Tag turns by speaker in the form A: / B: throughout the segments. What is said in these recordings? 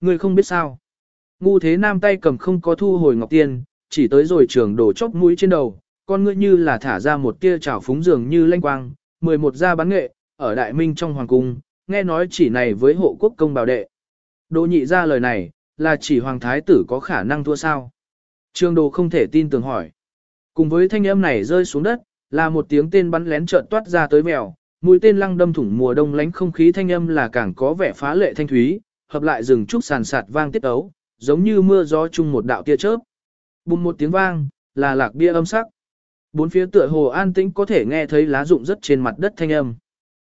A: ngươi không biết sao. Ngu thế nam tay cầm không có thu hồi ngọc tiên, chỉ tới rồi trường đổ chốc mũi trên đầu, con ngươi như là thả ra một tia trào phúng dường như lanh quang, 11 gia bán nghệ, ở đại minh trong hoàng cung, nghe nói chỉ này với hộ quốc công bảo đệ. Đỗ nhị ra lời này, là chỉ hoàng thái tử có khả năng thua sao. Trường đồ không thể tin tưởng hỏi. Cùng với thanh âm này rơi xuống đất, là một tiếng tên bắn lén trợn toát ra tới mèo, mũi tên lăng đâm thủng mùa đông lánh không khí thanh âm là càng có vẻ phá lệ thanh thúy, hợp lại rừng trúc sàn sạt vang tiết ấu, giống như mưa gió chung một đạo tia chớp. Bùng một tiếng vang, là lạc bia âm sắc. Bốn phía tựa hồ an tĩnh có thể nghe thấy lá rụng rất trên mặt đất thanh âm.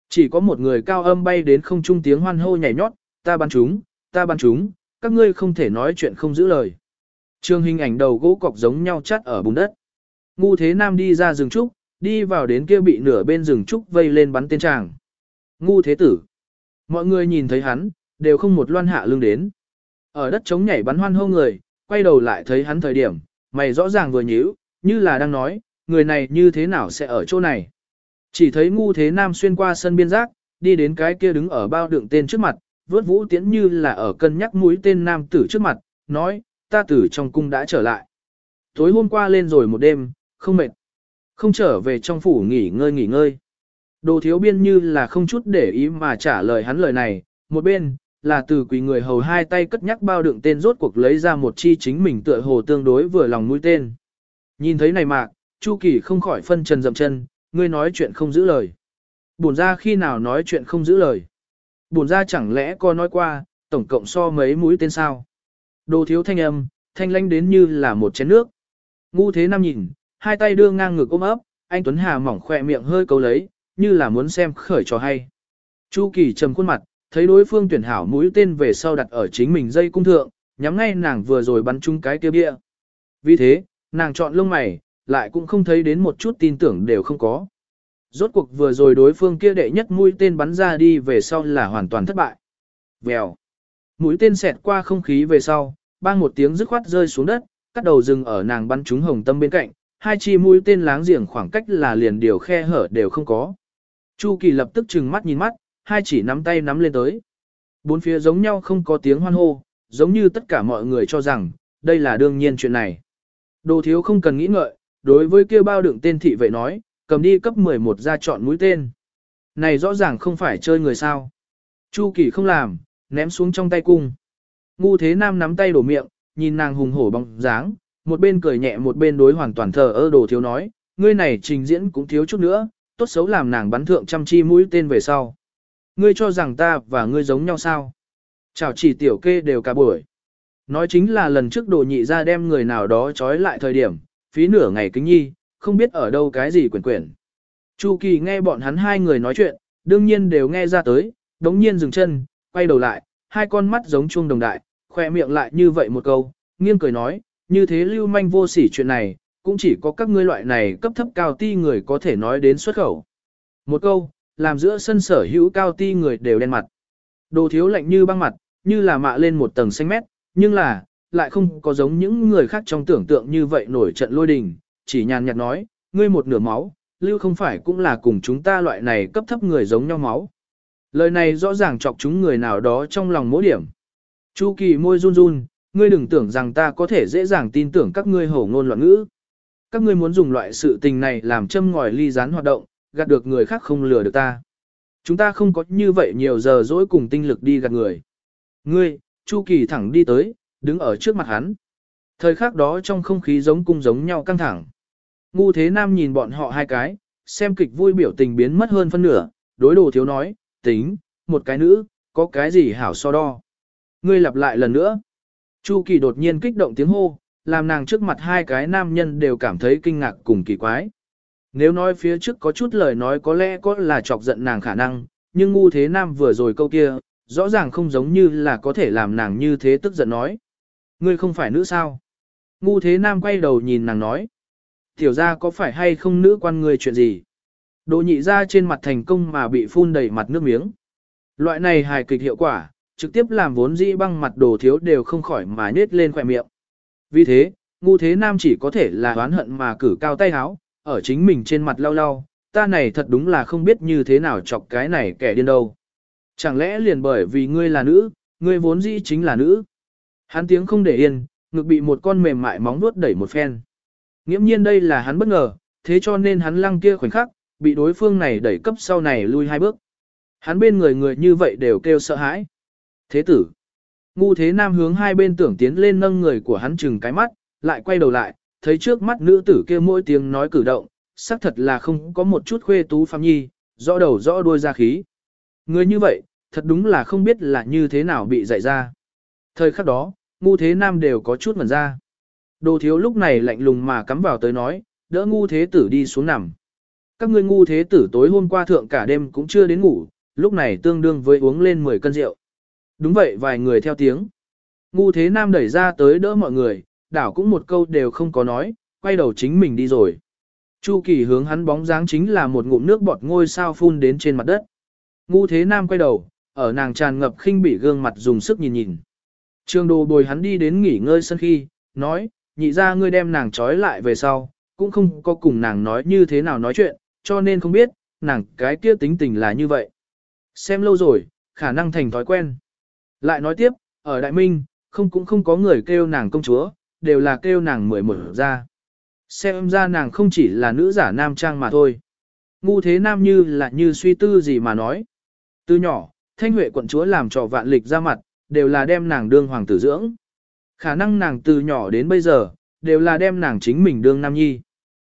A: Chỉ có một người cao âm bay đến không trung tiếng hoan hô nhảy nhót, ta bắn chúng, ta bắn chúng, các ngươi không thể nói chuyện không giữ lời. Trường hình ảnh đầu gỗ cọc giống nhau chắt ở bùn đất. Ngu thế nam đi ra rừng trúc, đi vào đến kia bị nửa bên rừng trúc vây lên bắn tên tràng. Ngu thế tử. Mọi người nhìn thấy hắn, đều không một loan hạ lưng đến. Ở đất trống nhảy bắn hoan hô người, quay đầu lại thấy hắn thời điểm, mày rõ ràng vừa nhíu, như là đang nói, người này như thế nào sẽ ở chỗ này. Chỉ thấy ngu thế nam xuyên qua sân biên giác, đi đến cái kia đứng ở bao đựng tên trước mặt, vớt vũ tiễn như là ở cân nhắc mũi tên nam tử trước mặt, nói, ta tử trong cung đã trở lại. Tối hôm qua lên rồi một đêm, không mệt. Không trở về trong phủ nghỉ ngơi nghỉ ngơi. Đồ thiếu biên như là không chút để ý mà trả lời hắn lời này, một bên, là từ quỷ người hầu hai tay cất nhắc bao đựng tên rốt cuộc lấy ra một chi chính mình tựa hồ tương đối vừa lòng mũi tên. Nhìn thấy này mạc, Chu Kỳ không khỏi phân trần dậm chân, ngươi nói chuyện không giữ lời. Bổn ra khi nào nói chuyện không giữ lời. Bổn ra chẳng lẽ có nói qua, tổng cộng so mấy mũi tên sao. Đồ thiếu thanh âm, thanh lanh đến như là một chén nước. Ngu thế nam nhìn, hai tay đưa ngang ngực ôm ấp, anh Tuấn Hà mỏng khỏe miệng hơi câu lấy, như là muốn xem khởi trò hay. Chu Kỳ trầm khuôn mặt, thấy đối phương tuyển hảo mũi tên về sau đặt ở chính mình dây cung thượng, nhắm ngay nàng vừa rồi bắn chung cái kia bia. Vì thế, nàng chọn lông mày, lại cũng không thấy đến một chút tin tưởng đều không có. Rốt cuộc vừa rồi đối phương kia đệ nhất mũi tên bắn ra đi về sau là hoàn toàn thất bại. Vèo. Mũi tên xẹt qua không khí về sau, bang một tiếng dứt khoát rơi xuống đất, cắt đầu rừng ở nàng bắn trúng hồng tâm bên cạnh, hai chi mũi tên láng giềng khoảng cách là liền điều khe hở đều không có. Chu Kỳ lập tức trừng mắt nhìn mắt, hai chỉ nắm tay nắm lên tới. Bốn phía giống nhau không có tiếng hoan hô, giống như tất cả mọi người cho rằng, đây là đương nhiên chuyện này. Đồ thiếu không cần nghĩ ngợi, đối với kia bao đựng tên thị vệ nói, cầm đi cấp 11 ra chọn mũi tên. Này rõ ràng không phải chơi người sao. Chu Kỳ không làm, ném xuống trong tay cung. Ngu thế nam nắm tay đổ miệng, nhìn nàng hùng hổ bóng dáng, một bên cười nhẹ một bên đối hoàn toàn thờ ơ đồ thiếu nói, ngươi này trình diễn cũng thiếu chút nữa, tốt xấu làm nàng bắn thượng trăm chi mũi tên về sau. Ngươi cho rằng ta và ngươi giống nhau sao? Chào chỉ tiểu kê đều cả buổi. Nói chính là lần trước đồ nhị ra đem người nào đó trói lại thời điểm, phí nửa ngày kính nhi, không biết ở đâu cái gì quyển quyển. Chu Kỳ nghe bọn hắn hai người nói chuyện, đương nhiên đều nghe ra tới, đống nhiên dừng chân, quay đầu lại, hai con mắt giống chuông đồng đại, khoe miệng lại như vậy một câu, nghiêng cười nói, như thế lưu manh vô sỉ chuyện này, cũng chỉ có các ngươi loại này cấp thấp cao ti người có thể nói đến xuất khẩu. Một câu, làm giữa sân sở hữu cao ti người đều đen mặt. Đồ thiếu lạnh như băng mặt, như là mạ lên một tầng xanh mét, nhưng là, lại không có giống những người khác trong tưởng tượng như vậy nổi trận lôi đình, chỉ nhàn nhạt nói, ngươi một nửa máu, lưu không phải cũng là cùng chúng ta loại này cấp thấp người giống nhau máu. Lời này rõ ràng chọc chúng người nào đó trong lòng mỗi điểm. Chu kỳ môi run run, ngươi đừng tưởng rằng ta có thể dễ dàng tin tưởng các ngươi hổ ngôn loạn ngữ. Các ngươi muốn dùng loại sự tình này làm châm ngòi ly gián hoạt động, gạt được người khác không lừa được ta. Chúng ta không có như vậy nhiều giờ dỗi cùng tinh lực đi gạt người. Ngươi, Chu Kỳ thẳng đi tới, đứng ở trước mặt hắn. Thời khắc đó trong không khí giống cung giống nhau căng thẳng. Ngu Thế Nam nhìn bọn họ hai cái, xem kịch vui biểu tình biến mất hơn phân nửa, đối đồ thiếu nói, tính, một cái nữ, có cái gì hảo so đo. Ngươi lặp lại lần nữa. Chu Kỳ đột nhiên kích động tiếng hô, làm nàng trước mặt hai cái nam nhân đều cảm thấy kinh ngạc cùng kỳ quái. Nếu nói phía trước có chút lời nói có lẽ có là chọc giận nàng khả năng, nhưng ngu thế nam vừa rồi câu kia, rõ ràng không giống như là có thể làm nàng như thế tức giận nói. Ngươi không phải nữ sao? Ngu thế nam quay đầu nhìn nàng nói. Tiểu ra có phải hay không nữ quan ngươi chuyện gì? Đồ nhị ra trên mặt thành công mà bị phun đầy mặt nước miếng. Loại này hài kịch hiệu quả, trực tiếp làm vốn dĩ băng mặt đồ thiếu đều không khỏi mà nết lên khỏe miệng. Vì thế, ngu thế nam chỉ có thể là oán hận mà cử cao tay háo, ở chính mình trên mặt lau lau, ta này thật đúng là không biết như thế nào chọc cái này kẻ điên đâu. Chẳng lẽ liền bởi vì ngươi là nữ, ngươi vốn dĩ chính là nữ. Hắn tiếng không để yên, ngực bị một con mềm mại móng vuốt đẩy một phen. Nghiễm nhiên đây là hắn bất ngờ, thế cho nên hắn lăng kia khoảnh khắc, bị đối phương này đẩy cấp sau này lui hai bước. Hắn bên người người như vậy đều kêu sợ hãi. Thế tử. Ngu thế nam hướng hai bên tưởng tiến lên nâng người của hắn chừng cái mắt, lại quay đầu lại, thấy trước mắt nữ tử kia mỗi tiếng nói cử động, xác thật là không có một chút khuê tú phàm nhi, rõ đầu rõ đuôi ra khí. Người như vậy, thật đúng là không biết là như thế nào bị dạy ra. Thời khắc đó, ngu thế nam đều có chút ngẩn ra. Đồ thiếu lúc này lạnh lùng mà cắm vào tới nói, đỡ ngu thế tử đi xuống nằm. Các ngươi ngu thế tử tối hôm qua thượng cả đêm cũng chưa đến ngủ, lúc này tương đương với uống lên 10 cân rượu. Đúng vậy vài người theo tiếng. Ngu thế nam đẩy ra tới đỡ mọi người, đảo cũng một câu đều không có nói, quay đầu chính mình đi rồi. Chu kỳ hướng hắn bóng dáng chính là một ngụm nước bọt ngôi sao phun đến trên mặt đất. Ngu thế nam quay đầu, ở nàng tràn ngập khinh bỉ gương mặt dùng sức nhìn nhìn. Trương đồ bồi hắn đi đến nghỉ ngơi sân khi, nói, nhị ra ngươi đem nàng trói lại về sau, cũng không có cùng nàng nói như thế nào nói chuyện, cho nên không biết, nàng cái kia tính tình là như vậy. Xem lâu rồi, khả năng thành thói quen. Lại nói tiếp, ở Đại Minh, không cũng không có người kêu nàng công chúa, đều là kêu nàng mười một ra. Xem ra nàng không chỉ là nữ giả nam trang mà thôi. Ngu thế nam như là như suy tư gì mà nói. Từ nhỏ, thanh huệ quận chúa làm trò vạn lịch ra mặt, đều là đem nàng đương hoàng tử dưỡng. Khả năng nàng từ nhỏ đến bây giờ, đều là đem nàng chính mình đương nam nhi.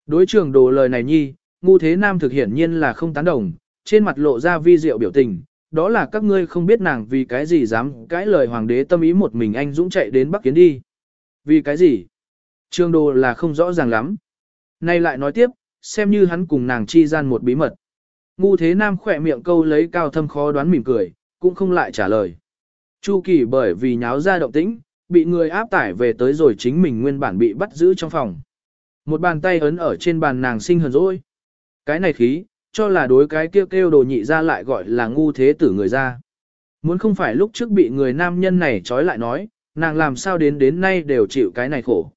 A: Đối trường đồ lời này nhi, ngu thế nam thực hiện nhiên là không tán đồng, trên mặt lộ ra vi diệu biểu tình, đó là các ngươi không biết nàng vì cái gì dám cãi lời hoàng đế tâm ý một mình anh dũng chạy đến Bắc Kiến đi. Vì cái gì? trương đô là không rõ ràng lắm. Nay lại nói tiếp, xem như hắn cùng nàng chi gian một bí mật. Ngu thế nam khỏe miệng câu lấy cao thâm khó đoán mỉm cười, cũng không lại trả lời. Chu kỳ bởi vì nháo ra động tĩnh, bị người áp tải về tới rồi chính mình nguyên bản bị bắt giữ trong phòng. Một bàn tay ấn ở trên bàn nàng sinh hờn rồi. Cái này khí, cho là đối cái kêu kêu đồ nhị ra lại gọi là ngu thế tử người ra. Muốn không phải lúc trước bị người nam nhân này trói lại nói, nàng làm sao đến đến nay đều chịu cái này khổ.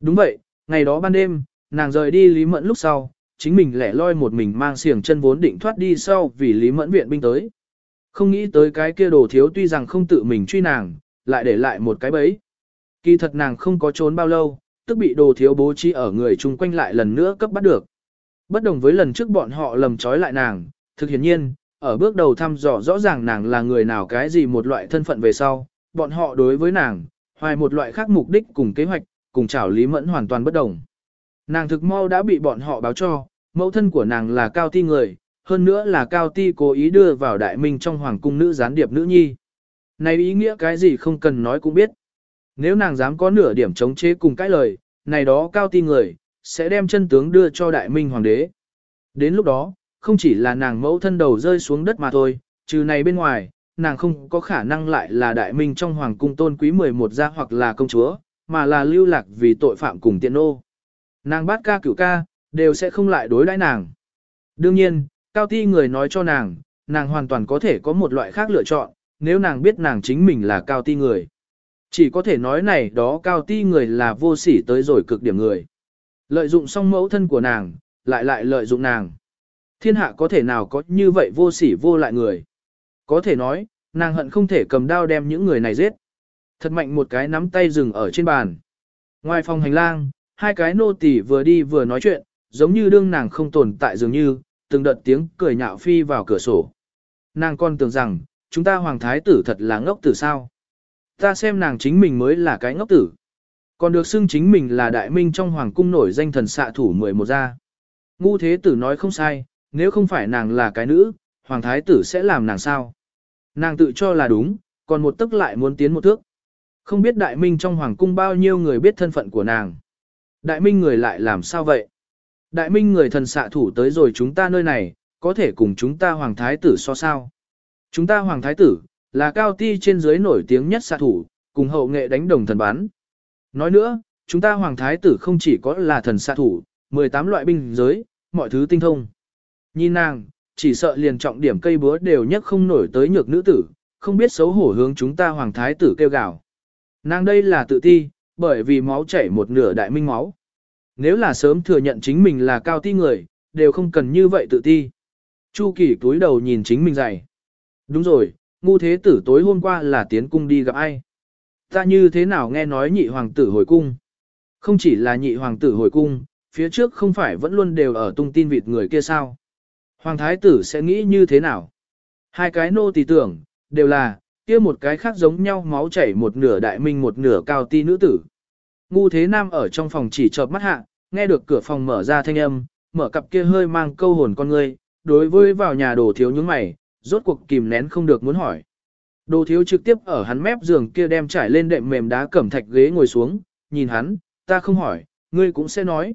A: Đúng vậy, ngày đó ban đêm, nàng rời đi Lý Mẫn lúc sau, chính mình lẻ loi một mình mang xiềng chân vốn định thoát đi sau vì Lý Mẫn viện binh tới. Không nghĩ tới cái kia đồ thiếu tuy rằng không tự mình truy nàng, lại để lại một cái bẫy. Kỳ thật nàng không có trốn bao lâu, tức bị đồ thiếu bố trí ở người chung quanh lại lần nữa cấp bắt được. Bất đồng với lần trước bọn họ lầm trói lại nàng, thực hiển nhiên, ở bước đầu thăm dò rõ ràng nàng là người nào cái gì một loại thân phận về sau, bọn họ đối với nàng, hoài một loại khác mục đích cùng kế hoạch, cùng chảo lý mẫn hoàn toàn bất đồng. Nàng thực mau đã bị bọn họ báo cho, mẫu thân của nàng là cao ti người, hơn nữa là cao ti cố ý đưa vào đại minh trong hoàng cung nữ gián điệp nữ nhi. Này ý nghĩa cái gì không cần nói cũng biết. Nếu nàng dám có nửa điểm chống chế cùng cái lời, này đó cao ti người, sẽ đem chân tướng đưa cho đại minh hoàng đế. Đến lúc đó, không chỉ là nàng mẫu thân đầu rơi xuống đất mà thôi, trừ này bên ngoài, nàng không có khả năng lại là đại minh trong hoàng cung tôn quý 11 gia hoặc là công chúa, mà là lưu lạc vì tội phạm cùng tiện ô. Nàng bát ca cửu ca, đều sẽ không lại đối đãi nàng. Đương nhiên, cao ti người nói cho nàng, nàng hoàn toàn có thể có một loại khác lựa chọn, nếu nàng biết nàng chính mình là cao ti người. Chỉ có thể nói này đó cao ti người là vô sỉ tới rồi cực điểm người. Lợi dụng xong mẫu thân của nàng, lại lại lợi dụng nàng. Thiên hạ có thể nào có như vậy vô sỉ vô lại người. Có thể nói, nàng hận không thể cầm đao đem những người này giết. Thật mạnh một cái nắm tay dừng ở trên bàn. Ngoài phòng hành lang, hai cái nô tỳ vừa đi vừa nói chuyện, giống như đương nàng không tồn tại dường như, từng đợt tiếng cười nhạo phi vào cửa sổ. Nàng con tưởng rằng, chúng ta hoàng thái tử thật là ngốc tử sao. Ta xem nàng chính mình mới là cái ngốc tử. Còn được xưng chính mình là đại minh trong hoàng cung nổi danh thần xạ thủ 11 gia. Ngu thế tử nói không sai, nếu không phải nàng là cái nữ, hoàng thái tử sẽ làm nàng sao. Nàng tự cho là đúng, còn một tức lại muốn tiến một thước. Không biết đại minh trong hoàng cung bao nhiêu người biết thân phận của nàng. Đại minh người lại làm sao vậy? Đại minh người thần xạ thủ tới rồi chúng ta nơi này, có thể cùng chúng ta hoàng thái tử so sao? Chúng ta hoàng thái tử, là cao ti trên dưới nổi tiếng nhất xạ thủ, cùng hậu nghệ đánh đồng thần bán. Nói nữa, chúng ta hoàng thái tử không chỉ có là thần xạ thủ, 18 loại binh giới, mọi thứ tinh thông. Nhìn nàng, chỉ sợ liền trọng điểm cây búa đều nhất không nổi tới nhược nữ tử, không biết xấu hổ hướng chúng ta hoàng thái tử kêu gào. Nàng đây là tự ti, bởi vì máu chảy một nửa đại minh máu. Nếu là sớm thừa nhận chính mình là cao ti người, đều không cần như vậy tự ti. Chu kỳ túi đầu nhìn chính mình dày. Đúng rồi, ngu thế tử tối hôm qua là tiến cung đi gặp ai. Ta như thế nào nghe nói nhị hoàng tử hồi cung. Không chỉ là nhị hoàng tử hồi cung, phía trước không phải vẫn luôn đều ở tung tin vịt người kia sao. Hoàng thái tử sẽ nghĩ như thế nào? Hai cái nô tỳ tưởng, đều là, kia một cái khác giống nhau máu chảy một nửa đại minh một nửa cao ti nữ tử. Ngu thế nam ở trong phòng chỉ chợp mắt hạ, nghe được cửa phòng mở ra thanh âm, mở cặp kia hơi mang câu hồn con ngươi, đối với vào nhà đồ thiếu những mày, rốt cuộc kìm nén không được muốn hỏi. Đồ thiếu trực tiếp ở hắn mép giường kia đem trải lên đệm mềm đá cẩm thạch ghế ngồi xuống, nhìn hắn, ta không hỏi, ngươi cũng sẽ nói.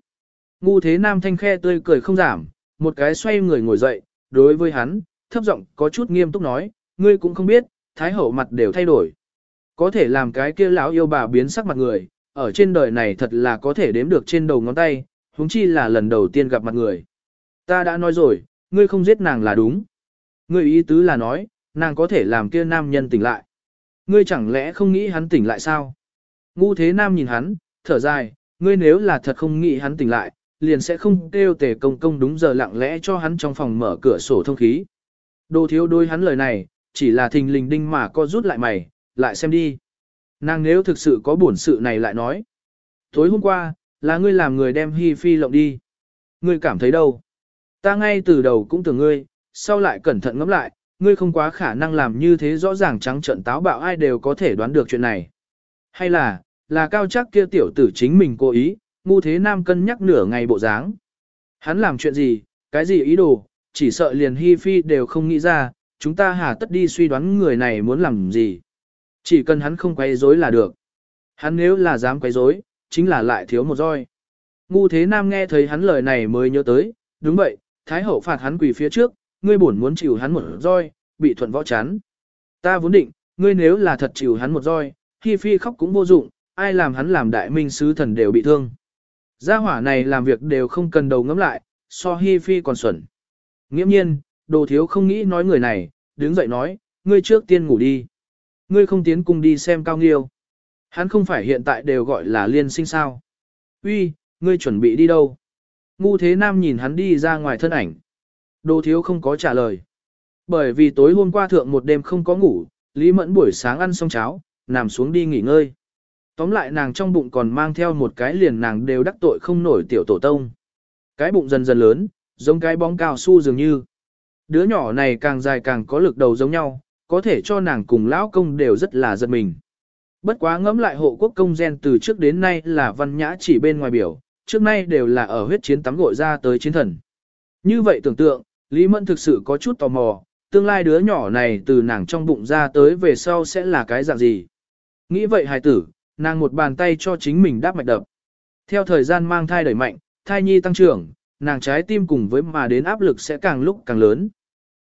A: Ngu thế nam thanh khe tươi cười không giảm, một cái xoay người ngồi dậy, đối với hắn, thấp giọng có chút nghiêm túc nói, ngươi cũng không biết, thái hậu mặt đều thay đổi. Có thể làm cái kia lão yêu bà biến sắc mặt người, ở trên đời này thật là có thể đếm được trên đầu ngón tay, huống chi là lần đầu tiên gặp mặt người. Ta đã nói rồi, ngươi không giết nàng là đúng. Ngươi ý tứ là nói, nàng có thể làm kia nam nhân tỉnh lại. Ngươi chẳng lẽ không nghĩ hắn tỉnh lại sao? Ngu thế nam nhìn hắn, thở dài, ngươi nếu là thật không nghĩ hắn tỉnh lại, liền sẽ không kêu tề công công đúng giờ lặng lẽ cho hắn trong phòng mở cửa sổ thông khí. Đồ thiếu đôi hắn lời này, chỉ là thình lình đinh mà co rút lại mày, lại xem đi. Nàng nếu thực sự có buồn sự này lại nói. Tối hôm qua, là ngươi làm người đem Hi Phi lộng đi. Ngươi cảm thấy đâu? Ta ngay từ đầu cũng tưởng ngươi, sau lại cẩn thận ngẫm lại, ngươi không quá khả năng làm như thế rõ ràng trắng trận táo bạo ai đều có thể đoán được chuyện này. Hay là, là cao chắc kia tiểu tử chính mình cố ý, ngu thế nam cân nhắc nửa ngày bộ dáng. Hắn làm chuyện gì, cái gì ý đồ, chỉ sợ liền Hi Phi đều không nghĩ ra, chúng ta hà tất đi suy đoán người này muốn làm gì. Chỉ cần hắn không quấy rối là được. Hắn nếu là dám quấy rối, chính là lại thiếu một roi. Ngu thế nam nghe thấy hắn lời này mới nhớ tới, đúng vậy, Thái hậu phạt hắn quỳ phía trước, ngươi bổn muốn chịu hắn một roi, bị thuận võ chán. Ta vốn định, ngươi nếu là thật chịu hắn một roi, Hi Phi khóc cũng vô dụng, ai làm hắn làm đại minh sứ thần đều bị thương. Gia hỏa này làm việc đều không cần đầu ngẫm lại, so Hi Phi còn xuẩn. Nghiễm nhiên, đồ thiếu không nghĩ nói người này, đứng dậy nói, ngươi trước tiên ngủ đi. Ngươi không tiến cùng đi xem cao nghiêu. Hắn không phải hiện tại đều gọi là liên sinh sao. Uy, ngươi chuẩn bị đi đâu? Ngu thế nam nhìn hắn đi ra ngoài thân ảnh. Đồ thiếu không có trả lời. Bởi vì tối hôm qua thượng một đêm không có ngủ, Lý Mẫn buổi sáng ăn xong cháo, nằm xuống đi nghỉ ngơi. Tóm lại nàng trong bụng còn mang theo một cái liền nàng đều đắc tội không nổi tiểu tổ tông. Cái bụng dần dần lớn, giống cái bóng cao su dường như. Đứa nhỏ này càng dài càng có lực đầu giống nhau, có thể cho nàng cùng lão công đều rất là giật mình. Bất quá ngẫm lại hộ quốc công gen từ trước đến nay là văn nhã chỉ bên ngoài biểu, trước nay đều là ở huyết chiến tắm gội ra tới chiến thần. Như vậy tưởng tượng, Lý Mẫn thực sự có chút tò mò, tương lai đứa nhỏ này từ nàng trong bụng ra tới về sau sẽ là cái dạng gì. Nghĩ vậy hài tử, nàng một bàn tay cho chính mình đáp mạch đập. Theo thời gian mang thai đẩy mạnh, thai nhi tăng trưởng, nàng trái tim cùng với mà đến áp lực sẽ càng lúc càng lớn.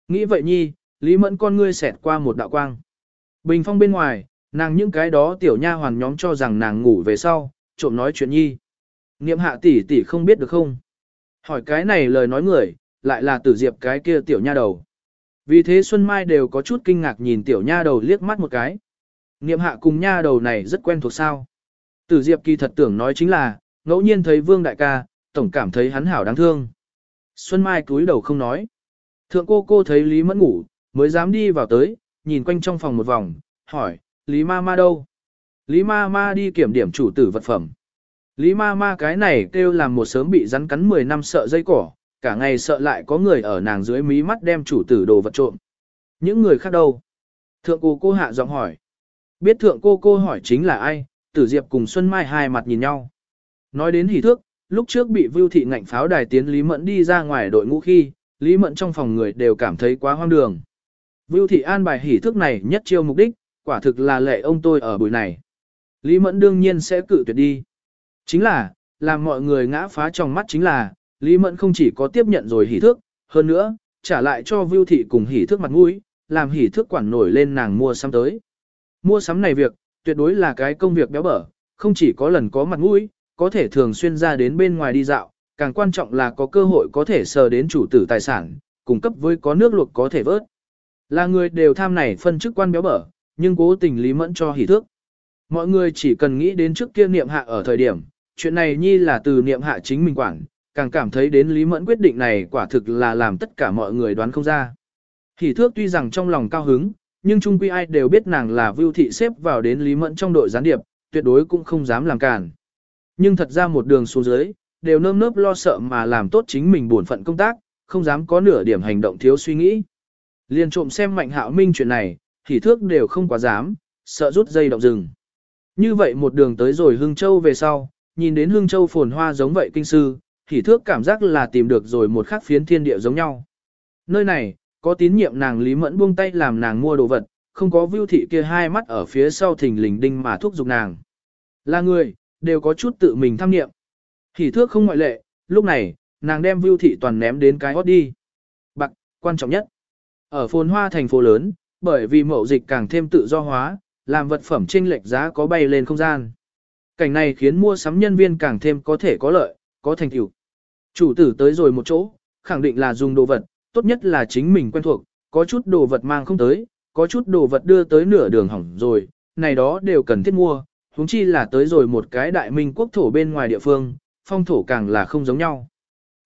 A: Nghĩ vậy nhi, Lý Mẫn con ngươi xẹt qua một đạo quang. Bình phong bên ngoài, nàng những cái đó tiểu nha hoàn nhóm cho rằng nàng ngủ về sau, trộm nói chuyện nhi. Niệm hạ tỷ tỷ không biết được không? Hỏi cái này lời nói người, lại là tử diệp cái kia tiểu nha đầu. Vì thế Xuân Mai đều có chút kinh ngạc nhìn tiểu nha đầu liếc mắt một cái. Niệm hạ cùng nha đầu này rất quen thuộc sao. Tử diệp kỳ thật tưởng nói chính là, ngẫu nhiên thấy vương đại ca, tổng cảm thấy hắn hảo đáng thương. Xuân Mai cúi đầu không nói. Thượng cô cô thấy Lý Mẫn ngủ, mới dám đi vào tới, nhìn quanh trong phòng một vòng, hỏi, Lý ma ma đâu? Lý ma ma đi kiểm điểm chủ tử vật phẩm. Lý ma ma cái này kêu làm một sớm bị rắn cắn 10 năm sợ dây cỏ, cả ngày sợ lại có người ở nàng dưới mí mắt đem chủ tử đồ vật trộm. Những người khác đâu? Thượng cô cô hạ giọng hỏi. Biết thượng cô cô hỏi chính là ai, tử diệp cùng Xuân Mai hai mặt nhìn nhau. Nói đến hỉ thước, lúc trước bị Vưu Thị ngạnh pháo đài tiến Lý Mẫn đi ra ngoài đội ngũ khi, Lý Mẫn trong phòng người đều cảm thấy quá hoang đường. Vưu Thị an bài hỉ thước này nhất chiêu mục đích, quả thực là lệ ông tôi ở buổi này. Lý Mẫn đương nhiên sẽ cự tuyệt đi. Chính là, làm mọi người ngã phá trong mắt chính là, Lý Mẫn không chỉ có tiếp nhận rồi hỉ thước, hơn nữa, trả lại cho Vưu Thị cùng hỉ thước mặt mũi, làm hỉ thước quản nổi lên nàng mua sắm tới. Mua sắm này việc, tuyệt đối là cái công việc béo bở, không chỉ có lần có mặt mũi, có thể thường xuyên ra đến bên ngoài đi dạo, càng quan trọng là có cơ hội có thể sờ đến chủ tử tài sản, cung cấp với có nước luộc có thể vớt. Là người đều tham này phân chức quan béo bở, nhưng cố tình lý mẫn cho hỉ thước. Mọi người chỉ cần nghĩ đến trước kia niệm hạ ở thời điểm, chuyện này nhi là từ niệm hạ chính mình quản, càng cảm thấy đến lý mẫn quyết định này quả thực là làm tất cả mọi người đoán không ra. Hỉ thước tuy rằng trong lòng cao hứng, nhưng chung quy ai đều biết nàng là Vưu Thị xếp vào đến Lý Mẫn trong đội gián điệp, tuyệt đối cũng không dám làm cản. Nhưng thật ra một đường xuống dưới, đều nơm nớp lo sợ mà làm tốt chính mình bổn phận công tác, không dám có nửa điểm hành động thiếu suy nghĩ. Liên trộm xem Mạnh Hạo Minh chuyện này, thì thước đều không quá dám, sợ rút dây động rừng. Như vậy một đường tới rồi Hưng Châu về sau, nhìn đến Hưng Châu phồn hoa giống vậy kinh sư, thì thước cảm giác là tìm được rồi một khắc phiến thiên địa giống nhau. Nơi này, có tín nhiệm nàng Lý Mẫn buông tay làm nàng mua đồ vật, không có vưu thị kia hai mắt ở phía sau thình lình đinh mà thúc giục nàng. Là người, đều có chút tự mình tham nghiệm. Thì thước không ngoại lệ, lúc này, nàng đem vưu thị toàn ném đến cái hót đi. Bạc, quan trọng nhất. Ở phồn hoa thành phố lớn, bởi vì mậu dịch càng thêm tự do hóa, làm vật phẩm chênh lệch giá có bay lên không gian. Cảnh này khiến mua sắm nhân viên càng thêm có thể có lợi, có thành tựu. Chủ tử tới rồi một chỗ, khẳng định là dùng đồ vật, tốt nhất là chính mình quen thuộc, có chút đồ vật mang không tới, có chút đồ vật đưa tới nửa đường hỏng rồi, này đó đều cần thiết mua, huống chi là tới rồi một cái đại minh quốc thổ bên ngoài địa phương, phong thổ càng là không giống nhau.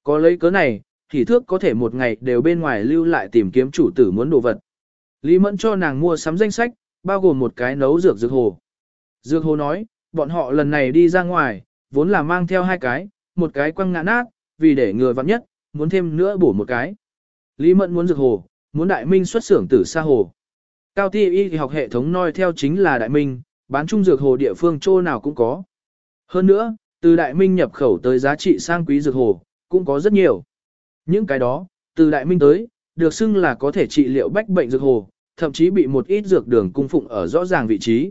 A: Có lấy cớ này, thì thước có thể một ngày đều bên ngoài lưu lại tìm kiếm chủ tử muốn đồ vật. Lý Mẫn cho nàng mua sắm danh sách, bao gồm một cái nấu dược dược hồ. Dược hồ nói, bọn họ lần này đi ra ngoài, vốn là mang theo hai cái, một cái quăng ngã nát, vì để ngừa vặn nhất, muốn thêm nữa bổ một cái. Lý Mẫn muốn dược hồ, muốn đại minh xuất xưởng tử xa hồ. Cao ti y học hệ thống noi theo chính là đại minh, bán trung dược hồ địa phương chỗ nào cũng có. Hơn nữa, từ đại minh nhập khẩu tới giá trị sang quý dược hồ, cũng có rất nhiều. Những cái đó, từ đại minh tới, được xưng là có thể trị liệu bách bệnh dược hồ, thậm chí bị một ít dược đường cung phụng ở rõ ràng vị trí.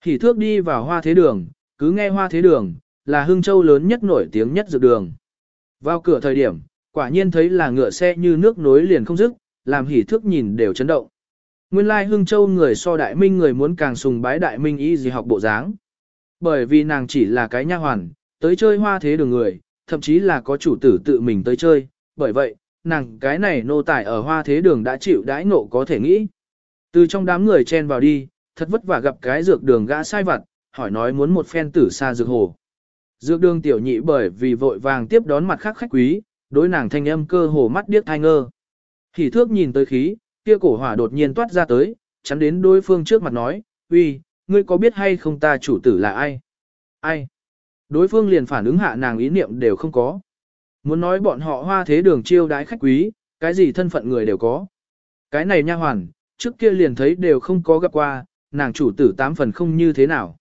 A: Thì thước đi vào hoa thế đường, cứ nghe hoa thế đường, là hương châu lớn nhất nổi tiếng nhất dược đường. Vào cửa thời điểm, quả nhiên thấy là ngựa xe như nước nối liền không dứt, làm hỉ thước nhìn đều chấn động. Nguyên lai hương châu người so đại minh người muốn càng sùng bái đại minh ý gì học bộ dáng. Bởi vì nàng chỉ là cái nha hoàn, tới chơi hoa thế đường người, thậm chí là có chủ tử tự mình tới chơi, bởi vậy, nàng cái này nô tài ở hoa thế đường đã chịu đãi nộ có thể nghĩ. Từ trong đám người chen vào đi, thật vất vả gặp cái dược đường gã sai vặt, hỏi nói muốn một phen tử xa dược hồ. Dược đường tiểu nhị bởi vì vội vàng tiếp đón mặt khác khách quý, đối nàng thanh âm cơ hồ mắt điếc thai ngơ. Hỉ thước nhìn tới khí, kia cổ hỏa đột nhiên toát ra tới, chắn đến đối phương trước mặt nói, uy, ngươi có biết hay không ta chủ tử là ai? Ai? Đối phương liền phản ứng hạ nàng ý niệm đều không có. Muốn nói bọn họ hoa thế đường chiêu đái khách quý, cái gì thân phận người đều có. Cái này nha hoàn, trước kia liền thấy đều không có gặp qua, nàng chủ tử tám phần không như thế nào.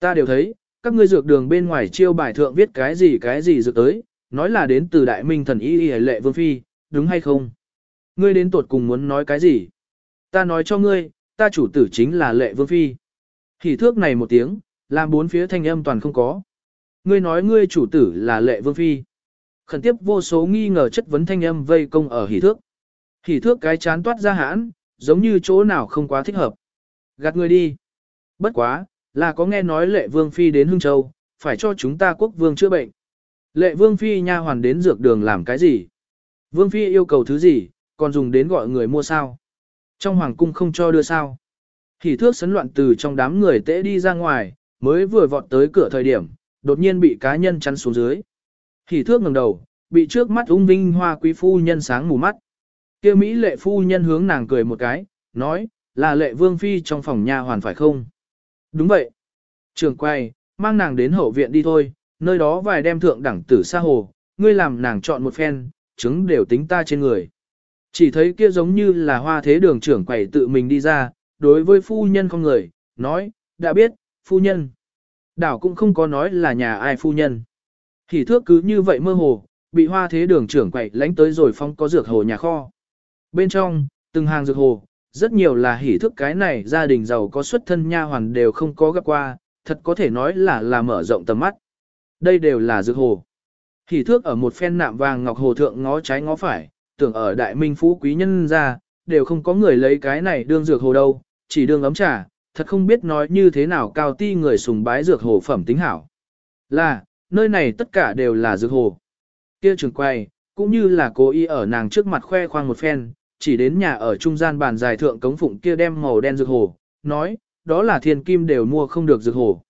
A: Ta đều thấy, các ngươi dược đường bên ngoài chiêu bài thượng viết cái gì cái gì dược tới, nói là đến từ đại minh thần y y lệ vương phi, đúng hay không? Ngươi đến tuột cùng muốn nói cái gì? Ta nói cho ngươi, ta chủ tử chính là lệ vương phi. Hỉ thước này một tiếng, làm bốn phía thanh âm toàn không có. Ngươi nói ngươi chủ tử là lệ vương phi. Khẩn tiếp vô số nghi ngờ chất vấn thanh âm vây công ở hỉ thước. Hỉ thước cái chán toát ra hãn, giống như chỗ nào không quá thích hợp. Gạt ngươi đi. Bất quá, là có nghe nói lệ vương phi đến Hưng Châu, phải cho chúng ta quốc vương chữa bệnh. Lệ vương phi nha hoàn đến dược đường làm cái gì? Vương phi yêu cầu thứ gì, còn dùng đến gọi người mua sao? Trong hoàng cung không cho đưa sao? Hỉ thước sấn loạn từ trong đám người tễ đi ra ngoài, mới vừa vọt tới cửa thời điểm, đột nhiên bị cá nhân chắn xuống dưới. Hỉ thước ngẩng đầu, bị trước mắt ung vinh hoa quý phu nhân sáng mù mắt. kia Mỹ lệ phu nhân hướng nàng cười một cái, nói, là lệ vương phi trong phòng nha hoàn phải không? Đúng vậy. Trường quay, mang nàng đến hậu viện đi thôi, nơi đó vài đem thượng đẳng tử xa hồ, ngươi làm nàng chọn một phen, trứng đều tính ta trên người. Chỉ thấy kia giống như là hoa thế đường trưởng quầy tự mình đi ra, đối với phu nhân không người, nói, đã biết, phu nhân. Đảo cũng không có nói là nhà ai phu nhân. Thì thước cứ như vậy mơ hồ, bị hoa thế đường trưởng quậy lánh tới rồi phong có dược hồ nhà kho. Bên trong, từng hàng dược hồ, rất nhiều là hỉ thức cái này gia đình giàu có xuất thân nha hoàn đều không có gặp qua, thật có thể nói là là mở rộng tầm mắt. Đây đều là dược hồ. Hỉ thước ở một phen nạm vàng ngọc hồ thượng ngó trái ngó phải, tưởng ở đại minh phú quý nhân ra, đều không có người lấy cái này đương dược hồ đâu, chỉ đương ấm trà, thật không biết nói như thế nào cao ti người sùng bái dược hồ phẩm tính hảo. Là, nơi này tất cả đều là dược hồ. Kia trường quay, cũng như là cố ý ở nàng trước mặt khoe khoang một phen, chỉ đến nhà ở trung gian bàn dài thượng cống phụng kia đem màu đen dược hồ, nói, đó là thiên kim đều mua không được dược hồ.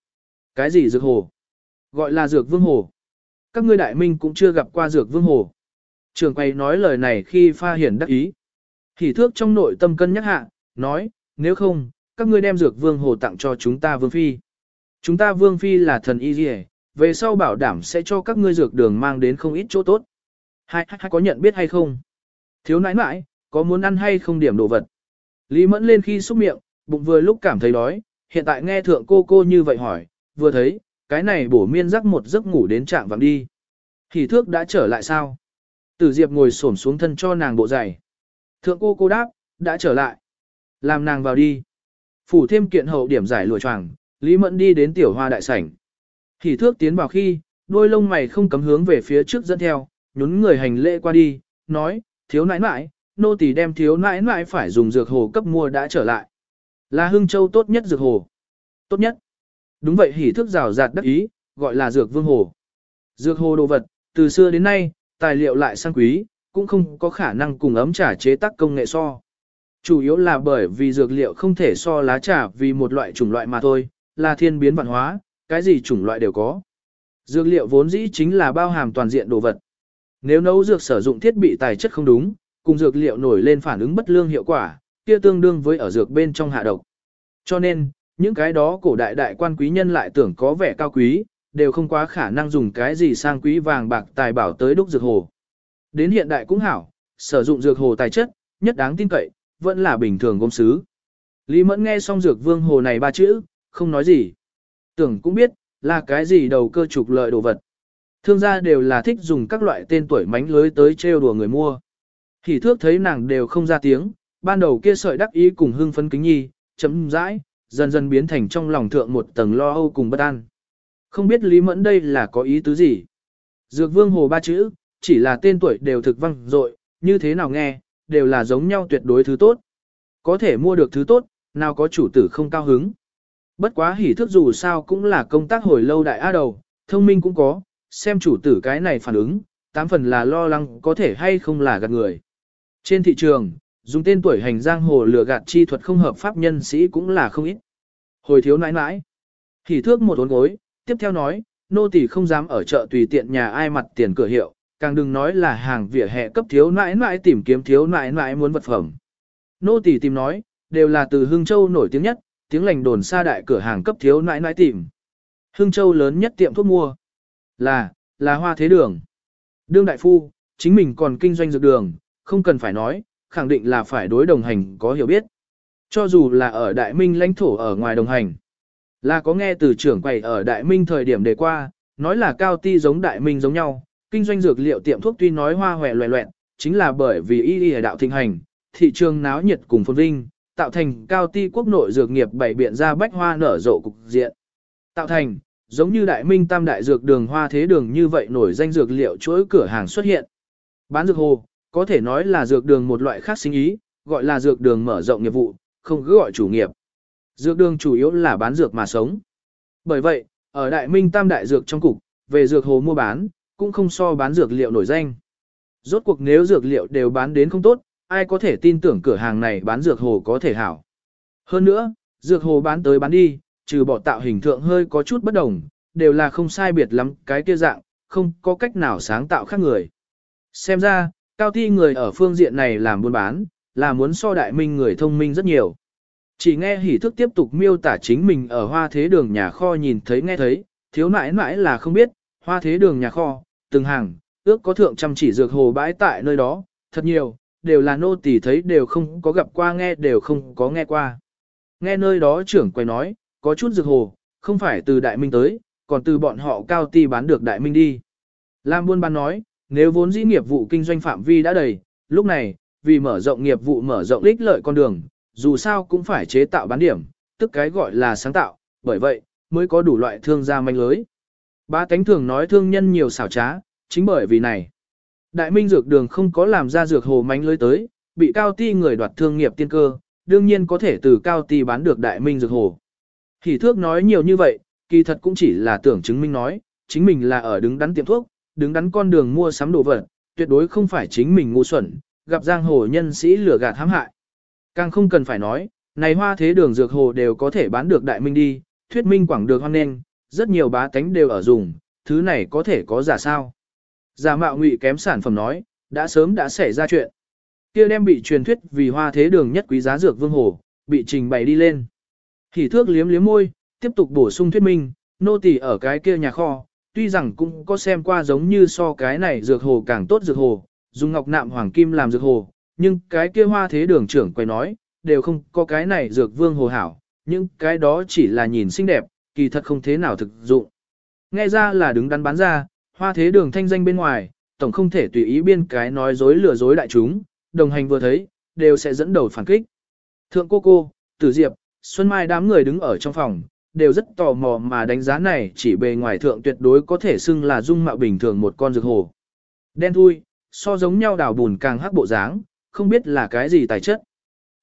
A: Cái gì dược hồ? Gọi là dược vương hồ. Các ngươi đại minh cũng chưa gặp qua dược vương hồ. Trường quay nói lời này khi pha hiển đắc ý. Hỉ thước trong nội tâm cân nhắc hạ, nói, nếu không, các ngươi đem dược vương hồ tặng cho chúng ta vương phi. Chúng ta vương phi là thần y dì về sau bảo đảm sẽ cho các ngươi dược đường mang đến không ít chỗ tốt. Hai, hai có nhận biết hay không? Thiếu nãi nãi, có muốn ăn hay không điểm đồ vật? Lý mẫn lên khi xúc miệng, bụng vừa lúc cảm thấy đói, hiện tại nghe thượng cô cô như vậy hỏi, vừa thấy, cái này bổ miên rắc một giấc ngủ đến trạng vàng đi. Hỉ thước đã trở lại sao? Tử Diệp ngồi xổm xuống thân cho nàng bộ giày. Thượng cô cô đáp, đã trở lại. Làm nàng vào đi. Phủ thêm kiện hậu điểm giải lụa choàng, Lý Mẫn đi đến tiểu hoa đại sảnh. Hỉ thước tiến vào khi, đôi lông mày không cấm hướng về phía trước dẫn theo, nhún người hành lễ qua đi, nói, thiếu nãi nãi, nô tỳ đem thiếu nãi nãi phải dùng dược hồ cấp mua đã trở lại. Là hưng châu tốt nhất dược hồ. Tốt nhất. Đúng vậy hỉ thức rào rạt đắc ý, gọi là dược vương hồ. Dược hồ đồ vật, từ xưa đến nay, tài liệu lại sang quý, cũng không có khả năng cùng ấm trà chế tác công nghệ so. Chủ yếu là bởi vì dược liệu không thể so lá trà vì một loại chủng loại mà thôi, là thiên biến văn hóa, cái gì chủng loại đều có. Dược liệu vốn dĩ chính là bao hàm toàn diện đồ vật. Nếu nấu dược sử dụng thiết bị tài chất không đúng, cùng dược liệu nổi lên phản ứng bất lương hiệu quả, kia tương đương với ở dược bên trong hạ độc. Cho nên, những cái đó cổ đại đại quan quý nhân lại tưởng có vẻ cao quý, đều không quá khả năng dùng cái gì sang quý vàng bạc tài bảo tới đúc dược hồ. Đến hiện đại cũng hảo, sử dụng dược hồ tài chất, nhất đáng tin cậy, vẫn là bình thường gốm sứ. Lý Mẫn nghe xong dược vương hồ này ba chữ, không nói gì. Tưởng cũng biết, là cái gì đầu cơ trục lợi đồ vật. Thương gia đều là thích dùng các loại tên tuổi mánh lưới tới trêu đùa người mua. Thì thước thấy nàng đều không ra tiếng, ban đầu kia sợi đắc ý cùng hưng phấn kính nhi, chấm dãi, dần dần biến thành trong lòng thượng một tầng lo âu cùng bất an. Không biết Lý Mẫn đây là có ý tứ gì. Dược vương hồ ba chữ, chỉ là tên tuổi đều thực văng dội như thế nào nghe, đều là giống nhau tuyệt đối thứ tốt. Có thể mua được thứ tốt, nào có chủ tử không cao hứng. Bất quá hỉ thức dù sao cũng là công tác hồi lâu đại á đầu, thông minh cũng có, xem chủ tử cái này phản ứng, tám phần là lo lắng có thể hay không là gạt người. Trên thị trường, dùng tên tuổi hành giang hồ lừa gạt chi thuật không hợp pháp nhân sĩ cũng là không ít. Hồi thiếu nãi nãi. thì thước một ốn gối, tiếp theo nói, nô tỳ không dám ở chợ tùy tiện nhà ai mặt tiền cửa hiệu, càng đừng nói là hàng vỉa hè cấp thiếu nãi nãi tìm kiếm thiếu nãi nãi muốn vật phẩm. Nô tỳ tìm nói, đều là từ Hương Châu nổi tiếng nhất, tiếng lành đồn xa đại cửa hàng cấp thiếu nãi nãi tìm. Hương Châu lớn nhất tiệm thuốc mua. Là, là hoa thế đường. Đương đại phu, chính mình còn kinh doanh dược đường, không cần phải nói, khẳng định là phải đối đồng hành có hiểu biết. Cho dù là ở đại minh lãnh thổ ở ngoài đồng hành. Là có nghe từ trưởng quầy ở đại minh thời điểm đề qua, nói là cao ti giống đại minh giống nhau, kinh doanh dược liệu tiệm thuốc tuy nói hoa hòe loẹ loẹn, chính là bởi vì y y đạo thịnh hành, thị trường náo nhiệt cùng phồn vinh, tạo thành cao ti quốc nội dược nghiệp bảy biện ra bách hoa nở rộ cục diện. Tạo thành, giống như đại minh tam đại dược đường hoa thế đường như vậy nổi danh dược liệu chuỗi cửa hàng xuất hiện. Bán dược hồ, có thể nói là dược đường một loại khác sinh ý, gọi là dược đường mở rộng nghiệp vụ, không cứ gọi chủ nghiệp. Dược đường chủ yếu là bán dược mà sống. Bởi vậy, ở đại minh tam đại dược trong cục, về dược hồ mua bán, cũng không so bán dược liệu nổi danh. Rốt cuộc nếu dược liệu đều bán đến không tốt, ai có thể tin tưởng cửa hàng này bán dược hồ có thể hảo. Hơn nữa, dược hồ bán tới bán đi, trừ bỏ tạo hình thượng hơi có chút bất đồng, đều là không sai biệt lắm cái kia dạng, không có cách nào sáng tạo khác người. Xem ra, cao thi người ở phương diện này làm buôn bán, là muốn so đại minh người thông minh rất nhiều. Chỉ nghe hỉ thức tiếp tục miêu tả chính mình ở hoa thế đường nhà kho nhìn thấy nghe thấy, thiếu nãi nãi là không biết, hoa thế đường nhà kho, từng hàng, ước có thượng trăm chỉ dược hồ bãi tại nơi đó, thật nhiều, đều là nô tỳ thấy đều không có gặp qua nghe đều không có nghe qua. Nghe nơi đó trưởng quay nói, có chút dược hồ, không phải từ đại minh tới, còn từ bọn họ cao ti bán được đại minh đi. Lam buôn bán nói, nếu vốn dĩ nghiệp vụ kinh doanh phạm vi đã đầy, lúc này, vì mở rộng nghiệp vụ mở rộng ích lợi con đường, dù sao cũng phải chế tạo bán điểm, tức cái gọi là sáng tạo, bởi vậy, mới có đủ loại thương gia manh lưới. Ba tánh thường nói thương nhân nhiều xảo trá, chính bởi vì này. Đại minh dược đường không có làm ra dược hồ manh lưới tới, bị cao ti người đoạt thương nghiệp tiên cơ, đương nhiên có thể từ cao ti bán được đại minh dược hồ. Thì thước nói nhiều như vậy, kỳ thật cũng chỉ là tưởng chứng minh nói, chính mình là ở đứng đắn tiệm thuốc, đứng đắn con đường mua sắm đồ vật, tuyệt đối không phải chính mình ngu xuẩn, gặp giang hồ nhân sĩ lừa gạt hãm hại. Càng không cần phải nói, này hoa thế đường dược hồ đều có thể bán được đại minh đi, thuyết minh quảng được hoang nên, rất nhiều bá tánh đều ở dùng, thứ này có thể có giả sao. Giả mạo ngụy kém sản phẩm nói, đã sớm đã xảy ra chuyện. Kia đem bị truyền thuyết vì hoa thế đường nhất quý giá dược vương hồ, bị trình bày đi lên. Hỉ thước liếm liếm môi, tiếp tục bổ sung thuyết minh, nô tỳ ở cái kia nhà kho, tuy rằng cũng có xem qua giống như so cái này dược hồ càng tốt dược hồ, dùng ngọc nạm hoàng kim làm dược hồ, nhưng cái kia hoa thế đường trưởng quay nói, đều không có cái này dược vương hồ hảo, nhưng cái đó chỉ là nhìn xinh đẹp, kỳ thật không thế nào thực dụng. Nghe ra là đứng đắn bán ra, hoa thế đường thanh danh bên ngoài, tổng không thể tùy ý biên cái nói dối lừa dối đại chúng, đồng hành vừa thấy, đều sẽ dẫn đầu phản kích. Thượng cô cô, tử diệp, Xuân Mai đám người đứng ở trong phòng, đều rất tò mò mà đánh giá này chỉ bề ngoài thượng tuyệt đối có thể xưng là dung mạo bình thường một con rực hồ. Đen thui, so giống nhau đào bùn càng hắc bộ dáng, không biết là cái gì tài chất.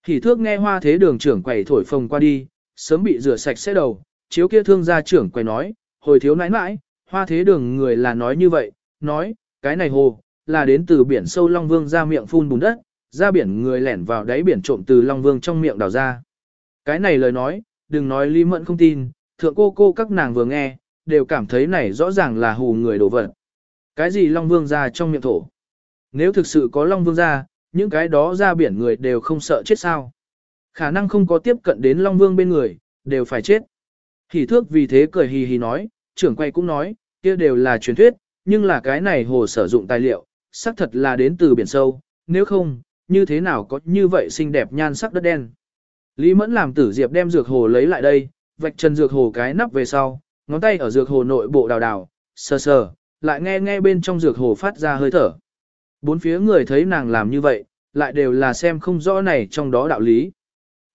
A: Hỉ thước nghe hoa thế đường trưởng quầy thổi phồng qua đi, sớm bị rửa sạch sẽ đầu, chiếu kia thương gia trưởng quầy nói, hồi thiếu nãi nãi, hoa thế đường người là nói như vậy, nói, cái này hồ, là đến từ biển sâu Long Vương ra miệng phun bùn đất, ra biển người lẻn vào đáy biển trộm từ Long Vương trong miệng đào ra. Cái này lời nói, đừng nói Lý Mẫn không tin, thượng cô cô các nàng vừa nghe, đều cảm thấy này rõ ràng là hù người đổ vật. Cái gì Long Vương ra trong miệng thổ? Nếu thực sự có Long Vương ra, những cái đó ra biển người đều không sợ chết sao. Khả năng không có tiếp cận đến Long Vương bên người, đều phải chết. Hỉ thước vì thế cười hì hì nói, trưởng quay cũng nói, kia đều là truyền thuyết, nhưng là cái này hồ sử dụng tài liệu, xác thật là đến từ biển sâu, nếu không, như thế nào có như vậy xinh đẹp nhan sắc đất đen. Lý Mẫn làm tử diệp đem dược hồ lấy lại đây, vạch chân dược hồ cái nắp về sau, ngón tay ở dược hồ nội bộ đào đào, sờ sờ, lại nghe nghe bên trong dược hồ phát ra hơi thở. Bốn phía người thấy nàng làm như vậy, lại đều là xem không rõ này trong đó đạo lý.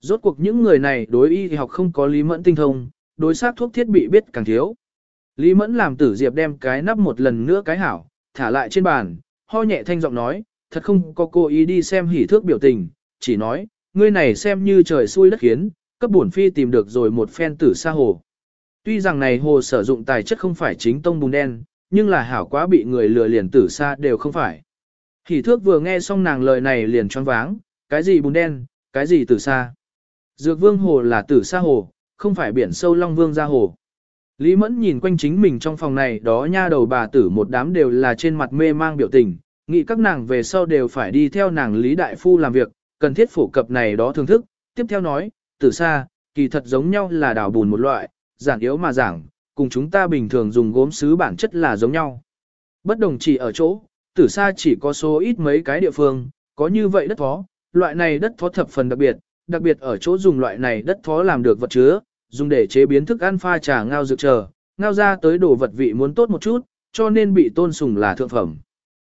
A: Rốt cuộc những người này đối y học không có lý mẫn tinh thông, đối xác thuốc thiết bị biết càng thiếu. Lý mẫn làm tử diệp đem cái nắp một lần nữa cái hảo, thả lại trên bàn, ho nhẹ thanh giọng nói, thật không có cô ý đi xem hỉ thước biểu tình, chỉ nói, ngươi này xem như trời xui đất khiến, cấp bổn phi tìm được rồi một phen tử sa hồ. Tuy rằng này hồ sử dụng tài chất không phải chính tông bùn đen, nhưng là hảo quá bị người lừa liền tử sa đều không phải. Hỉ thước vừa nghe xong nàng lời này liền choáng váng, cái gì bùn đen, cái gì tử sa. Dược vương hồ là tử sa hồ, không phải biển sâu long vương ra hồ. Lý mẫn nhìn quanh chính mình trong phòng này đó nha đầu bà tử một đám đều là trên mặt mê mang biểu tình, nghĩ các nàng về sau đều phải đi theo nàng Lý Đại Phu làm việc, cần thiết phổ cập này đó thưởng thức. Tiếp theo nói, từ xa kỳ thật giống nhau là đào bùn một loại, giản yếu mà giảng, cùng chúng ta bình thường dùng gốm sứ bản chất là giống nhau. Bất đồng chỉ ở chỗ, tử xa chỉ có số ít mấy cái địa phương, có như vậy đất thó, loại này đất thó thập phần đặc biệt, đặc biệt ở chỗ dùng loại này đất thó làm được vật chứa, dùng để chế biến thức ăn pha trà ngao dược chờ, ngao ra tới đồ vật vị muốn tốt một chút, cho nên bị tôn sùng là thượng phẩm.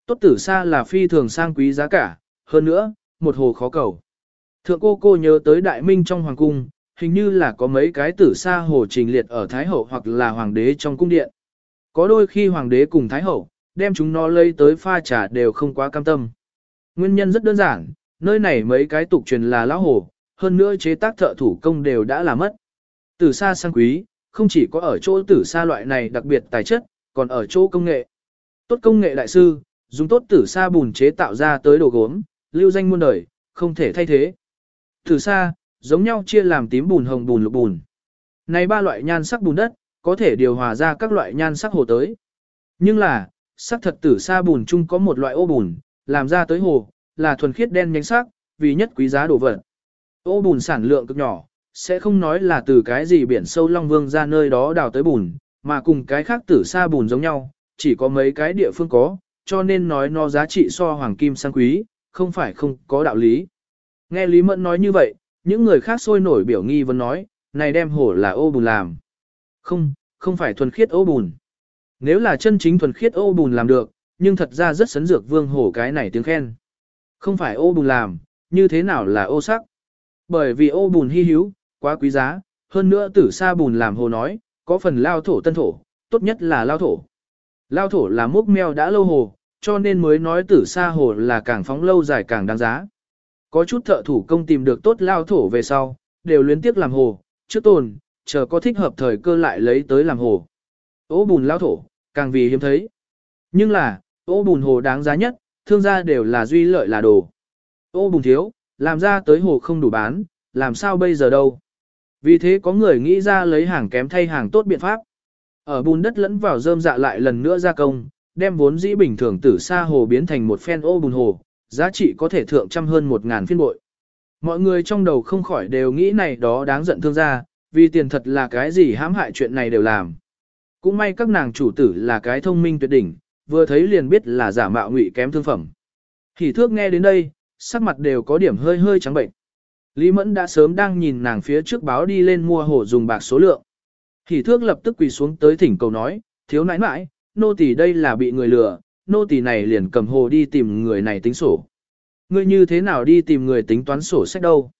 A: Tốt tử xa là phi thường sang quý giá cả, hơn nữa, một hồ khó cầu. Thượng cô cô nhớ tới đại minh trong hoàng cung, hình như là có mấy cái tử sa hồ trình liệt ở Thái Hậu hoặc là hoàng đế trong cung điện. Có đôi khi hoàng đế cùng Thái Hậu, đem chúng nó lấy tới pha trà đều không quá cam tâm. Nguyên nhân rất đơn giản, nơi này mấy cái tục truyền là lão hồ, hơn nữa chế tác thợ thủ công đều đã là mất. Tử sa sang quý, không chỉ có ở chỗ tử sa loại này đặc biệt tài chất, còn ở chỗ công nghệ. Tốt công nghệ đại sư, dùng tốt tử sa bùn chế tạo ra tới đồ gốm, lưu danh muôn đời, không thể thay thế. Từ xa, giống nhau chia làm tím bùn hồng bùn lục bùn. Này ba loại nhan sắc bùn đất, có thể điều hòa ra các loại nhan sắc hồ tới. Nhưng là, sắc thật tử xa bùn chung có một loại ô bùn, làm ra tới hồ, là thuần khiết đen nhánh sắc, vì nhất quý giá đồ vật. Ô bùn sản lượng cực nhỏ, sẽ không nói là từ cái gì biển sâu Long Vương ra nơi đó đào tới bùn, mà cùng cái khác tử xa bùn giống nhau, chỉ có mấy cái địa phương có, cho nên nói nó giá trị so hoàng kim sang quý, không phải không có đạo lý. Nghe Lý Mẫn nói như vậy, những người khác sôi nổi biểu nghi vẫn nói, này đem hổ là ô bùn làm. Không, không phải thuần khiết ô bùn. Nếu là chân chính thuần khiết ô bùn làm được, nhưng thật ra rất sấn dược vương hổ cái này tiếng khen. Không phải ô bùn làm, như thế nào là ô sắc? Bởi vì ô bùn hy hữu, quá quý giá, hơn nữa tử sa bùn làm hồ nói, có phần lao thổ tân thổ, tốt nhất là lao thổ. Lao thổ là mốc meo đã lâu hồ, cho nên mới nói tử sa hồ là càng phóng lâu dài càng đáng giá. Có chút thợ thủ công tìm được tốt lao thổ về sau, đều luyến tiếc làm hồ, trước tồn, chờ có thích hợp thời cơ lại lấy tới làm hồ. Ô bùn lao thổ, càng vì hiếm thấy. Nhưng là, ô bùn hồ đáng giá nhất, thương gia đều là duy lợi là đồ. Ô bùn thiếu, làm ra tới hồ không đủ bán, làm sao bây giờ đâu. Vì thế có người nghĩ ra lấy hàng kém thay hàng tốt biện pháp. Ở bùn đất lẫn vào rơm dạ lại lần nữa gia công, đem vốn dĩ bình thường tử sa hồ biến thành một phen ô bùn hồ, giá trị có thể thượng trăm hơn một ngàn phiên bội. Mọi người trong đầu không khỏi đều nghĩ này đó đáng giận thương gia, vì tiền thật là cái gì hãm hại chuyện này đều làm. Cũng may các nàng chủ tử là cái thông minh tuyệt đỉnh, vừa thấy liền biết là giả mạo ngụy kém thương phẩm. Hỉ thước nghe đến đây, sắc mặt đều có điểm hơi hơi trắng bệnh. Lý Mẫn đã sớm đang nhìn nàng phía trước báo đi lên mua hổ dùng bạc số lượng. Hỉ thước lập tức quỳ xuống tới thỉnh cầu nói, thiếu nãi nãi, nô tỳ đây là bị người lừa, nô tỳ này liền cầm hồ đi tìm người này tính sổ. Ngươi như thế nào đi tìm người tính toán sổ sách đâu?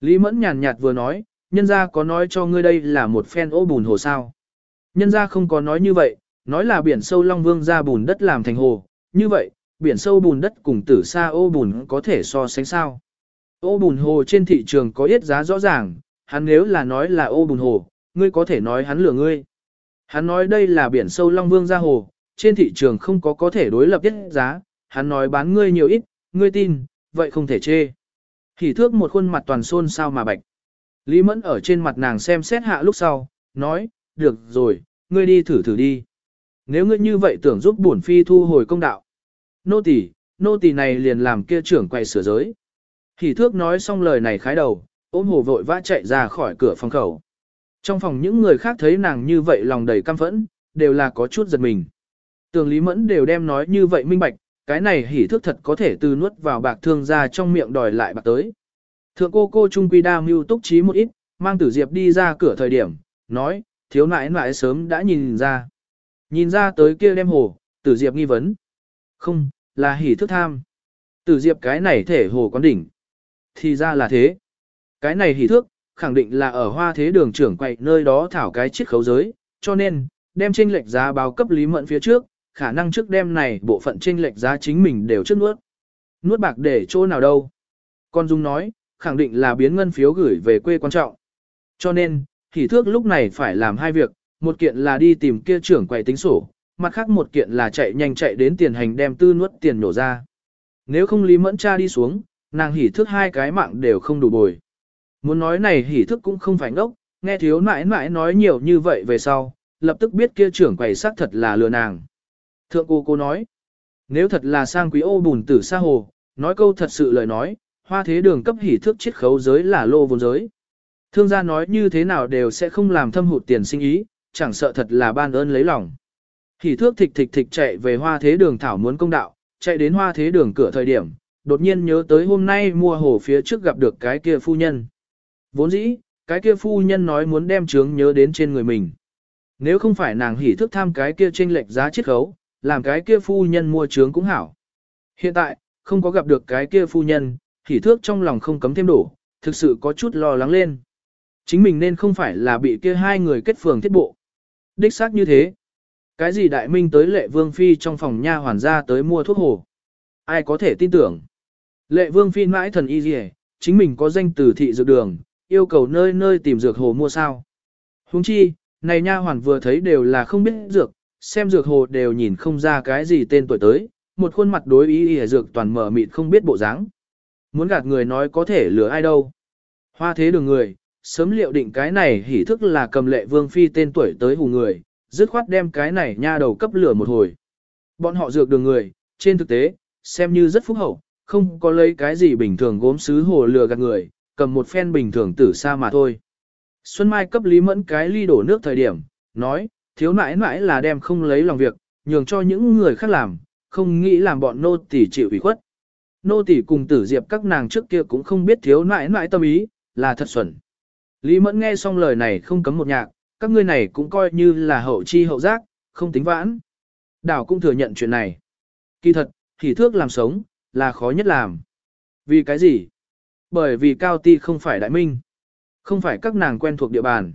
A: Lý Mẫn nhàn nhạt vừa nói, nhân gia có nói cho ngươi đây là một phen ô bùn hồ sao. Nhân gia không có nói như vậy, nói là biển sâu Long Vương ra bùn đất làm thành hồ, như vậy, biển sâu bùn đất cùng tử sa ô bùn có thể so sánh sao. Ô bùn hồ trên thị trường có ít giá rõ ràng, hắn nếu là nói là ô bùn hồ, ngươi có thể nói hắn lừa ngươi. Hắn nói đây là biển sâu Long Vương ra hồ, trên thị trường không có có thể đối lập nhất giá, hắn nói bán ngươi nhiều ít, ngươi tin, vậy không thể chê. Hỉ thước một khuôn mặt toàn xôn sao mà bạch. Lý Mẫn ở trên mặt nàng xem xét hạ lúc sau, nói, được rồi, ngươi đi thử thử đi. Nếu ngươi như vậy tưởng giúp bổn phi thu hồi công đạo. Nô tỳ, nô tỳ này liền làm kia trưởng quay sửa giới. Hỉ thước nói xong lời này khái đầu, ôm hồ vội vã chạy ra khỏi cửa phòng khẩu. Trong phòng những người khác thấy nàng như vậy lòng đầy căm phẫn, đều là có chút giật mình. Tường Lý Mẫn đều đem nói như vậy minh bạch, cái này hỉ thước thật có thể từ nuốt vào bạc thương ra trong miệng đòi lại bạc tới. Thượng cô cô Trung Quy đa mưu túc trí một ít, mang tử diệp đi ra cửa thời điểm, nói, thiếu nãi nãi sớm đã nhìn ra. Nhìn ra tới kia đem hồ, tử diệp nghi vấn. Không, là hỉ thức tham. Tử diệp cái này thể hồ quán đỉnh. Thì ra là thế. Cái này hỉ thước, khẳng định là ở hoa thế đường trưởng quậy nơi đó thảo cái chiết khấu giới, cho nên, đem tranh lệch giá báo cấp lý mận phía trước, khả năng trước đem này bộ phận tranh lệch giá chính mình đều trước nuốt. Nuốt bạc để chỗ nào đâu. Con Dung nói, khẳng định là biến ngân phiếu gửi về quê quan trọng. Cho nên, thì thước lúc này phải làm hai việc, một kiện là đi tìm kia trưởng quầy tính sổ, mặt khác một kiện là chạy nhanh chạy đến tiền hành đem tư nuốt tiền nổ ra. Nếu không Lý Mẫn cha đi xuống, nàng hỉ thước hai cái mạng đều không đủ bồi. Muốn nói này hỉ thước cũng không phải ngốc, nghe thiếu nãi nãi nói nhiều như vậy về sau, lập tức biết kia trưởng quầy sắc thật là lừa nàng. Thượng cô cô nói, nếu thật là sang quý ô bùn tử xa hồ, nói câu thật sự lời nói, hoa thế đường cấp hỉ thước chiết khấu giới là lô vốn giới. Thương gia nói như thế nào đều sẽ không làm thâm hụt tiền sinh ý, chẳng sợ thật là ban ơn lấy lòng. Hỉ thước thịch thịch thịch chạy về hoa thế đường thảo muốn công đạo, chạy đến hoa thế đường cửa thời điểm, đột nhiên nhớ tới hôm nay mua hồ phía trước gặp được cái kia phu nhân. Vốn dĩ, cái kia phu nhân nói muốn đem trướng nhớ đến trên người mình. Nếu không phải nàng hỉ thức tham cái kia trên lệch giá chiết khấu, làm cái kia phu nhân mua trướng cũng hảo. Hiện tại, không có gặp được cái kia phu nhân, hỉ thước trong lòng không cấm thêm đổ, thực sự có chút lo lắng lên. Chính mình nên không phải là bị kia hai người kết phường thiết bộ. Đích xác như thế. Cái gì đại minh tới lệ vương phi trong phòng nha hoàn ra tới mua thuốc hồ. Ai có thể tin tưởng. Lệ vương phi mãi thần y gì chính mình có danh từ thị dược đường, yêu cầu nơi nơi tìm dược hồ mua sao. Huống chi, này nha hoàn vừa thấy đều là không biết dược, xem dược hồ đều nhìn không ra cái gì tên tuổi tới, một khuôn mặt đối ý y dược toàn mở mịt không biết bộ dáng. Muốn gạt người nói có thể lừa ai đâu. Hoa thế đường người, sớm liệu định cái này hỉ thức là cầm lệ vương phi tên tuổi tới hù người, dứt khoát đem cái này nha đầu cấp lửa một hồi. Bọn họ dược đường người, trên thực tế, xem như rất phúc hậu, không có lấy cái gì bình thường gốm sứ hồ lừa gạt người, cầm một phen bình thường tử xa mà thôi. Xuân Mai cấp Lý Mẫn cái ly đổ nước thời điểm, nói, thiếu nãi nãi là đem không lấy lòng việc, nhường cho những người khác làm, không nghĩ làm bọn nô tỳ chịu ủy khuất. Nô tỳ cùng tử diệp các nàng trước kia cũng không biết thiếu nãi nãi tâm ý, là thật xuẩn. Lý Mẫn nghe xong lời này không cấm một nhạc, các ngươi này cũng coi như là hậu chi hậu giác, không tính vãn. Đảo cũng thừa nhận chuyện này. Kỳ thật, thì thước làm sống, là khó nhất làm. Vì cái gì? Bởi vì Cao Ti không phải đại minh. Không phải các nàng quen thuộc địa bàn.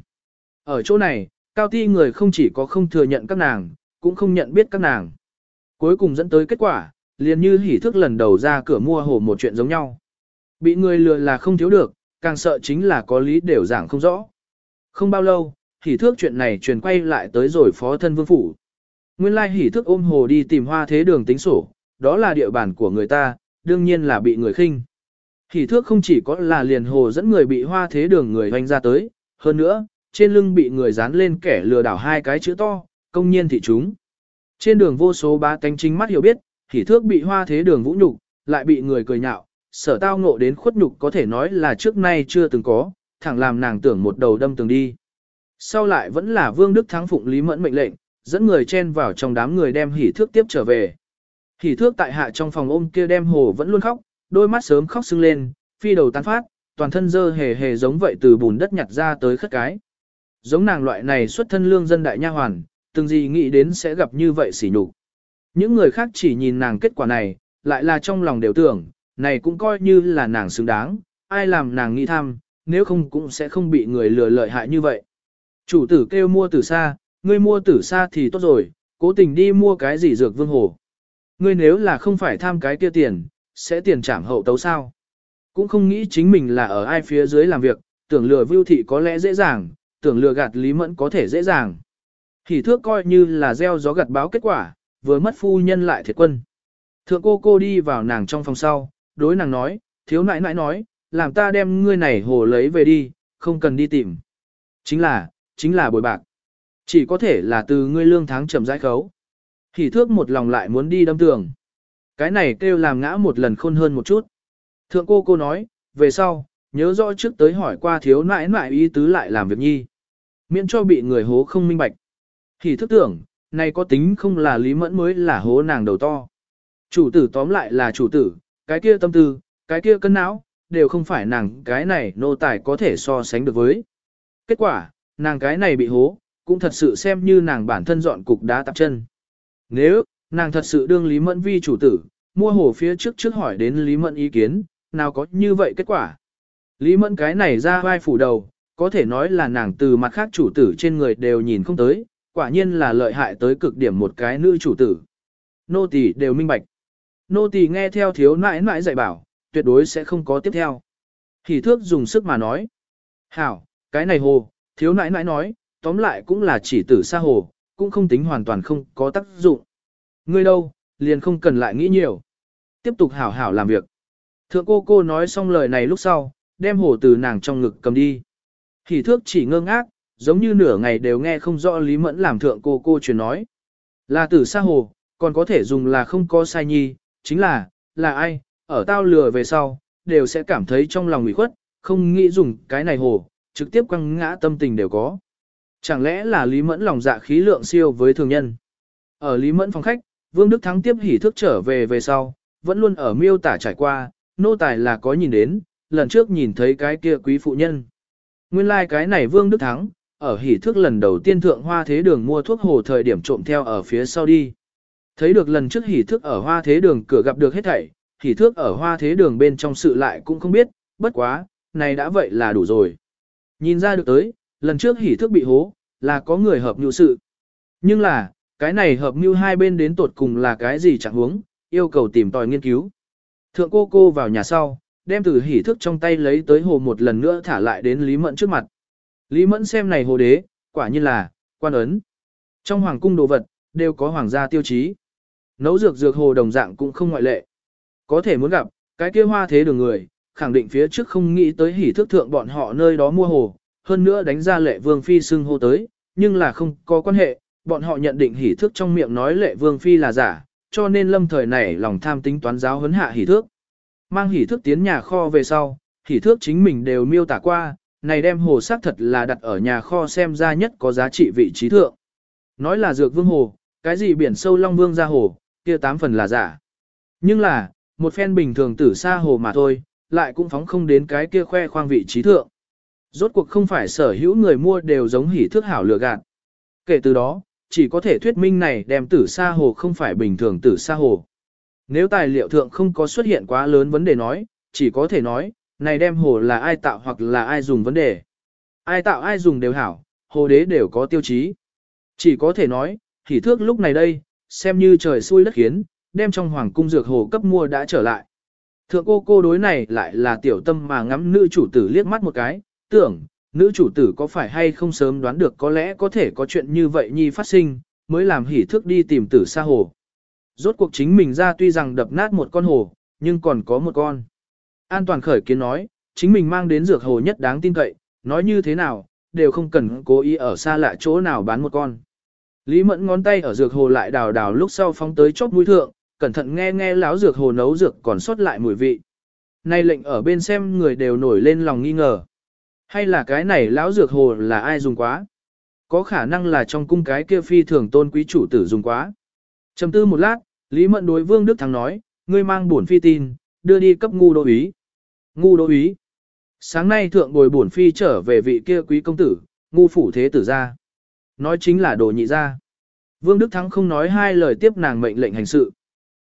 A: Ở chỗ này, Cao Ti người không chỉ có không thừa nhận các nàng, cũng không nhận biết các nàng. Cuối cùng dẫn tới kết quả, liền như hỉ thức lần đầu ra cửa mua hồ một chuyện giống nhau. Bị người lừa là không thiếu được, càng sợ chính là có lý đều giảng không rõ. Không bao lâu, hỉ thước chuyện này truyền quay lại tới rồi phó thân vương phủ. Nguyên lai hỉ thước ôm hồ đi tìm hoa thế đường tính sổ, đó là địa bàn của người ta, đương nhiên là bị người khinh. Hỉ thước không chỉ có là liền hồ dẫn người bị hoa thế đường người hoành ra tới, hơn nữa, trên lưng bị người dán lên kẻ lừa đảo hai cái chữ to, công nhiên thị chúng. Trên đường vô số ba cánh chính mắt hiểu biết, hỉ thước bị hoa thế đường vũ nhục, lại bị người cười nhạo, sở tao ngộ đến khuất nhục có thể nói là trước nay chưa từng có, thẳng làm nàng tưởng một đầu đâm tường đi. Sau lại vẫn là Vương Đức Thắng phụng Lý Mẫn mệnh lệnh, dẫn người chen vào trong đám người đem hỉ thước tiếp trở về. Hỉ thước tại hạ trong phòng ôm kia đem hồ vẫn luôn khóc, đôi mắt sớm khóc sưng lên, phi đầu tán phát, toàn thân dơ hề hề giống vậy từ bùn đất nhặt ra tới khất cái. Giống nàng loại này xuất thân lương dân đại nha hoàn, từng gì nghĩ đến sẽ gặp như vậy xỉ nhục. Những người khác chỉ nhìn nàng kết quả này, lại là trong lòng đều tưởng, này cũng coi như là nàng xứng đáng, ai làm nàng nghĩ tham, nếu không cũng sẽ không bị người lừa lợi hại như vậy. Chủ tử kêu mua từ xa, ngươi mua từ xa thì tốt rồi, cố tình đi mua cái gì dược vương hồ. Ngươi nếu là không phải tham cái kia tiền, sẽ tiền trảm hậu tấu sao. Cũng không nghĩ chính mình là ở ai phía dưới làm việc, tưởng lừa vưu thị có lẽ dễ dàng, tưởng lừa gạt lý mẫn có thể dễ dàng. Thì thước coi như là gieo gió gặt báo kết quả, vừa mất phu nhân lại thiệt quân. Thượng cô cô đi vào nàng trong phòng sau, đối nàng nói, thiếu nãi nãi nói, làm ta đem ngươi này hồ lấy về đi, không cần đi tìm. Chính là, chính là bồi bạc. Chỉ có thể là từ ngươi lương tháng chậm rãi khấu. Hỉ thước một lòng lại muốn đi đâm tường. Cái này kêu làm ngã một lần khôn hơn một chút. Thượng cô cô nói, về sau, nhớ rõ trước tới hỏi qua thiếu nãi nãi ý tứ lại làm việc nhi. Miễn cho bị người hố không minh bạch. thì thức tưởng, này có tính không là lý mẫn mới là hố nàng đầu to. Chủ tử tóm lại là chủ tử, cái kia tâm tư, cái kia cân não, đều không phải nàng cái này nô tài có thể so sánh được với. Kết quả, nàng cái này bị hố, cũng thật sự xem như nàng bản thân dọn cục đá tạp chân. Nếu, nàng thật sự đương Lý Mẫn vi chủ tử, mua hồ phía trước trước hỏi đến Lý Mẫn ý kiến, nào có như vậy kết quả. Lý Mẫn cái này ra vai phủ đầu, có thể nói là nàng từ mặt khác chủ tử trên người đều nhìn không tới, quả nhiên là lợi hại tới cực điểm một cái nữ chủ tử. Nô tỳ đều minh bạch. Nô tỳ nghe theo thiếu nãi nãi dạy bảo, tuyệt đối sẽ không có tiếp theo. Hỷ thước dùng sức mà nói. Hảo, cái này hồ, thiếu nãi nãi nói, tóm lại cũng là chỉ tử xa hồ, cũng không tính hoàn toàn không có tác dụng. Ngươi đâu, liền không cần lại nghĩ nhiều. Tiếp tục hảo hảo làm việc. Thượng cô cô nói xong lời này lúc sau, đem hồ từ nàng trong ngực cầm đi. Hỷ thước chỉ ngơ ngác, giống như nửa ngày đều nghe không rõ Lý Mẫn làm thượng cô cô truyền nói. Là tử xa hồ, còn có thể dùng là không có sai nhi, chính là, là ai, ở tao lừa về sau, đều sẽ cảm thấy trong lòng ủy khuất, không nghĩ dùng cái này hồ, trực tiếp quăng ngã tâm tình đều có. Chẳng lẽ là Lý Mẫn lòng dạ khí lượng siêu với thường nhân? Ở Lý Mẫn phòng khách, Vương Đức Thắng tiếp hỉ thức trở về về sau, vẫn luôn ở miêu tả trải qua, nô tài là có nhìn đến, lần trước nhìn thấy cái kia quý phụ nhân. Nguyên lai like cái này Vương Đức Thắng, ở hỉ thức lần đầu tiên thượng hoa thế đường mua thuốc hồ thời điểm trộm theo ở phía sau đi. Thấy được lần trước hỉ thức ở hoa thế đường cửa gặp được hết thảy, hỉ thức ở hoa thế đường bên trong sự lại cũng không biết, bất quá, này đã vậy là đủ rồi. Nhìn ra được tới, lần trước hỉ thức bị hố, là có người hợp nhu sự. Nhưng là, cái này hợp mưu hai bên đến tột cùng là cái gì chẳng huống, yêu cầu tìm tòi nghiên cứu. Thượng cô cô vào nhà sau, đem từ hỉ thức trong tay lấy tới hồ một lần nữa thả lại đến Lý Mẫn trước mặt. Lý Mẫn xem này hồ đế, quả nhiên là, quan ấn. Trong hoàng cung đồ vật, đều có hoàng gia tiêu chí. Nấu dược dược hồ đồng dạng cũng không ngoại lệ. Có thể muốn gặp, cái kia hoa thế đường người, khẳng định phía trước không nghĩ tới hỉ thức thượng bọn họ nơi đó mua hồ, hơn nữa đánh ra lệ vương phi xưng hô tới, nhưng là không có quan hệ, bọn họ nhận định hỉ thước trong miệng nói lệ vương phi là giả, cho nên lâm thời này lòng tham tính toán giáo huấn hạ hỉ thước. Mang hỉ thước tiến nhà kho về sau, hỉ thước chính mình đều miêu tả qua, này đem hồ xác thật là đặt ở nhà kho xem ra nhất có giá trị vị trí thượng. Nói là dược vương hồ, cái gì biển sâu long vương ra hồ, kia tám phần là giả. Nhưng là, một phen bình thường tử xa hồ mà thôi, lại cũng phóng không đến cái kia khoe khoang vị trí thượng. Rốt cuộc không phải sở hữu người mua đều giống hỉ thước hảo lừa gạt. Kể từ đó, chỉ có thể thuyết minh này đem tử sa hồ không phải bình thường tử sa hồ. Nếu tài liệu thượng không có xuất hiện quá lớn vấn đề nói, chỉ có thể nói, này đem hồ là ai tạo hoặc là ai dùng vấn đề. Ai tạo ai dùng đều hảo, hồ đế đều có tiêu chí. Chỉ có thể nói, hỉ thước lúc này đây, xem như trời xui đất khiến, đem trong hoàng cung dược hồ cấp mua đã trở lại. Thượng cô cô đối này lại là tiểu tâm mà ngắm nữ chủ tử liếc mắt một cái, tưởng, nữ chủ tử có phải hay không sớm đoán được có lẽ có thể có chuyện như vậy nhi phát sinh, mới làm hỉ thức đi tìm tử xa hồ. Rốt cuộc chính mình ra tuy rằng đập nát một con hồ, nhưng còn có một con. An toàn khởi kiến nói, chính mình mang đến dược hồ nhất đáng tin cậy, nói như thế nào, đều không cần cố ý ở xa lạ chỗ nào bán một con. Lý mẫn ngón tay ở dược hồ lại đào đào lúc sau phóng tới chóp mũi thượng, cẩn thận nghe nghe láo dược hồ nấu dược còn sót lại mùi vị. Nay lệnh ở bên xem người đều nổi lên lòng nghi ngờ. Hay là cái này lão dược hồ là ai dùng quá? Có khả năng là trong cung cái kia phi thường tôn quý chủ tử dùng quá. Trầm tư một lát, Lý Mẫn đối Vương Đức Thắng nói, ngươi mang bổn phi tin, đưa đi cấp ngu đô úy. Ngu đô úy. Sáng nay thượng bồi bổn phi trở về vị kia quý công tử, ngu phủ thế tử ra. Nói chính là đồ nhị ra. Vương Đức Thắng không nói hai lời tiếp nàng mệnh lệnh hành sự.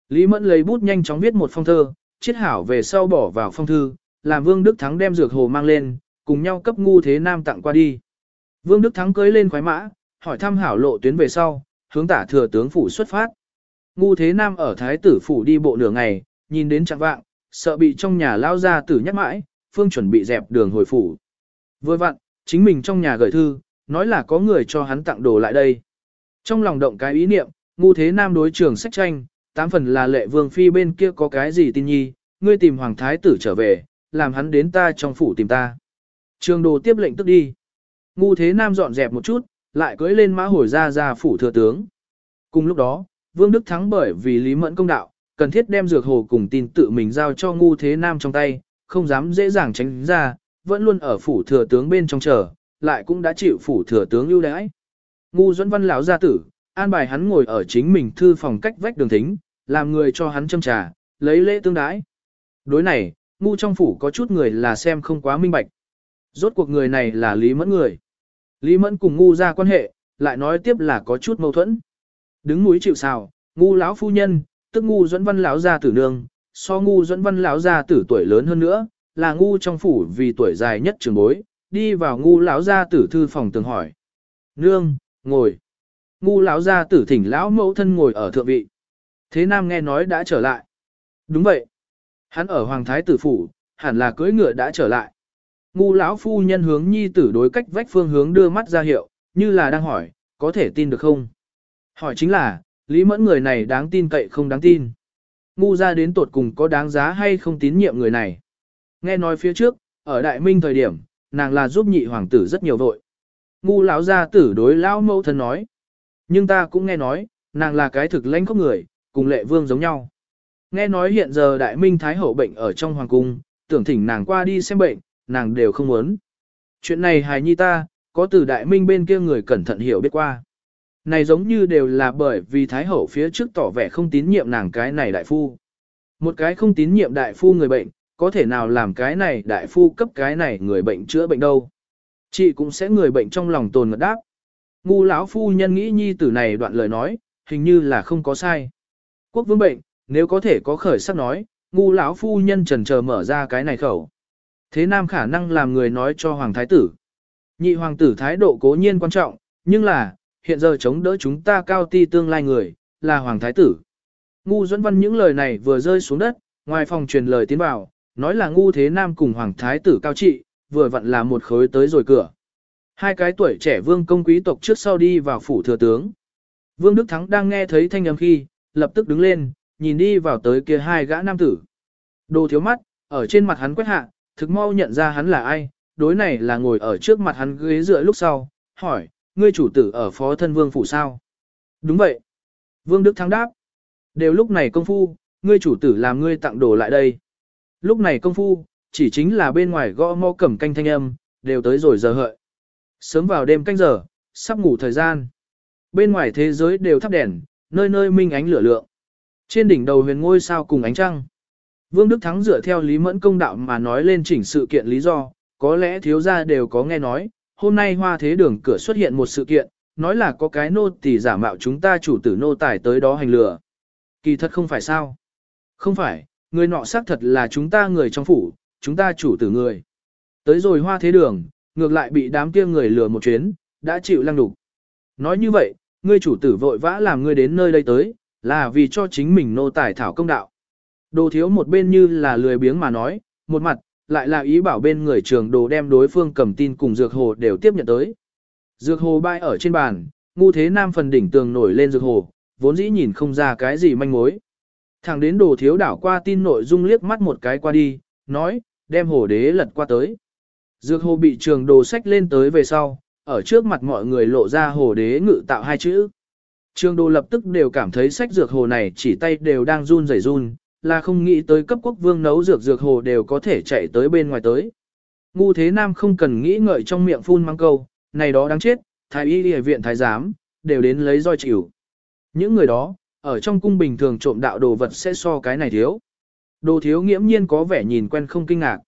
A: Lý Mẫn lấy bút nhanh chóng viết một phong thơ, chiết hảo về sau bỏ vào phong thư, làm Vương Đức Thắng đem dược hồ mang lên, cùng nhau cấp ngu thế nam tặng qua đi. Vương Đức Thắng cưới lên khoái mã, hỏi thăm hảo lộ tuyến về sau, hướng tả thừa tướng phủ xuất phát. Ngu thế nam ở thái tử phủ đi bộ nửa ngày, nhìn đến chặng vạng, sợ bị trong nhà lao ra tử nhắc mãi, phương chuẩn bị dẹp đường hồi phủ. Vừa vặn, chính mình trong nhà gửi thư, nói là có người cho hắn tặng đồ lại đây. Trong lòng động cái ý niệm, ngu thế nam đối trường sách tranh, tám phần là lệ vương phi bên kia có cái gì tin nhi, ngươi tìm hoàng thái tử trở về, làm hắn đến ta trong phủ tìm ta. Trường đồ tiếp lệnh tức đi. Ngu thế nam dọn dẹp một chút, lại cưỡi lên mã hồi ra ra phủ thừa tướng. Cùng lúc đó, Vương Đức thắng bởi vì Lý Mẫn công đạo, cần thiết đem dược hồ cùng tin tự mình giao cho ngu thế nam trong tay, không dám dễ dàng tránh ra, vẫn luôn ở phủ thừa tướng bên trong chờ, lại cũng đã chịu phủ thừa tướng ưu đãi. Ngu dẫn văn lão gia tử, an bài hắn ngồi ở chính mình thư phòng cách vách đường thính, làm người cho hắn châm trà, lấy lễ tương đái. Đối này, ngu trong phủ có chút người là xem không quá minh bạch. Rốt cuộc người này là Lý Mẫn người. Lý Mẫn cùng ngu ra quan hệ, lại nói tiếp là có chút mâu thuẫn. Đứng núi chịu sào, ngu lão phu nhân, tức ngu dẫn văn lão gia tử nương, so ngu dẫn văn lão gia tử tuổi lớn hơn nữa, là ngu trong phủ vì tuổi dài nhất trường bối, đi vào ngu lão gia tử thư phòng tường hỏi. Nương, ngồi. Ngu lão gia tử thỉnh lão mẫu thân ngồi ở thượng vị. Thế Nam nghe nói đã trở lại. Đúng vậy. Hắn ở Hoàng Thái tử phủ, hẳn là cưỡi ngựa đã trở lại. Ngu lão phu nhân hướng nhi tử đối cách vách phương hướng đưa mắt ra hiệu, như là đang hỏi, có thể tin được không? Hỏi chính là, Lý Mẫn người này đáng tin cậy không đáng tin. Ngu ra đến tột cùng có đáng giá hay không tín nhiệm người này. Nghe nói phía trước, ở Đại Minh thời điểm, nàng là giúp nhị hoàng tử rất nhiều vội. Ngu lão gia tử đối lão mẫu thân nói. Nhưng ta cũng nghe nói, nàng là cái thực lãnh khóc người, cùng lệ vương giống nhau. Nghe nói hiện giờ Đại Minh Thái Hậu bệnh ở trong hoàng cung, tưởng thỉnh nàng qua đi xem bệnh, nàng đều không muốn. Chuyện này hài nhi ta, có từ Đại Minh bên kia người cẩn thận hiểu biết qua. Này giống như đều là bởi vì Thái Hậu phía trước tỏ vẻ không tín nhiệm nàng cái này đại phu. Một cái không tín nhiệm đại phu người bệnh, có thể nào làm cái này đại phu cấp cái này người bệnh chữa bệnh đâu. Chị cũng sẽ người bệnh trong lòng tồn ngật đáp. Ngu lão phu nhân nghĩ nhi tử này đoạn lời nói, hình như là không có sai. Quốc vương bệnh, nếu có thể có khởi sắc nói, ngu lão phu nhân trần chờ mở ra cái này khẩu. Thế nam khả năng làm người nói cho hoàng thái tử. Nhị hoàng tử thái độ cố nhiên quan trọng, nhưng là, hiện giờ chống đỡ chúng ta cao ti tương lai người, là hoàng thái tử. Ngu dẫn văn những lời này vừa rơi xuống đất, ngoài phòng truyền lời tiến vào, nói là ngu thế nam cùng hoàng thái tử cao trị, vừa vặn là một khối tới rồi cửa. Hai cái tuổi trẻ vương công quý tộc trước sau đi vào phủ thừa tướng. Vương Đức Thắng đang nghe thấy thanh âm khi, lập tức đứng lên, nhìn đi vào tới kia hai gã nam tử. Đồ thiếu mắt, ở trên mặt hắn quét hạ, thực mau nhận ra hắn là ai, đối này là ngồi ở trước mặt hắn ghế dựa lúc sau, hỏi, ngươi chủ tử ở phó thân vương phủ sao? Đúng vậy. Vương Đức Thắng đáp. Đều lúc này công phu, ngươi chủ tử làm ngươi tặng đồ lại đây. Lúc này công phu, chỉ chính là bên ngoài gõ mõ cẩm canh thanh âm, đều tới rồi giờ hợi. Sớm vào đêm canh giờ, sắp ngủ thời gian. Bên ngoài thế giới đều thắp đèn, nơi nơi minh ánh lửa lượng. Trên đỉnh đầu huyền ngôi sao cùng ánh trăng. Vương Đức Thắng dựa theo Lý Mẫn công đạo mà nói lên chỉnh sự kiện lý do, có lẽ thiếu gia đều có nghe nói, hôm nay hoa thế đường cửa xuất hiện một sự kiện, nói là có cái nô tỳ giả mạo chúng ta chủ tử nô tài tới đó hành lừa. Kỳ thật không phải sao. Không phải, người nọ xác thật là chúng ta người trong phủ, chúng ta chủ tử người. Tới rồi hoa thế đường, ngược lại bị đám kia người lừa một chuyến, đã chịu lăng đục. Nói như vậy, ngươi chủ tử vội vã làm ngươi đến nơi đây tới, là vì cho chính mình nô tài thảo công đạo. Đồ thiếu một bên như là lười biếng mà nói, một mặt, lại là ý bảo bên người trường đồ đem đối phương cầm tin cùng dược hồ đều tiếp nhận tới. Dược hồ bay ở trên bàn, ngu thế nam phần đỉnh tường nổi lên dược hồ, vốn dĩ nhìn không ra cái gì manh mối. Thẳng đến đồ thiếu đảo qua tin nội dung liếc mắt một cái qua đi, nói, đem hồ đế lật qua tới. Dược hồ bị trường đồ sách lên tới về sau, ở trước mặt mọi người lộ ra hồ đế ngự tạo hai chữ. Trường đồ lập tức đều cảm thấy sách dược hồ này chỉ tay đều đang run rẩy run, là không nghĩ tới cấp quốc vương nấu dược dược hồ đều có thể chạy tới bên ngoài tới. Ngu thế nam không cần nghĩ ngợi trong miệng phun mang câu, này đó đáng chết, thái y đi viện thái giám, đều đến lấy roi chịu. Những người đó, ở trong cung bình thường trộm đạo đồ vật sẽ so cái này thiếu. Đồ thiếu nghiễm nhiên có vẻ nhìn quen không kinh ngạc.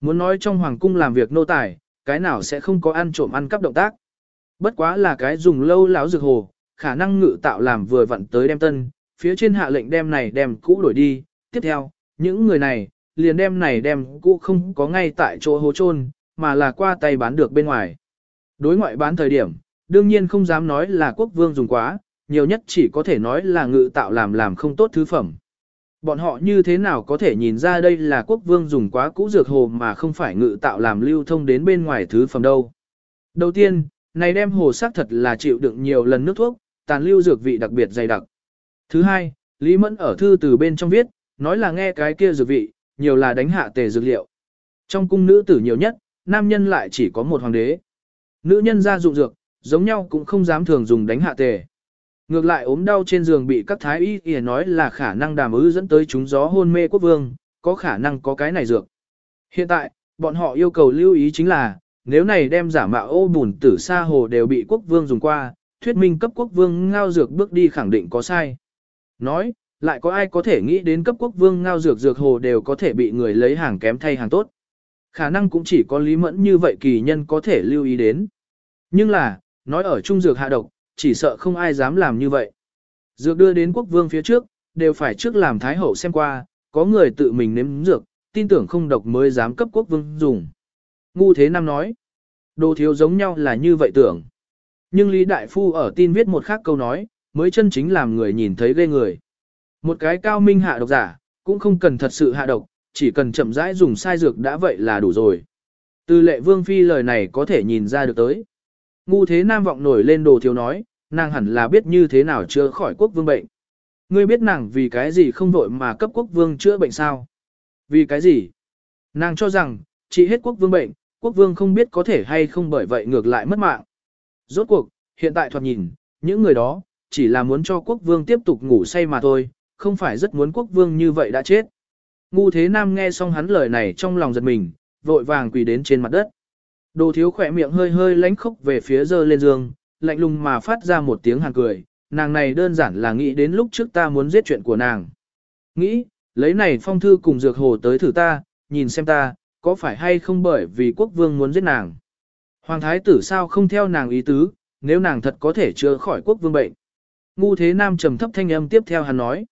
A: Muốn nói trong hoàng cung làm việc nô tài, cái nào sẽ không có ăn trộm ăn cắp động tác. Bất quá là cái dùng lâu láo dược hồ, khả năng ngự tạo làm vừa vặn tới đem tân, phía trên hạ lệnh đem này đem cũ đổi đi. Tiếp theo, những người này, liền đem này đem cũ không có ngay tại chỗ hố chôn mà là qua tay bán được bên ngoài. Đối ngoại bán thời điểm, đương nhiên không dám nói là quốc vương dùng quá, nhiều nhất chỉ có thể nói là ngự tạo làm làm không tốt thứ phẩm. Bọn họ như thế nào có thể nhìn ra đây là quốc vương dùng quá cũ dược hồ mà không phải ngự tạo làm lưu thông đến bên ngoài thứ phẩm đâu. Đầu tiên, này đem hồ xác thật là chịu đựng nhiều lần nước thuốc, tàn lưu dược vị đặc biệt dày đặc. Thứ hai, Lý Mẫn ở thư từ bên trong viết, nói là nghe cái kia dược vị, nhiều là đánh hạ tề dược liệu. Trong cung nữ tử nhiều nhất, nam nhân lại chỉ có một hoàng đế. Nữ nhân ra dụng dược, giống nhau cũng không dám thường dùng đánh hạ tề. Ngược lại ốm đau trên giường bị các thái y y nói là khả năng đàm ứ dẫn tới chúng gió hôn mê quốc vương, có khả năng có cái này dược. Hiện tại, bọn họ yêu cầu lưu ý chính là, nếu này đem giả mạo ô bùn tử sa hồ đều bị quốc vương dùng qua, thuyết minh cấp quốc vương ngao dược bước đi khẳng định có sai. Nói, lại có ai có thể nghĩ đến cấp quốc vương ngao dược dược hồ đều có thể bị người lấy hàng kém thay hàng tốt. Khả năng cũng chỉ có lý mẫn như vậy kỳ nhân có thể lưu ý đến. Nhưng là, nói ở trung dược hạ độc, chỉ sợ không ai dám làm như vậy. Dược đưa đến quốc vương phía trước, đều phải trước làm thái hậu xem qua, có người tự mình nếm dược, tin tưởng không độc mới dám cấp quốc vương dùng. Ngu thế nam nói, đồ thiếu giống nhau là như vậy tưởng. Nhưng Lý Đại Phu ở tin viết một khác câu nói, mới chân chính làm người nhìn thấy ghê người. Một cái cao minh hạ độc giả, cũng không cần thật sự hạ độc, chỉ cần chậm rãi dùng sai dược đã vậy là đủ rồi. Từ lệ vương phi lời này có thể nhìn ra được tới. Ngu thế nam vọng nổi lên đồ thiếu nói, nàng hẳn là biết như thế nào chữa khỏi quốc vương bệnh. Ngươi biết nàng vì cái gì không vội mà cấp quốc vương chữa bệnh sao? Vì cái gì? Nàng cho rằng, chỉ hết quốc vương bệnh, quốc vương không biết có thể hay không bởi vậy ngược lại mất mạng. Rốt cuộc, hiện tại thoạt nhìn, những người đó, chỉ là muốn cho quốc vương tiếp tục ngủ say mà thôi, không phải rất muốn quốc vương như vậy đã chết. Ngu thế nam nghe xong hắn lời này trong lòng giật mình, vội vàng quỳ đến trên mặt đất. Đồ thiếu khỏe miệng hơi hơi lánh khốc về phía dơ lên giường, lạnh lùng mà phát ra một tiếng hàng cười, nàng này đơn giản là nghĩ đến lúc trước ta muốn giết chuyện của nàng. Nghĩ, lấy này phong thư cùng dược hồ tới thử ta, nhìn xem ta, có phải hay không bởi vì quốc vương muốn giết nàng. Hoàng thái tử sao không theo nàng ý tứ, nếu nàng thật có thể chữa khỏi quốc vương bệnh. Ngu thế nam trầm thấp thanh âm tiếp theo hắn nói.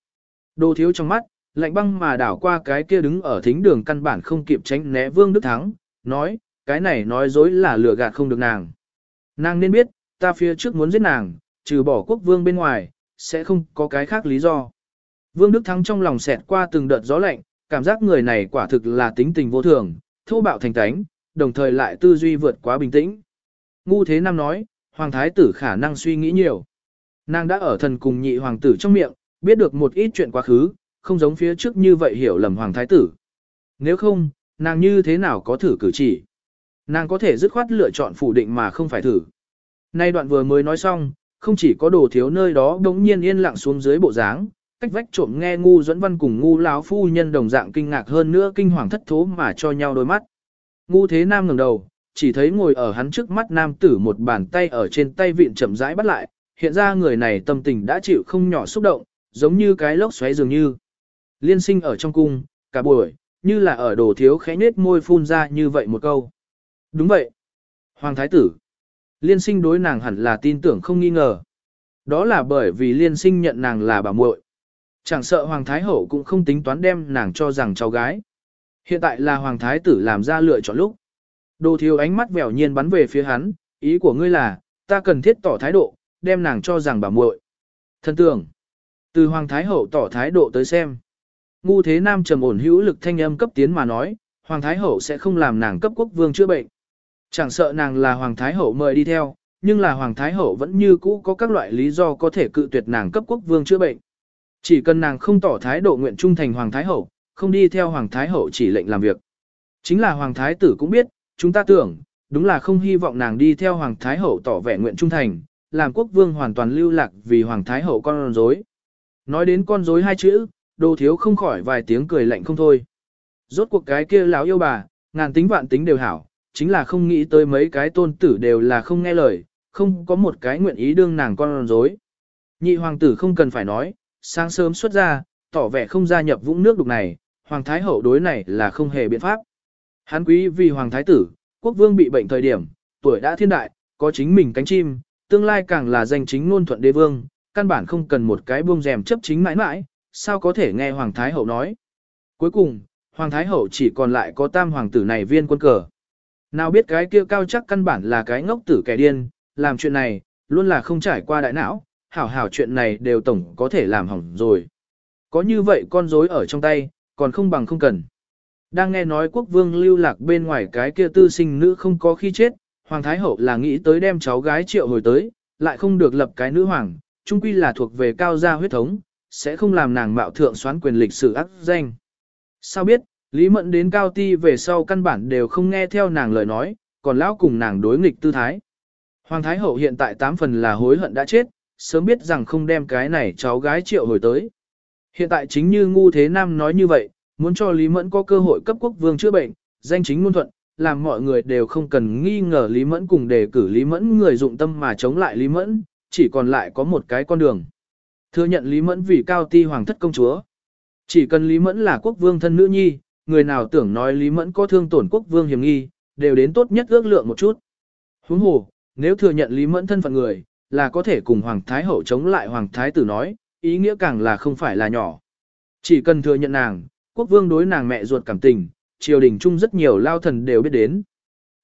A: Đồ thiếu trong mắt, lạnh băng mà đảo qua cái kia đứng ở thính đường căn bản không kịp tránh né vương đức thắng, nói, cái này nói dối là lừa gạt không được nàng. Nàng nên biết, ta phía trước muốn giết nàng, trừ bỏ quốc vương bên ngoài, sẽ không có cái khác lý do. Vương Đức Thắng trong lòng xẹt qua từng đợt gió lạnh, cảm giác người này quả thực là tính tình vô thường, thô bạo thành tánh, đồng thời lại tư duy vượt quá bình tĩnh. Ngu Thế Nam nói, Hoàng Thái tử khả năng suy nghĩ nhiều. Nàng đã ở thần cùng nhị hoàng tử trong miệng, biết được một ít chuyện quá khứ, không giống phía trước như vậy hiểu lầm Hoàng Thái tử. Nếu không, nàng như thế nào có thử cử chỉ? Nàng có thể dứt khoát lựa chọn phủ định mà không phải thử. Nay đoạn vừa mới nói xong, không chỉ có đồ thiếu nơi đó đống nhiên yên lặng xuống dưới bộ dáng, cách vách trộm nghe ngu dẫn văn cùng ngu lão phu nhân đồng dạng kinh ngạc hơn nữa kinh hoàng thất thố mà cho nhau đôi mắt. Ngu thế nam ngẩng đầu, chỉ thấy ngồi ở hắn trước mắt nam tử một bàn tay ở trên tay vịn chậm rãi bắt lại, hiện ra người này tâm tình đã chịu không nhỏ xúc động, giống như cái lốc xoáy dường như. Liên sinh ở trong cung, cả buổi, như là ở đồ thiếu khẽ nết môi phun ra như vậy một câu. Đúng vậy. Hoàng thái tử. Liên sinh đối nàng hẳn là tin tưởng không nghi ngờ. Đó là bởi vì liên sinh nhận nàng là bà muội. Chẳng sợ Hoàng Thái Hậu cũng không tính toán đem nàng cho rằng cháu gái. Hiện tại là Hoàng Thái tử làm ra lựa chọn lúc. Đồ thiếu ánh mắt vẻo nhiên bắn về phía hắn, ý của ngươi là, ta cần thiết tỏ thái độ, đem nàng cho rằng bà muội. Thân tưởng, từ Hoàng Thái Hậu tỏ thái độ tới xem. Ngu thế nam trầm ổn hữu lực thanh âm cấp tiến mà nói, Hoàng Thái Hậu sẽ không làm nàng cấp quốc vương chữa bệnh. Chẳng sợ nàng là Hoàng Thái Hậu mời đi theo, nhưng là Hoàng Thái Hậu vẫn như cũ có các loại lý do có thể cự tuyệt nàng cấp quốc vương chữa bệnh. Chỉ cần nàng không tỏ thái độ nguyện trung thành Hoàng Thái Hậu, không đi theo Hoàng Thái Hậu chỉ lệnh làm việc. Chính là Hoàng Thái tử cũng biết, chúng ta tưởng, đúng là không hy vọng nàng đi theo Hoàng Thái Hậu tỏ vẻ nguyện trung thành, làm quốc vương hoàn toàn lưu lạc vì Hoàng Thái Hậu con rối. Nói đến con rối hai chữ, đồ thiếu không khỏi vài tiếng cười lạnh không thôi. Rốt cuộc cái kia lão yêu bà, ngàn tính vạn tính đều hảo, chính là không nghĩ tới mấy cái tôn tử đều là không nghe lời, không có một cái nguyện ý đương nàng con rối. Nhị hoàng tử không cần phải nói, sáng sớm xuất ra, tỏ vẻ không gia nhập vũng nước đục này, hoàng thái hậu đối này là không hề biện pháp. Hán quý vì hoàng thái tử, quốc vương bị bệnh thời điểm, tuổi đã thiên đại, có chính mình cánh chim, tương lai càng là danh chính ngôn thuận đế vương, căn bản không cần một cái buông rèm chấp chính mãi mãi, sao có thể nghe hoàng thái hậu nói. Cuối cùng, hoàng thái hậu chỉ còn lại có tam hoàng tử này viên quân cờ. Nào biết cái kia cao chắc căn bản là cái ngốc tử kẻ điên, làm chuyện này, luôn là không trải qua đại não, hảo hảo chuyện này đều tổng có thể làm hỏng rồi. Có như vậy con rối ở trong tay, còn không bằng không cần. Đang nghe nói quốc vương lưu lạc bên ngoài cái kia tư sinh nữ không có khi chết, hoàng thái hậu là nghĩ tới đem cháu gái triệu hồi tới, lại không được lập cái nữ hoàng, chung quy là thuộc về cao gia huyết thống, sẽ không làm nàng mạo thượng xoán quyền lịch sử ác danh. Sao biết, Lý Mẫn đến cao ti về sau căn bản đều không nghe theo nàng lời nói, còn lão cùng nàng đối nghịch tư thái. Hoàng Thái Hậu hiện tại tám phần là hối hận đã chết, sớm biết rằng không đem cái này cháu gái triệu hồi tới. Hiện tại chính như ngu thế nam nói như vậy, muốn cho Lý Mẫn có cơ hội cấp quốc vương chữa bệnh, danh chính ngôn thuận, làm mọi người đều không cần nghi ngờ Lý Mẫn cùng đề cử Lý Mẫn người dụng tâm mà chống lại Lý Mẫn, chỉ còn lại có một cái con đường. Thừa nhận Lý Mẫn vì cao ti hoàng thất công chúa. Chỉ cần Lý Mẫn là quốc vương thân nữ nhi, người nào tưởng nói Lý Mẫn có thương tổn quốc vương hiểm nghi, đều đến tốt nhất ước lượng một chút. Huống hồ, nếu thừa nhận Lý Mẫn thân phận người, là có thể cùng Hoàng Thái Hậu chống lại Hoàng Thái tử nói, ý nghĩa càng là không phải là nhỏ. Chỉ cần thừa nhận nàng, quốc vương đối nàng mẹ ruột cảm tình, triều đình chung rất nhiều lao thần đều biết đến.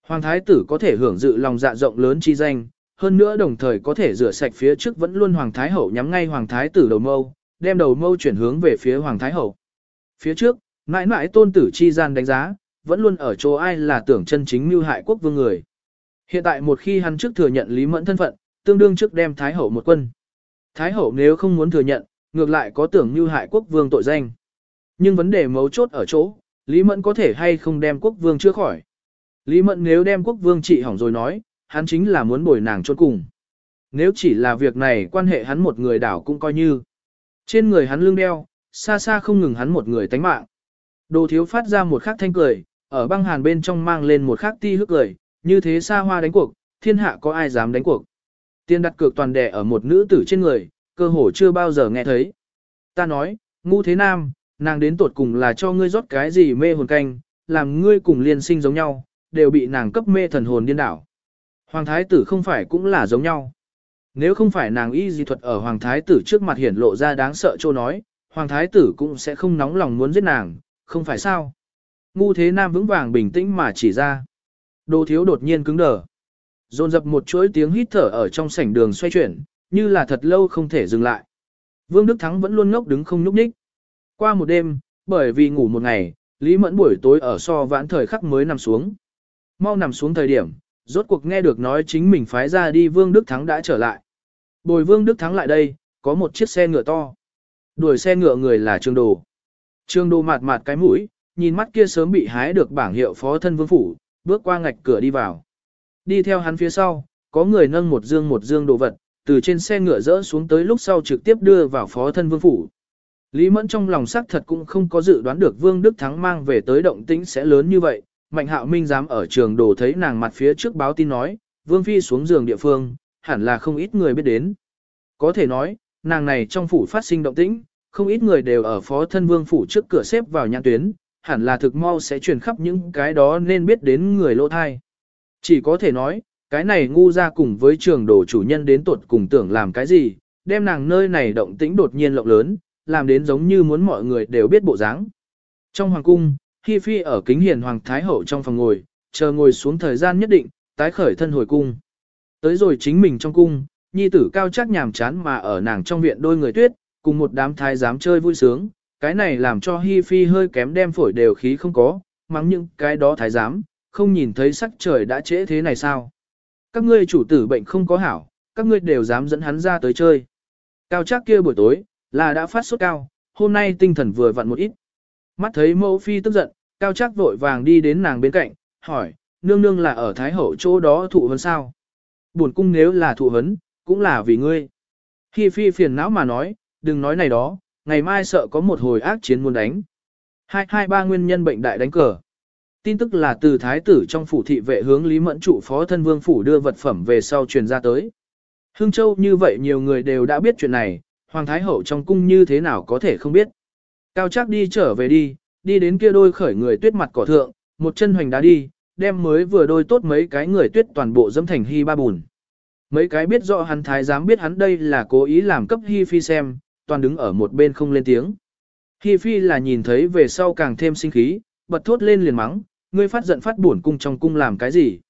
A: Hoàng Thái tử có thể hưởng dự lòng dạ rộng lớn chi danh, hơn nữa đồng thời có thể rửa sạch phía trước vẫn luôn Hoàng Thái Hậu nhắm ngay Hoàng Thái tử đầu mâu, đem đầu mâu chuyển hướng về phía Hoàng Thái Hậu. Phía trước, mãi mãi tôn tử chi gian đánh giá, vẫn luôn ở chỗ ai là tưởng chân chính mưu hại quốc vương người. Hiện tại một khi hắn trước thừa nhận Lý Mẫn thân phận, tương đương trước đem Thái Hậu một quân. Thái Hậu nếu không muốn thừa nhận, ngược lại có tưởng mưu hại quốc vương tội danh. Nhưng vấn đề mấu chốt ở chỗ, Lý Mẫn có thể hay không đem quốc vương chữa khỏi. Lý Mẫn nếu đem quốc vương trị hỏng rồi nói, hắn chính là muốn bồi nàng chôn cùng. Nếu chỉ là việc này quan hệ hắn một người đảo cũng coi như. Trên người hắn lưng đeo, xa xa không ngừng hắn một người tánh mạng. Đồ thiếu phát ra một khắc thanh cười, ở băng hàn bên trong mang lên một khắc ti hức cười, như thế xa hoa đánh cuộc, thiên hạ có ai dám đánh cuộc. Tiên đặt cược toàn đẻ ở một nữ tử trên người, cơ hồ chưa bao giờ nghe thấy. Ta nói, ngu thế nam, nàng đến tột cùng là cho ngươi rót cái gì mê hồn canh, làm ngươi cùng liên sinh giống nhau, đều bị nàng cấp mê thần hồn điên đảo. Hoàng thái tử không phải cũng là giống nhau. Nếu không phải nàng y di thuật ở hoàng thái tử trước mặt hiển lộ ra đáng sợ châu nói, hoàng thái tử cũng sẽ không nóng lòng muốn giết nàng, không phải sao. Ngu thế nam vững vàng bình tĩnh mà chỉ ra. Đồ thiếu đột nhiên cứng đờ. Dồn dập một chuỗi tiếng hít thở ở trong sảnh đường xoay chuyển, như là thật lâu không thể dừng lại. Vương Đức Thắng vẫn luôn ngốc đứng không nhúc nhích. Qua một đêm, bởi vì ngủ một ngày, Lý Mẫn buổi tối ở so vãn thời khắc mới nằm xuống. Mau nằm xuống thời điểm, rốt cuộc nghe được nói chính mình phái ra đi Vương Đức Thắng đã trở lại. Bồi Vương Đức Thắng lại đây, có một chiếc xe ngựa to. Đuổi xe ngựa người là Trương Đồ. Trương Đồ mạt mạt cái mũi, nhìn mắt kia sớm bị hái được bảng hiệu phó thân vương phủ, bước qua ngạch cửa đi vào. Đi theo hắn phía sau, có người nâng một dương một dương đồ vật, từ trên xe ngựa rỡ xuống tới lúc sau trực tiếp đưa vào phó thân vương phủ. Lý Mẫn trong lòng xác thật cũng không có dự đoán được Vương Đức Thắng mang về tới động tĩnh sẽ lớn như vậy. Mạnh hạo minh dám ở trường đồ thấy nàng mặt phía trước báo tin nói, Vương Phi xuống giường địa phương, hẳn là không ít người biết đến. Có thể nói, nàng này trong phủ phát sinh động tĩnh, không ít người đều ở phó thân Vương phủ trước cửa xếp vào nhãn tuyến, hẳn là thực mau sẽ truyền khắp những cái đó nên biết đến người lỗ thai. Chỉ có thể nói, cái này ngu ra cùng với trường đồ chủ nhân đến tuột cùng tưởng làm cái gì, đem nàng nơi này động tĩnh đột nhiên lộng lớn, làm đến giống như muốn mọi người đều biết bộ dáng. Trong hoàng cung, Hi Phi ở kính hiền hoàng thái hậu trong phòng ngồi, chờ ngồi xuống thời gian nhất định, tái khởi thân hồi cung. Tới rồi chính mình trong cung, nhi tử cao chắc nhàm chán mà ở nàng trong viện đôi người tuyết, cùng một đám thái giám chơi vui sướng, cái này làm cho Hi Phi hơi kém đem phổi đều khí không có, mắng những cái đó thái giám, không nhìn thấy sắc trời đã trễ thế này sao. Các ngươi chủ tử bệnh không có hảo, các ngươi đều dám dẫn hắn ra tới chơi. Cao chắc kia buổi tối, là đã phát sốt cao, hôm nay tinh thần vừa vặn một ít. Mắt thấy mẫu phi tức giận, cao chắc vội vàng đi đến nàng bên cạnh, hỏi, nương nương là ở Thái Hậu chỗ đó thụ hấn sao? Buồn cung nếu là thụ hấn, cũng là vì ngươi. Khi phi phiền não mà nói, đừng nói này đó, ngày mai sợ có một hồi ác chiến muốn đánh. Hai hai ba nguyên nhân bệnh đại đánh cờ. Tin tức là từ thái tử trong phủ thị vệ hướng Lý Mẫn trụ phó thân vương phủ đưa vật phẩm về sau truyền ra tới. Hương Châu như vậy nhiều người đều đã biết chuyện này, Hoàng Thái Hậu trong cung như thế nào có thể không biết. Cao chắc đi trở về đi, đi đến kia đôi khởi người tuyết mặt cỏ thượng, một chân hoành đá đi, đem mới vừa đôi tốt mấy cái người tuyết toàn bộ dẫm thành hy ba bùn. Mấy cái biết rõ hắn thái dám biết hắn đây là cố ý làm cấp hy phi xem, toàn đứng ở một bên không lên tiếng. Hy phi là nhìn thấy về sau càng thêm sinh khí, bật thốt lên liền mắng, ngươi phát giận phát buồn cung trong cung làm cái gì.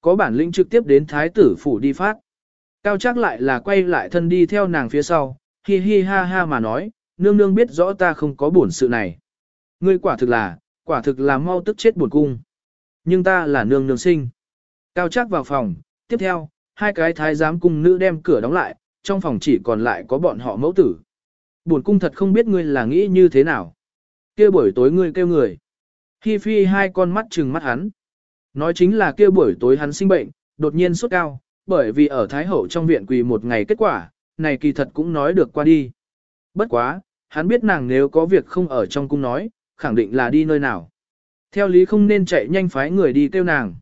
A: Có bản lĩnh trực tiếp đến thái tử phủ đi phát. Cao chắc lại là quay lại thân đi theo nàng phía sau, hi hi ha ha mà nói, nương nương biết rõ ta không có buồn sự này. Ngươi quả thực là, quả thực là mau tức chết buồn cung. Nhưng ta là nương nương sinh. Cao chắc vào phòng, tiếp theo, hai cái thái giám cung nữ đem cửa đóng lại, trong phòng chỉ còn lại có bọn họ mẫu tử. Buồn cung thật không biết ngươi là nghĩ như thế nào. kia buổi tối ngươi kêu người. Hi phi hai con mắt trừng mắt hắn. Nói chính là kia buổi tối hắn sinh bệnh, đột nhiên sốt cao, bởi vì ở Thái Hậu trong viện quỳ một ngày kết quả, này kỳ thật cũng nói được qua đi. Bất quá, hắn biết nàng nếu có việc không ở trong cung nói, khẳng định là đi nơi nào. Theo lý không nên chạy nhanh phái người đi kêu nàng.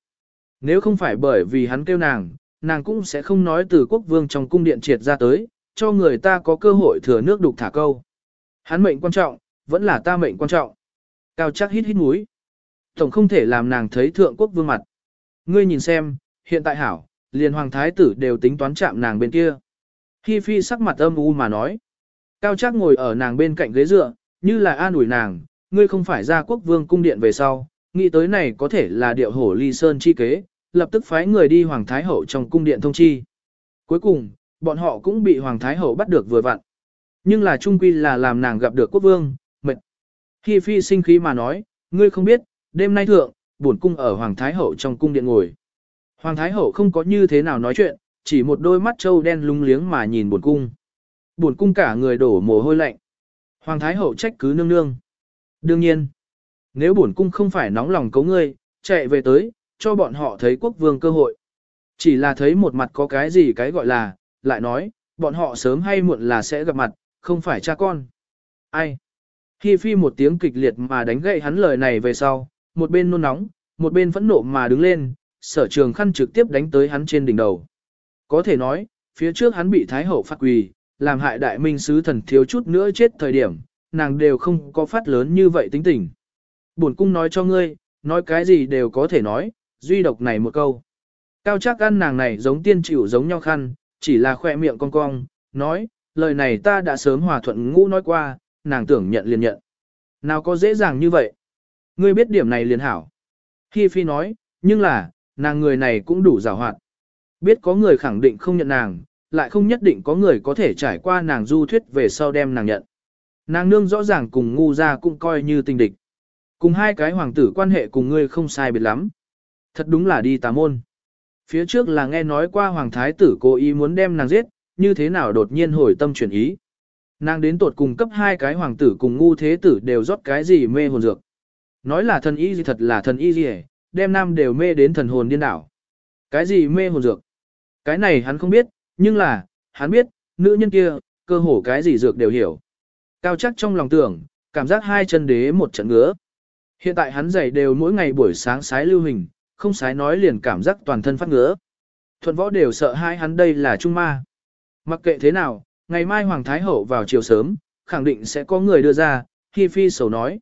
A: Nếu không phải bởi vì hắn kêu nàng, nàng cũng sẽ không nói từ quốc vương trong cung điện triệt ra tới, cho người ta có cơ hội thừa nước đục thả câu. Hắn mệnh quan trọng, vẫn là ta mệnh quan trọng. Cao chắc hít hít mũi. Tổng không thể làm nàng thấy thượng quốc vương mặt. Ngươi nhìn xem, hiện tại hảo, liền hoàng thái tử đều tính toán chạm nàng bên kia. Hi phi sắc mặt âm u mà nói. Cao Trác ngồi ở nàng bên cạnh ghế dựa, như là an ủi nàng, ngươi không phải ra quốc vương cung điện về sau, nghĩ tới này có thể là điệu hổ ly sơn chi kế, lập tức phái người đi hoàng thái hậu trong cung điện thông chi. Cuối cùng, bọn họ cũng bị hoàng thái hậu bắt được vừa vặn. Nhưng là trung quy là làm nàng gặp được quốc vương, mệt. Hi phi sinh khí mà nói, ngươi không biết, đêm nay thượng, bổn cung ở hoàng thái hậu trong cung điện ngồi. Hoàng thái hậu không có như thế nào nói chuyện, chỉ một đôi mắt trâu đen lung liếng mà nhìn bổn cung. Bổn cung cả người đổ mồ hôi lạnh. Hoàng thái hậu trách cứ nương nương. Đương nhiên, nếu bổn cung không phải nóng lòng cấu ngươi, chạy về tới, cho bọn họ thấy quốc vương cơ hội. Chỉ là thấy một mặt có cái gì cái gọi là, lại nói, bọn họ sớm hay muộn là sẽ gặp mặt, không phải cha con. Ai? Hi phi một tiếng kịch liệt mà đánh gậy hắn lời này về sau, một bên nôn nóng, một bên phẫn nộ mà đứng lên, sở trường khăn trực tiếp đánh tới hắn trên đỉnh đầu. Có thể nói, phía trước hắn bị Thái Hậu phạt quỳ, làm hại đại minh sứ thần thiếu chút nữa chết thời điểm, nàng đều không có phát lớn như vậy tính tình. Bổn cung nói cho ngươi, nói cái gì đều có thể nói, duy độc này một câu. Cao chắc ăn nàng này giống tiên chịu giống nhau khăn, chỉ là khoe miệng cong cong, nói, lời này ta đã sớm hòa thuận ngũ nói qua, nàng tưởng nhận liền nhận. Nào có dễ dàng như vậy? Ngươi biết điểm này liền hảo. Hi Phi nói, nhưng là, nàng người này cũng đủ rào hoạt. Biết có người khẳng định không nhận nàng, lại không nhất định có người có thể trải qua nàng du thuyết về sau đem nàng nhận. Nàng nương rõ ràng cùng ngu ra cũng coi như tình địch. Cùng hai cái hoàng tử quan hệ cùng ngươi không sai biệt lắm. Thật đúng là đi tà môn. Phía trước là nghe nói qua hoàng thái tử cố ý muốn đem nàng giết, như thế nào đột nhiên hồi tâm chuyển ý. Nàng đến tột cùng cấp hai cái hoàng tử cùng ngu thế tử đều rót cái gì mê hồn dược. Nói là thần y gì thật là thần y gì đem nam đều mê đến thần hồn điên đảo. Cái gì mê hồn dược? Cái này hắn không biết, nhưng là, hắn biết, nữ nhân kia, cơ hồ cái gì dược đều hiểu. Cao chắc trong lòng tưởng, cảm giác hai chân đế một trận ngứa. Hiện tại hắn giày đều mỗi ngày buổi sáng sái lưu hình, không sái nói liền cảm giác toàn thân phát ngứa. Thuận võ đều sợ hai hắn đây là trung ma. Mặc kệ thế nào, ngày mai Hoàng Thái Hậu vào chiều sớm, khẳng định sẽ có người đưa ra, Hi Phi sầu nói.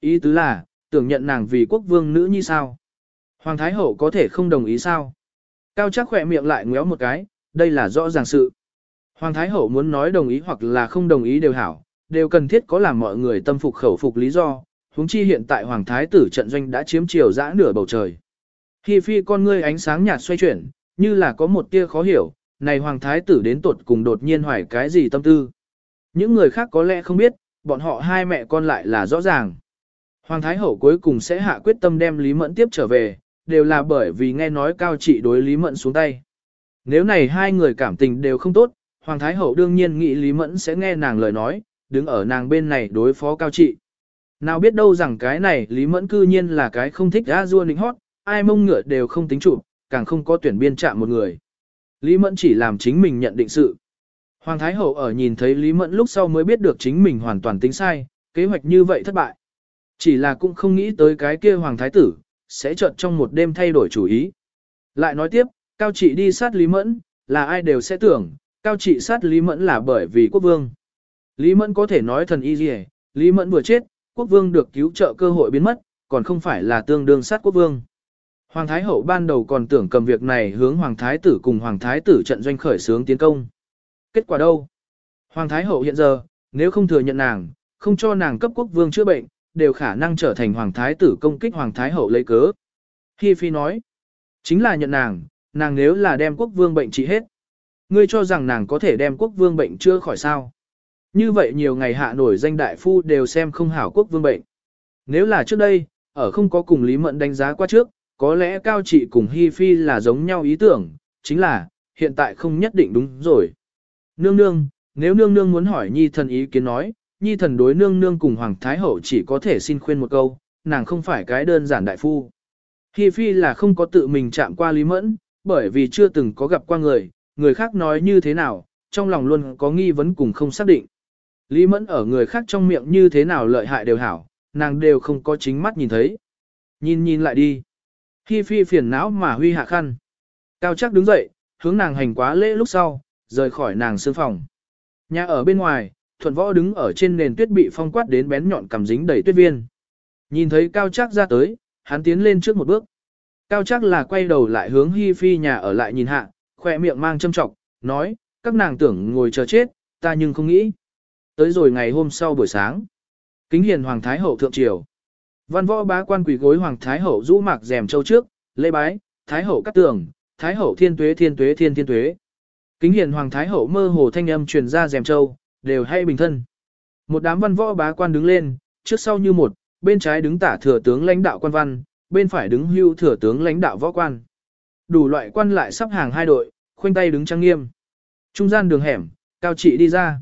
A: Ý tứ là, tưởng nhận nàng vì quốc vương nữ như sao? Hoàng Thái Hậu có thể không đồng ý sao? Cao chắc khỏe miệng lại ngéo một cái, đây là rõ ràng sự. Hoàng Thái Hậu muốn nói đồng ý hoặc là không đồng ý đều hảo, đều cần thiết có làm mọi người tâm phục khẩu phục lý do, huống chi hiện tại Hoàng Thái tử trận doanh đã chiếm chiều dã nửa bầu trời. Hi phi con ngươi ánh sáng nhạt xoay chuyển, như là có một tia khó hiểu, này Hoàng Thái tử đến tột cùng đột nhiên hoài cái gì tâm tư. Những người khác có lẽ không biết, bọn họ hai mẹ con lại là rõ ràng. Hoàng Thái Hậu cuối cùng sẽ hạ quyết tâm đem Lý Mẫn tiếp trở về, đều là bởi vì nghe nói cao trị đối Lý Mẫn xuống tay. Nếu này hai người cảm tình đều không tốt, Hoàng Thái Hậu đương nhiên nghĩ Lý Mẫn sẽ nghe nàng lời nói, đứng ở nàng bên này đối phó cao trị. Nào biết đâu rằng cái này Lý Mẫn cư nhiên là cái không thích ra rua nịnh hót, ai mông ngựa đều không tính chụp, càng không có tuyển biên chạm một người. Lý Mẫn chỉ làm chính mình nhận định sự. Hoàng Thái Hậu ở nhìn thấy Lý Mẫn lúc sau mới biết được chính mình hoàn toàn tính sai, kế hoạch như vậy thất bại. Chỉ là cũng không nghĩ tới cái kia Hoàng Thái Tử, sẽ chợt trong một đêm thay đổi chủ ý. Lại nói tiếp, Cao Trị đi sát Lý Mẫn, là ai đều sẽ tưởng, Cao Trị sát Lý Mẫn là bởi vì quốc vương. Lý Mẫn có thể nói thần y gì Lý Mẫn vừa chết, quốc vương được cứu trợ cơ hội biến mất, còn không phải là tương đương sát quốc vương. Hoàng Thái Hậu ban đầu còn tưởng cầm việc này hướng Hoàng Thái Tử cùng Hoàng Thái Tử trận doanh khởi sướng tiến công. Kết quả đâu? Hoàng Thái Hậu hiện giờ, nếu không thừa nhận nàng, không cho nàng cấp quốc vương chữa bệnh, đều khả năng trở thành Hoàng Thái Tử công kích Hoàng Thái Hậu lấy cớ. Hi Phi nói, chính là nhận nàng, nàng nếu là đem quốc vương bệnh trị hết. Ngươi cho rằng nàng có thể đem quốc vương bệnh chưa khỏi sao? Như vậy nhiều ngày hạ nổi danh đại phu đều xem không hảo quốc vương bệnh. Nếu là trước đây, ở không có cùng Lý Mận đánh giá qua trước, có lẽ Cao Trị cùng Hi Phi là giống nhau ý tưởng, chính là, hiện tại không nhất định đúng rồi. Nương nương, nếu nương nương muốn hỏi Nhi thần ý kiến nói, Nhi thần đối nương nương cùng Hoàng Thái Hậu chỉ có thể xin khuyên một câu, nàng không phải cái đơn giản đại phu. Hi Phi là không có tự mình chạm qua Lý Mẫn, bởi vì chưa từng có gặp qua người, người khác nói như thế nào, trong lòng luôn có nghi vấn cùng không xác định. Lý Mẫn ở người khác trong miệng như thế nào lợi hại đều hảo, nàng đều không có chính mắt nhìn thấy. Nhìn nhìn lại đi. Hi Phi phiền não mà huy hạ khăn. Cao chắc đứng dậy, hướng nàng hành quá lễ lúc sau, rời khỏi nàng sương phòng. Nhà ở bên ngoài, thuận võ đứng ở trên nền tuyết bị phong quát đến bén nhọn cầm dính đầy tuyết viên. Nhìn thấy Cao Trác ra tới, hắn tiến lên trước một bước. Cao Trác là quay đầu lại hướng Hi Phi nhà ở lại nhìn hạ, khỏe miệng mang châm trọng, nói, các nàng tưởng ngồi chờ chết, ta nhưng không nghĩ. Tới rồi ngày hôm sau buổi sáng, kính hiền Hoàng Thái Hậu thượng triều. Văn võ bá quan quỳ gối Hoàng Thái Hậu rũ mạc rèm châu trước, lễ bái, Thái Hậu cắt tường, Thái Hậu thiên tuế thiên tuế thiên thiên tuế. Kính hiền Hoàng Thái Hậu mơ hồ thanh âm truyền ra rèm châu, đều hay bình thân. Một đám văn võ bá quan đứng lên, trước sau như một, bên trái đứng tả thừa tướng lãnh đạo quan văn, bên phải đứng hưu thừa tướng lãnh đạo võ quan. Đủ loại quan lại sắp hàng hai đội, khoanh tay đứng trang nghiêm. Trung gian đường hẻm, cao trị đi ra.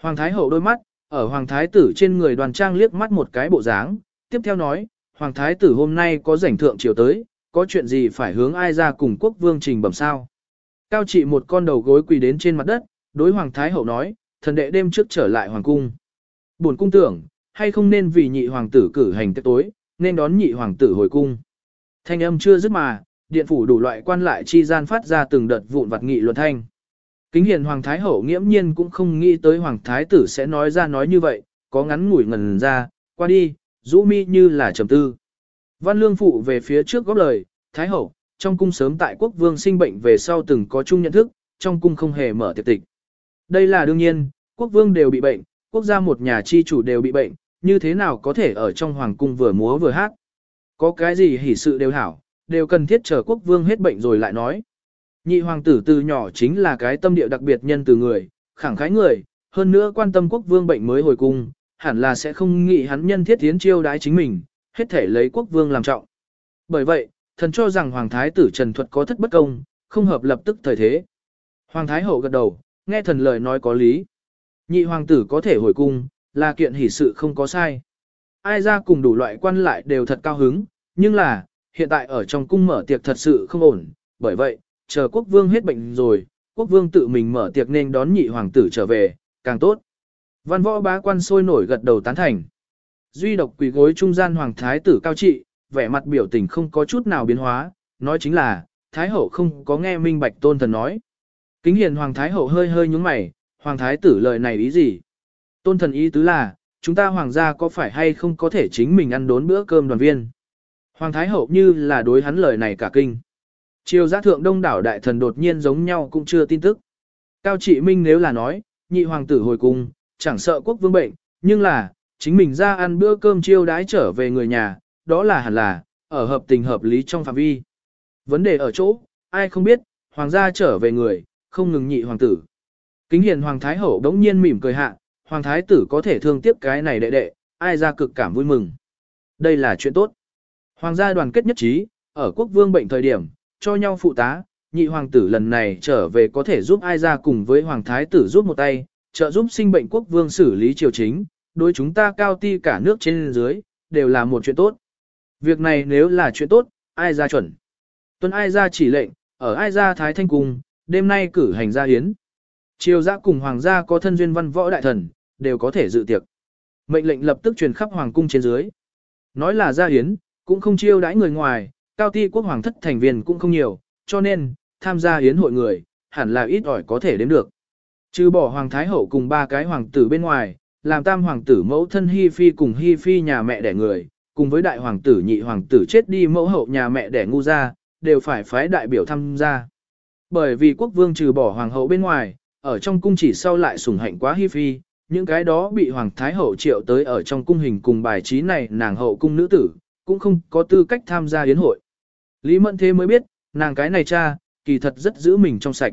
A: Hoàng Thái Hậu đôi mắt, ở Hoàng Thái tử trên người đoàn trang liếc mắt một cái bộ dáng, tiếp theo nói, Hoàng Thái tử hôm nay có rảnh thượng chiều tới, có chuyện gì phải hướng ai ra cùng quốc vương trình bẩm sao. Cao trị một con đầu gối quỳ đến trên mặt đất, đối Hoàng Thái Hậu nói, thần đệ đêm trước trở lại Hoàng cung. Buồn cung tưởng, hay không nên vì nhị hoàng tử cử hành tiệc tối, nên đón nhị hoàng tử hồi cung. Thanh âm chưa dứt mà, điện phủ đủ loại quan lại chi gian phát ra từng đợt vụn vặt nghị luận thanh. Kính hiền Hoàng Thái Hậu nghiễm nhiên cũng không nghĩ tới Hoàng Thái tử sẽ nói ra nói như vậy, có ngắn ngủi ngần ra, qua đi, rũ mi như là trầm tư. Văn Lương Phụ về phía trước góp lời, Thái Hậu, trong cung sớm tại quốc vương sinh bệnh về sau từng có chung nhận thức, trong cung không hề mở tiệc tịch. Đây là đương nhiên, quốc vương đều bị bệnh, quốc gia một nhà chi chủ đều bị bệnh, như thế nào có thể ở trong hoàng cung vừa múa vừa hát. Có cái gì hỉ sự đều hảo, đều cần thiết chờ quốc vương hết bệnh rồi lại nói. Nhị hoàng tử từ nhỏ chính là cái tâm địa đặc biệt nhân từ người, khẳng khái người, hơn nữa quan tâm quốc vương bệnh mới hồi cung, hẳn là sẽ không nghĩ hắn nhân thiết tiến chiêu đái chính mình, hết thể lấy quốc vương làm trọng. Bởi vậy, thần cho rằng hoàng thái tử Trần Thuật có thất bất công, không hợp lập tức thời thế. Hoàng thái hậu gật đầu, nghe thần lời nói có lý. Nhị hoàng tử có thể hồi cung, là kiện hỷ sự không có sai. Ai ra cùng đủ loại quan lại đều thật cao hứng, nhưng là, hiện tại ở trong cung mở tiệc thật sự không ổn, bởi vậy, chờ quốc vương hết bệnh rồi, quốc vương tự mình mở tiệc nên đón nhị hoàng tử trở về, càng tốt. Văn võ bá quan sôi nổi gật đầu tán thành. Duy độc quỳ gối trung gian hoàng thái tử cao trị, vẻ mặt biểu tình không có chút nào biến hóa, nói chính là, thái hậu không có nghe minh bạch tôn thần nói. Kính hiền hoàng thái hậu hơi hơi nhúng mày, hoàng thái tử lời này ý gì? Tôn thần ý tứ là, chúng ta hoàng gia có phải hay không có thể chính mình ăn đốn bữa cơm đoàn viên? Hoàng thái hậu như là đối hắn lời này cả kinh. Triều giá thượng đông đảo đại thần đột nhiên giống nhau cũng chưa tin tức. Cao trị minh nếu là nói, nhị hoàng tử hồi cung, chẳng sợ quốc vương bệnh, nhưng là, chính mình ra ăn bữa cơm chiêu đái trở về người nhà, đó là hẳn là, ở hợp tình hợp lý trong phạm vi. Vấn đề ở chỗ, ai không biết, hoàng gia trở về người, không ngừng nhị hoàng tử. Kính hiền hoàng thái hậu đống nhiên mỉm cười hạ, hoàng thái tử có thể thương tiếc cái này đệ đệ, ai ra cực cảm vui mừng. Đây là chuyện tốt. Hoàng gia đoàn kết nhất trí, ở quốc vương bệnh thời điểm, cho nhau phụ tá, nhị hoàng tử lần này trở về có thể giúp ai ra cùng với hoàng thái tử giúp một tay, trợ giúp sinh bệnh quốc vương xử lý triều chính, đối chúng ta cao ti cả nước trên dưới, đều là một chuyện tốt. Việc này nếu là chuyện tốt, ai ra chuẩn. Tuân ai ra chỉ lệnh, ở ai ra Thái Thanh Cung, đêm nay cử hành gia hiến. Triều gia cùng hoàng gia có thân duyên văn võ đại thần, đều có thể dự tiệc. Mệnh lệnh lập tức truyền khắp hoàng cung trên dưới. Nói là gia hiến, cũng không chiêu đãi người ngoài, cao ti quốc hoàng thất thành viên cũng không nhiều, cho nên, tham gia hiến hội người, hẳn là ít ỏi có thể đến được. Trừ bỏ hoàng thái hậu cùng ba cái hoàng tử bên ngoài, làm tam hoàng tử mẫu thân Hi Phi cùng Hi Phi nhà mẹ đẻ người, cùng với đại hoàng tử nhị hoàng tử chết đi mẫu hậu nhà mẹ đẻ ngu ra, đều phải phái đại biểu tham gia. Bởi vì quốc vương trừ bỏ hoàng hậu bên ngoài, ở trong cung chỉ sau lại sủng hạnh quá Hi Phi, những cái đó bị hoàng thái hậu triệu tới ở trong cung hình cùng bài trí này nàng hậu cung nữ tử, cũng không có tư cách tham gia yến hội. Lý Mẫn Thế mới biết, nàng cái này cha, kỳ thật rất giữ mình trong sạch.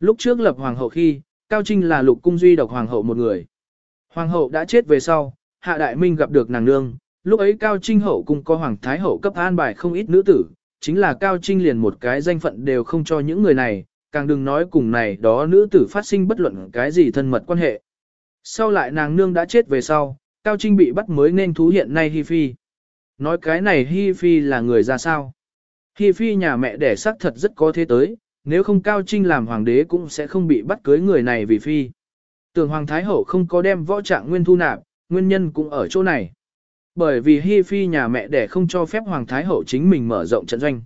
A: Lúc trước lập hoàng hậu khi, Cao Trinh là lục cung duy độc hoàng hậu một người. Hoàng hậu đã chết về sau, Hạ Đại Minh gặp được nàng nương, lúc ấy Cao Trinh hậu cung có hoàng thái hậu cấp an bài không ít nữ tử, chính là Cao Trinh liền một cái danh phận đều không cho những người này, càng đừng nói cùng này đó nữ tử phát sinh bất luận cái gì thân mật quan hệ. Sau lại nàng nương đã chết về sau, Cao Trinh bị bắt mới nên thú hiện nay Hi Phi. Nói cái này Hi Phi là người ra sao? Hi Phi nhà mẹ đẻ xác thật rất có thế tới, nếu không Cao Trinh làm hoàng đế cũng sẽ không bị bắt cưới người này vì Phi. Tưởng Hoàng Thái Hậu không có đem võ trạng nguyên thu nạp, nguyên nhân cũng ở chỗ này. Bởi vì Hi Phi nhà mẹ đẻ không cho phép Hoàng Thái Hậu chính mình mở rộng trận doanh.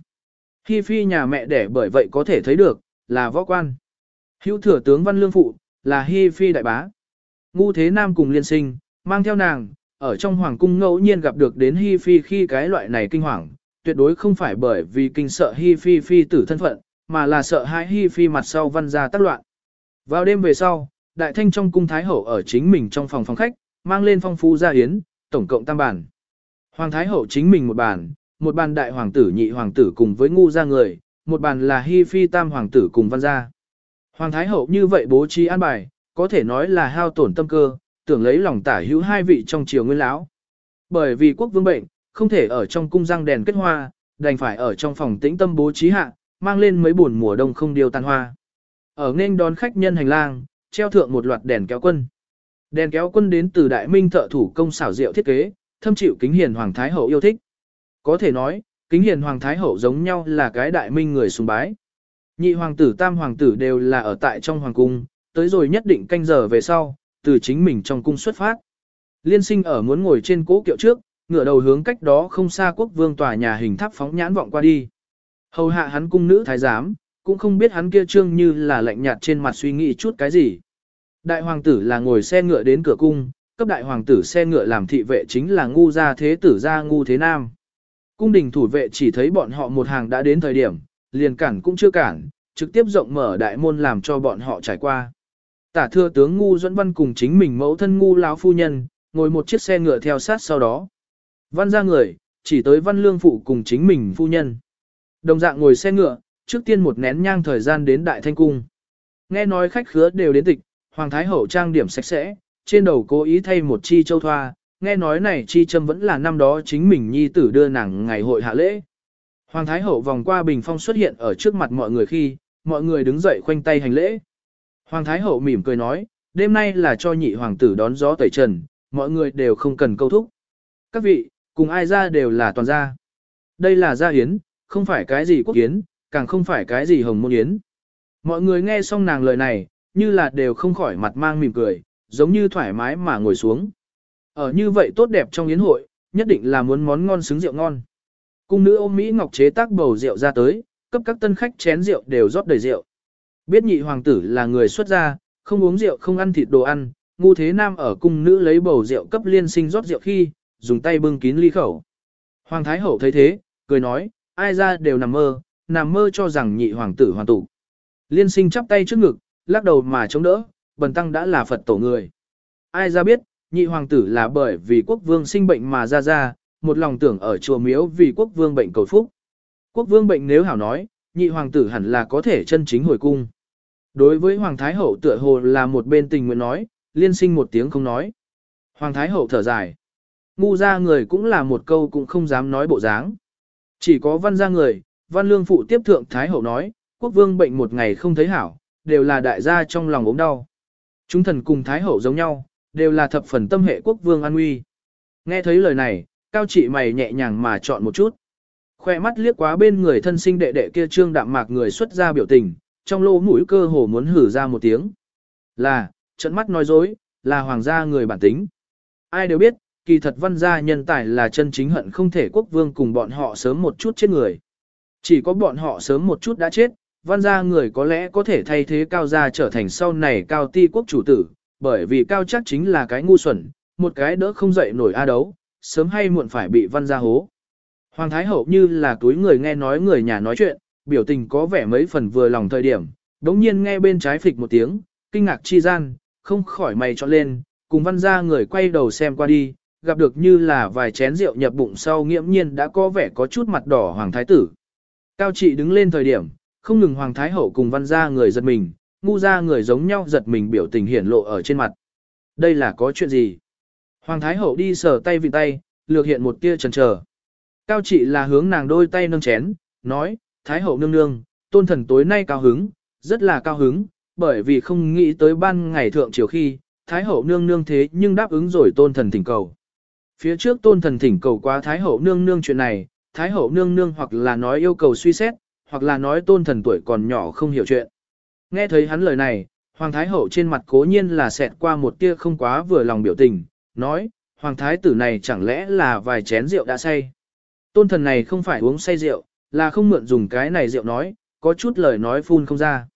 A: Hi Phi nhà mẹ đẻ bởi vậy có thể thấy được, là võ quan. Hữu thừa tướng Văn Lương Phụ, là Hi Phi đại bá. Ngu Thế Nam cùng liên sinh, mang theo nàng, ở trong hoàng cung ngẫu nhiên gặp được đến Hi Phi khi cái loại này kinh hoàng, tuyệt đối không phải bởi vì kinh sợ Hi Phi phi tử thân phận, mà là sợ hãi Hi Phi mặt sau văn ra tác loạn. Vào đêm về sau, đại thanh trong cung thái hậu ở chính mình trong phòng phòng khách, mang lên phong phú gia yến, tổng cộng tam bản. Hoàng thái hậu chính mình một bàn, một bàn đại hoàng tử nhị hoàng tử cùng với ngu gia người, một bàn là Hi Phi tam hoàng tử cùng văn gia. Hoàng thái hậu như vậy bố trí an bài, có thể nói là hao tổn tâm cơ, tưởng lấy lòng tả hữu hai vị trong triều nguyên lão. Bởi vì quốc vương bệnh, không thể ở trong cung răng đèn kết hoa, đành phải ở trong phòng tĩnh tâm bố trí hạ, mang lên mấy buồn mùa đông không điều tàn hoa. Ở nên đón khách nhân hành lang, treo thượng một loạt đèn kéo quân. Đèn kéo quân đến từ đại minh thợ thủ công xảo diệu thiết kế, thâm chịu kính hiền hoàng thái hậu yêu thích. Có thể nói, kính hiền hoàng thái hậu giống nhau là cái đại minh người sùng bái. Nhị hoàng tử tam hoàng tử đều là ở tại trong hoàng cung, tới rồi nhất định canh giờ về sau, từ chính mình trong cung xuất phát. Liên sinh ở muốn ngồi trên cố kiệu trước, ngửa đầu hướng cách đó không xa quốc vương tòa nhà hình tháp phóng nhãn vọng qua đi. Hầu hạ hắn cung nữ thái giám, cũng không biết hắn kia trương như là lạnh nhạt trên mặt suy nghĩ chút cái gì. Đại hoàng tử là ngồi xe ngựa đến cửa cung, cấp đại hoàng tử xe ngựa làm thị vệ chính là ngu gia thế tử gia ngu thế nam. Cung đình thủ vệ chỉ thấy bọn họ một hàng đã đến thời điểm, liền cản cũng chưa cản, trực tiếp rộng mở đại môn làm cho bọn họ trải qua. Tả thưa tướng ngu dẫn văn cùng chính mình mẫu thân ngu lão phu nhân, ngồi một chiếc xe ngựa theo sát sau đó. Văn ra người, chỉ tới văn lương phụ cùng chính mình phu nhân. Đồng dạng ngồi xe ngựa, trước tiên một nén nhang thời gian đến đại thanh cung. Nghe nói khách khứa đều đến tịch, hoàng thái hậu trang điểm sạch sẽ, trên đầu cố ý thay một chi châu thoa, nghe nói này chi châm vẫn là năm đó chính mình nhi tử đưa nàng ngày hội hạ lễ. Hoàng thái hậu vòng qua bình phong xuất hiện ở trước mặt mọi người khi, mọi người đứng dậy khoanh tay hành lễ. Hoàng thái hậu mỉm cười nói, đêm nay là cho nhị hoàng tử đón gió tẩy trần, mọi người đều không cần câu thúc. Các vị, cùng ai ra đều là toàn gia. Đây là gia hiến, không phải cái gì quốc hiến, càng không phải cái gì hồng môn hiến. Mọi người nghe xong nàng lời này, như là đều không khỏi mặt mang mỉm cười, giống như thoải mái mà ngồi xuống. Ở như vậy tốt đẹp trong yến hội, nhất định là muốn món ngon xứng rượu ngon. Cung nữ ôm Mỹ Ngọc chế tác bầu rượu ra tới, cấp các tân khách chén rượu đều rót đầy rượu. Biết nhị hoàng tử là người xuất gia, không uống rượu không ăn thịt đồ ăn, ngu thế nam ở cung nữ lấy bầu rượu cấp liên sinh rót rượu khi, dùng tay bưng kín ly khẩu. Hoàng thái hậu thấy thế, cười nói, ai ra đều nằm mơ, nằm mơ cho rằng nhị hoàng tử hoàn tụ. Liên sinh chắp tay trước ngực, lắc đầu mà chống đỡ, bần tăng đã là Phật tổ người. Ai ra biết, nhị hoàng tử là bởi vì quốc vương sinh bệnh mà ra ra, một lòng tưởng ở chùa miếu vì quốc vương bệnh cầu phúc. Quốc vương bệnh nếu hảo nói, nhị hoàng tử hẳn là có thể chân chính hồi cung. Đối với hoàng thái hậu tựa hồ là một bên tình nguyện nói, liên sinh một tiếng không nói. Hoàng thái hậu thở dài. Ngu ra người cũng là một câu cũng không dám nói bộ dáng. Chỉ có văn ra người, văn lương phụ tiếp thượng thái hậu nói, quốc vương bệnh một ngày không thấy hảo, đều là đại gia trong lòng ốm đau. Chúng thần cùng thái hậu giống nhau, đều là thập phần tâm hệ quốc vương an nguy. Nghe thấy lời này, cao trị mày nhẹ nhàng mà chọn một chút. Khoe mắt liếc quá bên người thân sinh đệ đệ kia trương đạm mạc người xuất ra biểu tình, trong lỗ mũi cơ hồ muốn hử ra một tiếng. Là, trận mắt nói dối, là hoàng gia người bản tính. Ai đều biết, kỳ thật văn gia nhân tài là chân chính hận không thể quốc vương cùng bọn họ sớm một chút chết người. Chỉ có bọn họ sớm một chút đã chết, văn gia người có lẽ có thể thay thế cao gia trở thành sau này cao ti quốc chủ tử, bởi vì cao chắc chính là cái ngu xuẩn, một cái đỡ không dậy nổi a đấu, sớm hay muộn phải bị văn gia hố. Hoàng Thái Hậu như là túi người nghe nói người nhà nói chuyện, biểu tình có vẻ mấy phần vừa lòng thời điểm, đống nhiên nghe bên trái phịch một tiếng, kinh ngạc chi gian, không khỏi mày trọn lên, cùng văn gia người quay đầu xem qua đi, gặp được như là vài chén rượu nhập bụng sau nghiễm nhiên đã có vẻ có chút mặt đỏ Hoàng Thái Tử. Cao trị đứng lên thời điểm, không ngừng Hoàng Thái Hậu cùng văn gia người giật mình, ngu gia người giống nhau giật mình biểu tình hiển lộ ở trên mặt. Đây là có chuyện gì? Hoàng Thái Hậu đi sờ tay vị tay, lược hiện một tia chần chờ. Cao trị là hướng nàng đôi tay nâng chén, nói, Thái Hậu nương nương, tôn thần tối nay cao hứng, rất là cao hứng, bởi vì không nghĩ tới ban ngày thượng chiều khi, Thái Hậu nương nương thế nhưng đáp ứng rồi tôn thần thỉnh cầu. Phía trước tôn thần thỉnh cầu qua Thái Hậu nương nương chuyện này, Thái Hậu nương nương hoặc là nói yêu cầu suy xét, hoặc là nói tôn thần tuổi còn nhỏ không hiểu chuyện. Nghe thấy hắn lời này, Hoàng Thái Hậu trên mặt cố nhiên là xẹt qua một tia không quá vừa lòng biểu tình, nói, Hoàng Thái tử này chẳng lẽ là vài chén rượu đã say. Tôn thần này không phải uống say rượu, là không mượn dùng cái này rượu nói, có chút lời nói phun không ra.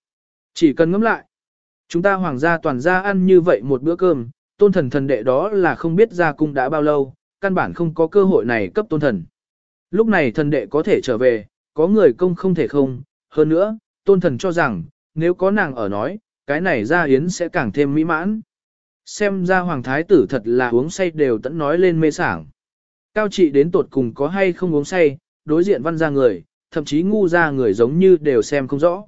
A: Chỉ cần ngẫm lại. Chúng ta hoàng gia toàn gia ăn như vậy một bữa cơm, tôn thần thần đệ đó là không biết ra cung đã bao lâu, căn bản không có cơ hội này cấp tôn thần. Lúc này thần đệ có thể trở về, có người công không thể không, hơn nữa, tôn thần cho rằng, nếu có nàng ở nói, cái này ra yến sẽ càng thêm mỹ mãn. Xem ra hoàng thái tử thật là uống say đều tẫn nói lên mê sảng. Cao trị đến tột cùng có hay không uống say, đối diện văn ra người, thậm chí ngu ra người giống như đều xem không rõ.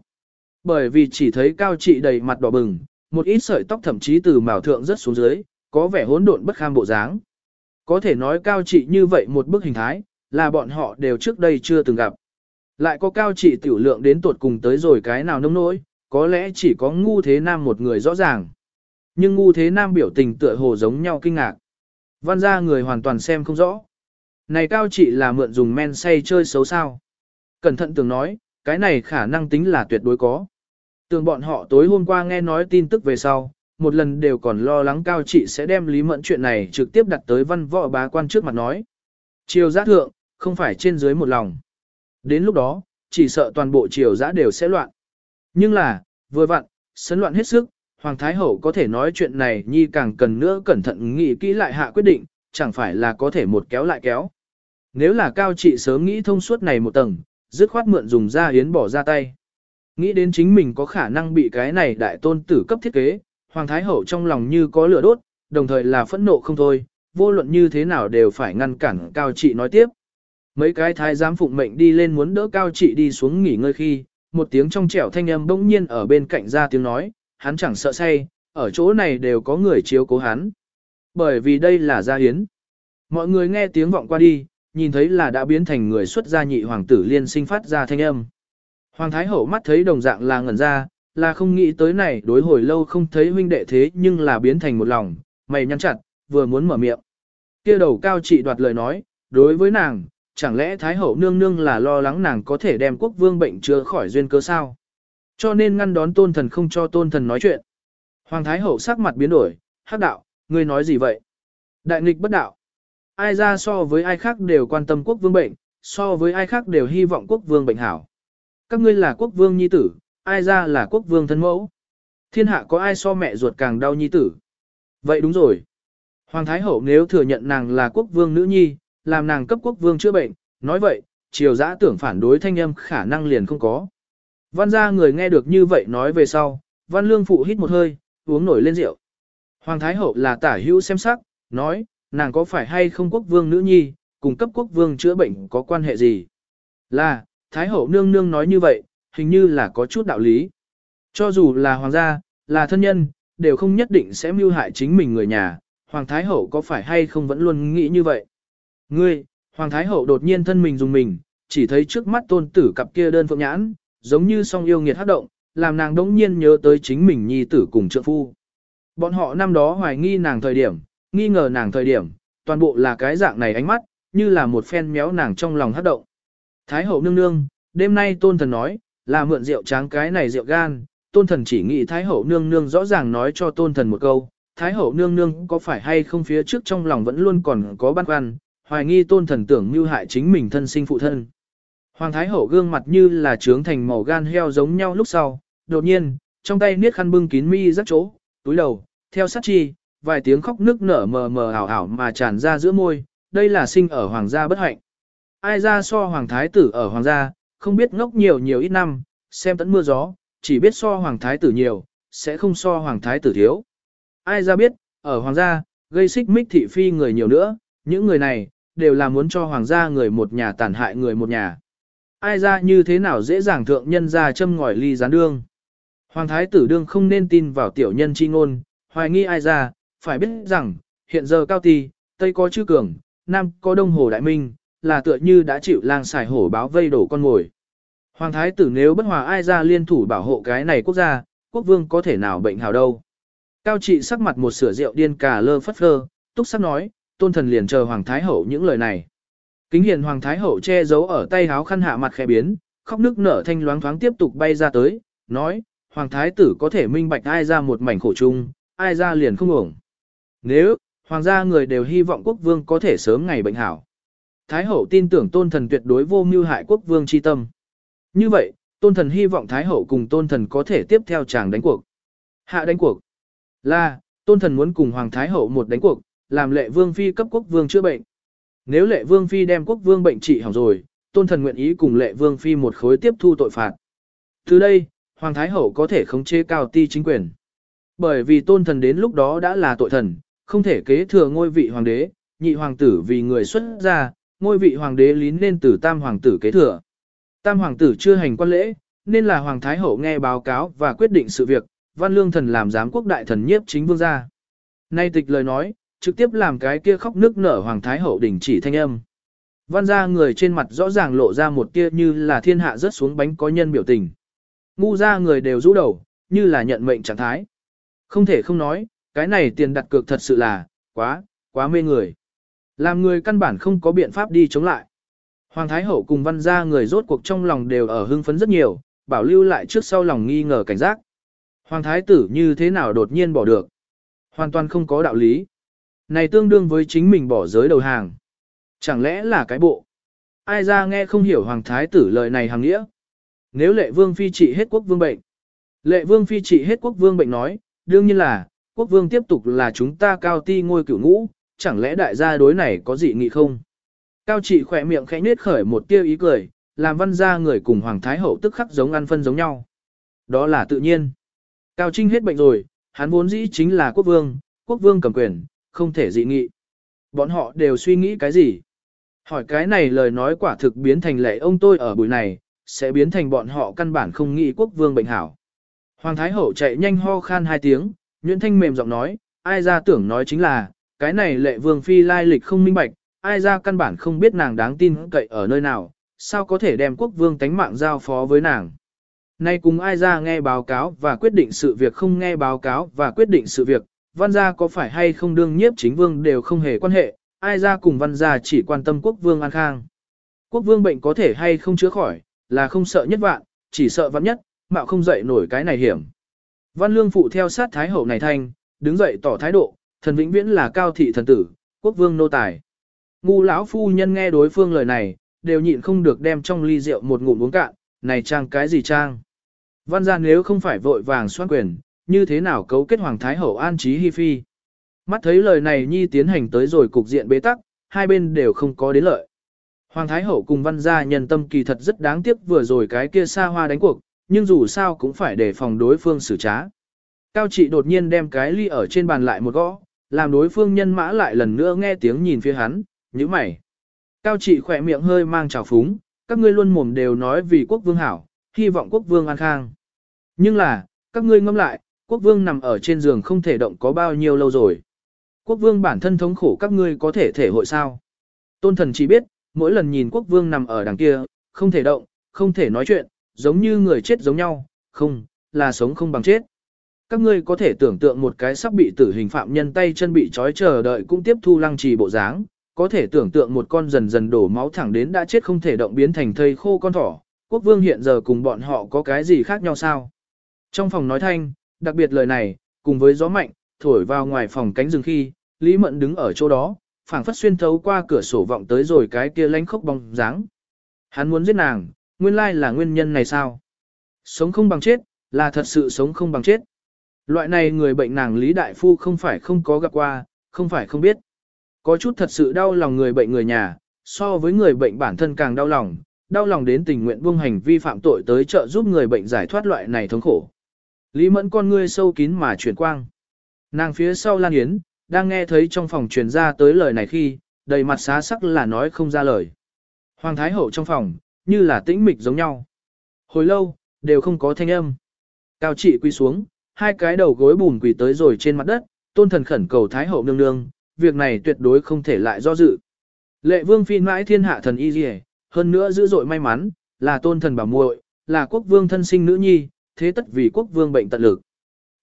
A: Bởi vì chỉ thấy cao trị đầy mặt đỏ bừng, một ít sợi tóc thậm chí từ màu thượng rất xuống dưới, có vẻ hỗn độn bất kham bộ dáng. Có thể nói cao trị như vậy một bức hình thái, là bọn họ đều trước đây chưa từng gặp. Lại có cao trị tiểu lượng đến tột cùng tới rồi cái nào nông nỗi, có lẽ chỉ có ngu thế nam một người rõ ràng. Nhưng ngu thế nam biểu tình tựa hồ giống nhau kinh ngạc. Văn ra người hoàn toàn xem không rõ. Này cao trị là mượn dùng men say chơi xấu sao. Cẩn thận tưởng nói, cái này khả năng tính là tuyệt đối có. Tưởng bọn họ tối hôm qua nghe nói tin tức về sau, một lần đều còn lo lắng cao trị sẽ đem lý mẫn chuyện này trực tiếp đặt tới văn võ bá quan trước mặt nói. Chiều giác thượng, không phải trên dưới một lòng. Đến lúc đó, chỉ sợ toàn bộ triều giã đều sẽ loạn. Nhưng là, vừa vặn, sấn loạn hết sức, Hoàng Thái Hậu có thể nói chuyện này nhi càng cần nữa cẩn thận nghĩ kỹ lại hạ quyết định, chẳng phải là có thể một kéo lại kéo. Nếu là cao trị sớm nghĩ thông suốt này một tầng, dứt khoát mượn dùng ra hiến bỏ ra tay. Nghĩ đến chính mình có khả năng bị cái này đại tôn tử cấp thiết kế, Hoàng Thái Hậu trong lòng như có lửa đốt, đồng thời là phẫn nộ không thôi, vô luận như thế nào đều phải ngăn cản cao trị nói tiếp. Mấy cái thái giám phụng mệnh đi lên muốn đỡ cao trị đi xuống nghỉ ngơi khi, một tiếng trong trẻo thanh âm bỗng nhiên ở bên cạnh ra tiếng nói, hắn chẳng sợ say, ở chỗ này đều có người chiếu cố hắn. Bởi vì đây là gia hiến. Mọi người nghe tiếng vọng qua đi, nhìn thấy là đã biến thành người xuất gia nhị hoàng tử liên sinh phát ra thanh âm. Hoàng Thái Hậu mắt thấy đồng dạng là ngẩn ra, là không nghĩ tới này đối hồi lâu không thấy huynh đệ thế nhưng là biến thành một lòng, mày nhăn chặt, vừa muốn mở miệng. kia đầu cao trị đoạt lời nói, đối với nàng, chẳng lẽ Thái Hậu nương nương là lo lắng nàng có thể đem quốc vương bệnh chữa khỏi duyên cơ sao? Cho nên ngăn đón tôn thần không cho tôn thần nói chuyện. Hoàng Thái Hậu sắc mặt biến đổi, hắc đạo, ngươi nói gì vậy? Đại nghịch bất đạo. Ai ra so với ai khác đều quan tâm quốc vương bệnh, so với ai khác đều hy vọng quốc vương bệnh hảo. Các ngươi là quốc vương nhi tử, ai ra là quốc vương thân mẫu. Thiên hạ có ai so mẹ ruột càng đau nhi tử. Vậy đúng rồi. Hoàng Thái Hậu nếu thừa nhận nàng là quốc vương nữ nhi, làm nàng cấp quốc vương chữa bệnh, nói vậy, triều giã tưởng phản đối thanh âm khả năng liền không có. Văn gia người nghe được như vậy nói về sau, văn lương phụ hít một hơi, uống nổi lên rượu. Hoàng Thái Hậu là tả hữu xem sắc, nói, nàng có phải hay không quốc vương nữ nhi, cùng cấp quốc vương chữa bệnh có quan hệ gì? Là, Thái Hậu nương nương nói như vậy, hình như là có chút đạo lý. Cho dù là hoàng gia, là thân nhân, đều không nhất định sẽ mưu hại chính mình người nhà, Hoàng Thái Hậu có phải hay không vẫn luôn nghĩ như vậy? Ngươi, Hoàng Thái Hậu đột nhiên thân mình dùng mình, chỉ thấy trước mắt tôn tử cặp kia đơn phượng nhãn, giống như song yêu nghiệt hát động, làm nàng đống nhiên nhớ tới chính mình nhi tử cùng trượng phu. Bọn họ năm đó hoài nghi nàng thời điểm, nghi ngờ nàng thời điểm, toàn bộ là cái dạng này ánh mắt, như là một phen méo nàng trong lòng hát động. Thái hậu nương nương, đêm nay tôn thần nói, là mượn rượu tráng cái này rượu gan, tôn thần chỉ nghĩ Thái hậu nương nương rõ ràng nói cho tôn thần một câu, Thái hậu nương nương có phải hay không phía trước trong lòng vẫn luôn còn có băn khoăn, hoài nghi tôn thần tưởng mưu hại chính mình thân sinh phụ thân. Hoàng Thái hậu gương mặt như là trướng thành màu gan heo giống nhau lúc sau, đột nhiên, trong tay niết khăn bưng kín mi rất chỗ, túi đầu, theo sát chi, vài tiếng khóc nước nở mờ mờ ảo ảo mà tràn ra giữa môi, đây là sinh ở hoàng gia bất hạnh. Ai ra so hoàng thái tử ở hoàng gia, không biết ngốc nhiều nhiều ít năm, xem tận mưa gió, chỉ biết so hoàng thái tử nhiều, sẽ không so hoàng thái tử thiếu. Ai ra biết, ở hoàng gia, gây xích mích thị phi người nhiều nữa, những người này, đều là muốn cho hoàng gia người một nhà tàn hại người một nhà. Ai ra như thế nào dễ dàng thượng nhân ra châm ngòi ly gián đương. Hoàng thái tử đương không nên tin vào tiểu nhân chi ngôn, hoài nghi ai ra, phải biết rằng, hiện giờ cao tì, Tây có chư cường, Nam có đông hồ đại minh, là tựa như đã chịu lang xài hổ báo vây đổ con ngồi. Hoàng thái tử nếu bất hòa ai ra liên thủ bảo hộ cái này quốc gia, quốc vương có thể nào bệnh hào đâu. Cao trị sắc mặt một sửa rượu điên cà lơ phất phơ, túc sắc nói, tôn thần liền chờ Hoàng thái hậu những lời này. Kính hiền Hoàng thái hậu che giấu ở tay háo khăn hạ mặt khẽ biến, khóc nước nở thanh loáng thoáng tiếp tục bay ra tới, nói, Hoàng thái tử có thể minh bạch ai ra một mảnh khổ chung, ai ra liền không ổng. Nếu, Hoàng gia người đều hy vọng quốc vương có thể sớm ngày bệnh hảo. Thái hậu tin tưởng tôn thần tuyệt đối vô mưu hại quốc vương chi tâm. Như vậy, tôn thần hy vọng Thái hậu cùng tôn thần có thể tiếp theo chàng đánh cuộc. Hạ đánh cuộc là, tôn thần muốn cùng Hoàng Thái hậu một đánh cuộc, làm lệ vương phi cấp quốc vương chữa bệnh. Nếu lệ vương phi đem quốc vương bệnh trị hỏng rồi, tôn thần nguyện ý cùng lệ vương phi một khối tiếp thu tội phạt. Từ đây, Hoàng Thái hậu có thể khống chế cao ti chính quyền. Bởi vì tôn thần đến lúc đó đã là tội thần, không thể kế thừa ngôi vị hoàng đế, nhị hoàng tử vì người xuất gia, ngôi vị hoàng đế lín nên từ tam hoàng tử kế thừa. Tam hoàng tử chưa hành quan lễ, nên là hoàng thái hậu nghe báo cáo và quyết định sự việc, văn lương thần làm giám quốc đại thần nhiếp chính vương gia. Nay tịch lời nói, trực tiếp làm cái kia khóc nước nở hoàng thái hậu đình chỉ thanh âm. Văn gia người trên mặt rõ ràng lộ ra một tia như là thiên hạ rớt xuống bánh có nhân biểu tình. Ngu gia người đều rũ đầu, như là nhận mệnh trạng thái. Không thể không nói, cái này tiền đặt cược thật sự là, quá, quá mê người. Làm người căn bản không có biện pháp đi chống lại. Hoàng Thái Hậu cùng văn gia người rốt cuộc trong lòng đều ở hưng phấn rất nhiều, bảo lưu lại trước sau lòng nghi ngờ cảnh giác. Hoàng Thái tử như thế nào đột nhiên bỏ được. Hoàn toàn không có đạo lý. Này tương đương với chính mình bỏ giới đầu hàng. Chẳng lẽ là cái bộ. Ai ra nghe không hiểu Hoàng Thái tử lời này hàng nghĩa. Nếu lệ vương phi trị hết quốc vương bệnh. Lệ vương phi trị hết quốc vương bệnh nói, đương nhiên là, quốc vương tiếp tục là chúng ta cao ti ngôi cửu ngũ, chẳng lẽ đại gia đối này có dị nghị không? Cao trị khỏe miệng khẽ nết khởi một tia ý cười, làm văn gia người cùng Hoàng Thái Hậu tức khắc giống ăn phân giống nhau. Đó là tự nhiên. Cao Trinh hết bệnh rồi, hắn vốn dĩ chính là quốc vương, quốc vương cầm quyền, không thể dị nghị. Bọn họ đều suy nghĩ cái gì? Hỏi cái này lời nói quả thực biến thành lệ ông tôi ở buổi này, sẽ biến thành bọn họ căn bản không nghĩ quốc vương bệnh hảo. Hoàng Thái Hậu chạy nhanh ho khan hai tiếng, Nguyễn Thanh mềm giọng nói, ai ra tưởng nói chính là, cái này lệ vương phi lai lịch không minh bạch, ai ra căn bản không biết nàng đáng tin cậy ở nơi nào, sao có thể đem quốc vương tánh mạng giao phó với nàng. Nay cùng ai ra nghe báo cáo và quyết định sự việc không nghe báo cáo và quyết định sự việc, văn gia có phải hay không đương nhiếp chính vương đều không hề quan hệ, ai ra cùng văn gia chỉ quan tâm quốc vương an khang. Quốc vương bệnh có thể hay không chữa khỏi, là không sợ nhất vạn, chỉ sợ vạn nhất, mạo không dậy nổi cái này hiểm. Văn lương phụ theo sát thái hậu này thanh, đứng dậy tỏ thái độ, thần vĩnh viễn là cao thị thần tử, quốc vương nô tài. Ngu lão phu nhân nghe đối phương lời này, đều nhịn không được đem trong ly rượu một ngụm uống cạn, này trang cái gì trang. Văn gia nếu không phải vội vàng xoan quyền, như thế nào cấu kết Hoàng Thái Hậu an trí hi phi. Mắt thấy lời này nhi tiến hành tới rồi cục diện bế tắc, hai bên đều không có đến lợi. Hoàng Thái Hậu cùng văn gia nhân tâm kỳ thật rất đáng tiếc vừa rồi cái kia xa hoa đánh cuộc, nhưng dù sao cũng phải đề phòng đối phương xử trá. Cao trị đột nhiên đem cái ly ở trên bàn lại một gõ, làm đối phương nhân mã lại lần nữa nghe tiếng nhìn phía hắn, như mày. Cao trị khỏe miệng hơi mang trào phúng, các ngươi luôn mồm đều nói vì quốc vương hảo, hy vọng quốc vương an khang. Nhưng là, các ngươi ngâm lại, quốc vương nằm ở trên giường không thể động có bao nhiêu lâu rồi. Quốc vương bản thân thống khổ các ngươi có thể thể hội sao. Tôn thần chỉ biết, mỗi lần nhìn quốc vương nằm ở đằng kia, không thể động, không thể nói chuyện, giống như người chết giống nhau, không, là sống không bằng chết. Các ngươi có thể tưởng tượng một cái sắp bị tử hình phạm nhân tay chân bị trói chờ đợi cũng tiếp thu lăng trì bộ dáng, có thể tưởng tượng một con dần dần đổ máu thẳng đến đã chết không thể động biến thành thây khô con thỏ, quốc vương hiện giờ cùng bọn họ có cái gì khác nhau sao? Trong phòng nói thanh, đặc biệt lời này, cùng với gió mạnh, thổi vào ngoài phòng cánh rừng khi, Lý Mẫn đứng ở chỗ đó, phảng phất xuyên thấu qua cửa sổ vọng tới rồi cái kia lánh khốc bóng dáng. Hắn muốn giết nàng, nguyên lai là nguyên nhân này sao? Sống không bằng chết, là thật sự sống không bằng chết. Loại này người bệnh nàng Lý Đại Phu không phải không có gặp qua, không phải không biết. Có chút thật sự đau lòng người bệnh người nhà, so với người bệnh bản thân càng đau lòng, đau lòng đến tình nguyện buông hành vi phạm tội tới trợ giúp người bệnh giải thoát loại này thống khổ. Lý Mẫn con ngươi sâu kín mà chuyển quang. Nàng phía sau Lan Yến, đang nghe thấy trong phòng truyền ra tới lời này khi, đầy mặt xá sắc là nói không ra lời. Hoàng Thái Hậu trong phòng, như là tĩnh mịch giống nhau. Hồi lâu, đều không có thanh âm. Cao trị quy xuống, hai cái đầu gối bùn quỳ tới rồi trên mặt đất, tôn thần khẩn cầu Thái Hậu nương nương, việc này tuyệt đối không thể lại do dự. Lệ vương phi mãi thiên hạ thần y dì hơn nữa dữ dội may mắn, là tôn thần bảo muội, là quốc vương thân sinh nữ nhi, thế tất vì quốc vương bệnh tận lực.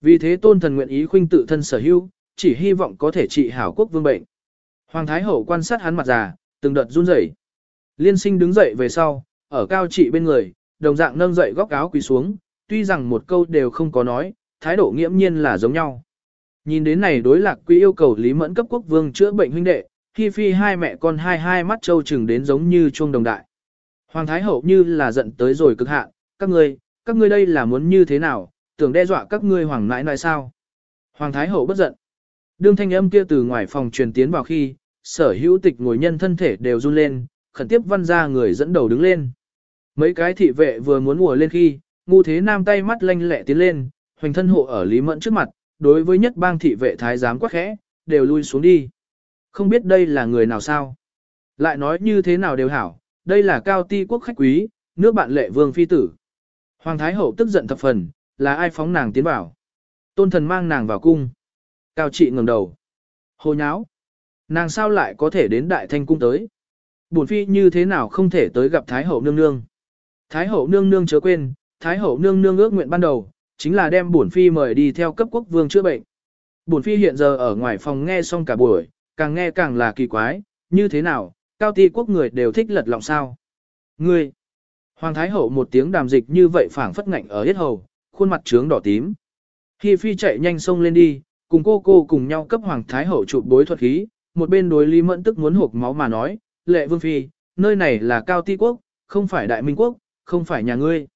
A: Vì thế tôn thần nguyện ý khuynh tự thân sở hữu, chỉ hy vọng có thể trị hảo quốc vương bệnh. Hoàng Thái Hậu quan sát hắn mặt già, từng đợt run rẩy. Liên sinh đứng dậy về sau, ở cao trị bên người, đồng dạng nâng dậy góc áo quỳ xuống, tuy rằng một câu đều không có nói, thái độ nghiễm nhiên là giống nhau. Nhìn đến này đối lạc quý yêu cầu Lý Mẫn cấp quốc vương chữa bệnh huynh đệ, khi phi hai mẹ con hai hai mắt trâu chừng đến giống như chuông đồng đại. Hoàng Thái Hậu như là giận tới rồi cực hạn, các ngươi, các ngươi đây là muốn như thế nào, tưởng đe dọa các ngươi hoàng nãi nãi sao. Hoàng Thái Hậu bất giận. Đương thanh âm kia từ ngoài phòng truyền tiến vào khi, sở hữu tịch ngồi nhân thân thể đều run lên, khẩn tiếp văn ra người dẫn đầu đứng lên. Mấy cái thị vệ vừa muốn mùa lên khi, ngu thế nam tay mắt lanh lẹ tiến lên, hoành thân hộ ở Lý Mẫn trước mặt, đối với nhất bang thị vệ thái giám quắc khẽ, đều lui xuống đi. Không biết đây là người nào sao? Lại nói như thế nào đều hảo, đây là cao ti quốc khách quý, nước bạn lệ vương phi tử. Hoàng Thái Hậu tức giận thập phần, là ai phóng nàng tiến vào. Tôn thần mang nàng vào cung. Cao trị ngẩng đầu. Hồ nháo. Nàng sao lại có thể đến đại thanh cung tới? Bổn phi như thế nào không thể tới gặp Thái Hậu nương nương? Thái Hậu nương nương chớ quên, Thái Hậu nương nương ước nguyện ban đầu, chính là đem bổn phi mời đi theo cấp quốc vương chữa bệnh. Bổn phi hiện giờ ở ngoài phòng nghe xong cả buổi, càng nghe càng là kỳ quái, như thế nào, cao ti quốc người đều thích lật lọng sao. Ngươi, Hoàng Thái Hậu một tiếng đàm dịch như vậy phảng phất ngạnh ở hết hầu, khuôn mặt trướng đỏ tím. Khi phi chạy nhanh xông lên đi, cùng cô cô cùng nhau cấp Hoàng Thái Hậu chụp bối thuật khí, một bên đối Lý Mẫn tức muốn hộp máu mà nói, lệ vương phi, nơi này là cao ti quốc, không phải đại minh quốc, không phải nhà ngươi.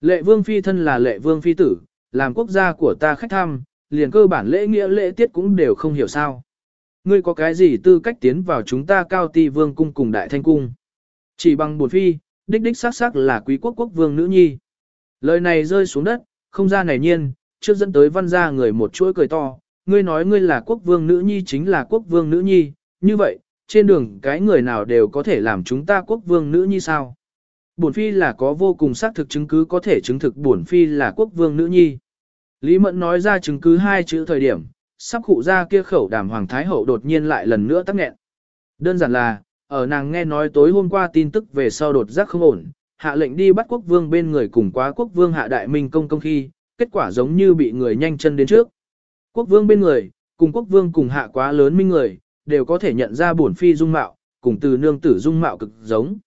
A: Lệ vương phi thân là lệ vương phi tử, làm quốc gia của ta khách thăm, liền cơ bản lễ nghĩa lễ tiết cũng đều không hiểu sao. Ngươi có cái gì tư cách tiến vào chúng ta cao ti vương cung cùng đại thanh cung. Chỉ bằng bổn phi, đích đích xác xác là quý quốc quốc vương nữ nhi. Lời này rơi xuống đất, không ra này nhiên, trước dẫn tới văn gia người một chuỗi cười to, ngươi nói ngươi là quốc vương nữ nhi chính là quốc vương nữ nhi, như vậy, trên đường cái người nào đều có thể làm chúng ta quốc vương nữ nhi sao? Bổn phi là có vô cùng xác thực chứng cứ có thể chứng thực bổn phi là quốc vương nữ nhi. Lý Mẫn nói ra chứng cứ hai chữ thời điểm, sắp cụ ra kia khẩu đàm hoàng thái hậu đột nhiên lại lần nữa tắc nghẹn. Đơn giản là, ở nàng nghe nói tối hôm qua tin tức về sau đột giác không ổn, hạ lệnh đi bắt quốc vương bên người cùng quá quốc vương hạ đại minh công công khi, kết quả giống như bị người nhanh chân đến trước. Quốc vương bên người, cùng quốc vương cùng hạ quá lớn minh người, đều có thể nhận ra bổn phi dung mạo, cùng từ nương tử dung mạo cực giống.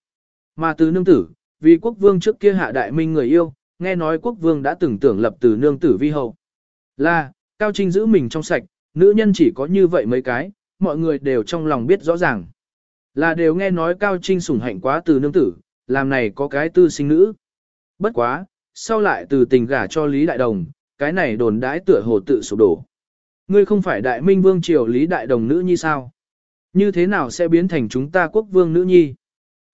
A: Mà từ nương tử, vì quốc vương trước kia hạ đại minh người yêu, nghe nói quốc vương đã từng tưởng lập từ nương tử vi hậu. Là, Cao Trinh giữ mình trong sạch, nữ nhân chỉ có như vậy mấy cái, mọi người đều trong lòng biết rõ ràng. Là đều nghe nói Cao Trinh sủng hạnh quá từ nương tử, làm này có cái tư sinh nữ. Bất quá, sau lại từ tình gả cho Lý Đại Đồng, cái này đồn đãi tựa hồ tự sụp đổ. Ngươi không phải Đại Minh Vương Triều Lý Đại Đồng nữ nhi sao? Như thế nào sẽ biến thành chúng ta quốc vương nữ nhi?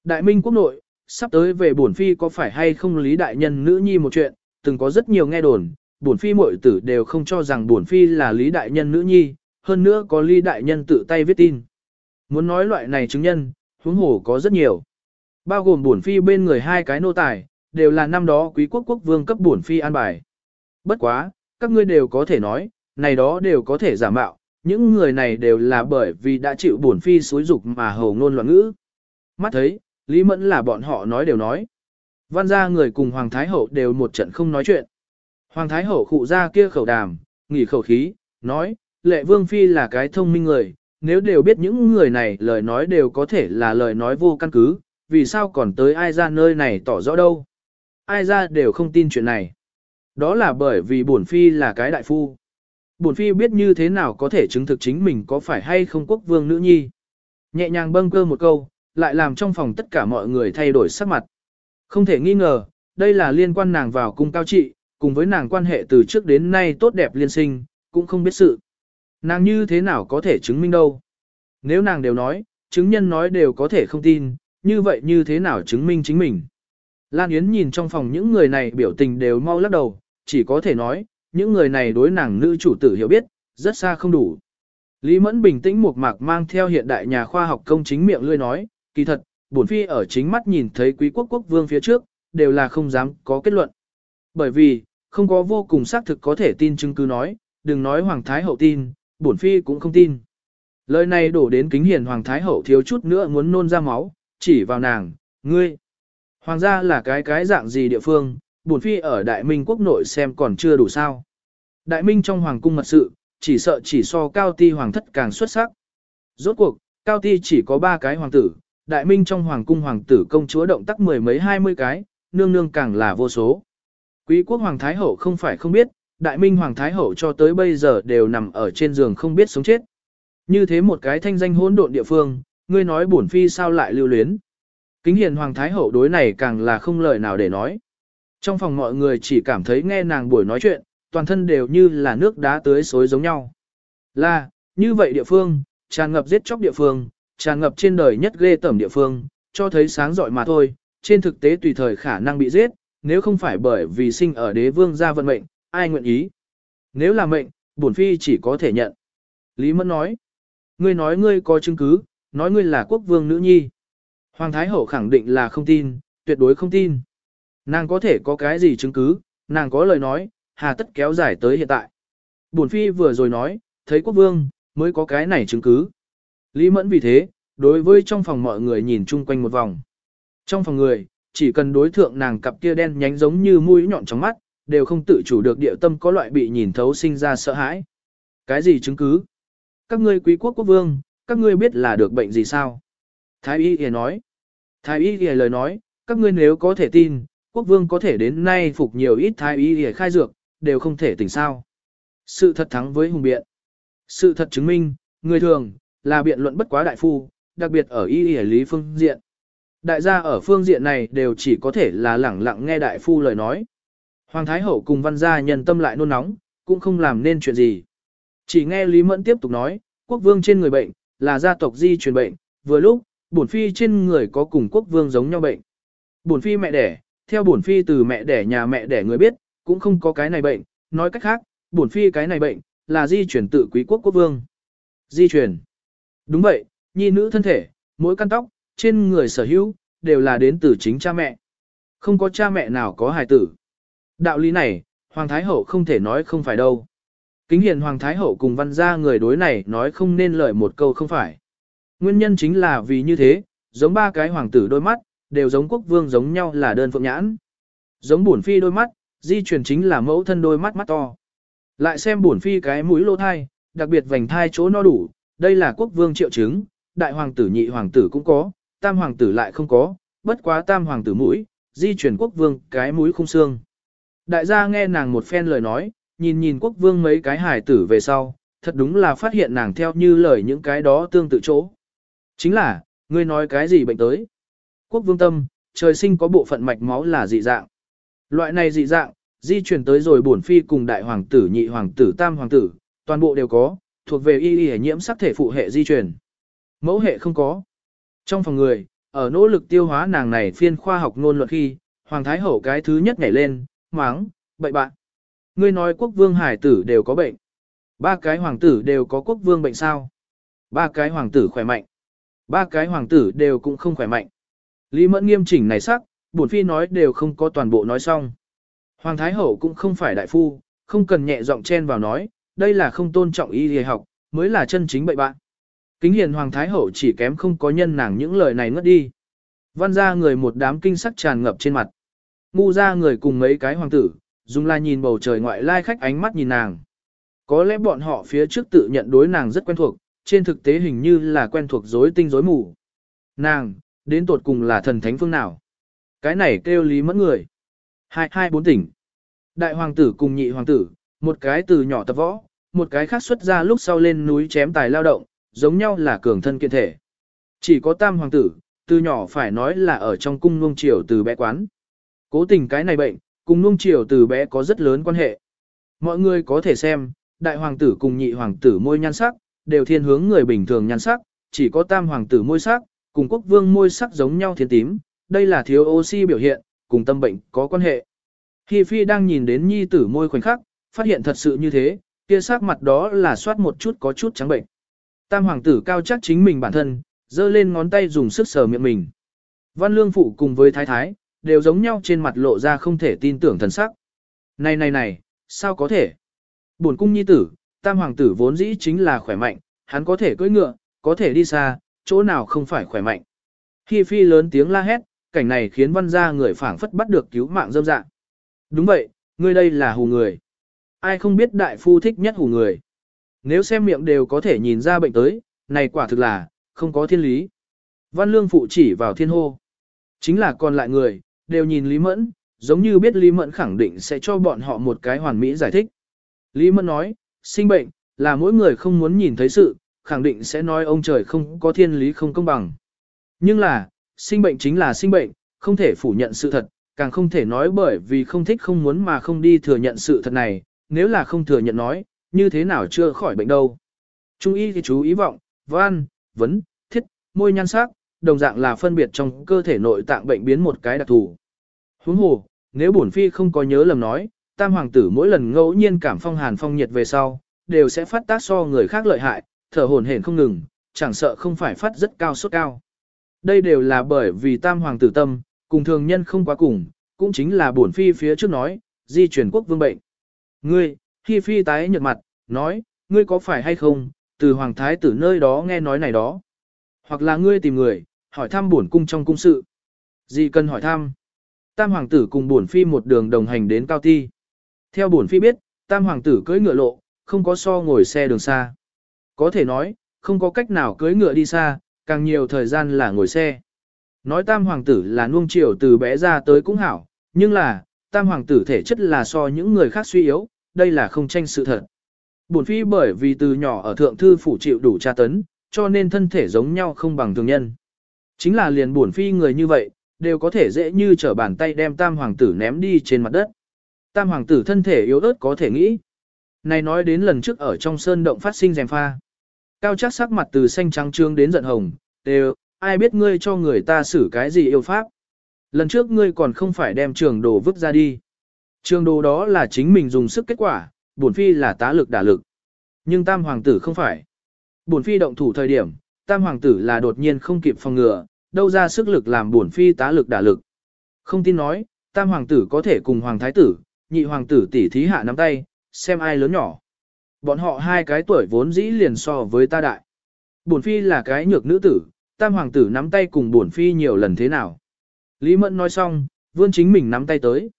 A: Đại Minh quốc nội, sắp tới về bổn phi có phải hay không Lý Đại Nhân nữ nhi một chuyện, từng có rất nhiều nghe đồn, bổn phi muội tử đều không cho rằng bổn phi là Lý Đại Nhân nữ nhi, hơn nữa có Lý Đại Nhân tự tay viết tin. Muốn nói loại này chứng nhân, huống hồ có rất nhiều. Bao gồm bổn phi bên người hai cái nô tài, đều là năm đó quý quốc quốc vương cấp bổn phi an bài. Bất quá, các ngươi đều có thể nói, này đó đều có thể giả mạo, những người này đều là bởi vì đã chịu bổn phi xúi dục mà hầu ngôn loạn ngữ. Mắt thấy, Lý Mẫn là bọn họ nói đều nói. Văn gia người cùng Hoàng Thái Hậu đều một trận không nói chuyện. Hoàng Thái Hậu khụ ra kia khẩu đàm, nghỉ khẩu khí, nói, lệ vương phi là cái thông minh người, nếu đều biết những người này lời nói đều có thể là lời nói vô căn cứ, vì sao còn tới ai ra nơi này tỏ rõ đâu. Ai ra đều không tin chuyện này. Đó là bởi vì bổn phi là cái đại phu. Bổn phi biết như thế nào có thể chứng thực chính mình có phải hay không quốc vương nữ nhi. Nhẹ nhàng bâng cơ một câu, lại làm trong phòng tất cả mọi người thay đổi sắc mặt. Không thể nghi ngờ, đây là liên quan nàng vào cung cao trị, cùng với nàng quan hệ từ trước đến nay tốt đẹp liên sinh, cũng không biết sự. Nàng như thế nào có thể chứng minh đâu. Nếu nàng đều nói, chứng nhân nói đều có thể không tin, như vậy như thế nào chứng minh chính mình. Lan Yến nhìn trong phòng những người này biểu tình đều mau lắc đầu, chỉ có thể nói, những người này đối nàng nữ chủ tử hiểu biết, rất xa không đủ. Lý Mẫn bình tĩnh một mạc mang theo hiện đại nhà khoa học công chính miệng lươi nói, kỳ thật, bổn phi ở chính mắt nhìn thấy quý quốc quốc vương phía trước, đều là không dám có kết luận. Bởi vì, không có vô cùng xác thực có thể tin chứng cứ nói, đừng nói Hoàng Thái Hậu tin, bổn phi cũng không tin. Lời này đổ đến kính hiền Hoàng Thái Hậu thiếu chút nữa muốn nôn ra máu, chỉ vào nàng, ngươi. Hoàng gia là cái cái dạng gì địa phương, bổn phi ở Đại Minh quốc nội xem còn chưa đủ sao. Đại Minh trong Hoàng cung mật sự, chỉ sợ chỉ so Cao Ti Hoàng thất càng xuất sắc. Rốt cuộc, Cao Ti chỉ có ba cái hoàng tử, Đại Minh trong Hoàng cung hoàng tử công chúa động tác mười mấy hai mươi cái, nương nương càng là vô số. Quý quốc Hoàng Thái Hậu không phải không biết, Đại Minh Hoàng Thái Hậu cho tới bây giờ đều nằm ở trên giường không biết sống chết. Như thế một cái thanh danh hỗn độn địa phương, ngươi nói bổn phi sao lại lưu luyến. Kính hiền Hoàng Thái Hậu đối này càng là không lời nào để nói. Trong phòng mọi người chỉ cảm thấy nghe nàng buổi nói chuyện, toàn thân đều như là nước đá tưới xối giống nhau. Là, như vậy địa phương, tràn ngập giết chóc địa phương, tràn ngập trên đời nhất ghê tẩm địa phương, cho thấy sáng giỏi mà thôi, trên thực tế tùy thời khả năng bị giết, nếu không phải bởi vì sinh ở đế vương gia vận mệnh, ai nguyện ý. Nếu là mệnh, bổn phi chỉ có thể nhận. Lý Mẫn nói, ngươi nói ngươi có chứng cứ, nói ngươi là quốc vương nữ nhi. Hoàng Thái Hậu khẳng định là không tin, tuyệt đối không tin. Nàng có thể có cái gì chứng cứ, nàng có lời nói, hà tất kéo dài tới hiện tại. Bổn phi vừa rồi nói, thấy quốc vương, mới có cái này chứng cứ. Lý Mẫn vì thế, đối với trong phòng mọi người nhìn chung quanh một vòng. Trong phòng người, chỉ cần đối thượng nàng cặp kia đen nhánh giống như mũi nhọn trong mắt, đều không tự chủ được địa tâm có loại bị nhìn thấu sinh ra sợ hãi. Cái gì chứng cứ? Các ngươi quý quốc quốc vương, các ngươi biết là được bệnh gì sao? Thái y thì nói. Thái y thì lời nói, các ngươi nếu có thể tin, quốc vương có thể đến nay phục nhiều ít thái y thì khai dược, đều không thể tỉnh sao. Sự thật thắng với hùng biện. Sự thật chứng minh, người thường, là biện luận bất quá đại phu, đặc biệt ở y y lý phương diện. Đại gia ở phương diện này đều chỉ có thể là lẳng lặng nghe đại phu lời nói. Hoàng Thái Hậu cùng văn gia nhân tâm lại nôn nóng, cũng không làm nên chuyện gì. Chỉ nghe Lý Mẫn tiếp tục nói, quốc vương trên người bệnh, là gia tộc di truyền bệnh, vừa lúc, bổn phi trên người có cùng quốc vương giống nhau bệnh. Bổn phi mẹ đẻ, theo bổn phi từ mẹ đẻ nhà mẹ đẻ người biết, cũng không có cái này bệnh, nói cách khác, bổn phi cái này bệnh, là di chuyển tự quý quốc quốc vương. Di chuyển. Đúng vậy, nhi nữ thân thể, mỗi căn tóc, trên người sở hữu, đều là đến từ chính cha mẹ. Không có cha mẹ nào có hài tử. Đạo lý này, Hoàng Thái Hậu không thể nói không phải đâu. Kính hiền Hoàng Thái Hậu cùng văn gia người đối này nói không nên lời một câu không phải. Nguyên nhân chính là vì như thế, giống ba cái hoàng tử đôi mắt, đều giống quốc vương giống nhau là đơn phượng nhãn. Giống bổn phi đôi mắt, di truyền chính là mẫu thân đôi mắt mắt to. Lại xem bổn phi cái mũi lô thai, đặc biệt vành thai chỗ no đủ, đây là quốc vương triệu chứng, đại hoàng tử nhị hoàng tử cũng có, tam hoàng tử lại không có, bất quá tam hoàng tử mũi, di chuyển quốc vương cái mũi khung xương. Đại gia nghe nàng một phen lời nói, nhìn nhìn quốc vương mấy cái hài tử về sau, thật đúng là phát hiện nàng theo như lời những cái đó tương tự chỗ. Chính là, ngươi nói cái gì bệnh tới? Quốc vương tâm, trời sinh có bộ phận mạch máu là dị dạng. Loại này dị dạng, di chuyển tới rồi bổn phi cùng đại hoàng tử nhị hoàng tử tam hoàng tử, toàn bộ đều có, thuộc về y y nhiễm sắc thể phụ hệ di chuyển. Mẫu hệ không có. Trong phòng người, ở nỗ lực tiêu hóa nàng này phiên khoa học ngôn luận khi, Hoàng Thái Hậu cái thứ nhất nhảy lên, máng, bậy bạn. Ngươi nói quốc vương hải tử đều có bệnh. Ba cái hoàng tử đều có quốc vương bệnh sao? Ba cái hoàng tử khỏe mạnh. Ba cái hoàng tử đều cũng không khỏe mạnh. Lý Mẫn nghiêm chỉnh này sắc, bổn phi nói đều không có toàn bộ nói xong. Hoàng Thái Hậu cũng không phải đại phu, không cần nhẹ giọng chen vào nói, đây là không tôn trọng y y học, mới là chân chính bậy bạn. Kính hiền Hoàng Thái Hậu chỉ kém không có nhân nàng những lời này ngất đi. Văn ra người một đám kinh sắc tràn ngập trên mặt. Ngu ra người cùng mấy cái hoàng tử, dùng la nhìn bầu trời ngoại lai khách ánh mắt nhìn nàng. Có lẽ bọn họ phía trước tự nhận đối nàng rất quen thuộc, trên thực tế hình như là quen thuộc rối tinh rối mù. Nàng, đến tột cùng là thần thánh phương nào? Cái này kêu lý mẫn người. Hai hai bốn tỉnh. Đại hoàng tử cùng nhị hoàng tử, một cái từ nhỏ tập võ, một cái khác xuất ra lúc sau lên núi chém tài lao động, giống nhau là cường thân kiện thể. Chỉ có tam hoàng tử, từ nhỏ phải nói là ở trong cung nuông triều từ bé quán. Cố tình cái này bệnh, cùng nuông chiều từ bé có rất lớn quan hệ. Mọi người có thể xem, đại hoàng tử cùng nhị hoàng tử môi nhan sắc, đều thiên hướng người bình thường nhan sắc, chỉ có tam hoàng tử môi sắc, cùng quốc vương môi sắc giống nhau thiên tím, đây là thiếu oxy biểu hiện, cùng tâm bệnh có quan hệ. Hi Phi đang nhìn đến nhi tử môi khoảnh khắc, phát hiện thật sự như thế, kia sắc mặt đó là soát một chút có chút trắng bệnh. Tam hoàng tử cao chắc chính mình bản thân, giơ lên ngón tay dùng sức sờ miệng mình. Văn lương phụ cùng với thái thái, đều giống nhau trên mặt lộ ra không thể tin tưởng thần sắc. Này này này, sao có thể? Buồn cung nhi tử, tam hoàng tử vốn dĩ chính là khỏe mạnh, hắn có thể cưỡi ngựa, có thể đi xa, chỗ nào không phải khỏe mạnh. Hi phi lớn tiếng la hét, cảnh này khiến văn gia người phảng phất bắt được cứu mạng dâm dạng. Đúng vậy, ngươi đây là hù người. Ai không biết đại phu thích nhất hù người. Nếu xem miệng đều có thể nhìn ra bệnh tới, này quả thực là, không có thiên lý. Văn lương phụ chỉ vào thiên hô. Chính là còn lại người, đều nhìn Lý Mẫn, giống như biết Lý Mẫn khẳng định sẽ cho bọn họ một cái hoàn mỹ giải thích. Lý Mẫn nói, sinh bệnh, là mỗi người không muốn nhìn thấy sự, khẳng định sẽ nói ông trời không có thiên lý không công bằng. Nhưng là, sinh bệnh chính là sinh bệnh, không thể phủ nhận sự thật, càng không thể nói bởi vì không thích không muốn mà không đi thừa nhận sự thật này, nếu là không thừa nhận nói, như thế nào chưa khỏi bệnh đâu. Trung y thì chú ý vọng, văn, vấn, thiết, môi nhan sắc, đồng dạng là phân biệt trong cơ thể nội tạng bệnh biến một cái đặc thù. Huống hồ, nếu bổn phi không có nhớ lầm nói, tam hoàng tử mỗi lần ngẫu nhiên cảm phong hàn phong nhiệt về sau, đều sẽ phát tác so người khác lợi hại, thở hổn hển không ngừng, chẳng sợ không phải phát rất cao sốt cao. Đây đều là bởi vì tam hoàng tử tâm, cùng thường nhân không quá cùng, cũng chính là bổn phi phía trước nói, di chuyển quốc vương bệnh. Ngươi, khi phi tái nhợt mặt, nói, ngươi có phải hay không, từ hoàng thái tử nơi đó nghe nói này đó. Hoặc là ngươi tìm người, hỏi thăm bổn cung trong cung sự. Gì cần hỏi thăm? Tam hoàng tử cùng bổn phi một đường đồng hành đến cao ti. Theo bổn phi biết, tam hoàng tử cưỡi ngựa lộ, không có so ngồi xe đường xa. Có thể nói, không có cách nào cưỡi ngựa đi xa, càng nhiều thời gian là ngồi xe. Nói tam hoàng tử là nuông chiều từ bé ra tới cũng hảo, nhưng là, tam hoàng tử thể chất là so những người khác suy yếu, đây là không tranh sự thật. Bổn phi bởi vì từ nhỏ ở thượng thư phủ chịu đủ tra tấn, cho nên thân thể giống nhau không bằng thường nhân. Chính là liền buồn phi người như vậy, đều có thể dễ như trở bàn tay đem tam hoàng tử ném đi trên mặt đất. Tam hoàng tử thân thể yếu ớt có thể nghĩ. Này nói đến lần trước ở trong sơn động phát sinh rèm pha. Cao chắc sắc mặt từ xanh trắng trương đến giận hồng, đều, ai biết ngươi cho người ta xử cái gì yêu pháp. Lần trước ngươi còn không phải đem trường đồ vứt ra đi. Trường đồ đó là chính mình dùng sức kết quả, bổn phi là tá lực đả lực. Nhưng tam hoàng tử không phải. Bổn phi động thủ thời điểm, tam hoàng tử là đột nhiên không kịp phòng ngừa, đâu ra sức lực làm bổn phi tá lực đả lực. Không tin nói, tam hoàng tử có thể cùng hoàng thái tử, nhị hoàng tử tỷ thí hạ nắm tay, xem ai lớn nhỏ. Bọn họ hai cái tuổi vốn dĩ liền so với ta đại. Bổn phi là cái nhược nữ tử, tam hoàng tử nắm tay cùng bổn phi nhiều lần thế nào. Lý Mẫn nói xong, vươn chính mình nắm tay tới.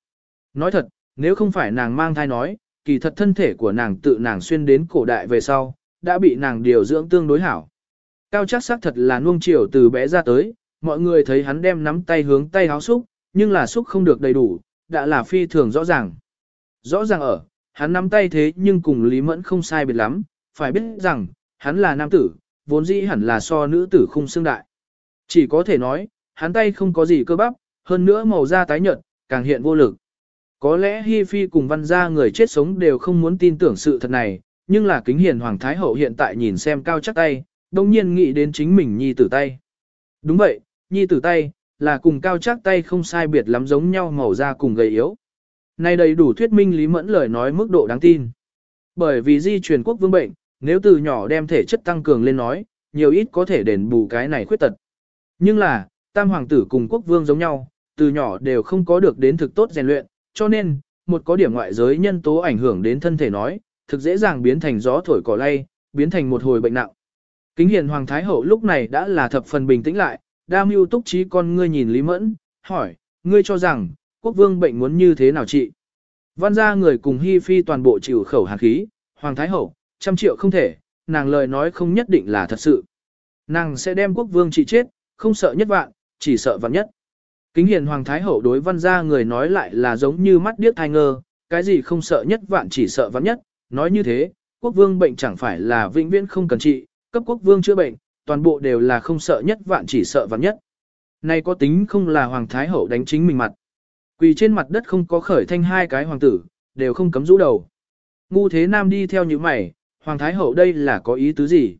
A: Nói thật, nếu không phải nàng mang thai nói, kỳ thật thân thể của nàng tự nàng xuyên đến cổ đại về sau, đã bị nàng điều dưỡng tương đối hảo. Cao chắc xác thật là nuông chiều từ bé ra tới, mọi người thấy hắn đem nắm tay hướng tay háo xúc, nhưng là xúc không được đầy đủ, đã là phi thường rõ ràng. Rõ ràng ở, hắn nắm tay thế nhưng cùng Lý Mẫn không sai biệt lắm, phải biết rằng, hắn là nam tử, vốn dĩ hẳn là so nữ tử khung xương đại. Chỉ có thể nói, hắn tay không có gì cơ bắp, hơn nữa màu da tái nhợt, càng hiện vô lực. Có lẽ Hi Phi cùng văn gia người chết sống đều không muốn tin tưởng sự thật này, nhưng là kính hiền Hoàng Thái Hậu hiện tại nhìn xem cao chắc tay, đồng nhiên nghĩ đến chính mình nhi tử tay. Đúng vậy, nhi tử tay, là cùng cao chắc tay không sai biệt lắm giống nhau màu da cùng gầy yếu. nay đầy đủ thuyết minh Lý Mẫn lời nói mức độ đáng tin. Bởi vì di truyền quốc vương bệnh, nếu từ nhỏ đem thể chất tăng cường lên nói, nhiều ít có thể đền bù cái này khuyết tật. Nhưng là, tam hoàng tử cùng quốc vương giống nhau, từ nhỏ đều không có được đến thực tốt rèn luyện, cho nên, một có điểm ngoại giới nhân tố ảnh hưởng đến thân thể nói, thực dễ dàng biến thành gió thổi cỏ lay, biến thành một hồi bệnh nặng. Kính hiền hoàng thái hậu lúc này đã là thập phần bình tĩnh lại, đa mưu túc trí con ngươi nhìn Lý Mẫn, hỏi, ngươi cho rằng, quốc vương bệnh muốn như thế nào trị? Văn gia người cùng Hi Phi toàn bộ chịu khẩu hàn khí, hoàng thái hậu, trăm triệu không thể, nàng lời nói không nhất định là thật sự. Nàng sẽ đem quốc vương trị chết, không sợ nhất vạn, chỉ sợ vạn nhất. Kính hiền Hoàng Thái Hậu đối văn gia người nói lại là giống như mắt điếc thai ngơ, cái gì không sợ nhất vạn chỉ sợ vạn nhất, nói như thế, quốc vương bệnh chẳng phải là vĩnh viễn không cần trị, cấp quốc vương chữa bệnh, toàn bộ đều là không sợ nhất vạn chỉ sợ vạn nhất. Này có tính không là hoàng thái hậu đánh chính mình mặt. Quỳ trên mặt đất không có khởi thanh hai cái hoàng tử, đều không cấm rũ đầu. Ngu thế nam đi theo những mày, hoàng thái hậu đây là có ý tứ gì?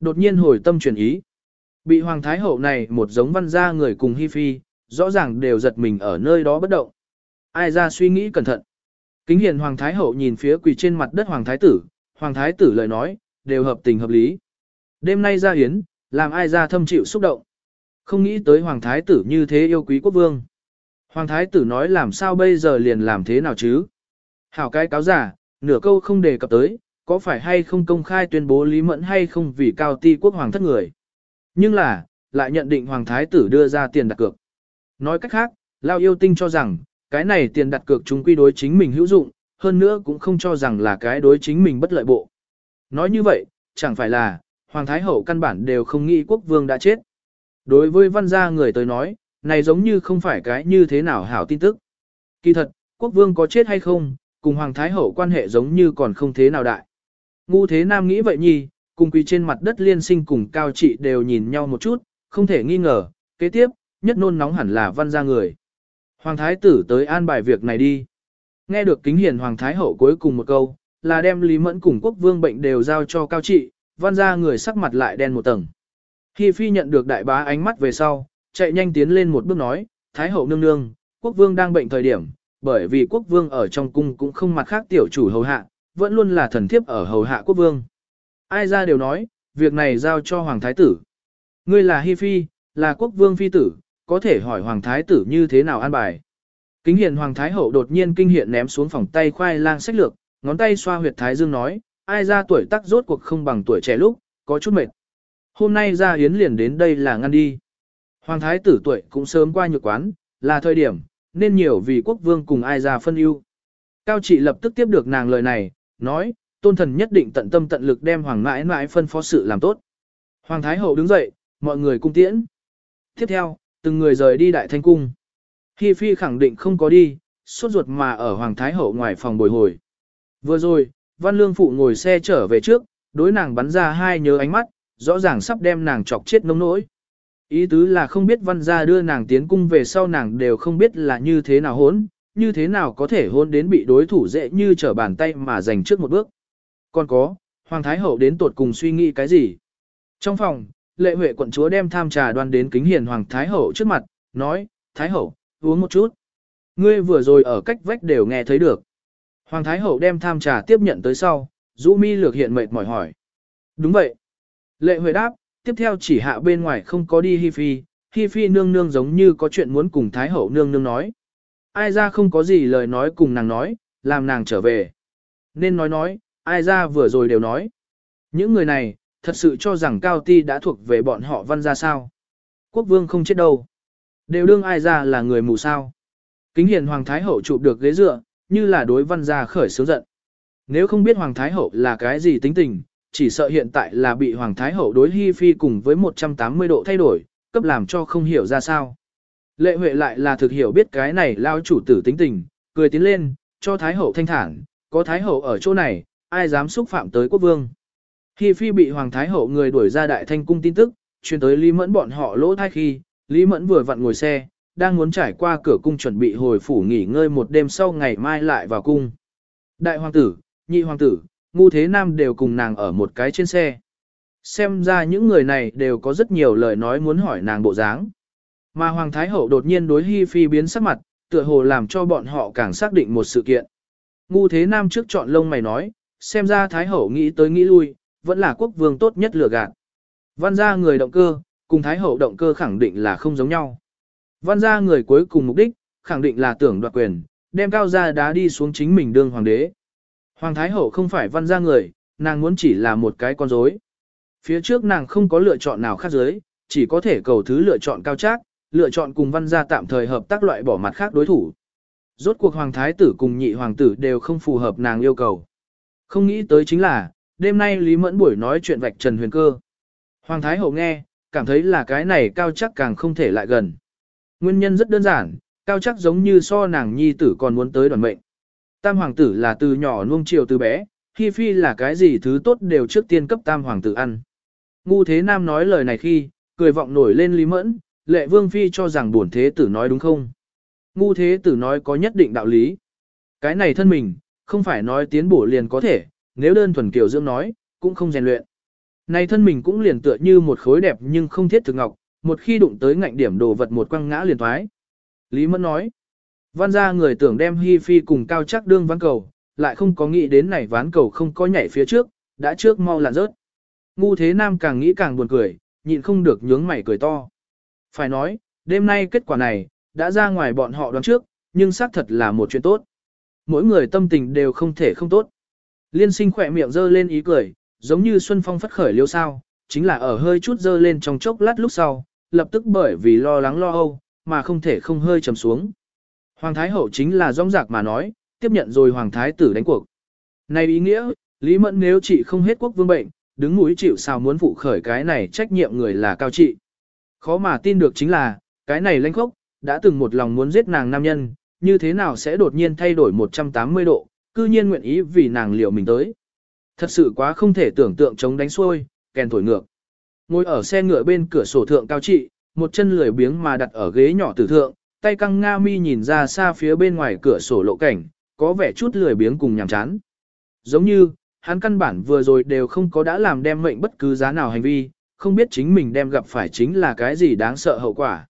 A: Đột nhiên hồi tâm chuyển ý. Bị hoàng thái hậu này một giống văn gia người cùng hi phi, rõ ràng đều giật mình ở nơi đó bất động. Ai ra suy nghĩ cẩn thận. Kính hiền hoàng thái hậu nhìn phía quỳ trên mặt đất hoàng thái tử, hoàng thái tử lời nói, đều hợp tình hợp lý. Đêm nay ra hiến, làm ai ra thâm chịu xúc động. Không nghĩ tới hoàng thái tử như thế yêu quý quốc vương. Hoàng thái tử nói làm sao bây giờ liền làm thế nào chứ? Hảo cái cáo giả, nửa câu không đề cập tới, có phải hay không công khai tuyên bố Lý Mẫn hay không vì cao ti quốc hoàng thất người. Nhưng là, lại nhận định hoàng thái tử đưa ra tiền đặt cược. Nói cách khác, Lao yêu tinh cho rằng, cái này tiền đặt cược chúng quy đối chính mình hữu dụng, hơn nữa cũng không cho rằng là cái đối chính mình bất lợi bộ. Nói như vậy, chẳng phải là, Hoàng Thái Hậu căn bản đều không nghĩ quốc vương đã chết. Đối với văn gia người tới nói, này giống như không phải cái như thế nào hảo tin tức. Kỳ thật, quốc vương có chết hay không, cùng Hoàng Thái Hậu quan hệ giống như còn không thế nào đại. Ngu thế nam nghĩ vậy nhi, cùng quỳ trên mặt đất liên sinh cùng cao trị đều nhìn nhau một chút, không thể nghi ngờ, kế tiếp, nhất nôn nóng hẳn là văn gia người. Hoàng thái tử tới an bài việc này đi. Nghe được kính hiền hoàng thái hậu cuối cùng một câu, là đem Lý Mẫn cùng quốc vương bệnh đều giao cho cao trị, văn gia người sắc mặt lại đen một tầng. Khi phi nhận được đại bá ánh mắt về sau, chạy nhanh tiến lên một bước nói, thái hậu nương nương, quốc vương đang bệnh thời điểm, bởi vì quốc vương ở trong cung cũng không mặt khác tiểu chủ hầu hạ, vẫn luôn là thần thiếp ở hầu hạ quốc vương. Ai ra đều nói, việc này giao cho hoàng thái tử. Ngươi là Hi Phi, là quốc vương phi tử, có thể hỏi hoàng thái tử như thế nào an bài. Kính hiền hoàng thái hậu đột nhiên kinh hiện ném xuống phòng tay khoai lang sách lược, ngón tay xoa huyệt thái dương nói, ai ra tuổi tác rốt cuộc không bằng tuổi trẻ lúc, có chút mệt. Hôm nay ra hiến liền đến đây là ngăn đi. Hoàng thái tử tuổi cũng sớm qua nhược quán, là thời điểm, nên nhiều vì quốc vương cùng ai ra phân ưu. Cao trị lập tức tiếp được nàng lời này, nói, tôn thần nhất định tận tâm tận lực đem hoàng mãi mãi phân phó sự làm tốt. Hoàng thái hậu đứng dậy, mọi người cung tiễn. Tiếp theo, từng người rời đi đại thanh cung. Hi Phi khẳng định không có đi, suốt ruột mà ở Hoàng Thái Hậu ngoài phòng bồi hồi. Vừa rồi, Văn Lương Phụ ngồi xe trở về trước, đối nàng bắn ra hai nhớ ánh mắt, rõ ràng sắp đem nàng chọc chết nông nỗi. Ý tứ là không biết văn gia đưa nàng tiến cung về sau nàng đều không biết là như thế nào hốn, như thế nào có thể hôn đến bị đối thủ dễ như trở bàn tay mà giành trước một bước. Còn có, Hoàng Thái Hậu đến tột cùng suy nghĩ cái gì? Trong phòng, lệ huệ quận chúa đem tham trà đoan đến kính hiền Hoàng Thái Hậu trước mặt, nói, Thái Hậu, uống một chút. Ngươi vừa rồi ở cách vách đều nghe thấy được. Hoàng Thái Hậu đem tham trà tiếp nhận tới sau, Dũ Mi lược hiện mệt mỏi hỏi. Đúng vậy. Lệ Huệ đáp, tiếp theo chỉ hạ bên ngoài không có đi Hi Phi, Hi Phi nương nương giống như có chuyện muốn cùng Thái Hậu nương nương nói. Ai ra không có gì lời nói cùng nàng nói, làm nàng trở về. Nên nói nói, ai ra vừa rồi đều nói. Những người này, thật sự cho rằng Cao Ti đã thuộc về bọn họ văn ra sao. Quốc vương không chết đâu. Đều đương ai ra là người mù sao. Kính hiền Hoàng Thái Hậu chụp được ghế dựa, như là đối văn gia khởi sướng giận. Nếu không biết Hoàng Thái Hậu là cái gì tính tình, chỉ sợ hiện tại là bị Hoàng Thái Hậu đối Hi Phi cùng với 180 độ thay đổi, cấp làm cho không hiểu ra sao. Lệ Huệ lại là thực hiểu biết cái này lao chủ tử tính tình, cười tiến lên, cho Thái Hậu thanh thản, có Thái Hậu ở chỗ này, ai dám xúc phạm tới quốc vương. Hi Phi bị Hoàng Thái Hậu người đuổi ra đại thanh cung tin tức, truyền tới Lý Mẫn bọn họ lỗ thai khi, Lý Mẫn vừa vặn ngồi xe, đang muốn trải qua cửa cung chuẩn bị hồi phủ nghỉ ngơi một đêm sau ngày mai lại vào cung. Đại hoàng tử, nhị hoàng tử, ngu thế nam đều cùng nàng ở một cái trên xe. Xem ra những người này đều có rất nhiều lời nói muốn hỏi nàng bộ dáng. Mà hoàng thái hậu đột nhiên đối Hi Phi biến sắc mặt, tựa hồ làm cho bọn họ càng xác định một sự kiện. Ngu thế nam trước chọn lông mày nói, xem ra thái hậu nghĩ tới nghĩ lui, vẫn là quốc vương tốt nhất lừa gạt. Văn ra người động cơ, cùng Thái Hậu động cơ khẳng định là không giống nhau. Văn gia người cuối cùng mục đích, khẳng định là tưởng đoạt quyền, đem cao gia đá đi xuống chính mình đương hoàng đế. Hoàng Thái Hậu không phải văn gia người, nàng muốn chỉ là một cái con rối. Phía trước nàng không có lựa chọn nào khác giới, chỉ có thể cầu thứ lựa chọn cao trác, lựa chọn cùng văn gia tạm thời hợp tác loại bỏ mặt khác đối thủ. Rốt cuộc hoàng thái tử cùng nhị hoàng tử đều không phù hợp nàng yêu cầu. Không nghĩ tới chính là, đêm nay Lý Mẫn buổi nói chuyện vạch Trần Huyền Cơ. Hoàng thái hậu nghe, cảm thấy là cái này cao chắc càng không thể lại gần. Nguyên nhân rất đơn giản, cao chắc giống như so nàng nhi tử còn muốn tới đoàn mệnh. Tam hoàng tử là từ nhỏ nuông chiều từ bé, Hi Phi là cái gì thứ tốt đều trước tiên cấp tam hoàng tử ăn. Ngu Thế Nam nói lời này khi, cười vọng nổi lên Lý Mẫn, lệ vương phi cho rằng bổn thế tử nói đúng không? Ngu thế tử nói có nhất định đạo lý. Cái này thân mình, không phải nói tiến bổ liền có thể, nếu đơn thuần kiểu dưỡng nói, cũng không rèn luyện. Này thân mình cũng liền tựa như một khối đẹp nhưng không thiết thực ngọc, một khi đụng tới ngạnh điểm đồ vật một quăng ngã liền thoái. Lý Mẫn nói, văn ra người tưởng đem Hi Phi cùng cao chắc đương ván cầu, lại không có nghĩ đến này ván cầu không có nhảy phía trước, đã trước mau lạn rớt. Ngu thế nam càng nghĩ càng buồn cười, nhịn không được nhướng mày cười to. Phải nói, đêm nay kết quả này, đã ra ngoài bọn họ đoán trước, nhưng xác thật là một chuyện tốt. Mỗi người tâm tình đều không thể không tốt. Liên sinh khỏe miệng dơ lên ý cười, giống như Xuân Phong phất khởi liêu sao, chính là ở hơi chút dơ lên trong chốc lát lúc sau, lập tức bởi vì lo lắng lo âu, mà không thể không hơi trầm xuống. Hoàng Thái Hậu chính là rong rạc mà nói, tiếp nhận rồi Hoàng Thái tử đánh cuộc. Này ý nghĩa, Lý Mẫn nếu chị không hết quốc vương bệnh, đứng mũi chịu sao muốn phụ khởi cái này trách nhiệm người là cao trị. Khó mà tin được chính là, cái này lãnh khốc, đã từng một lòng muốn giết nàng nam nhân, như thế nào sẽ đột nhiên thay đổi 180 độ, cư nhiên nguyện ý vì nàng liệu mình tới. Thật sự quá không thể tưởng tượng chống đánh xuôi, kèn thổi ngược. Ngồi ở xe ngựa bên cửa sổ thượng cao trị, một chân lười biếng mà đặt ở ghế nhỏ tử thượng, tay căng nga mi nhìn ra xa phía bên ngoài cửa sổ lộ cảnh, có vẻ chút lười biếng cùng nhàm chán. Giống như, hắn căn bản vừa rồi đều không có đã làm đem mệnh bất cứ giá nào hành vi, không biết chính mình đem gặp phải chính là cái gì đáng sợ hậu quả.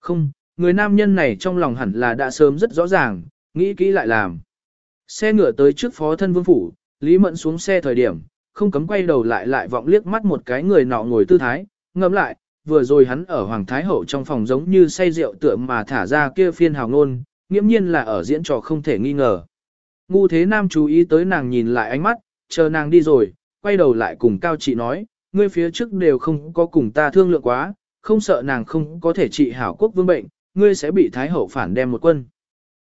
A: Không, người nam nhân này trong lòng hẳn là đã sớm rất rõ ràng, nghĩ kỹ lại làm. Xe ngựa tới trước phó thân vương phủ, Lý Mẫn xuống xe thời điểm, không cấm quay đầu lại lại vọng liếc mắt một cái người nọ ngồi tư thái, ngẫm lại, vừa rồi hắn ở Hoàng Thái Hậu trong phòng giống như say rượu tựa mà thả ra kia phiên hào ngôn, nghiễm nhiên là ở diễn trò không thể nghi ngờ. Ngu thế nam chú ý tới nàng nhìn lại ánh mắt, chờ nàng đi rồi, quay đầu lại cùng Cao Trị nói, ngươi phía trước đều không có cùng ta thương lượng quá, không sợ nàng không có thể trị hảo quốc vương bệnh, ngươi sẽ bị Thái Hậu phản đem một quân.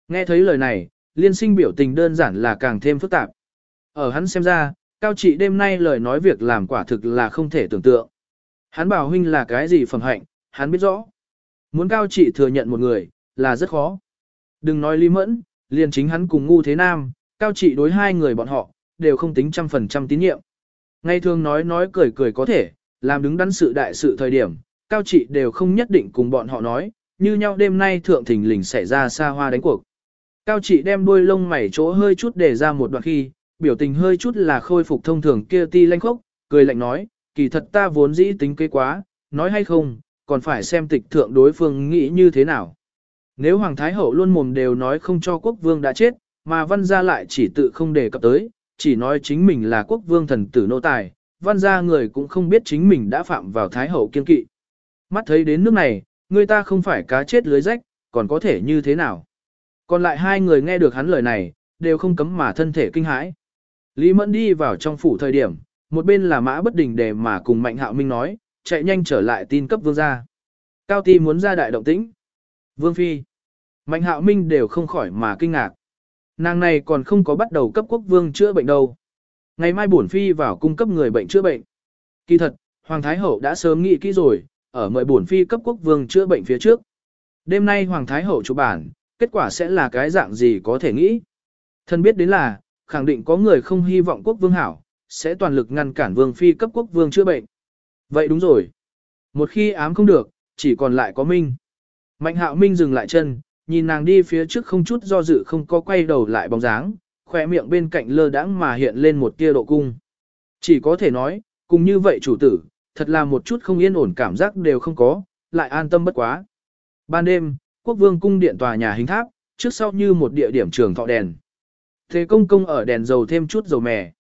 A: Nghe thấy lời này, liên sinh biểu tình đơn giản là càng thêm phức tạp. Ở hắn xem ra, Cao Trị đêm nay lời nói việc làm quả thực là không thể tưởng tượng. Hắn bảo huynh là cái gì phẩm hạnh, hắn biết rõ. Muốn Cao Trị thừa nhận một người, là rất khó. Đừng nói Lý Mẫn, liền chính hắn cùng ngu thế nam, Cao Trị đối hai người bọn họ, đều không tính trăm phần trăm tín nhiệm. Ngày thường nói nói cười cười có thể, làm đứng đắn sự đại sự thời điểm, Cao Trị đều không nhất định cùng bọn họ nói, như nhau đêm nay thượng thình lình xảy ra xa hoa đánh cuộc. Cao Trị đem đuôi lông mày chỗ hơi chút để ra một đoạn khi, biểu tình hơi chút là khôi phục thông thường kia ti lanh khốc, cười lạnh nói, kỳ thật ta vốn dĩ tính kế quá, nói hay không, còn phải xem tịch thượng đối phương nghĩ như thế nào. Nếu Hoàng Thái Hậu luôn mồm đều nói không cho quốc vương đã chết, mà văn gia lại chỉ tự không đề cập tới, chỉ nói chính mình là quốc vương thần tử nô tài, văn gia người cũng không biết chính mình đã phạm vào Thái Hậu kiên kỵ. Mắt thấy đến nước này, người ta không phải cá chết lưới rách, còn có thể như thế nào. Còn lại hai người nghe được hắn lời này, đều không cấm mà thân thể kinh hãi. Lý Mẫn đi vào trong phủ thời điểm, một bên là mã bất đình để mà cùng Mạnh Hạo Minh nói, chạy nhanh trở lại tin cấp vương gia. Cao Ti muốn ra đại động tĩnh. Vương Phi. Mạnh Hạo Minh đều không khỏi mà kinh ngạc. Nàng này còn không có bắt đầu cấp quốc vương chữa bệnh đâu. Ngày mai bổn Phi vào cung cấp người bệnh chữa bệnh. Kỳ thật, Hoàng Thái Hậu đã sớm nghĩ kỹ rồi, ở mời bổn Phi cấp quốc vương chữa bệnh phía trước. Đêm nay Hoàng Thái Hậu chủ bản, kết quả sẽ là cái dạng gì có thể nghĩ. Thân biết đến là, khẳng định có người không hy vọng quốc vương hảo, sẽ toàn lực ngăn cản vương phi cấp quốc vương chữa bệnh. Vậy đúng rồi. Một khi ám không được, chỉ còn lại có Minh. Mạnh hạo Minh dừng lại chân, nhìn nàng đi phía trước không chút do dự không có quay đầu lại bóng dáng, khỏe miệng bên cạnh lơ đãng mà hiện lên một tia độ cung. Chỉ có thể nói, cùng như vậy chủ tử, thật là một chút không yên ổn cảm giác đều không có, lại an tâm bất quá. Ban đêm, quốc vương cung điện tòa nhà hình tháp, trước sau như một địa điểm trường thọ đèn. Thế công công ở đèn dầu thêm chút dầu mè.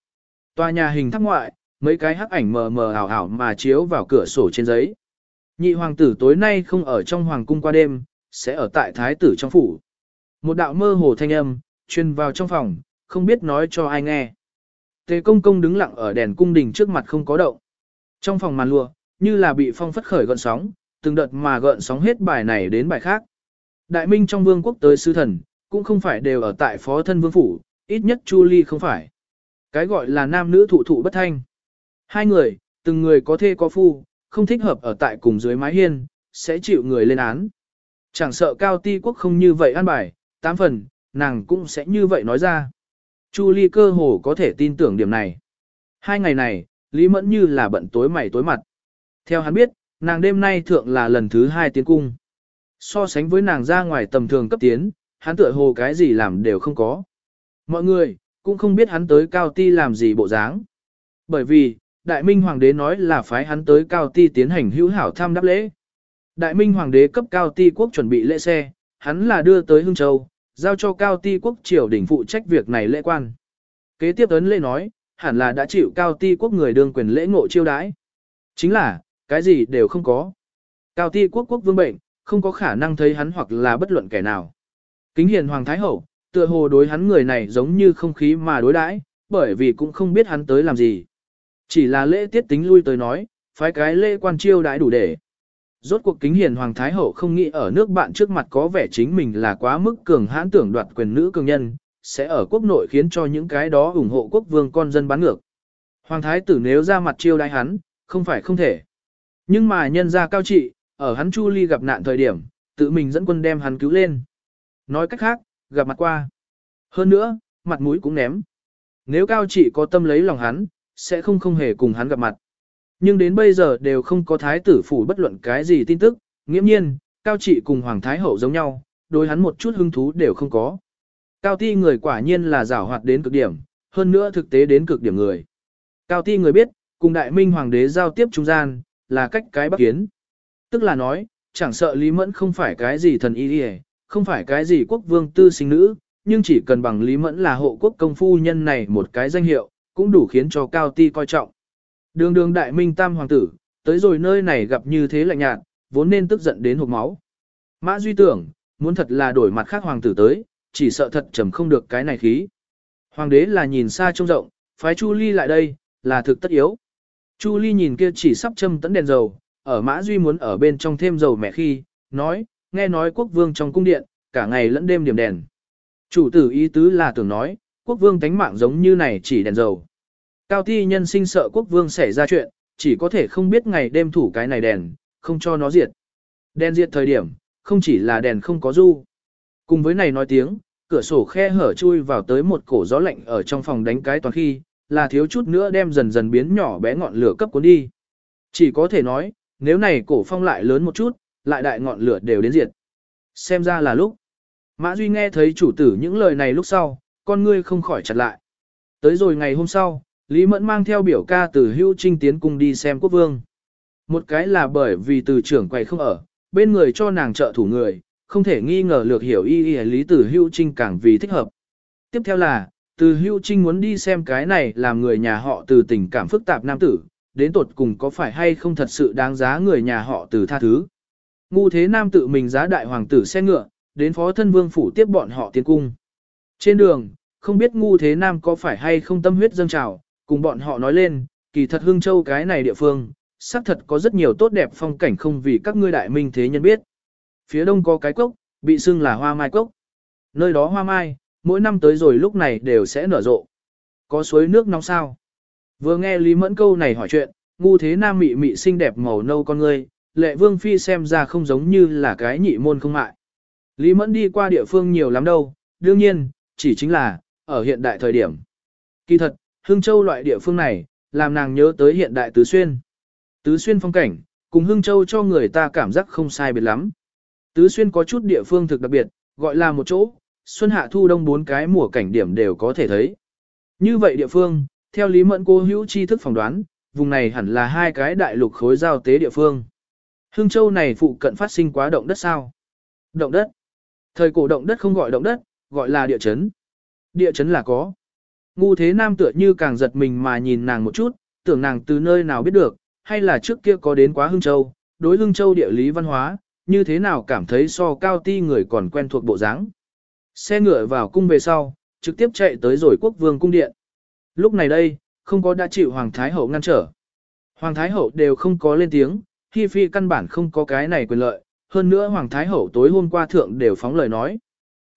A: Tòa nhà hình tháp ngoại, mấy cái hắc ảnh mờ mờ ảo ảo mà chiếu vào cửa sổ trên giấy. Nhị hoàng tử tối nay không ở trong hoàng cung qua đêm, sẽ ở tại thái tử trong phủ. Một đạo mơ hồ thanh âm, truyền vào trong phòng, không biết nói cho ai nghe. Tề công công đứng lặng ở đèn cung đình trước mặt không có động. Trong phòng màn lụa, như là bị phong phất khởi gợn sóng, từng đợt mà gợn sóng hết bài này đến bài khác. Đại minh trong vương quốc tới sư thần, cũng không phải đều ở tại phó thân vương phủ, ít nhất Chu Ly không phải. Cái gọi là nam nữ thụ thụ bất thanh. Hai người, từng người có thê có phu, không thích hợp ở tại cùng dưới mái hiên, sẽ chịu người lên án. Chẳng sợ cao ti quốc không như vậy an bài, tám phần, nàng cũng sẽ như vậy nói ra. Chu Ly cơ hồ có thể tin tưởng điểm này. Hai ngày này, Lý Mẫn như là bận tối mày tối mặt. Theo hắn biết, nàng đêm nay thượng là lần thứ hai tiến cung. So sánh với nàng ra ngoài tầm thường cấp tiến, hắn tựa hồ cái gì làm đều không có. Mọi người, cũng không biết hắn tới cao ti làm gì bộ dáng. Bởi vì, Đại Minh Hoàng đế nói là phái hắn tới cao ti tiến hành hữu hảo thăm đáp lễ. Đại Minh Hoàng đế cấp cao ti quốc chuẩn bị lễ xe, hắn là đưa tới Hưng Châu, giao cho cao ti quốc triều đỉnh phụ trách việc này lễ quan. Kế tiếp ấn lễ nói, hẳn là đã chịu cao ti quốc người đương quyền lễ ngộ chiêu đãi. Chính là, cái gì đều không có. Cao ti quốc quốc vương bệnh, không có khả năng thấy hắn hoặc là bất luận kẻ nào. Kính hiền Hoàng Thái Hậu, tựa hồ đối hắn người này giống như không khí mà đối đãi, bởi vì cũng không biết hắn tới làm gì. Chỉ là lễ tiết tính lui tới nói, phái cái lễ quan chiêu đãi đủ để. Rốt cuộc kính hiền Hoàng Thái Hậu không nghĩ ở nước bạn trước mặt có vẻ chính mình là quá mức cường hãn tưởng đoạt quyền nữ cường nhân, sẽ ở quốc nội khiến cho những cái đó ủng hộ quốc vương con dân bán ngược. Hoàng Thái tử nếu ra mặt chiêu đãi hắn, không phải không thể. Nhưng mà nhân gia cao trị, ở hắn Chu Ly gặp nạn thời điểm, tự mình dẫn quân đem hắn cứu lên. Nói cách khác, gặp mặt qua. Hơn nữa, mặt mũi cũng ném. Nếu cao trị có tâm lấy lòng hắn, sẽ không không hề cùng hắn gặp mặt. Nhưng đến bây giờ đều không có thái tử phủ bất luận cái gì tin tức, nghiễm nhiên, cao trị cùng hoàng thái hậu giống nhau, đối hắn một chút hứng thú đều không có. Cao ti người quả nhiên là giảo hoạt đến cực điểm, hơn nữa thực tế đến cực điểm người. Cao ti người biết, cùng đại minh hoàng đế giao tiếp trung gian, là cách cái bắc kiến. Tức là nói, chẳng sợ Lý Mẫn không phải cái gì thần y đi không phải cái gì quốc vương tư sinh nữ, nhưng chỉ cần bằng Lý Mẫn là hộ quốc công phu nhân này một cái danh hiệu, cũng đủ khiến cho Cao Ti coi trọng. Đường đường đại minh tam hoàng tử, tới rồi nơi này gặp như thế lạnh nhạt, vốn nên tức giận đến hộp máu. Mã Duy tưởng, muốn thật là đổi mặt khác hoàng tử tới, chỉ sợ thật trầm không được cái này khí. Hoàng đế là nhìn xa trông rộng, phái Chu Ly lại đây, là thực tất yếu. Chu Ly nhìn kia chỉ sắp châm tấn đèn dầu, ở Mã Duy muốn ở bên trong thêm dầu mẹ khi, nói, nghe nói quốc vương trong cung điện, cả ngày lẫn đêm điểm đèn. Chủ tử ý tứ là tưởng nói, quốc vương tánh mạng giống như này chỉ đèn dầu. Cao thi nhân sinh sợ quốc vương xảy ra chuyện, chỉ có thể không biết ngày đêm thủ cái này đèn, không cho nó diệt. Đèn diệt thời điểm, không chỉ là đèn không có du. Cùng với này nói tiếng, cửa sổ khe hở chui vào tới một cổ gió lạnh ở trong phòng đánh cái toàn khi, là thiếu chút nữa đem dần dần biến nhỏ bé ngọn lửa cấp cuốn đi. Chỉ có thể nói, nếu này cổ phong lại lớn một chút, lại đại ngọn lửa đều đến diệt. Xem ra là lúc. Mã Duy nghe thấy chủ tử những lời này lúc sau, con ngươi không khỏi chặt lại. Tới rồi ngày hôm sau, Lý Mẫn mang theo biểu ca từ hưu trinh tiến cùng đi xem quốc vương. Một cái là bởi vì từ trưởng quầy không ở, bên người cho nàng trợ thủ người, không thể nghi ngờ lược hiểu y y lý từ hưu trinh càng vì thích hợp. Tiếp theo là, từ hưu trinh muốn đi xem cái này làm người nhà họ từ tình cảm phức tạp nam tử, đến tột cùng có phải hay không thật sự đáng giá người nhà họ từ tha thứ. Ngu thế nam tự mình giá đại hoàng tử xe ngựa, đến phó thân vương phủ tiếp bọn họ tiến cung. Trên đường, không biết ngu thế nam có phải hay không tâm huyết dâng trào, cùng bọn họ nói lên, kỳ thật hương châu cái này địa phương, xác thật có rất nhiều tốt đẹp phong cảnh không vì các ngươi đại minh thế nhân biết. Phía đông có cái cốc, bị xưng là hoa mai cốc. Nơi đó hoa mai, mỗi năm tới rồi lúc này đều sẽ nở rộ. Có suối nước nóng sao? Vừa nghe Lý Mẫn câu này hỏi chuyện, ngu thế nam mị mị xinh đẹp màu nâu con ngươi, lệ vương phi xem ra không giống như là cái nhị môn không mại. Lý Mẫn đi qua địa phương nhiều lắm đâu, đương nhiên, chỉ chính là, ở hiện đại thời điểm. Kỳ thật, Hưng Châu loại địa phương này, làm nàng nhớ tới hiện đại Tứ Xuyên. Tứ Xuyên phong cảnh, cùng Hưng Châu cho người ta cảm giác không sai biệt lắm. Tứ Xuyên có chút địa phương thực đặc biệt, gọi là một chỗ, xuân hạ thu đông bốn cái mùa cảnh điểm đều có thể thấy. Như vậy địa phương, theo Lý Mẫn cô hữu tri thức phỏng đoán, vùng này hẳn là hai cái đại lục khối giao tế địa phương. Hương Châu này phụ cận phát sinh quá động đất sao? Động đất. Thời cổ động đất không gọi động đất, gọi là địa chấn. Địa chấn là có. Ngu thế nam tựa như càng giật mình mà nhìn nàng một chút, tưởng nàng từ nơi nào biết được, hay là trước kia có đến quá Hương Châu, đối Hương Châu địa lý văn hóa, như thế nào cảm thấy so cao ti người còn quen thuộc bộ dáng. Xe ngựa vào cung về sau, trực tiếp chạy tới rồi quốc vương cung điện. Lúc này đây, không có đã chịu Hoàng Thái Hậu ngăn trở. Hoàng Thái Hậu đều không có lên tiếng, Hi Phi căn bản không có cái này quyền lợi, hơn nữa Hoàng Thái Hậu tối hôm qua thượng đều phóng lời nói.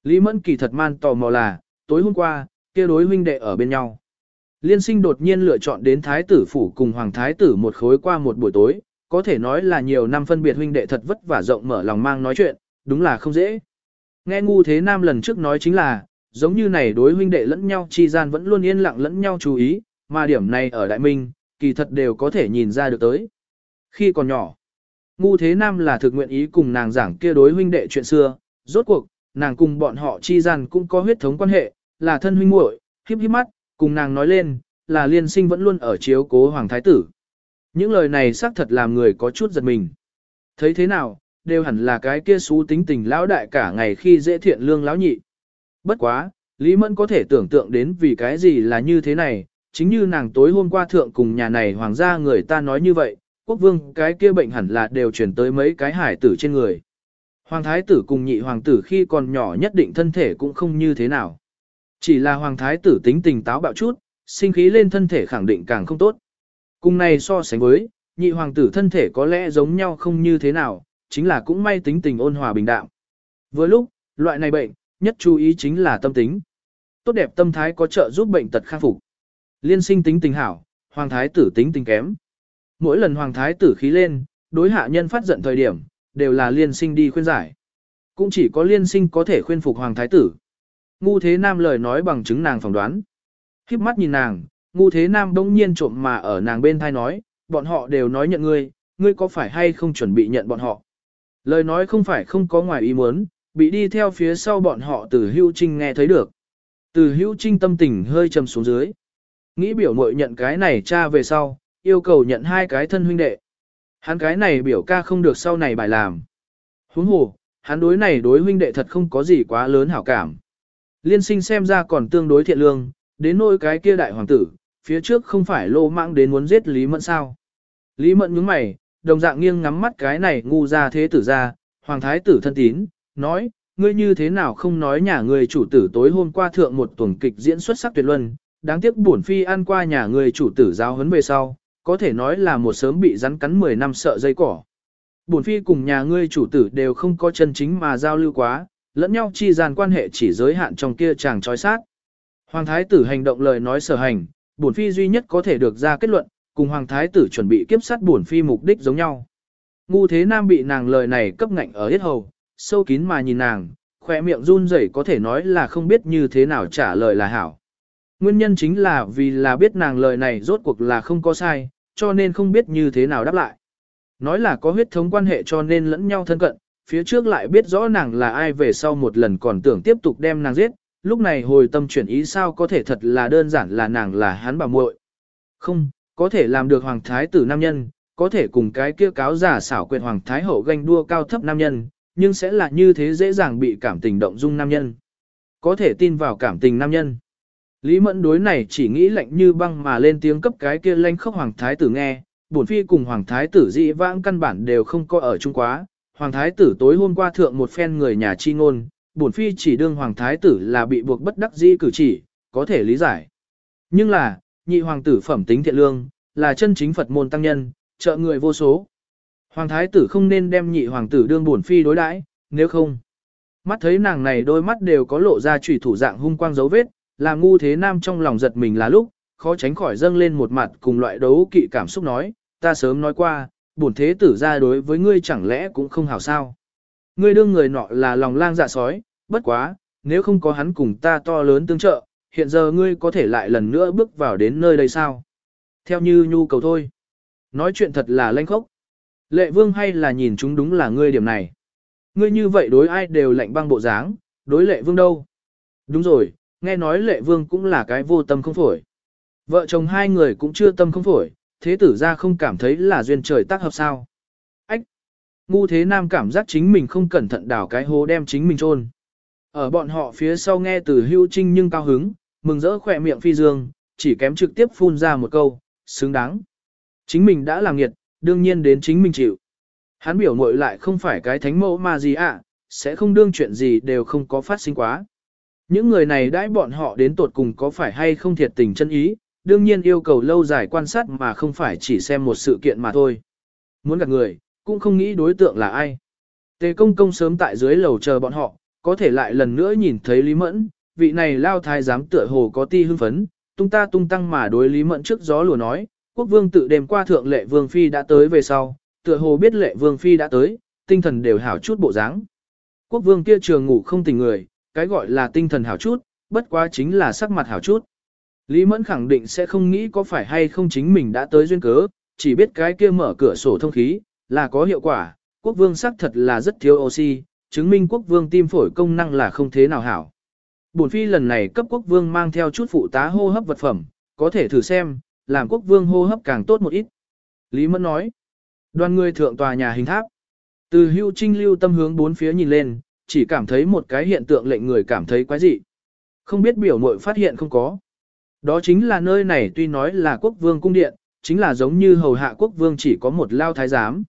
A: Lý Mẫn kỳ thật man tò mò là, tối hôm qua, kia đối huynh đệ ở bên nhau. Liên sinh đột nhiên lựa chọn đến Thái tử phủ cùng Hoàng Thái tử một khối qua một buổi tối, có thể nói là nhiều năm phân biệt huynh đệ thật vất vả rộng mở lòng mang nói chuyện, đúng là không dễ. Nghe ngu thế nam lần trước nói chính là, giống như này đối huynh đệ lẫn nhau chi gian vẫn luôn yên lặng lẫn nhau chú ý, mà điểm này ở Đại Minh, kỳ thật đều có thể nhìn ra được tới. Khi còn nhỏ, Ngu Thế Nam là thực nguyện ý cùng nàng giảng kia đối huynh đệ chuyện xưa, rốt cuộc, nàng cùng bọn họ chi gian cũng có huyết thống quan hệ, là thân huynh muội, híp híp mắt, cùng nàng nói lên, là liên sinh vẫn luôn ở chiếu cố hoàng thái tử. Những lời này xác thật làm người có chút giật mình. Thấy thế nào, đều hẳn là cái kia xú tính tình lão đại cả ngày khi dễ thiện lương lão nhị. Bất quá, Lý Mẫn có thể tưởng tượng đến vì cái gì là như thế này, chính như nàng tối hôm qua thượng cùng nhà này hoàng gia người ta nói như vậy, quốc vương cái kia bệnh hẳn là đều chuyển tới mấy cái hải tử trên người. Hoàng thái tử cùng nhị hoàng tử khi còn nhỏ nhất định thân thể cũng không như thế nào. Chỉ là hoàng thái tử tính tình táo bạo chút, sinh khí lên thân thể khẳng định càng không tốt. Cùng này so sánh với, nhị hoàng tử thân thể có lẽ giống nhau không như thế nào, chính là cũng may tính tình ôn hòa bình đạm. Vừa lúc, loại này bệnh, nhất chú ý chính là tâm tính. Tốt đẹp tâm thái có trợ giúp bệnh tật khắc phục. Liên sinh tính tình hảo, hoàng thái tử tính tình kém. Mỗi lần hoàng thái tử khí lên, đối hạ nhân phát giận thời điểm, đều là liên sinh đi khuyên giải. Cũng chỉ có liên sinh có thể khuyên phục hoàng thái tử. Ngu thế nam lời nói bằng chứng nàng phỏng đoán. Khiếp mắt nhìn nàng, ngu thế nam đông nhiên trộm mà ở nàng bên thai nói, bọn họ đều nói nhận ngươi, ngươi có phải hay không chuẩn bị nhận bọn họ. Lời nói không phải không có ngoài ý muốn, bị đi theo phía sau bọn họ từ hưu trinh nghe thấy được. Từ hưu trinh tâm tình hơi trầm xuống dưới. Nghĩ biểu mội nhận cái này cha về sau, yêu cầu nhận hai cái thân huynh đệ. Hắn cái này biểu ca không được sau này bài làm. Huống hồ, hắn đối này đối huynh đệ thật không có gì quá lớn hảo cảm. Liên sinh xem ra còn tương đối thiện lương, đến nỗi cái kia đại hoàng tử, phía trước không phải lô mạng đến muốn giết Lý Mẫn sao. Lý Mẫn nhướng mày, đồng dạng nghiêng ngắm mắt cái này ngu ra thế tử ra, hoàng thái tử thân tín, nói, ngươi như thế nào không nói nhà ngươi chủ tử tối hôm qua thượng một tuần kịch diễn xuất sắc tuyệt luân, đáng tiếc bổn phi ăn qua nhà ngươi chủ tử giáo huấn về sau, có thể nói là một sớm bị rắn cắn 10 năm sợ dây cỏ. Bổn phi cùng nhà ngươi chủ tử đều không có chân chính mà giao lưu quá, lẫn nhau chi gian quan hệ chỉ giới hạn trong kia chàng trói sát. Hoàng thái tử hành động lời nói sở hành, bổn phi duy nhất có thể được ra kết luận, cùng hoàng thái tử chuẩn bị kiếp sát bổn phi mục đích giống nhau. Ngu thế nam bị nàng lời này cấp ngạnh ở hết hầu, sâu kín mà nhìn nàng, khỏe miệng run rẩy có thể nói là không biết như thế nào trả lời là hảo. Nguyên nhân chính là vì là biết nàng lời này rốt cuộc là không có sai, cho nên không biết như thế nào đáp lại. Nói là có huyết thống quan hệ cho nên lẫn nhau thân cận, phía trước lại biết rõ nàng là ai về sau một lần còn tưởng tiếp tục đem nàng giết, lúc này hồi tâm chuyển ý sao có thể thật là đơn giản là nàng là hắn bà muội. Không, có thể làm được hoàng thái tử nam nhân, có thể cùng cái kia cáo giả xảo quyệt hoàng thái hậu ganh đua cao thấp nam nhân, nhưng sẽ là như thế dễ dàng bị cảm tình động dung nam nhân. Có thể tin vào cảm tình nam nhân. Lý Mẫn đối này chỉ nghĩ lạnh như băng mà lên tiếng cấp cái kia lanh khóc hoàng thái tử nghe, bổn phi cùng hoàng thái tử dị vãng căn bản đều không có ở chung quá. Hoàng thái tử tối hôm qua thượng một phen người nhà chi ngôn, bổn phi chỉ đương hoàng thái tử là bị buộc bất đắc dĩ cử chỉ, có thể lý giải. Nhưng là, nhị hoàng tử phẩm tính thiện lương, là chân chính Phật môn tăng nhân, trợ người vô số. Hoàng thái tử không nên đem nhị hoàng tử đương bổn phi đối đãi, nếu không. Mắt thấy nàng này đôi mắt đều có lộ ra chủy thủ dạng hung quang dấu vết, làm ngu thế nam trong lòng giật mình là lúc, khó tránh khỏi dâng lên một mặt cùng loại đấu kỵ cảm xúc nói, ta sớm nói qua, bổn thế tử ra đối với ngươi chẳng lẽ cũng không hảo sao. Ngươi đương người nọ là lòng lang dạ sói, bất quá, nếu không có hắn cùng ta to lớn tương trợ, hiện giờ ngươi có thể lại lần nữa bước vào đến nơi đây sao? Theo như nhu cầu thôi. Nói chuyện thật là lanh khốc. Lệ vương hay là nhìn chúng đúng là ngươi điểm này. Ngươi như vậy đối ai đều lạnh băng bộ dáng, đối lệ vương đâu? Đúng rồi, nghe nói lệ vương cũng là cái vô tâm không phổi. Vợ chồng hai người cũng chưa tâm không phổi, thế tử ra không cảm thấy là duyên trời tác hợp sao. Ách! Ngu thế nam cảm giác chính mình không cẩn thận đảo cái hố đem chính mình chôn Ở bọn họ phía sau nghe từ hưu trinh nhưng cao hứng, mừng rỡ khỏe miệng phi dương, chỉ kém trực tiếp phun ra một câu, xứng đáng. Chính mình đã làm nghiệt, đương nhiên đến chính mình chịu. Hắn biểu mội lại không phải cái thánh mẫu mà gì ạ, sẽ không đương chuyện gì đều không có phát sinh quá. Những người này đãi bọn họ đến tột cùng có phải hay không thiệt tình chân ý, đương nhiên yêu cầu lâu dài quan sát mà không phải chỉ xem một sự kiện mà thôi. Muốn gặp người, cũng không nghĩ đối tượng là ai. Tề công công sớm tại dưới lầu chờ bọn họ, có thể lại lần nữa nhìn thấy Lý Mẫn, vị này lao thái giám tựa hồ có ti hưng phấn, tung ta tung tăng mà đối Lý Mẫn trước gió lùa nói, quốc vương tự đêm qua thượng lệ vương phi đã tới về sau, tựa hồ biết lệ vương phi đã tới, tinh thần đều hảo chút bộ dáng. Quốc vương kia trường ngủ không tỉnh người, cái gọi là tinh thần hảo chút, bất quá chính là sắc mặt hảo chút. Lý Mẫn khẳng định sẽ không nghĩ có phải hay không chính mình đã tới duyên cớ, chỉ biết cái kia mở cửa sổ thông khí, là có hiệu quả, quốc vương sắc thật là rất thiếu oxy, chứng minh quốc vương tim phổi công năng là không thế nào hảo. Bổn phi lần này cấp quốc vương mang theo chút phụ tá hô hấp vật phẩm, có thể thử xem, làm quốc vương hô hấp càng tốt một ít. Lý Mẫn nói, đoàn người thượng tòa nhà hình tháp, từ hưu trinh lưu tâm hướng bốn phía nhìn lên, chỉ cảm thấy một cái hiện tượng lệnh người cảm thấy quái dị. Không biết biểu mội phát hiện không có. Đó chính là nơi này tuy nói là quốc vương cung điện, chính là giống như hầu hạ quốc vương chỉ có một lao thái giám.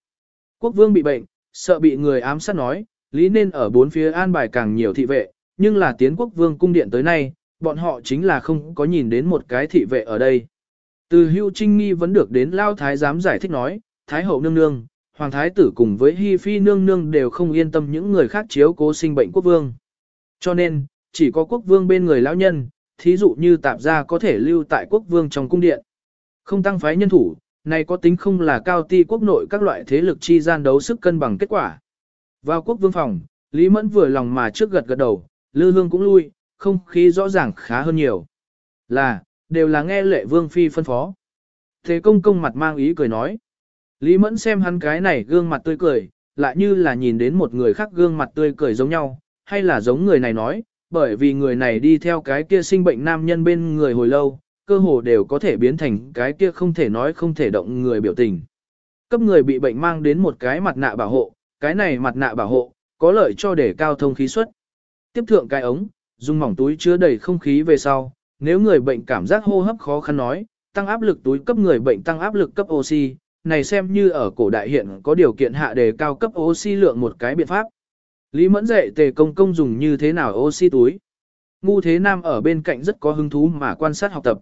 A: Quốc vương bị bệnh, sợ bị người ám sát nói, lý nên ở bốn phía an bài càng nhiều thị vệ, nhưng là tiến quốc vương cung điện tới nay, bọn họ chính là không có nhìn đến một cái thị vệ ở đây. Từ hưu trinh nghi vẫn được đến lao thái giám giải thích nói, thái hậu nương nương, hoàng thái tử cùng với hi phi nương nương đều không yên tâm những người khác chiếu cố sinh bệnh quốc vương. Cho nên, chỉ có quốc vương bên người lão nhân, thí dụ như tạp gia có thể lưu tại quốc vương trong cung điện. Không tăng phái nhân thủ, này có tính không là cao ti quốc nội các loại thế lực chi gian đấu sức cân bằng kết quả. Vào quốc vương phòng, Lý Mẫn vừa lòng mà trước gật gật đầu, Lư Hương cũng lui, không khí rõ ràng khá hơn nhiều. Là, đều là nghe lệ vương phi phân phó. Thế công công mặt mang ý cười nói. Lý Mẫn xem hắn cái này gương mặt tươi cười, lại như là nhìn đến một người khác gương mặt tươi cười giống nhau, hay là giống người này nói, bởi vì người này đi theo cái kia sinh bệnh nam nhân bên người hồi lâu, cơ hồ đều có thể biến thành cái kia không thể nói không thể động người biểu tình. Cấp người bị bệnh mang đến một cái mặt nạ bảo hộ, cái này mặt nạ bảo hộ, có lợi cho để cao thông khí suất. Tiếp thượng cái ống, dùng mỏng túi chứa đầy không khí về sau, nếu người bệnh cảm giác hô hấp khó khăn nói, tăng áp lực túi cấp người bệnh tăng áp lực cấp oxy, này xem như ở cổ đại hiện có điều kiện hạ đề cao cấp oxy lượng một cái biện pháp. Lý Mẫn dạy tề công công dùng như thế nào oxy túi. Ngu Thế Nam ở bên cạnh rất có hứng thú mà quan sát học tập.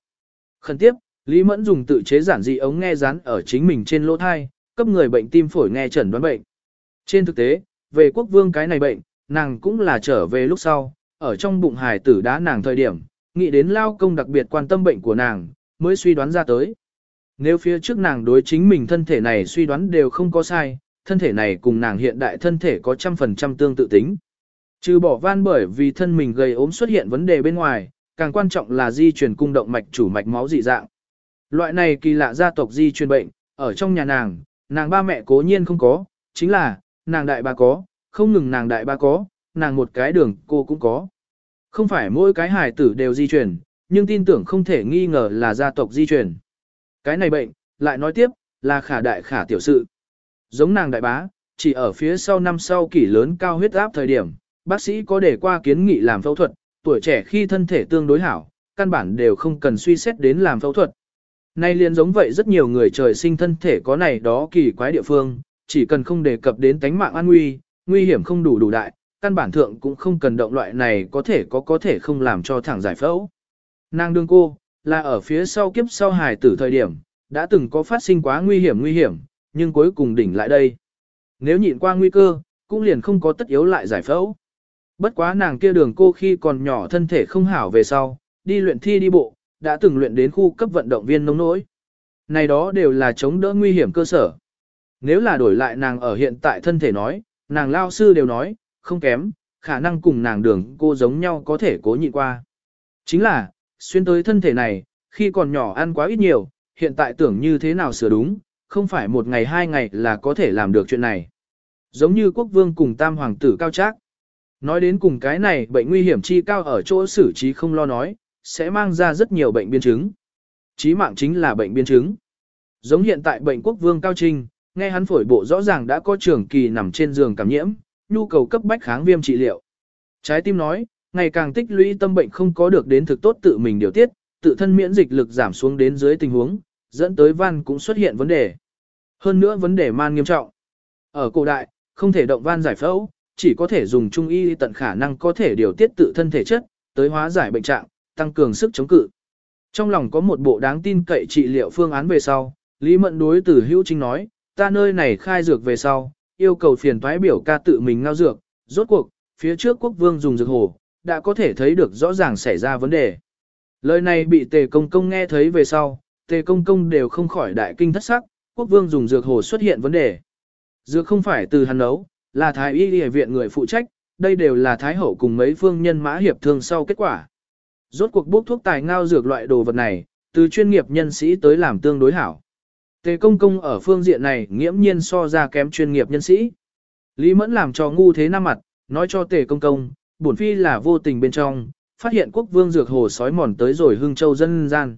A: Khẩn tiếp, Lý Mẫn dùng tự chế giản dị ống nghe dán ở chính mình trên lỗ thai, cấp người bệnh tim phổi nghe chẩn đoán bệnh. Trên thực tế, về quốc vương cái này bệnh, nàng cũng là trở về lúc sau, ở trong bụng hài tử đá nàng thời điểm, nghĩ đến lao công đặc biệt quan tâm bệnh của nàng, mới suy đoán ra tới. Nếu phía trước nàng đối chính mình thân thể này suy đoán đều không có sai, thân thể này cùng nàng hiện đại thân thể có trăm phần trăm tương tự tính. Trừ bỏ van bởi vì thân mình gây ốm xuất hiện vấn đề bên ngoài, càng quan trọng là di truyền cung động mạch chủ mạch máu dị dạng. Loại này kỳ lạ gia tộc di truyền bệnh, ở trong nhà nàng, nàng ba mẹ cố nhiên không có, chính là, nàng đại ba có, không ngừng nàng đại ba có, nàng một cái đường cô cũng có. Không phải mỗi cái hài tử đều di truyền, nhưng tin tưởng không thể nghi ngờ là gia tộc di truyền. Cái này bệnh, lại nói tiếp, là khả đại khả tiểu sự. Giống nàng đại bá, chỉ ở phía sau năm sau kỷ lớn cao huyết áp thời điểm, bác sĩ có để qua kiến nghị làm phẫu thuật, tuổi trẻ khi thân thể tương đối hảo, căn bản đều không cần suy xét đến làm phẫu thuật. Nay liền giống vậy rất nhiều người trời sinh thân thể có này đó kỳ quái địa phương, chỉ cần không đề cập đến tánh mạng an nguy, nguy hiểm không đủ đủ đại, căn bản thượng cũng không cần động loại này có thể có có thể không làm cho thẳng giải phẫu. Nàng đương cô, là ở phía sau kiếp sau hài tử thời điểm, đã từng có phát sinh quá nguy hiểm nguy hiểm, nhưng cuối cùng đỉnh lại đây. Nếu nhịn qua nguy cơ, cũng liền không có tất yếu lại giải phẫu. Bất quá nàng kia đường cô khi còn nhỏ thân thể không hảo về sau, đi luyện thi đi bộ, đã từng luyện đến khu cấp vận động viên nông nỗi. Này đó đều là chống đỡ nguy hiểm cơ sở. Nếu là đổi lại nàng ở hiện tại thân thể nói, nàng lao sư đều nói, không kém, khả năng cùng nàng đường cô giống nhau có thể cố nhịn qua. Chính là, xuyên tới thân thể này, khi còn nhỏ ăn quá ít nhiều, hiện tại tưởng như thế nào sửa đúng, không phải một ngày hai ngày là có thể làm được chuyện này. Giống như quốc vương cùng tam hoàng tử cao trác. Nói đến cùng cái này bệnh nguy hiểm chi cao ở chỗ xử trí không lo nói, sẽ mang ra rất nhiều bệnh biến chứng. Chí mạng chính là bệnh biến chứng. Giống hiện tại bệnh quốc vương cao trinh, nghe hắn phổi bộ rõ ràng đã có trường kỳ nằm trên giường cảm nhiễm, nhu cầu cấp bách kháng viêm trị liệu. Trái tim nói, ngày càng tích lũy tâm bệnh không có được đến thực tốt tự mình điều tiết, tự thân miễn dịch lực giảm xuống đến dưới tình huống, dẫn tới van cũng xuất hiện vấn đề. Hơn nữa vấn đề man nghiêm trọng. Ở cổ đại, không thể động van giải phẫu, chỉ có thể dùng trung y tận khả năng có thể điều tiết tự thân thể chất, tới hóa giải bệnh trạng, tăng cường sức chống cự. Trong lòng có một bộ đáng tin cậy trị liệu phương án về sau, Lý Mận đối tử hữu trinh nói, ta nơi này khai dược về sau, yêu cầu phiền thoái biểu ca tự mình ngao dược, rốt cuộc, phía trước quốc vương dùng dược hồ, đã có thể thấy được rõ ràng xảy ra vấn đề. Lời này bị tề công công nghe thấy về sau, tề công công đều không khỏi đại kinh thất sắc, quốc vương dùng dược hồ xuất hiện vấn đề. Dược không phải từ hắn nấu, là thái y y viện người phụ trách, đây đều là thái hậu cùng mấy phương nhân mã hiệp thương sau kết quả. Rốt cuộc bốc thuốc tài ngao dược loại đồ vật này, từ chuyên nghiệp nhân sĩ tới làm tương đối hảo. Tề công công ở phương diện này nghiễm nhiên so ra kém chuyên nghiệp nhân sĩ. Lý Mẫn làm cho ngu thế năm mặt, nói cho tề công công, bổn phi là vô tình bên trong, phát hiện quốc vương dược hồ sói mòn tới rồi hưng châu dân gian.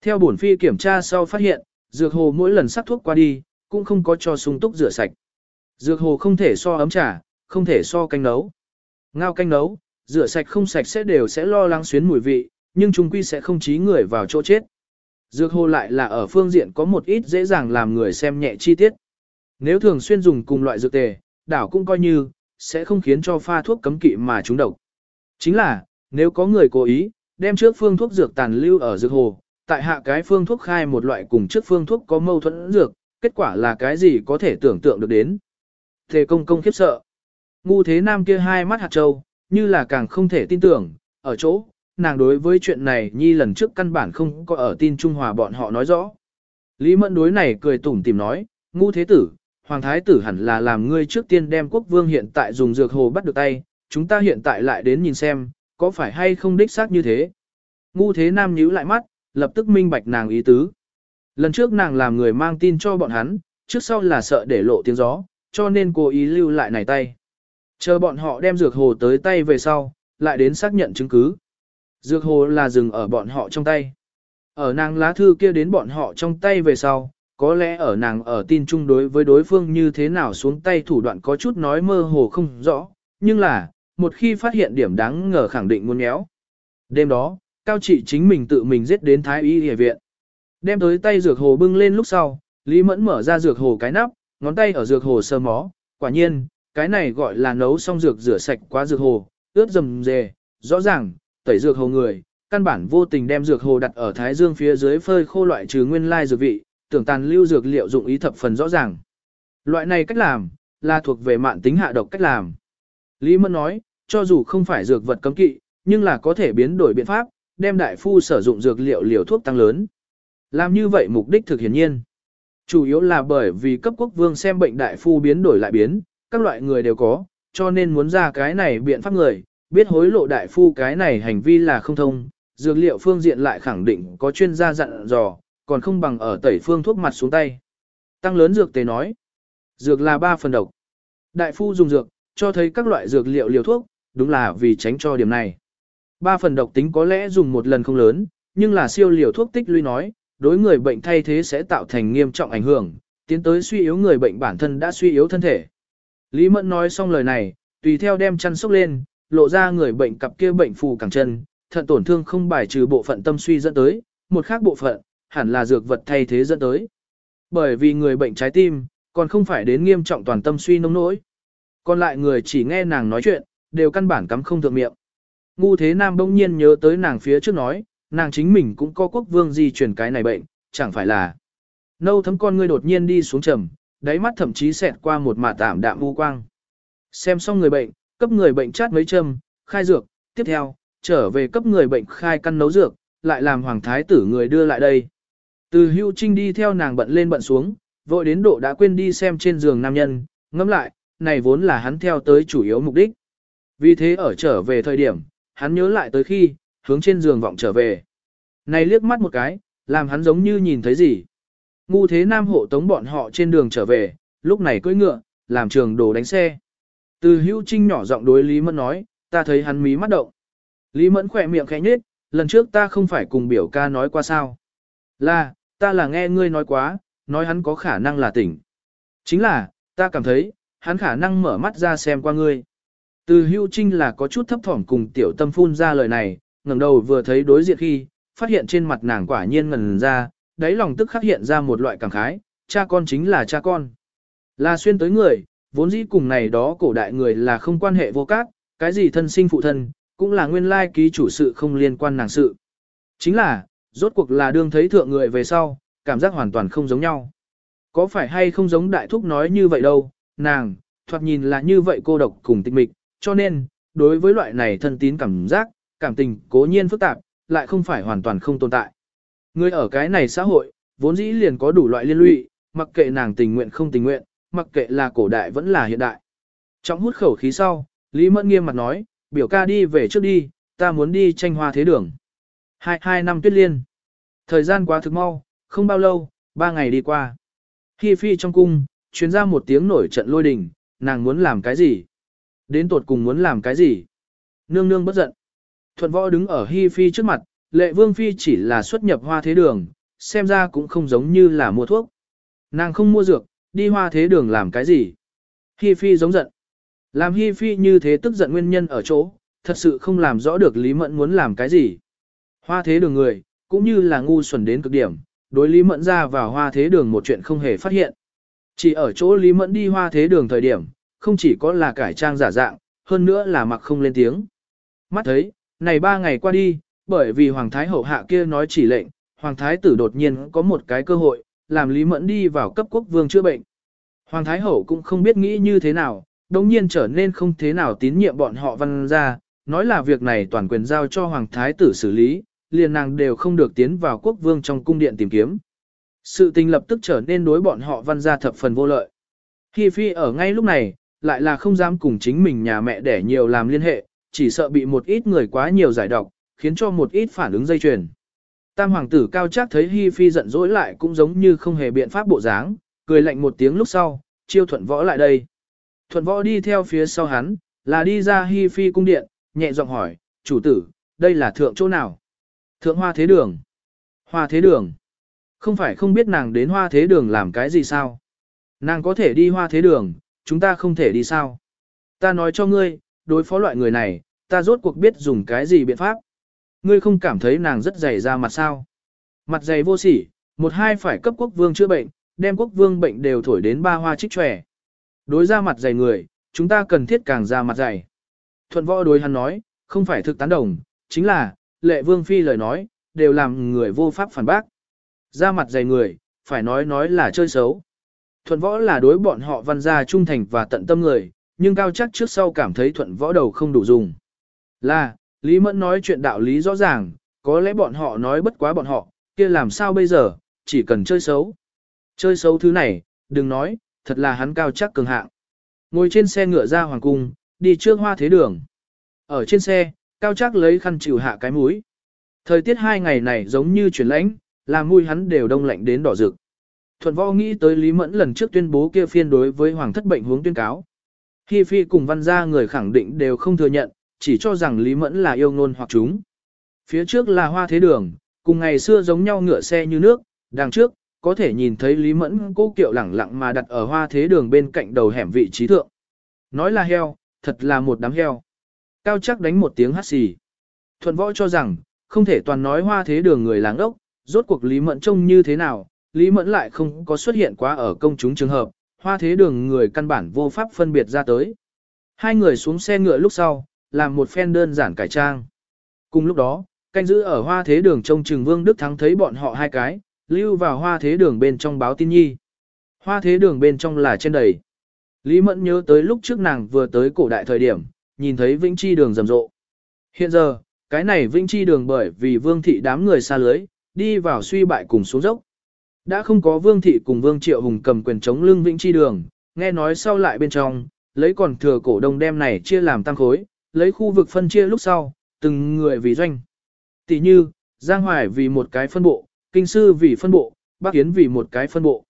A: Theo bổn phi kiểm tra sau phát hiện, dược hồ mỗi lần sắc thuốc qua đi, cũng không có cho sung túc rửa sạch. Dược hồ không thể so ấm trà, không thể so canh nấu. Ngao canh nấu, rửa sạch không sạch sẽ đều sẽ lo lắng xuyến mùi vị, nhưng chúng quy sẽ không chí người vào chỗ chết. Dược hồ lại là ở phương diện có một ít dễ dàng làm người xem nhẹ chi tiết. Nếu thường xuyên dùng cùng loại dược tề, đảo cũng coi như, sẽ không khiến cho pha thuốc cấm kỵ mà chúng độc. Chính là, nếu có người cố ý, đem trước phương thuốc dược tàn lưu ở dược hồ, tại hạ cái phương thuốc khai một loại cùng trước phương thuốc có mâu thuẫn dược, kết quả là cái gì có thể tưởng tượng được đến. Thề công công khiếp sợ. Ngu thế nam kia hai mắt hạt trâu, như là càng không thể tin tưởng, ở chỗ, nàng đối với chuyện này nhi lần trước căn bản không có ở tin Trung Hòa bọn họ nói rõ. Lý mẫn đối này cười tủm tìm nói, ngu thế tử, hoàng thái tử hẳn là làm ngươi trước tiên đem quốc vương hiện tại dùng dược hồ bắt được tay, chúng ta hiện tại lại đến nhìn xem, có phải hay không đích xác như thế. Ngu thế nam nhíu lại mắt, lập tức minh bạch nàng ý tứ. Lần trước nàng làm người mang tin cho bọn hắn, trước sau là sợ để lộ tiếng gió, cho nên cố ý lưu lại này tay. Chờ bọn họ đem dược hồ tới tay về sau, lại đến xác nhận chứng cứ. Dược hồ là dừng ở bọn họ trong tay. Ở nàng lá thư kia đến bọn họ trong tay về sau, có lẽ ở nàng ở tin chung đối với đối phương như thế nào xuống tay thủ đoạn có chút nói mơ hồ không rõ, nhưng là, một khi phát hiện điểm đáng ngờ khẳng định muốn nhéo Đêm đó, Cao Trị chính mình tự mình giết đến Thái Y Y viện. Đem tới tay dược hồ bưng lên lúc sau, Lý Mẫn mở ra dược hồ cái nắp, ngón tay ở dược hồ sơ mó, quả nhiên, cái này gọi là nấu xong dược rửa sạch quá dược hồ, ướt dầm dề, rõ ràng, tẩy dược hồ người, căn bản vô tình đem dược hồ đặt ở thái dương phía dưới phơi khô loại trừ nguyên lai dược vị, tưởng tàn lưu dược liệu dụng ý thập phần rõ ràng. Loại này cách làm, là thuộc về mạn tính hạ độc cách làm. Lý Mẫn nói, cho dù không phải dược vật cấm kỵ, nhưng là có thể biến đổi biện pháp, đem đại phu sử dụng dược liệu liều thuốc tăng lớn. Làm như vậy mục đích thực hiển nhiên. Chủ yếu là bởi vì cấp quốc vương xem bệnh đại phu biến đổi lại biến, các loại người đều có, cho nên muốn ra cái này biện pháp người, biết hối lộ đại phu cái này hành vi là không thông, dược liệu phương diện lại khẳng định có chuyên gia dặn dò, còn không bằng ở tẩy phương thuốc mặt xuống tay. Tăng lớn dược tề nói, dược là 3 phần độc. Đại phu dùng dược, cho thấy các loại dược liệu liều thuốc, đúng là vì tránh cho điểm này. Ba phần độc tính có lẽ dùng một lần không lớn, nhưng là siêu liều thuốc tích lũy nói, đối người bệnh thay thế sẽ tạo thành nghiêm trọng ảnh hưởng, tiến tới suy yếu người bệnh bản thân đã suy yếu thân thể. Lý Mẫn nói xong lời này, tùy theo đem chăn sốc lên, lộ ra người bệnh cặp kia bệnh phù cẳng chân, thận tổn thương không bài trừ bộ phận tâm suy dẫn tới, một khác bộ phận, hẳn là dược vật thay thế dẫn tới. Bởi vì người bệnh trái tim, còn không phải đến nghiêm trọng toàn tâm suy nông nỗi. Còn lại người chỉ nghe nàng nói chuyện, đều căn bản cắm không thượng miệng. Ngu thế nam bỗng nhiên nhớ tới nàng phía trước nói, nàng chính mình cũng có quốc vương di truyền cái này bệnh, chẳng phải là. Nâu thấm con ngươi đột nhiên đi xuống trầm, đáy mắt thậm chí xẹt qua một mạ tạm đạm u quang. Xem xong người bệnh, cấp người bệnh chát mấy châm, khai dược, tiếp theo, trở về cấp người bệnh khai căn nấu dược, lại làm hoàng thái tử người đưa lại đây. Từ hưu trinh đi theo nàng bận lên bận xuống, vội đến độ đã quên đi xem trên giường nam nhân, ngẫm lại, này vốn là hắn theo tới chủ yếu mục đích. Vì thế ở trở về thời điểm, hắn nhớ lại tới khi, hướng trên giường vọng trở về. Này liếc mắt một cái, làm hắn giống như nhìn thấy gì. Ngu thế nam hộ tống bọn họ trên đường trở về, lúc này cưỡi ngựa, làm trường đồ đánh xe. Từ hữu trinh nhỏ giọng đối Lý Mẫn nói, ta thấy hắn mí mắt động. Lý Mẫn khỏe miệng khẽ nhếch, lần trước ta không phải cùng biểu ca nói qua sao. Là, ta là nghe ngươi nói quá, nói hắn có khả năng là tỉnh. Chính là, ta cảm thấy, hắn khả năng mở mắt ra xem qua ngươi. Từ hưu trinh là có chút thấp thỏm cùng tiểu tâm phun ra lời này, ngẩng đầu vừa thấy đối diện khi, phát hiện trên mặt nàng quả nhiên ngần ra, đáy lòng tức khắc hiện ra một loại cảm khái, cha con chính là cha con. Là xuyên tới người, vốn dĩ cùng này đó cổ đại người là không quan hệ vô cát, cái gì thân sinh phụ thân, cũng là nguyên lai ký chủ sự không liên quan nàng sự. Chính là, rốt cuộc là đương thấy thượng người về sau, cảm giác hoàn toàn không giống nhau. Có phải hay không giống đại thúc nói như vậy đâu, nàng, thoạt nhìn là như vậy cô độc cùng tịch mịch, cho nên, đối với loại này thân tín cảm giác, cảm tình cố nhiên phức tạp, lại không phải hoàn toàn không tồn tại. Người ở cái này xã hội, vốn dĩ liền có đủ loại liên lụy, mặc kệ nàng tình nguyện không tình nguyện, mặc kệ là cổ đại vẫn là hiện đại. Trong hút khẩu khí sau, Lý Mẫn nghiêm mặt nói, biểu ca đi về trước đi, ta muốn đi tranh hoa thế đường. Hai, hai năm tuyết liên. Thời gian quá thực mau, không bao lâu, ba ngày đi qua. Hi phi trong cung, chuyến ra một tiếng nổi trận lôi đình, nàng muốn làm cái gì? Đến tột cùng muốn làm cái gì? Nương nương bất giận. Thuận võ đứng ở Hi phi trước mặt, lệ vương phi chỉ là xuất nhập hoa thế đường, xem ra cũng không giống như là mua thuốc. Nàng không mua dược, đi hoa thế đường làm cái gì? Hi phi giống giận. Làm Hi phi như thế tức giận nguyên nhân ở chỗ, thật sự không làm rõ được Lý Mẫn muốn làm cái gì. Hoa thế đường người, cũng như là ngu xuẩn đến cực điểm, đối Lý Mẫn ra vào hoa thế đường một chuyện không hề phát hiện. Chỉ ở chỗ Lý Mẫn đi hoa thế đường thời điểm, không chỉ có là cải trang giả dạng, hơn nữa là mặc không lên tiếng. Mắt thấy, này ba ngày qua đi, bởi vì Hoàng Thái Hậu hạ kia nói chỉ lệnh, Hoàng Thái tử đột nhiên có một cái cơ hội, làm Lý Mẫn đi vào cấp quốc vương chữa bệnh. Hoàng Thái Hậu cũng không biết nghĩ như thế nào, đồng nhiên trở nên không thế nào tín nhiệm bọn họ văn ra, nói là việc này toàn quyền giao cho Hoàng Thái tử xử lý, liền nàng đều không được tiến vào quốc vương trong cung điện tìm kiếm. Sự tình lập tức trở nên đối bọn họ văn gia thập phần vô lợi. Hi Phi ở ngay lúc này, lại là không dám cùng chính mình nhà mẹ để nhiều làm liên hệ, chỉ sợ bị một ít người quá nhiều giải độc, khiến cho một ít phản ứng dây chuyền. Tam hoàng tử cao chắc thấy Hi Phi giận dỗi lại cũng giống như không hề biện pháp bộ dáng, cười lạnh một tiếng lúc sau, chiêu thuận võ lại đây. Thuận võ đi theo phía sau hắn, là đi ra Hi Phi cung điện, nhẹ giọng hỏi, chủ tử, đây là thượng chỗ nào? Thượng hoa thế đường. Hoa thế đường. Không phải không biết nàng đến hoa thế đường làm cái gì sao? Nàng có thể đi hoa thế đường, chúng ta không thể đi sao? Ta nói cho ngươi, đối phó loại người này, ta rốt cuộc biết dùng cái gì biện pháp. Ngươi không cảm thấy nàng rất dày ra mặt sao? Mặt dày vô sỉ, một hai phải cấp quốc vương chữa bệnh, đem quốc vương bệnh đều thổi đến ba hoa trích tròe. Đối ra mặt dày người, chúng ta cần thiết càng ra mặt dày. Thuận võ đối hắn nói, không phải thực tán đồng, chính là, lệ vương phi lời nói, đều làm người vô pháp phản bác. Ra mặt dày người, phải nói nói là chơi xấu. Thuận võ là đối bọn họ văn gia trung thành và tận tâm người, nhưng cao chắc trước sau cảm thấy thuận võ đầu không đủ dùng. Là, Lý Mẫn nói chuyện đạo lý rõ ràng, có lẽ bọn họ nói bất quá bọn họ, kia làm sao bây giờ, chỉ cần chơi xấu. Chơi xấu thứ này, đừng nói, thật là hắn cao chắc cường hạng. Ngồi trên xe ngựa ra hoàng cung, đi trước hoa thế đường. Ở trên xe, cao chắc lấy khăn chịu hạ cái mũi. Thời tiết hai ngày này giống như chuyển lãnh, làm mũi hắn đều đông lạnh đến đỏ rực. Thuận võ nghĩ tới Lý Mẫn lần trước tuyên bố kia phiên đối với hoàng thất bệnh hướng tuyên cáo. Khi Phi cùng văn gia người khẳng định đều không thừa nhận, chỉ cho rằng Lý Mẫn là yêu ngôn hoặc chúng. Phía trước là hoa thế đường, cùng ngày xưa giống nhau ngựa xe như nước, đằng trước, có thể nhìn thấy Lý Mẫn cố kiệu lẳng lặng mà đặt ở hoa thế đường bên cạnh đầu hẻm vị trí thượng. Nói là heo, thật là một đám heo. Cao chắc đánh một tiếng hát xì. Thuận võ cho rằng, không thể toàn nói hoa thế đường người làng ốc, rốt cuộc Lý Mẫn trông như thế nào, Lý Mẫn lại không có xuất hiện quá ở công chúng trường hợp, hoa thế đường người căn bản vô pháp phân biệt ra tới. Hai người xuống xe ngựa lúc sau, làm một phen đơn giản cải trang. Cùng lúc đó, canh giữ ở hoa thế đường trông trường Vương Đức Thắng thấy bọn họ hai cái, lưu vào hoa thế đường bên trong báo tin nhi. Hoa thế đường bên trong là trên đầy. Lý Mẫn nhớ tới lúc trước nàng vừa tới cổ đại thời điểm, nhìn thấy Vĩnh Chi đường rầm rộ. Hiện giờ, cái này Vĩnh Chi đường bởi vì Vương Thị đám người xa lưới, đi vào suy bại cùng xuống dốc. Đã không có Vương Thị cùng Vương Triệu Hùng cầm quyền chống lưng Vĩnh Chi đường, nghe nói sau lại bên trong, lấy còn thừa cổ đông đem này chia làm tăng khối, lấy khu vực phân chia lúc sau, từng người vì doanh. Tỷ như, Giang Hoài vì một cái phân bộ, Kinh Sư vì phân bộ, Bắc Yến vì một cái phân bộ.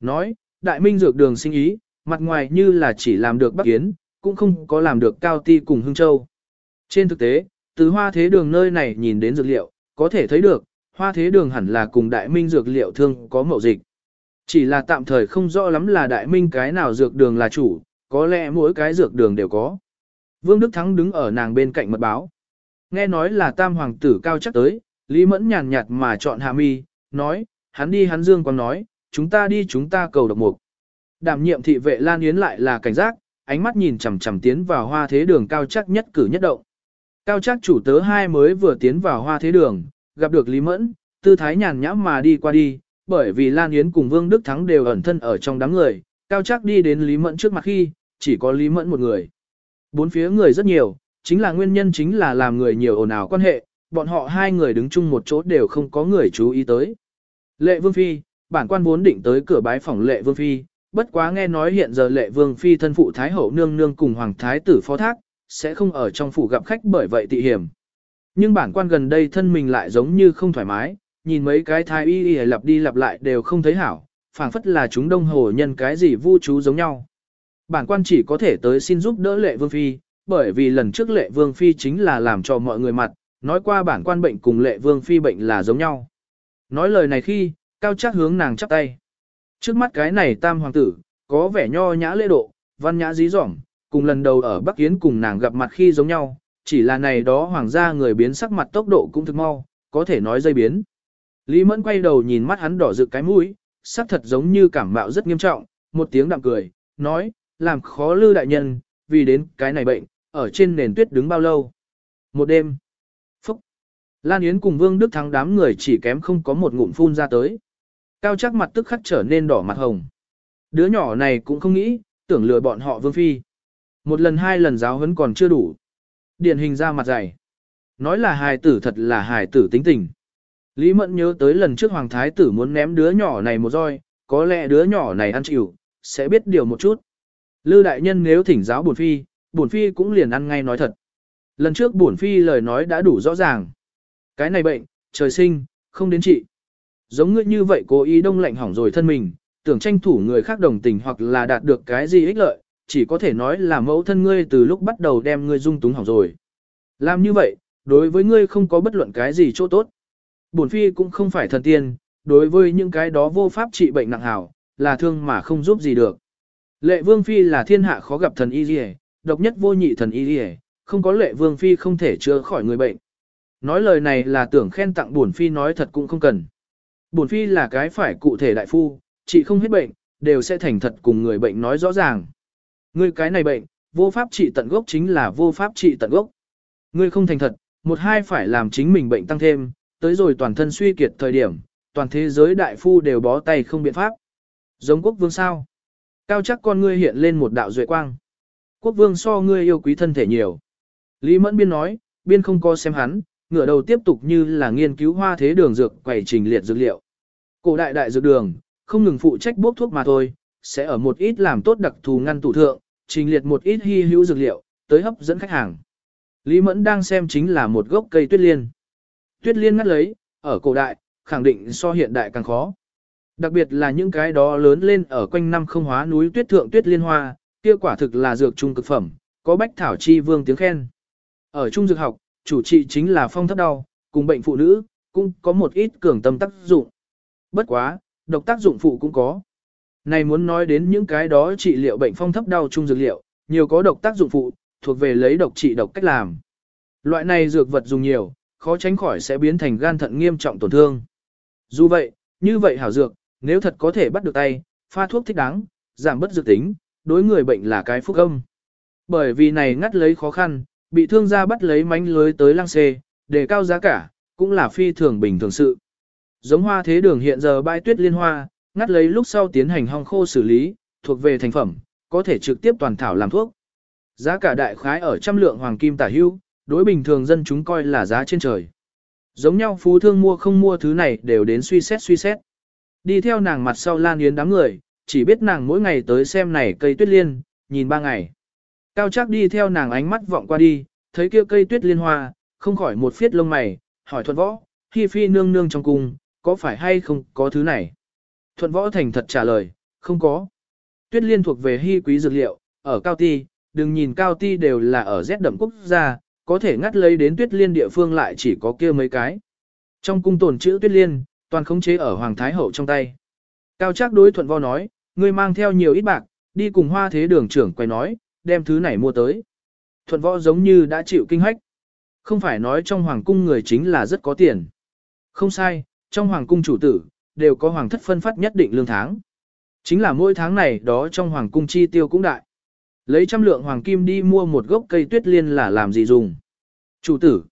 A: Nói, Đại Minh dược đường sinh ý, mặt ngoài như là chỉ làm được Bắc Yến, cũng không có làm được Cao Ti cùng Hưng Châu. Trên thực tế, từ hoa thế đường nơi này nhìn đến dược liệu, có thể thấy được, hoa thế đường hẳn là cùng Đại Minh dược liệu thương có mậu dịch. Chỉ là tạm thời không rõ lắm là Đại Minh cái nào dược đường là chủ, có lẽ mỗi cái dược đường đều có. Vương Đức Thắng đứng ở nàng bên cạnh mật báo. Nghe nói là tam hoàng tử cao chắc tới, Lý Mẫn nhàn nhạt mà chọn hạ mi, nói, hắn đi hắn dương quang nói, chúng ta đi chúng ta cầu độc mục. Đảm nhiệm thị vệ Lan Yến lại là cảnh giác, ánh mắt nhìn chằm chằm tiến vào hoa thế đường cao chắc nhất cử nhất động. Cao chắc chủ tớ hai mới vừa tiến vào hoa thế đường, gặp được Lý Mẫn, tư thái nhàn nhãm mà đi qua đi, bởi vì Lan Yến cùng Vương Đức Thắng đều ẩn thân ở trong đám người, cao chắc đi đến Lý Mẫn trước mặt khi, chỉ có Lý Mẫn một người. Bốn phía người rất nhiều, chính là nguyên nhân chính là làm người nhiều ồn ào quan hệ, bọn họ hai người đứng chung một chỗ đều không có người chú ý tới. Lệ Vương Phi, bản quan vốn định tới cửa bái phòng Lệ Vương Phi, bất quá nghe nói hiện giờ Lệ Vương Phi thân phụ Thái Hậu Nương Nương cùng Hoàng Thái tử phó thác, sẽ không ở trong phủ gặp khách bởi vậy tị hiểm. Nhưng bản quan gần đây thân mình lại giống như không thoải mái, nhìn mấy cái thái y y lặp đi lặp lại đều không thấy hảo, phảng phất là chúng đông hồ nhân cái gì vu chú giống nhau. Bản quan chỉ có thể tới xin giúp đỡ lệ vương phi, bởi vì lần trước lệ vương phi chính là làm cho mọi người mặt, nói qua bản quan bệnh cùng lệ vương phi bệnh là giống nhau. Nói lời này khi, cao chắc hướng nàng chắp tay. Trước mắt cái này tam hoàng tử, có vẻ nho nhã lễ độ, văn nhã dí dỏm, cùng lần đầu ở Bắc Yến cùng nàng gặp mặt khi giống nhau, chỉ là này đó hoàng gia người biến sắc mặt tốc độ cũng thực mau, có thể nói dây biến. Lý Mẫn quay đầu nhìn mắt hắn đỏ rực cái mũi, sắc thật giống như cảm mạo rất nghiêm trọng, một tiếng đạm cười, nói, làm khó lư đại nhân, vì đến cái này bệnh, ở trên nền tuyết đứng bao lâu. Một đêm. Phúc. Lan Yến cùng Vương Đức Thắng đám người chỉ kém không có một ngụm phun ra tới. Cao chắc mặt tức khắc trở nên đỏ mặt hồng. Đứa nhỏ này cũng không nghĩ, tưởng lừa bọn họ Vương Phi. Một lần hai lần giáo huấn còn chưa đủ. Điển hình ra mặt dày. Nói là hài tử thật là hài tử tính tình. Lý Mẫn nhớ tới lần trước Hoàng Thái tử muốn ném đứa nhỏ này một roi, có lẽ đứa nhỏ này ăn chịu, sẽ biết điều một chút. Lư đại nhân nếu thỉnh giáo bổn phi, bổn phi cũng liền ăn ngay nói thật. Lần trước bổn phi lời nói đã đủ rõ ràng. Cái này bệnh, trời sinh, không đến trị. Giống ngươi như vậy cố ý đông lạnh hỏng rồi thân mình, tưởng tranh thủ người khác đồng tình hoặc là đạt được cái gì ích lợi, chỉ có thể nói là mẫu thân ngươi từ lúc bắt đầu đem ngươi dung túng hỏng rồi. Làm như vậy, đối với ngươi không có bất luận cái gì chỗ tốt. Bổn phi cũng không phải thần tiên, đối với những cái đó vô pháp trị bệnh nặng hảo, là thương mà không giúp gì được. Lệ vương phi là thiên hạ khó gặp thần y liề, độc nhất vô nhị thần y liề, không có lệ vương phi không thể chữa khỏi người bệnh. Nói lời này là tưởng khen tặng bổn phi nói thật cũng không cần. Bổn phi là cái phải cụ thể đại phu, chị không hết bệnh, đều sẽ thành thật cùng người bệnh nói rõ ràng. Ngươi cái này bệnh, vô pháp trị tận gốc chính là vô pháp trị tận gốc. Ngươi không thành thật, một hai phải làm chính mình bệnh tăng thêm, tới rồi toàn thân suy kiệt thời điểm, toàn thế giới đại phu đều bó tay không biện pháp. Giống quốc vương sao? Cao chắc con ngươi hiện lên một đạo duệ quang. Quốc vương so ngươi yêu quý thân thể nhiều. Lý Mẫn Biên nói, Biên không có xem hắn, ngửa đầu tiếp tục như là nghiên cứu hoa thế đường dược quẩy trình liệt dược liệu. Cổ đại đại dược đường, không ngừng phụ trách bốc thuốc mà thôi, sẽ ở một ít làm tốt đặc thù ngăn tủ thượng, trình liệt một ít hy hữu dược liệu, tới hấp dẫn khách hàng. Lý Mẫn đang xem chính là một gốc cây tuyết liên. Tuyết liên ngắt lấy, ở cổ đại, khẳng định so hiện đại càng khó. Đặc biệt là những cái đó lớn lên ở quanh năm không hóa núi tuyết thượng tuyết liên hoa, kia quả thực là dược trung cực phẩm, có bách thảo chi vương tiếng khen. Ở trung dược học, chủ trị chính là phong thấp đau, cùng bệnh phụ nữ, cũng có một ít cường tâm tác dụng. Bất quá, độc tác dụng phụ cũng có. Này muốn nói đến những cái đó trị liệu bệnh phong thấp đau trung dược liệu, nhiều có độc tác dụng phụ, thuộc về lấy độc trị độc cách làm. Loại này dược vật dùng nhiều, khó tránh khỏi sẽ biến thành gan thận nghiêm trọng tổn thương. Dù vậy, như vậy hảo dược, nếu thật có thể bắt được tay, pha thuốc thích đáng, giảm bất dược tính, đối người bệnh là cái phúc âm. Bởi vì này ngắt lấy khó khăn, bị thương gia bắt lấy mánh lưới tới lang xê, để cao giá cả, cũng là phi thường bình thường sự. Giống hoa thế đường hiện giờ bãi tuyết liên hoa, ngắt lấy lúc sau tiến hành hong khô xử lý, thuộc về thành phẩm, có thể trực tiếp toàn thảo làm thuốc. Giá cả đại khái ở trăm lượng hoàng kim tả hưu, đối bình thường dân chúng coi là giá trên trời. Giống nhau phú thương mua không mua thứ này đều đến suy xét suy xét. Đi theo nàng mặt sau Lan Yến đám người, chỉ biết nàng mỗi ngày tới xem này cây tuyết liên, nhìn ba ngày. Cao chắc đi theo nàng ánh mắt vọng qua đi, thấy kia cây tuyết liên hoa, không khỏi một phiết lông mày, hỏi thuận võ, khi phi nương nương trong cung, có phải hay không có thứ này? Thuận võ thành thật trả lời, không có. Tuyết liên thuộc về hy quý dược liệu, ở cao ti, đừng nhìn cao ti đều là ở rét đậm quốc gia, có thể ngắt lấy đến tuyết liên địa phương lại chỉ có kia mấy cái. Trong cung tồn chữ tuyết liên, toàn khống chế ở Hoàng Thái Hậu trong tay. Cao Trác đối thuận võ nói, ngươi mang theo nhiều ít bạc, đi cùng hoa thế đường trưởng quay nói, đem thứ này mua tới. Thuận võ giống như đã chịu kinh hách. Không phải nói trong hoàng cung người chính là rất có tiền. Không sai, trong hoàng cung chủ tử, đều có hoàng thất phân phát nhất định lương tháng. Chính là mỗi tháng này đó trong hoàng cung chi tiêu cũng đại. Lấy trăm lượng hoàng kim đi mua một gốc cây tuyết liên là làm gì dùng. Chủ tử.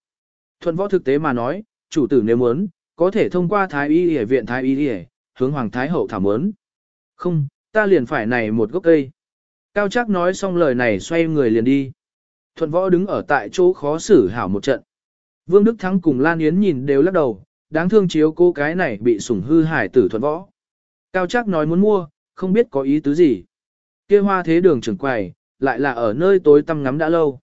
A: Thuận võ thực tế mà nói, chủ tử nếu muốn, có thể thông qua thái y y viện thái y y, hướng hoàng thái hậu thảo muốn. Không, ta liền phải này một gốc cây. Cao chắc nói xong lời này xoay người liền đi. Thuận võ đứng ở tại chỗ khó xử hảo một trận. Vương Đức Thắng cùng Lan Yến nhìn đều lắc đầu, đáng thương chiếu cô cái này bị sủng hư hải tử thuận võ. Cao chắc nói muốn mua, không biết có ý tứ gì. kia hoa thế đường trưởng quầy, lại là ở nơi tối tăm ngắm đã lâu.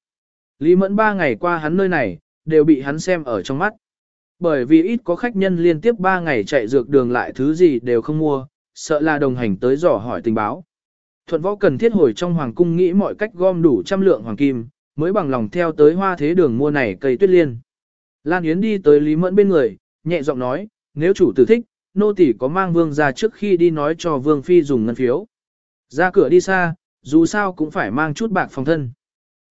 A: Lý Mẫn ba ngày qua hắn nơi này, đều bị hắn xem ở trong mắt. Bởi vì ít có khách nhân liên tiếp ba ngày chạy dược đường lại thứ gì đều không mua, sợ là đồng hành tới dò hỏi tình báo. Thuận võ cần thiết hồi trong hoàng cung nghĩ mọi cách gom đủ trăm lượng hoàng kim, mới bằng lòng theo tới hoa thế đường mua này cây tuyết liên. Lan Yến đi tới Lý Mẫn bên người, nhẹ giọng nói, nếu chủ tử thích, nô tỳ có mang vương ra trước khi đi nói cho vương phi dùng ngân phiếu. Ra cửa đi xa, dù sao cũng phải mang chút bạc phòng thân.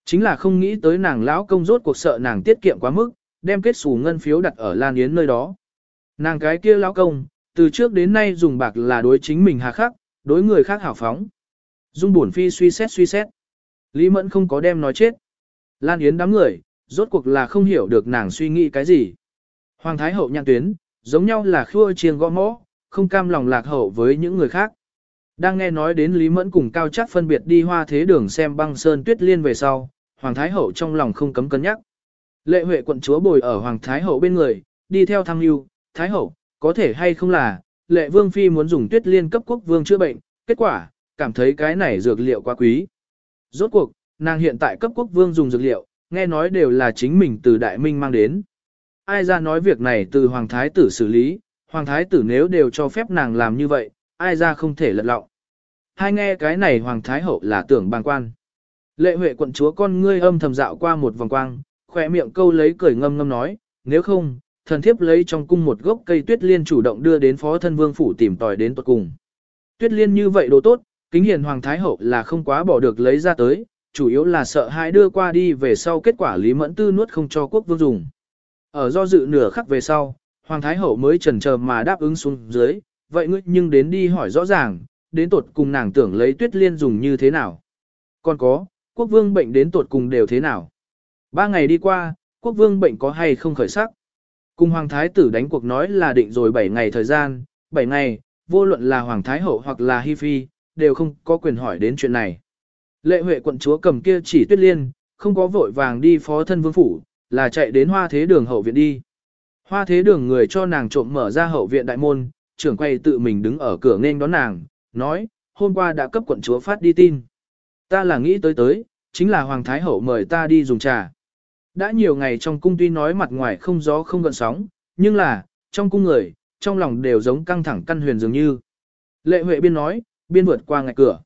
A: Chính là không nghĩ tới nàng lão công rốt cuộc sợ nàng tiết kiệm quá mức, đem kết xù ngân phiếu đặt ở Lan Yến nơi đó. Nàng cái kia lão công, từ trước đến nay dùng bạc là đối chính mình hà khắc, đối người khác hảo phóng. Dung buồn phi suy xét suy xét. Lý Mẫn không có đem nói chết. Lan Yến đám người, rốt cuộc là không hiểu được nàng suy nghĩ cái gì. Hoàng Thái Hậu nhạc tuyến, giống nhau là khua chiêng gõ mõ, không cam lòng lạc hậu với những người khác. Đang nghe nói đến Lý Mẫn cùng Cao Chắc phân biệt đi hoa thế đường xem băng sơn tuyết liên về sau, Hoàng Thái Hậu trong lòng không cấm cân nhắc. Lệ Huệ quận chúa bồi ở Hoàng Thái Hậu bên người, đi theo thăng lưu, Thái Hậu, có thể hay không là, Lệ Vương Phi muốn dùng tuyết liên cấp quốc vương chữa bệnh, kết quả, cảm thấy cái này dược liệu quá quý. Rốt cuộc, nàng hiện tại cấp quốc vương dùng dược liệu, nghe nói đều là chính mình từ Đại Minh mang đến. Ai ra nói việc này từ Hoàng Thái tử xử lý, Hoàng Thái tử nếu đều cho phép nàng làm như vậy, ai ra không thể lật lọng. Hai nghe cái này Hoàng Thái hậu là tưởng bàng quan. Lệ Huệ quận chúa con ngươi âm thầm dạo qua một vòng quang, khỏe miệng câu lấy cười ngâm ngâm nói, nếu không, thần thiếp lấy trong cung một gốc cây tuyết liên chủ động đưa đến phó thân vương phủ tìm tòi đến tuật cùng. Tuyết liên như vậy đồ tốt, kính hiền Hoàng Thái hậu là không quá bỏ được lấy ra tới, chủ yếu là sợ hãi đưa qua đi về sau kết quả Lý Mẫn Tư nuốt không cho quốc vương dùng. Ở do dự nửa khắc về sau, Hoàng Thái Hậu mới chần chờ mà đáp ứng xuống dưới, vậy ngươi nhưng đến đi hỏi rõ ràng, đến tột cùng nàng tưởng lấy tuyết liên dùng như thế nào. Còn có, quốc vương bệnh đến tột cùng đều thế nào. Ba ngày đi qua, quốc vương bệnh có hay không khởi sắc. Cùng Hoàng Thái tử đánh cuộc nói là định rồi 7 ngày thời gian, 7 ngày, vô luận là Hoàng Thái Hậu hoặc là Hi Phi, đều không có quyền hỏi đến chuyện này. Lệ Huệ quận chúa cầm kia chỉ tuyết liên, không có vội vàng đi phó thân vương phủ, là chạy đến hoa thế đường hậu viện đi. Hoa thế đường người cho nàng trộm mở ra hậu viện đại môn, trưởng quay tự mình đứng ở cửa nên đón nàng, nói, hôm qua đã cấp quận chúa phát đi tin. Ta là nghĩ tới tới, chính là Hoàng Thái Hậu mời ta đi dùng trà. Đã nhiều ngày trong cung tuy nói mặt ngoài không gió không gợn sóng, nhưng là, trong cung người, trong lòng đều giống căng thẳng căn huyền dường như. Lệ Huệ biên nói, biên vượt qua ngạch cửa.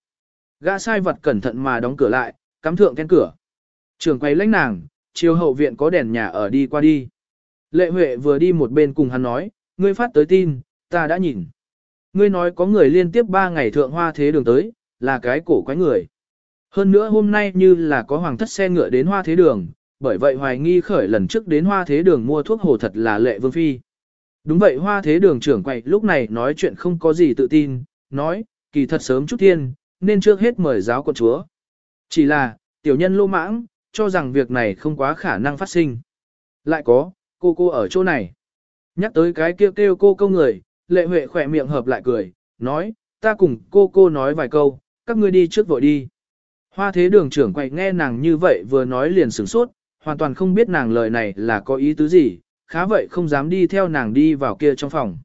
A: Gã sai vật cẩn thận mà đóng cửa lại, cắm thượng then cửa. Trường quay lãnh nàng, chiều hậu viện có đèn nhà ở đi qua đi. Lệ Huệ vừa đi một bên cùng hắn nói, ngươi phát tới tin, ta đã nhìn. Ngươi nói có người liên tiếp ba ngày thượng hoa thế đường tới, là cái cổ quái người. Hơn nữa hôm nay như là có hoàng thất xe ngựa đến hoa thế đường, bởi vậy hoài nghi khởi lần trước đến hoa thế đường mua thuốc hồ thật là lệ vương phi. Đúng vậy hoa thế đường trưởng quậy lúc này nói chuyện không có gì tự tin, nói, kỳ thật sớm chút thiên, nên trước hết mời giáo con chúa. Chỉ là, tiểu nhân lô mãng, cho rằng việc này không quá khả năng phát sinh. Lại có, cô cô ở chỗ này. Nhắc tới cái kêu kêu cô câu người, lệ huệ khỏe miệng hợp lại cười, nói, ta cùng cô cô nói vài câu, các ngươi đi trước vội đi. Hoa thế đường trưởng quay nghe nàng như vậy vừa nói liền sửng sốt, hoàn toàn không biết nàng lời này là có ý tứ gì, khá vậy không dám đi theo nàng đi vào kia trong phòng.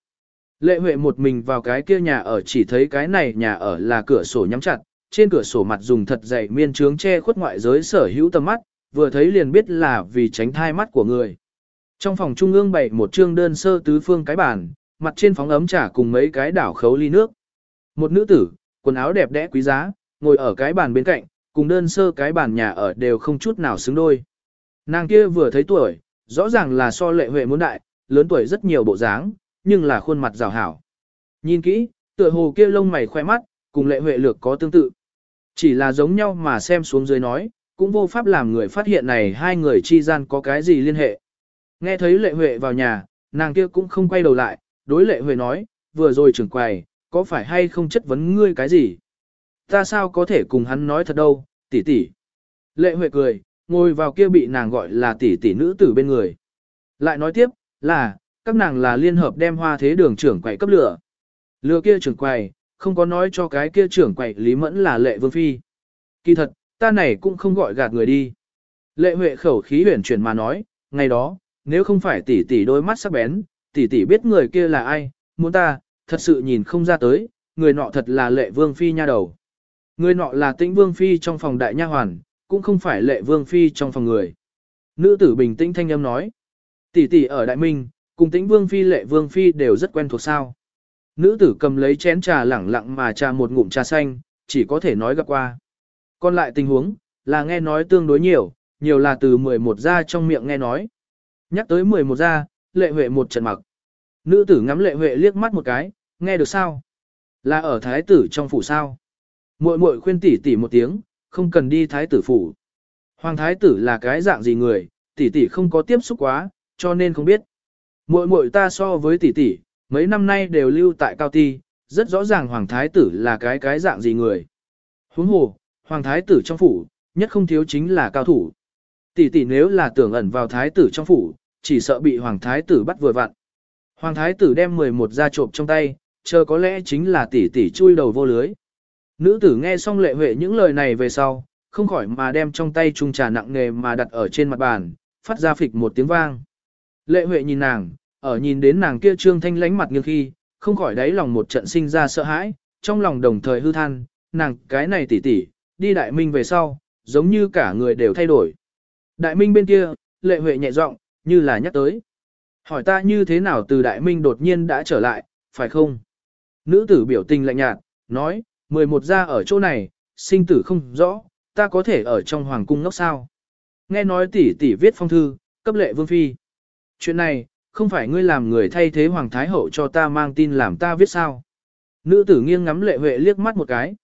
A: Lệ Huệ một mình vào cái kia nhà ở chỉ thấy cái này nhà ở là cửa sổ nhắm chặt, trên cửa sổ mặt dùng thật dày miên trướng che khuất ngoại giới sở hữu tầm mắt, vừa thấy liền biết là vì tránh thai mắt của người. Trong phòng trung ương bày một trương đơn sơ tứ phương cái bàn, mặt trên phóng ấm trà cùng mấy cái đảo khấu ly nước. Một nữ tử, quần áo đẹp đẽ quý giá, ngồi ở cái bàn bên cạnh, cùng đơn sơ cái bàn nhà ở đều không chút nào xứng đôi. Nàng kia vừa thấy tuổi, rõ ràng là so lệ huệ muốn đại, lớn tuổi rất nhiều bộ dáng, nhưng là khuôn mặt rào hảo. Nhìn kỹ, tựa hồ kia lông mày khoe mắt, cùng lệ huệ lược có tương tự. Chỉ là giống nhau mà xem xuống dưới nói, cũng vô pháp làm người phát hiện này hai người chi gian có cái gì liên hệ. Nghe thấy lệ huệ vào nhà, nàng kia cũng không quay đầu lại, đối lệ huệ nói, vừa rồi trưởng quầy, có phải hay không chất vấn ngươi cái gì? Ta sao có thể cùng hắn nói thật đâu, tỷ tỷ. Lệ huệ cười, ngồi vào kia bị nàng gọi là tỷ tỷ nữ tử bên người. Lại nói tiếp, là, các nàng là liên hợp đem hoa thế đường trưởng quầy cấp lửa. Lừa kia trưởng quầy, không có nói cho cái kia trưởng quậy Lý Mẫn là lệ vương phi. Kỳ thật, ta này cũng không gọi gạt người đi. Lệ Huệ khẩu khí huyển chuyển mà nói, ngày đó, nếu không phải tỷ tỷ đôi mắt sắc bén, tỷ tỷ biết người kia là ai, muốn ta, thật sự nhìn không ra tới, người nọ thật là lệ vương phi nha đầu. Người nọ là tĩnh vương phi trong phòng đại nha hoàn, cũng không phải lệ vương phi trong phòng người. Nữ tử bình tĩnh thanh âm nói. Tỷ tỷ ở Đại Minh, cùng tĩnh vương phi lệ vương phi đều rất quen thuộc sao. Nữ tử cầm lấy chén trà lẳng lặng mà trà một ngụm trà xanh, chỉ có thể nói gặp qua. Còn lại tình huống, là nghe nói tương đối nhiều, nhiều là từ 11 ra trong miệng nghe nói. Nhắc tới 11 ra, lệ huệ một trận mặc. Nữ tử ngắm lệ huệ liếc mắt một cái, nghe được sao? Là ở thái tử trong phủ sao? Muội muội khuyên tỷ tỷ một tiếng, không cần đi thái tử phủ. Hoàng thái tử là cái dạng gì người, tỷ tỷ không có tiếp xúc quá, cho nên không biết. Muội muội ta so với tỷ tỷ, mấy năm nay đều lưu tại cao ti, rất rõ ràng hoàng thái tử là cái cái dạng gì người. Huống hồ, hoàng thái tử trong phủ, nhất không thiếu chính là cao thủ. Tỷ tỷ nếu là tưởng ẩn vào thái tử trong phủ, chỉ sợ bị hoàng thái tử bắt vừa vặn. Hoàng thái tử đem 11 ra trộm trong tay, chờ có lẽ chính là tỷ tỷ chui đầu vô lưới. Nữ tử nghe xong lệ huệ những lời này về sau, không khỏi mà đem trong tay chung trà nặng nề mà đặt ở trên mặt bàn, phát ra phịch một tiếng vang. Lệ huệ nhìn nàng, ở nhìn đến nàng kia trương thanh lánh mặt nghiêng khi, không khỏi đáy lòng một trận sinh ra sợ hãi, trong lòng đồng thời hư than, nàng cái này tỷ tỷ, đi đại minh về sau, giống như cả người đều thay đổi. Đại minh bên kia, lệ huệ nhẹ giọng, như là nhắc tới. Hỏi ta như thế nào từ đại minh đột nhiên đã trở lại, phải không? Nữ tử biểu tình lạnh nhạt, nói, 11 gia ở chỗ này, sinh tử không rõ, ta có thể ở trong hoàng cung ngốc sao? Nghe nói tỷ tỷ viết phong thư, cấp lệ vương phi. Chuyện này, không phải ngươi làm người thay thế hoàng thái hậu cho ta mang tin làm ta viết sao? Nữ tử nghiêng ngắm lệ huệ liếc mắt một cái.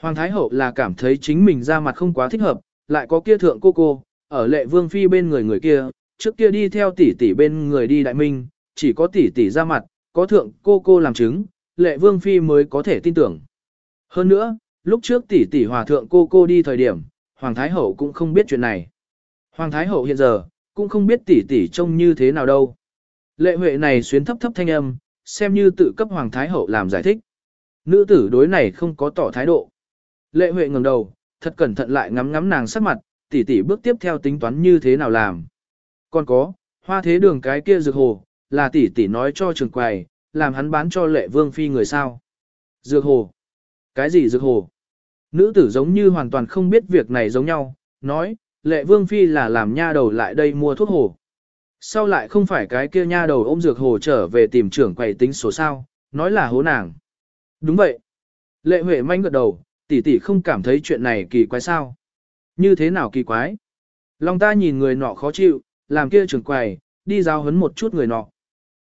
A: Hoàng thái hậu là cảm thấy chính mình ra mặt không quá thích hợp, lại có kia thượng cô cô, ở lệ vương phi bên người người kia, trước kia đi theo tỷ tỷ bên người đi đại minh, chỉ có tỷ tỷ ra mặt, có thượng cô cô làm chứng, lệ vương phi mới có thể tin tưởng. Hơn nữa, lúc trước tỷ tỷ hòa thượng cô cô đi thời điểm, Hoàng Thái Hậu cũng không biết chuyện này. Hoàng Thái Hậu hiện giờ, cũng không biết tỷ tỷ trông như thế nào đâu. Lệ huệ này xuyến thấp thấp thanh âm, xem như tự cấp Hoàng Thái Hậu làm giải thích. Nữ tử đối này không có tỏ thái độ. Lệ huệ ngẩng đầu, thật cẩn thận lại ngắm ngắm nàng sắc mặt, tỷ tỷ bước tiếp theo tính toán như thế nào làm. Còn có, hoa thế đường cái kia dược hồ, là tỷ tỷ nói cho trường quầy, làm hắn bán cho lệ vương phi người sao. Dược hồ. Cái gì dược hồ? Nữ tử giống như hoàn toàn không biết việc này giống nhau, nói, lệ vương phi là làm nha đầu lại đây mua thuốc hồ. Sau lại không phải cái kia nha đầu ôm dược hồ trở về tìm trưởng quầy tính số sao, nói là hố nàng. Đúng vậy. Lệ Huệ manh gật đầu, tỷ tỷ không cảm thấy chuyện này kỳ quái sao. Như thế nào kỳ quái? Lòng ta nhìn người nọ khó chịu, làm kia trưởng quầy, đi giao hấn một chút người nọ.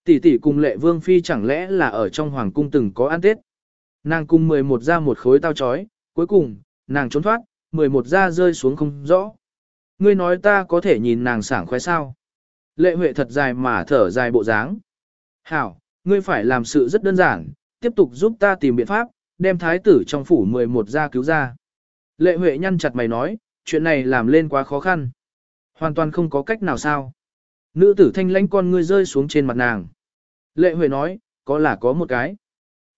A: Tỷ tỷ cùng lệ vương phi chẳng lẽ là ở trong hoàng cung từng có ăn tết. Nàng cùng 11 ra một khối tao chói, cuối cùng, nàng trốn thoát, 11 ra rơi xuống không rõ. Ngươi nói ta có thể nhìn nàng sảng khoái sao. Lệ huệ thật dài mà thở dài bộ dáng. Hảo, ngươi phải làm sự rất đơn giản, tiếp tục giúp ta tìm biện pháp, đem thái tử trong phủ 11 ra cứu ra. Lệ huệ nhăn chặt mày nói, chuyện này làm lên quá khó khăn. Hoàn toàn không có cách nào sao. Nữ tử thanh lãnh con ngươi rơi xuống trên mặt nàng. Lệ Huệ nói, có là có một cái.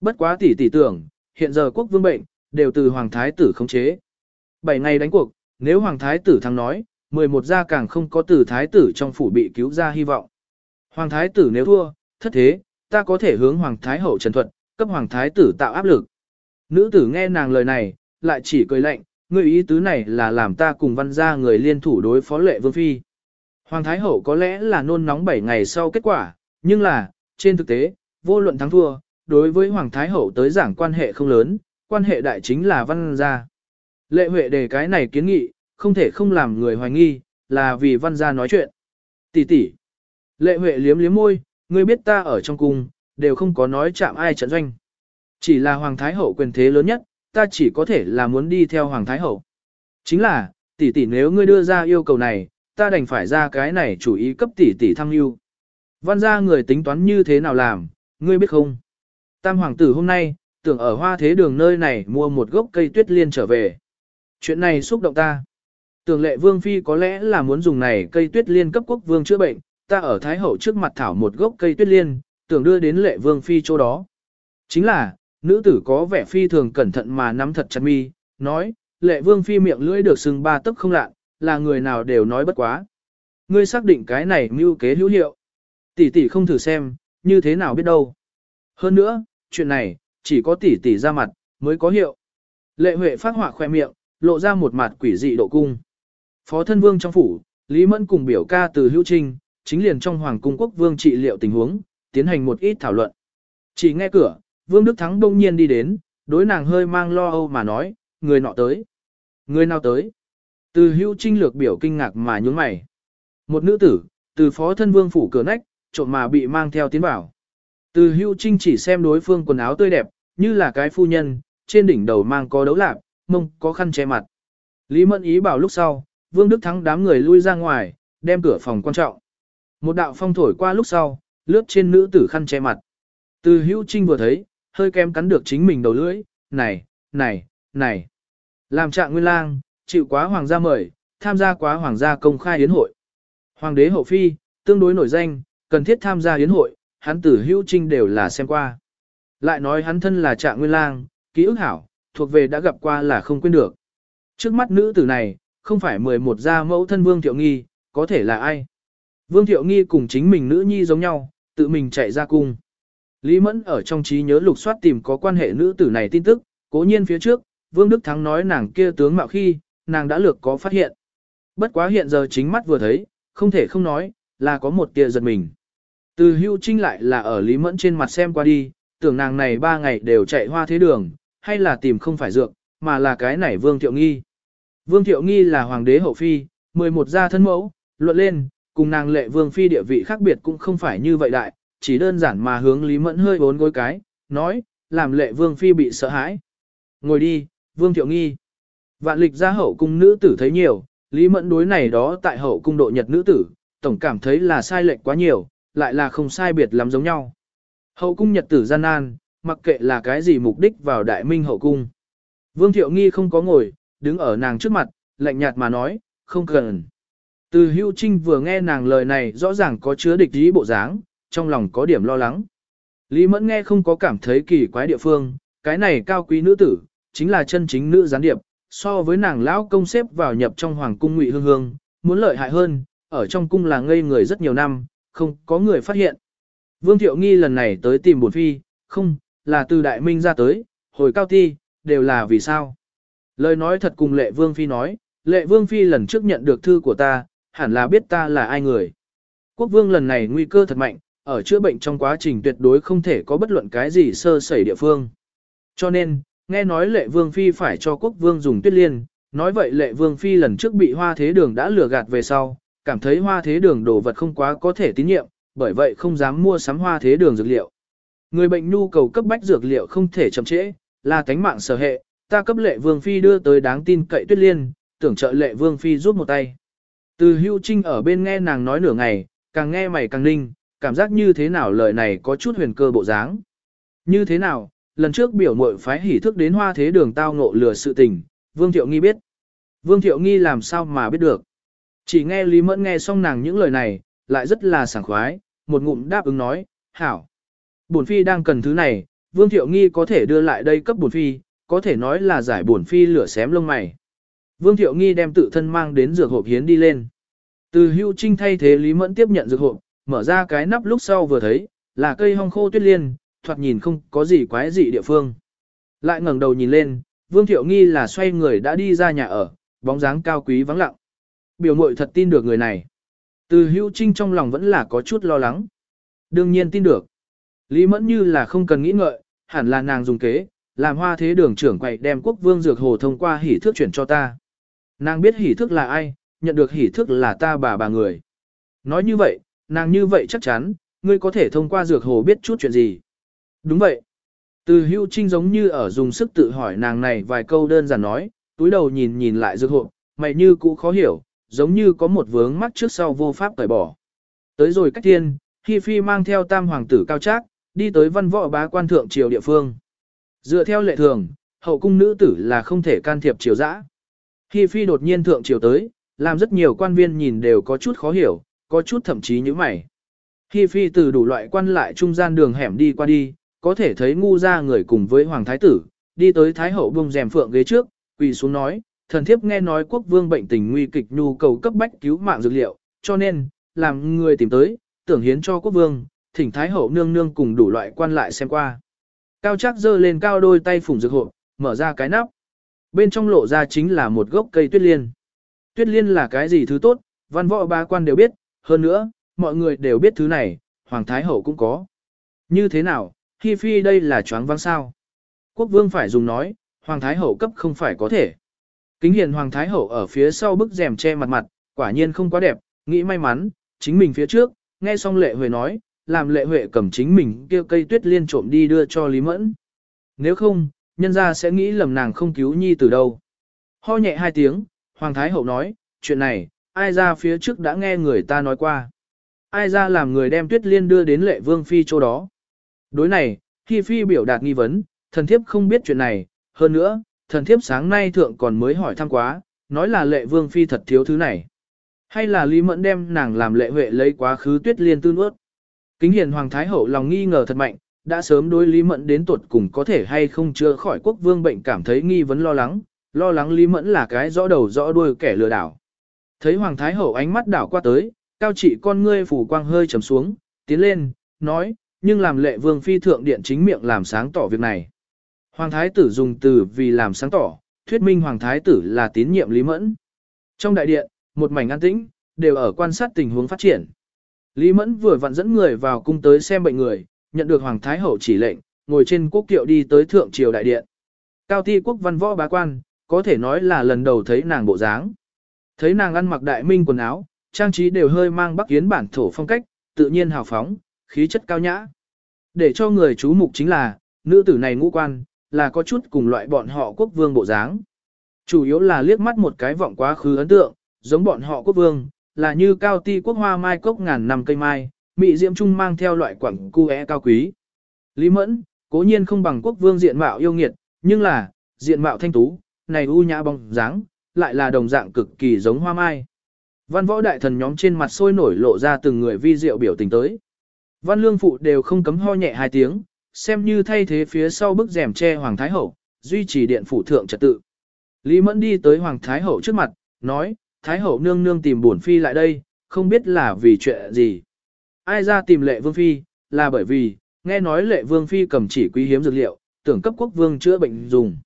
A: Bất quá tỷ tỷ tưởng, hiện giờ quốc vương bệnh, đều từ Hoàng Thái tử khống chế. Bảy ngày đánh cuộc, nếu Hoàng Thái tử thắng nói, 11 gia càng không có từ Thái tử trong phủ bị cứu ra hy vọng. Hoàng Thái tử nếu thua, thất thế, ta có thể hướng Hoàng Thái hậu trần thuật, cấp Hoàng Thái tử tạo áp lực. Nữ tử nghe nàng lời này, lại chỉ cười lạnh, người ý tứ này là làm ta cùng văn gia người liên thủ đối phó lệ vương phi. Hoàng Thái Hậu có lẽ là nôn nóng 7 ngày sau kết quả, nhưng là, trên thực tế, vô luận thắng thua, đối với Hoàng Thái Hậu tới giảng quan hệ không lớn, quan hệ đại chính là văn gia. Lệ Huệ đề cái này kiến nghị, không thể không làm người hoài nghi, là vì văn gia nói chuyện. Tỷ tỷ. Lệ Huệ liếm liếm môi, ngươi biết ta ở trong cung, đều không có nói chạm ai trận doanh. Chỉ là Hoàng Thái Hậu quyền thế lớn nhất, ta chỉ có thể là muốn đi theo Hoàng Thái Hậu. Chính là, tỷ tỷ nếu ngươi đưa ra yêu cầu này, ta đành phải ra cái này chủ ý cấp tỷ tỷ thăng lưu. Văn gia người tính toán như thế nào làm, ngươi biết không? Tam hoàng tử hôm nay, tưởng ở hoa thế đường nơi này mua một gốc cây tuyết liên trở về. Chuyện này xúc động ta. Tưởng lệ vương phi có lẽ là muốn dùng này cây tuyết liên cấp quốc vương chữa bệnh, ta ở Thái Hậu trước mặt thảo một gốc cây tuyết liên, tưởng đưa đến lệ vương phi chỗ đó. Chính là, nữ tử có vẻ phi thường cẩn thận mà nắm thật chặt mi, nói, lệ vương phi miệng lưỡi được sừng ba tấc không lạ, là người nào đều nói bất quá. Ngươi xác định cái này mưu kế hữu hiệu. Tỷ tỷ không thử xem, như thế nào biết đâu. Hơn nữa, chuyện này, chỉ có tỷ tỷ ra mặt, mới có hiệu. Lệ Huệ phát họa khoe miệng, lộ ra một mặt quỷ dị độ cung. Phó thân vương trong phủ, Lý Mẫn cùng biểu ca từ hữu trinh, chính liền trong Hoàng cung quốc vương trị liệu tình huống, tiến hành một ít thảo luận. Chỉ nghe cửa, Vương Đức Thắng đông nhiên đi đến, đối nàng hơi mang lo âu mà nói, người nọ tới. Người nào tới? Từ hữu trinh lược biểu kinh ngạc mà nhướng mày. Một nữ tử, từ phó thân vương phủ cửa nách, trộm mà bị mang theo tiến vào. Từ hữu trinh chỉ xem đối phương quần áo tươi đẹp, như là cái phu nhân, trên đỉnh đầu mang có đấu lạc, mông có khăn che mặt. Lý Mẫn ý bảo lúc sau, Vương Đức Thắng đám người lui ra ngoài, đem cửa phòng quan trọng. Một đạo phong thổi qua lúc sau, lướt trên nữ tử khăn che mặt. Từ hữu trinh vừa thấy, hơi kém cắn được chính mình đầu lưỡi, này, này, này. Làm trạng nguyên lang, chịu quá hoàng gia mời, tham gia quá hoàng gia công khai yến hội. Hoàng đế hậu phi, tương đối nổi danh, cần thiết tham gia yến hội, hắn tử hữu trinh đều là xem qua. Lại nói hắn thân là trạng nguyên lang, ký ức hảo, thuộc về đã gặp qua là không quên được. Trước mắt nữ tử này, không phải 11 gia mẫu thân Vương Thiệu Nghi, có thể là ai? Vương Thiệu Nghi cùng chính mình nữ nhi giống nhau, tự mình chạy ra cung. Lý Mẫn ở trong trí nhớ lục soát tìm có quan hệ nữ tử này tin tức, cố nhiên phía trước, Vương Đức Thắng nói nàng kia tướng mạo khi, nàng đã lược có phát hiện. Bất quá hiện giờ chính mắt vừa thấy, không thể không nói, là có một tia giật mình. Từ hưu trinh lại là ở Lý Mẫn trên mặt xem qua đi, tưởng nàng này ba ngày đều chạy hoa thế đường, hay là tìm không phải dược, mà là cái này Vương Thiệu Nghi. Vương Thiệu Nghi là hoàng đế hậu phi, 11 gia thân mẫu, luận lên, cùng nàng lệ Vương Phi địa vị khác biệt cũng không phải như vậy đại, chỉ đơn giản mà hướng Lý Mẫn hơi bốn gối cái, nói, làm lệ Vương Phi bị sợ hãi. Ngồi đi, Vương Thiệu Nghi. Vạn lịch gia hậu cung nữ tử thấy nhiều, Lý Mẫn đối này đó tại hậu cung độ nhật nữ tử, tổng cảm thấy là sai lệch quá nhiều, lại là không sai biệt lắm giống nhau. Hậu cung nhật tử gian nan, mặc kệ là cái gì mục đích vào đại minh hậu cung. Vương Thiệu Nghi không có ngồi, đứng ở nàng trước mặt, lạnh nhạt mà nói, không cần. Từ hưu trinh vừa nghe nàng lời này rõ ràng có chứa địch ý bộ dáng, trong lòng có điểm lo lắng. Lý Mẫn nghe không có cảm thấy kỳ quái địa phương, cái này cao quý nữ tử, chính là chân chính nữ gián điệp, so với nàng lão công xếp vào nhập trong hoàng cung ngụy hương hương, muốn lợi hại hơn, ở trong cung là ngây người rất nhiều năm, không có người phát hiện. Vương Thiệu Nghi lần này tới tìm bổn phi, không, là từ đại minh ra tới, hồi cao ti, đều là vì sao. Lời nói thật cùng lệ vương phi nói, lệ vương phi lần trước nhận được thư của ta, hẳn là biết ta là ai người. Quốc vương lần này nguy cơ thật mạnh, ở chữa bệnh trong quá trình tuyệt đối không thể có bất luận cái gì sơ sẩy địa phương. Cho nên, nghe nói lệ vương phi phải cho quốc vương dùng tuyết liên, nói vậy lệ vương phi lần trước bị hoa thế đường đã lừa gạt về sau, cảm thấy hoa thế đường đồ vật không quá có thể tín nhiệm, bởi vậy không dám mua sắm hoa thế đường dược liệu. Người bệnh nhu cầu cấp bách dược liệu không thể chậm trễ, là tánh mạng sở hệ, ta cấp lệ vương phi đưa tới đáng tin cậy tuyết liên, tưởng trợ lệ vương phi giúp một tay. Từ hưu trinh ở bên nghe nàng nói nửa ngày, càng nghe mày càng ninh, cảm giác như thế nào lời này có chút huyền cơ bộ dáng. Như thế nào, lần trước biểu mội phái hỉ thức đến hoa thế đường tao ngộ lừa sự tình, Vương Thiệu Nghi biết. Vương Thiệu Nghi làm sao mà biết được. Chỉ nghe Lý Mẫn nghe xong nàng những lời này, lại rất là sảng khoái, một ngụm đáp ứng nói, hảo. Bổn Phi đang cần thứ này, Vương Thiệu Nghi có thể đưa lại đây cấp Bổn Phi, có thể nói là giải buồn Phi lửa xém lông mày. Vương Thiệu Nghi đem tự thân mang đến dược hộp hiến đi lên. Từ hưu trinh thay thế Lý Mẫn tiếp nhận dược hộp, mở ra cái nắp lúc sau vừa thấy, là cây hong khô tuyết liên, thoạt nhìn không có gì quái dị địa phương. Lại ngẩng đầu nhìn lên, Vương Thiệu Nghi là xoay người đã đi ra nhà ở, bóng dáng cao quý vắng lặng. Biểu mội thật tin được người này. Từ hưu trinh trong lòng vẫn là có chút lo lắng. Đương nhiên tin được. Lý Mẫn như là không cần nghĩ ngợi, hẳn là nàng dùng kế, làm hoa thế đường trưởng quậy đem quốc vương dược hồ thông qua hỉ thước chuyển cho ta. Nàng biết hỉ thước là ai, nhận được hỉ thước là ta bà bà người. Nói như vậy, nàng như vậy chắc chắn, ngươi có thể thông qua dược hồ biết chút chuyện gì. Đúng vậy. Từ hưu trinh giống như ở dùng sức tự hỏi nàng này vài câu đơn giản nói, túi đầu nhìn nhìn lại dược hộ, mày như cũ khó hiểu, giống như có một vướng mắt trước sau vô pháp cởi bỏ. Tới rồi cách thiên, Hi Phi mang theo tam hoàng tử cao trác, đi tới văn võ bá quan thượng triều địa phương. Dựa theo lệ thường, hậu cung nữ tử là không thể can thiệp triều dã. Hi Phi đột nhiên thượng triều tới, làm rất nhiều quan viên nhìn đều có chút khó hiểu, có chút thậm chí như mày. Hi Phi từ đủ loại quan lại trung gian đường hẻm đi qua đi, có thể thấy ngu ra người cùng với hoàng thái tử, đi tới thái hậu bông rèm phượng ghế trước, quỳ xuống nói, thần thiếp nghe nói quốc vương bệnh tình nguy kịch nhu cầu cấp bách cứu mạng dược liệu, cho nên, làm người tìm tới, tưởng hiến cho quốc vương, thỉnh thái hậu nương nương cùng đủ loại quan lại xem qua. Cao chắc giơ lên cao đôi tay phủng dược hộ, mở ra cái nắp. Bên trong lộ ra chính là một gốc cây tuyết liên. Tuyết liên là cái gì thứ tốt, Văn võ ba quan đều biết, hơn nữa, mọi người đều biết thứ này, Hoàng Thái Hậu cũng có. Như thế nào, Hi Phi đây là choáng văng sao? Quốc vương phải dùng nói, Hoàng Thái Hậu cấp không phải có thể. Kính hiền Hoàng Thái Hậu ở phía sau bức rèm che mặt mặt, quả nhiên không quá đẹp, nghĩ may mắn, chính mình phía trước, nghe xong lệ huệ nói, làm lệ huệ cầm chính mình kêu cây tuyết liên trộm đi đưa cho Lý Mẫn. Nếu không, nhân ra sẽ nghĩ lầm nàng không cứu nhi từ đâu. Ho nhẹ hai tiếng, Hoàng Thái Hậu nói, chuyện này, ai ra phía trước đã nghe người ta nói qua. Ai ra làm người đem tuyết liên đưa đến lệ vương phi chỗ đó. Đối này, khi phi biểu đạt nghi vấn, thần thiếp không biết chuyện này, hơn nữa, thần thiếp sáng nay thượng còn mới hỏi thăm quá, nói là lệ vương phi thật thiếu thứ này. Hay là Lý Mẫn đem nàng làm lệ huệ lấy quá khứ tuyết liên tư nuốt. Kính hiền Hoàng Thái Hậu lòng nghi ngờ thật mạnh, đã sớm đối Lý Mẫn đến tuột cùng có thể hay không chữa khỏi quốc vương bệnh cảm thấy nghi vấn lo lắng, lo lắng Lý Mẫn là cái rõ đầu rõ đuôi kẻ lừa đảo. Thấy Hoàng Thái Hậu ánh mắt đảo qua tới, cao trị con ngươi phủ quang hơi trầm xuống, tiến lên, nói, nhưng làm lệ vương phi thượng điện chính miệng làm sáng tỏ việc này. Hoàng Thái tử dùng từ vì làm sáng tỏ, thuyết minh Hoàng Thái tử là tín nhiệm Lý Mẫn. Trong đại điện, một mảnh an tĩnh, đều ở quan sát tình huống phát triển. Lý Mẫn vừa vặn dẫn người vào cung tới xem bệnh người, nhận được Hoàng Thái Hậu chỉ lệnh, ngồi trên quốc kiệu đi tới Thượng Triều Đại Điện. Cao ti quốc văn võ bá quan, có thể nói là lần đầu thấy nàng bộ dáng. Thấy nàng ăn mặc đại minh quần áo, trang trí đều hơi mang bắc kiến bản thổ phong cách, tự nhiên hào phóng, khí chất cao nhã. Để cho người chú mục chính là, nữ tử này ngũ quan, là có chút cùng loại bọn họ quốc vương bộ dáng. Chủ yếu là liếc mắt một cái vọng quá khứ ấn tượng, giống bọn họ quốc vương, là như cao ti quốc hoa mai cốc ngàn năm cây mai, mị diễm trung mang theo loại quảng cu é cao quý. Lý Mẫn, cố nhiên không bằng quốc vương diện mạo yêu nghiệt, nhưng là, diện mạo thanh tú, này u nhã bóng dáng, lại là đồng dạng cực kỳ giống hoa mai. Văn võ đại thần nhóm trên mặt sôi nổi lộ ra từng người vi diệu biểu tình tới. Văn lương phụ đều không cấm ho nhẹ hai tiếng, xem như thay thế phía sau bức rèm che Hoàng Thái Hậu, duy trì điện phủ thượng trật tự. Lý Mẫn đi tới Hoàng Thái Hậu trước mặt, nói, Thái Hậu nương nương tìm bổn phi lại đây, không biết là vì chuyện gì. Ai ra tìm lệ vương phi, là bởi vì, nghe nói lệ vương phi cầm chỉ quý hiếm dược liệu, tưởng cấp quốc vương chữa bệnh dùng.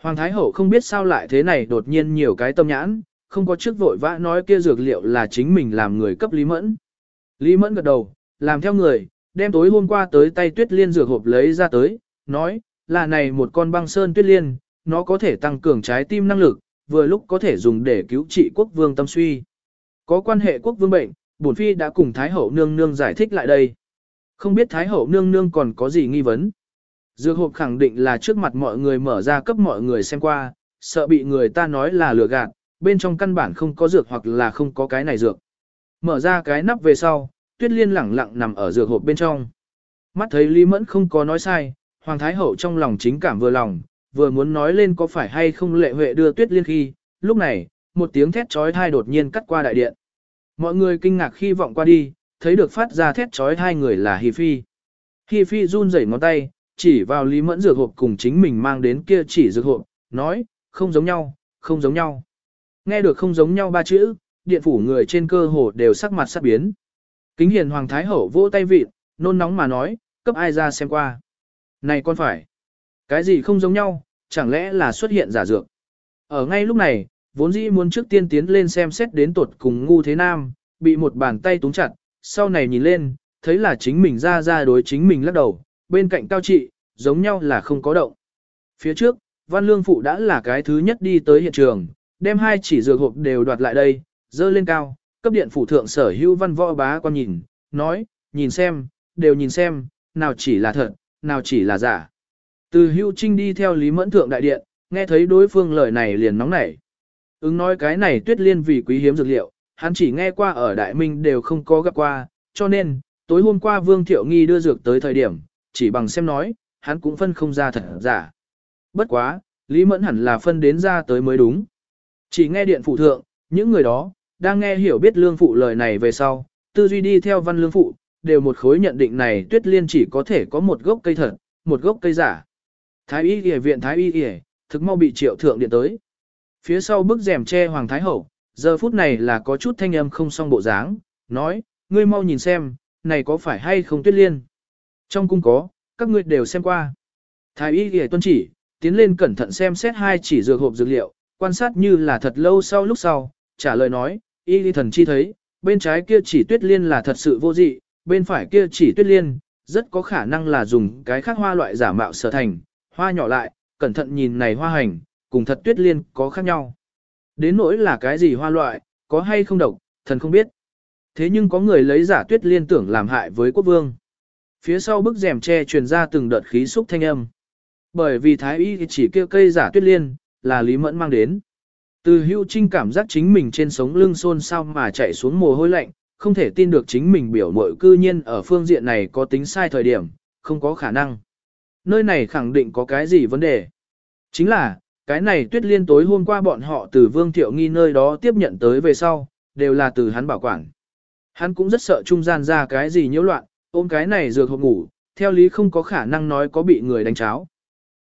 A: Hoàng Thái Hậu không biết sao lại thế này đột nhiên nhiều cái tâm nhãn, không có trước vội vã nói kia dược liệu là chính mình làm người cấp Lý Mẫn. Lý Mẫn gật đầu, làm theo người, đem tối hôm qua tới tay tuyết liên dược hộp lấy ra tới, nói, là này một con băng sơn tuyết liên, nó có thể tăng cường trái tim năng lực, vừa lúc có thể dùng để cứu trị quốc vương tâm suy. Có quan hệ quốc vương bệnh, bổn phi đã cùng Thái hậu nương nương giải thích lại đây. Không biết Thái hậu nương nương còn có gì nghi vấn. Dược hộp khẳng định là trước mặt mọi người mở ra cấp mọi người xem qua, sợ bị người ta nói là lừa gạt, bên trong căn bản không có dược hoặc là không có cái này dược. Mở ra cái nắp về sau, tuyết liên lẳng lặng nằm ở dược hộp bên trong. Mắt thấy Lý Mẫn không có nói sai, Hoàng Thái Hậu trong lòng chính cảm vừa lòng, vừa muốn nói lên có phải hay không lệ huệ đưa tuyết liên khi, lúc này, một tiếng thét trói thai đột nhiên cắt qua đại điện. Mọi người kinh ngạc khi vọng qua đi, thấy được phát ra thét trói thai người là Hi Phi. Hi Phi run rẩy ngón tay, chỉ vào Lý Mẫn dược hộp cùng chính mình mang đến kia chỉ dược hộp, nói, không giống nhau, không giống nhau. Nghe được không giống nhau ba chữ, điện phủ người trên cơ hồ đều sắc mặt sắc biến. Kính hiền Hoàng Thái Hậu vỗ tay vịt, nôn nóng mà nói, cấp ai ra xem qua. Này con phải. Cái gì không giống nhau, chẳng lẽ là xuất hiện giả dược. Ở ngay lúc này, vốn dĩ muốn trước tiên tiến lên xem xét đến tuột cùng ngu thế nam, bị một bàn tay túng chặt, sau này nhìn lên, thấy là chính mình ra ra đối chính mình lắc đầu, bên cạnh cao trị, giống nhau là không có động. Phía trước, Văn Lương Phụ đã là cái thứ nhất đi tới hiện trường, đem hai chỉ dược hộp đều đoạt lại đây, dơ lên cao, cấp điện phủ thượng sở hữu văn võ bá quan nhìn, nói, nhìn xem, đều nhìn xem, nào chỉ là thật, nào chỉ là giả. Từ hưu trinh đi theo Lý Mẫn Thượng Đại Điện, nghe thấy đối phương lời này liền nóng nảy. Ứng nói cái này tuyết liên vì quý hiếm dược liệu, hắn chỉ nghe qua ở Đại Minh đều không có gặp qua, cho nên, tối hôm qua Vương Thiệu Nghi đưa dược tới thời điểm, chỉ bằng xem nói, hắn cũng phân không ra thật giả. Bất quá, Lý Mẫn hẳn là phân đến ra tới mới đúng. Chỉ nghe điện phụ thượng, những người đó, đang nghe hiểu biết lương phụ lời này về sau, tư duy đi theo văn lương phụ, đều một khối nhận định này tuyết liên chỉ có thể có một gốc cây thật, một gốc cây giả. Thái y y viện thái y y, thực mau bị triệu thượng điện tới. Phía sau bức rèm che hoàng thái hậu, giờ phút này là có chút thanh âm không song bộ dáng, nói, ngươi mau nhìn xem, này có phải hay không tuyết liên. Trong cung có, các ngươi đều xem qua. Thái y y tuân chỉ, tiến lên cẩn thận xem xét hai chỉ dược hộp dược liệu, quan sát như là thật lâu sau lúc sau, trả lời nói, y y thần chi thấy, bên trái kia chỉ tuyết liên là thật sự vô dị, bên phải kia chỉ tuyết liên, rất có khả năng là dùng cái khác hoa loại giả mạo sở thành, hoa nhỏ lại, cẩn thận nhìn này hoa hành, cùng thật tuyết liên có khác nhau. Đến nỗi là cái gì hoa loại, có hay không độc, thần không biết. Thế nhưng có người lấy giả tuyết liên tưởng làm hại với quốc vương. Phía sau bức rèm che truyền ra từng đợt khí xúc thanh âm. Bởi vì thái y chỉ kêu cây giả tuyết liên, là Lý Mẫn mang đến. Từ hưu trinh cảm giác chính mình trên sống lưng xôn sao mà chạy xuống mồ hôi lạnh, không thể tin được chính mình biểu mội cư nhiên ở phương diện này có tính sai thời điểm, không có khả năng. Nơi này khẳng định có cái gì vấn đề. Chính là, cái này tuyết liên tối hôm qua bọn họ từ Vương Thiệu Nghi nơi đó tiếp nhận tới về sau, đều là từ hắn bảo quản. Hắn cũng rất sợ trung gian ra cái gì nhiễu loạn, ôm cái này dược hộp ngủ, theo lý không có khả năng nói có bị người đánh cháo.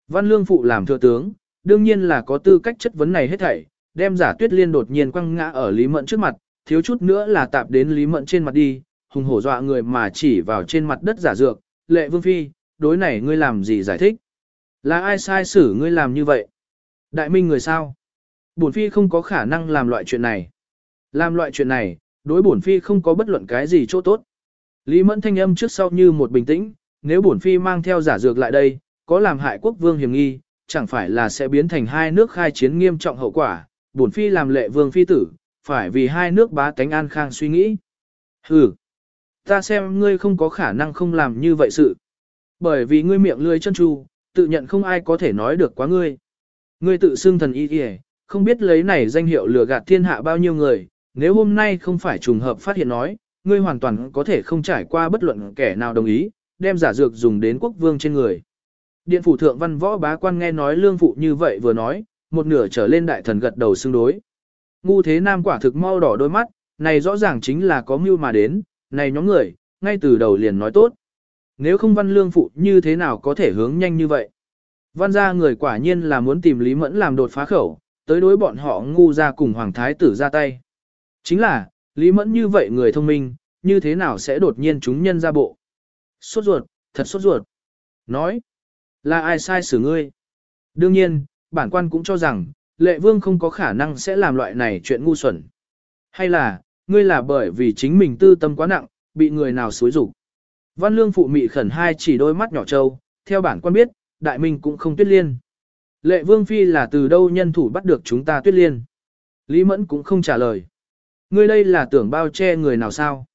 A: Văn Lương Phụ làm thừa tướng, đương nhiên là có tư cách chất vấn này hết thảy, đem giả tuyết liên đột nhiên quăng ngã ở Lý Mẫn trước mặt, thiếu chút nữa là tạp đến Lý Mẫn trên mặt đi, hùng hổ dọa người mà chỉ vào trên mặt đất giả dược, lệ vương phi, đối này ngươi làm gì giải thích? Là ai sai xử ngươi làm như vậy? Đại minh người sao? Bổn phi không có khả năng làm loại chuyện này. Làm loại chuyện này, đối bổn phi không có bất luận cái gì chỗ tốt. Lý Mẫn thanh âm trước sau như một bình tĩnh, nếu bổn phi mang theo giả dược lại đây, có làm hại quốc vương hiểm nghi, chẳng phải là sẽ biến thành hai nước khai chiến nghiêm trọng hậu quả, bổn phi làm lệ vương phi tử, phải vì hai nước bá tánh an khang suy nghĩ. Hừ, ta xem ngươi không có khả năng không làm như vậy sự. Bởi vì ngươi miệng lươi chân tru, tự nhận không ai có thể nói được quá ngươi. Ngươi tự xưng thần y kìa, không biết lấy này danh hiệu lừa gạt thiên hạ bao nhiêu người, nếu hôm nay không phải trùng hợp phát hiện nói, ngươi hoàn toàn có thể không trải qua bất luận kẻ nào đồng ý, đem giả dược dùng đến quốc vương trên người. Điện phủ thượng văn võ bá quan nghe nói lương phụ như vậy vừa nói, một nửa trở lên đại thần gật đầu xưng đối. Ngu thế nam quả thực mau đỏ đôi mắt, này rõ ràng chính là có mưu mà đến, này nhóm người, ngay từ đầu liền nói tốt. Nếu không văn lương phụ như thế nào có thể hướng nhanh như vậy? Văn gia người quả nhiên là muốn tìm Lý Mẫn làm đột phá khẩu, tới đối bọn họ ngu ra cùng Hoàng Thái tử ra tay. Chính là, Lý Mẫn như vậy người thông minh, như thế nào sẽ đột nhiên chúng nhân ra bộ? Sốt ruột, thật sốt ruột. Nói, là ai sai xử ngươi? Đương nhiên, bản quan cũng cho rằng, lệ vương không có khả năng sẽ làm loại này chuyện ngu xuẩn. Hay là, ngươi là bởi vì chính mình tư tâm quá nặng, bị người nào xối rủ. Văn lương phụ mị khẩn hai chỉ đôi mắt nhỏ trâu, theo bản quan biết, đại minh cũng không tuyết liên. Lệ vương phi là từ đâu nhân thủ bắt được chúng ta tuyết liên. Lý mẫn cũng không trả lời. Ngươi đây là tưởng bao che người nào sao?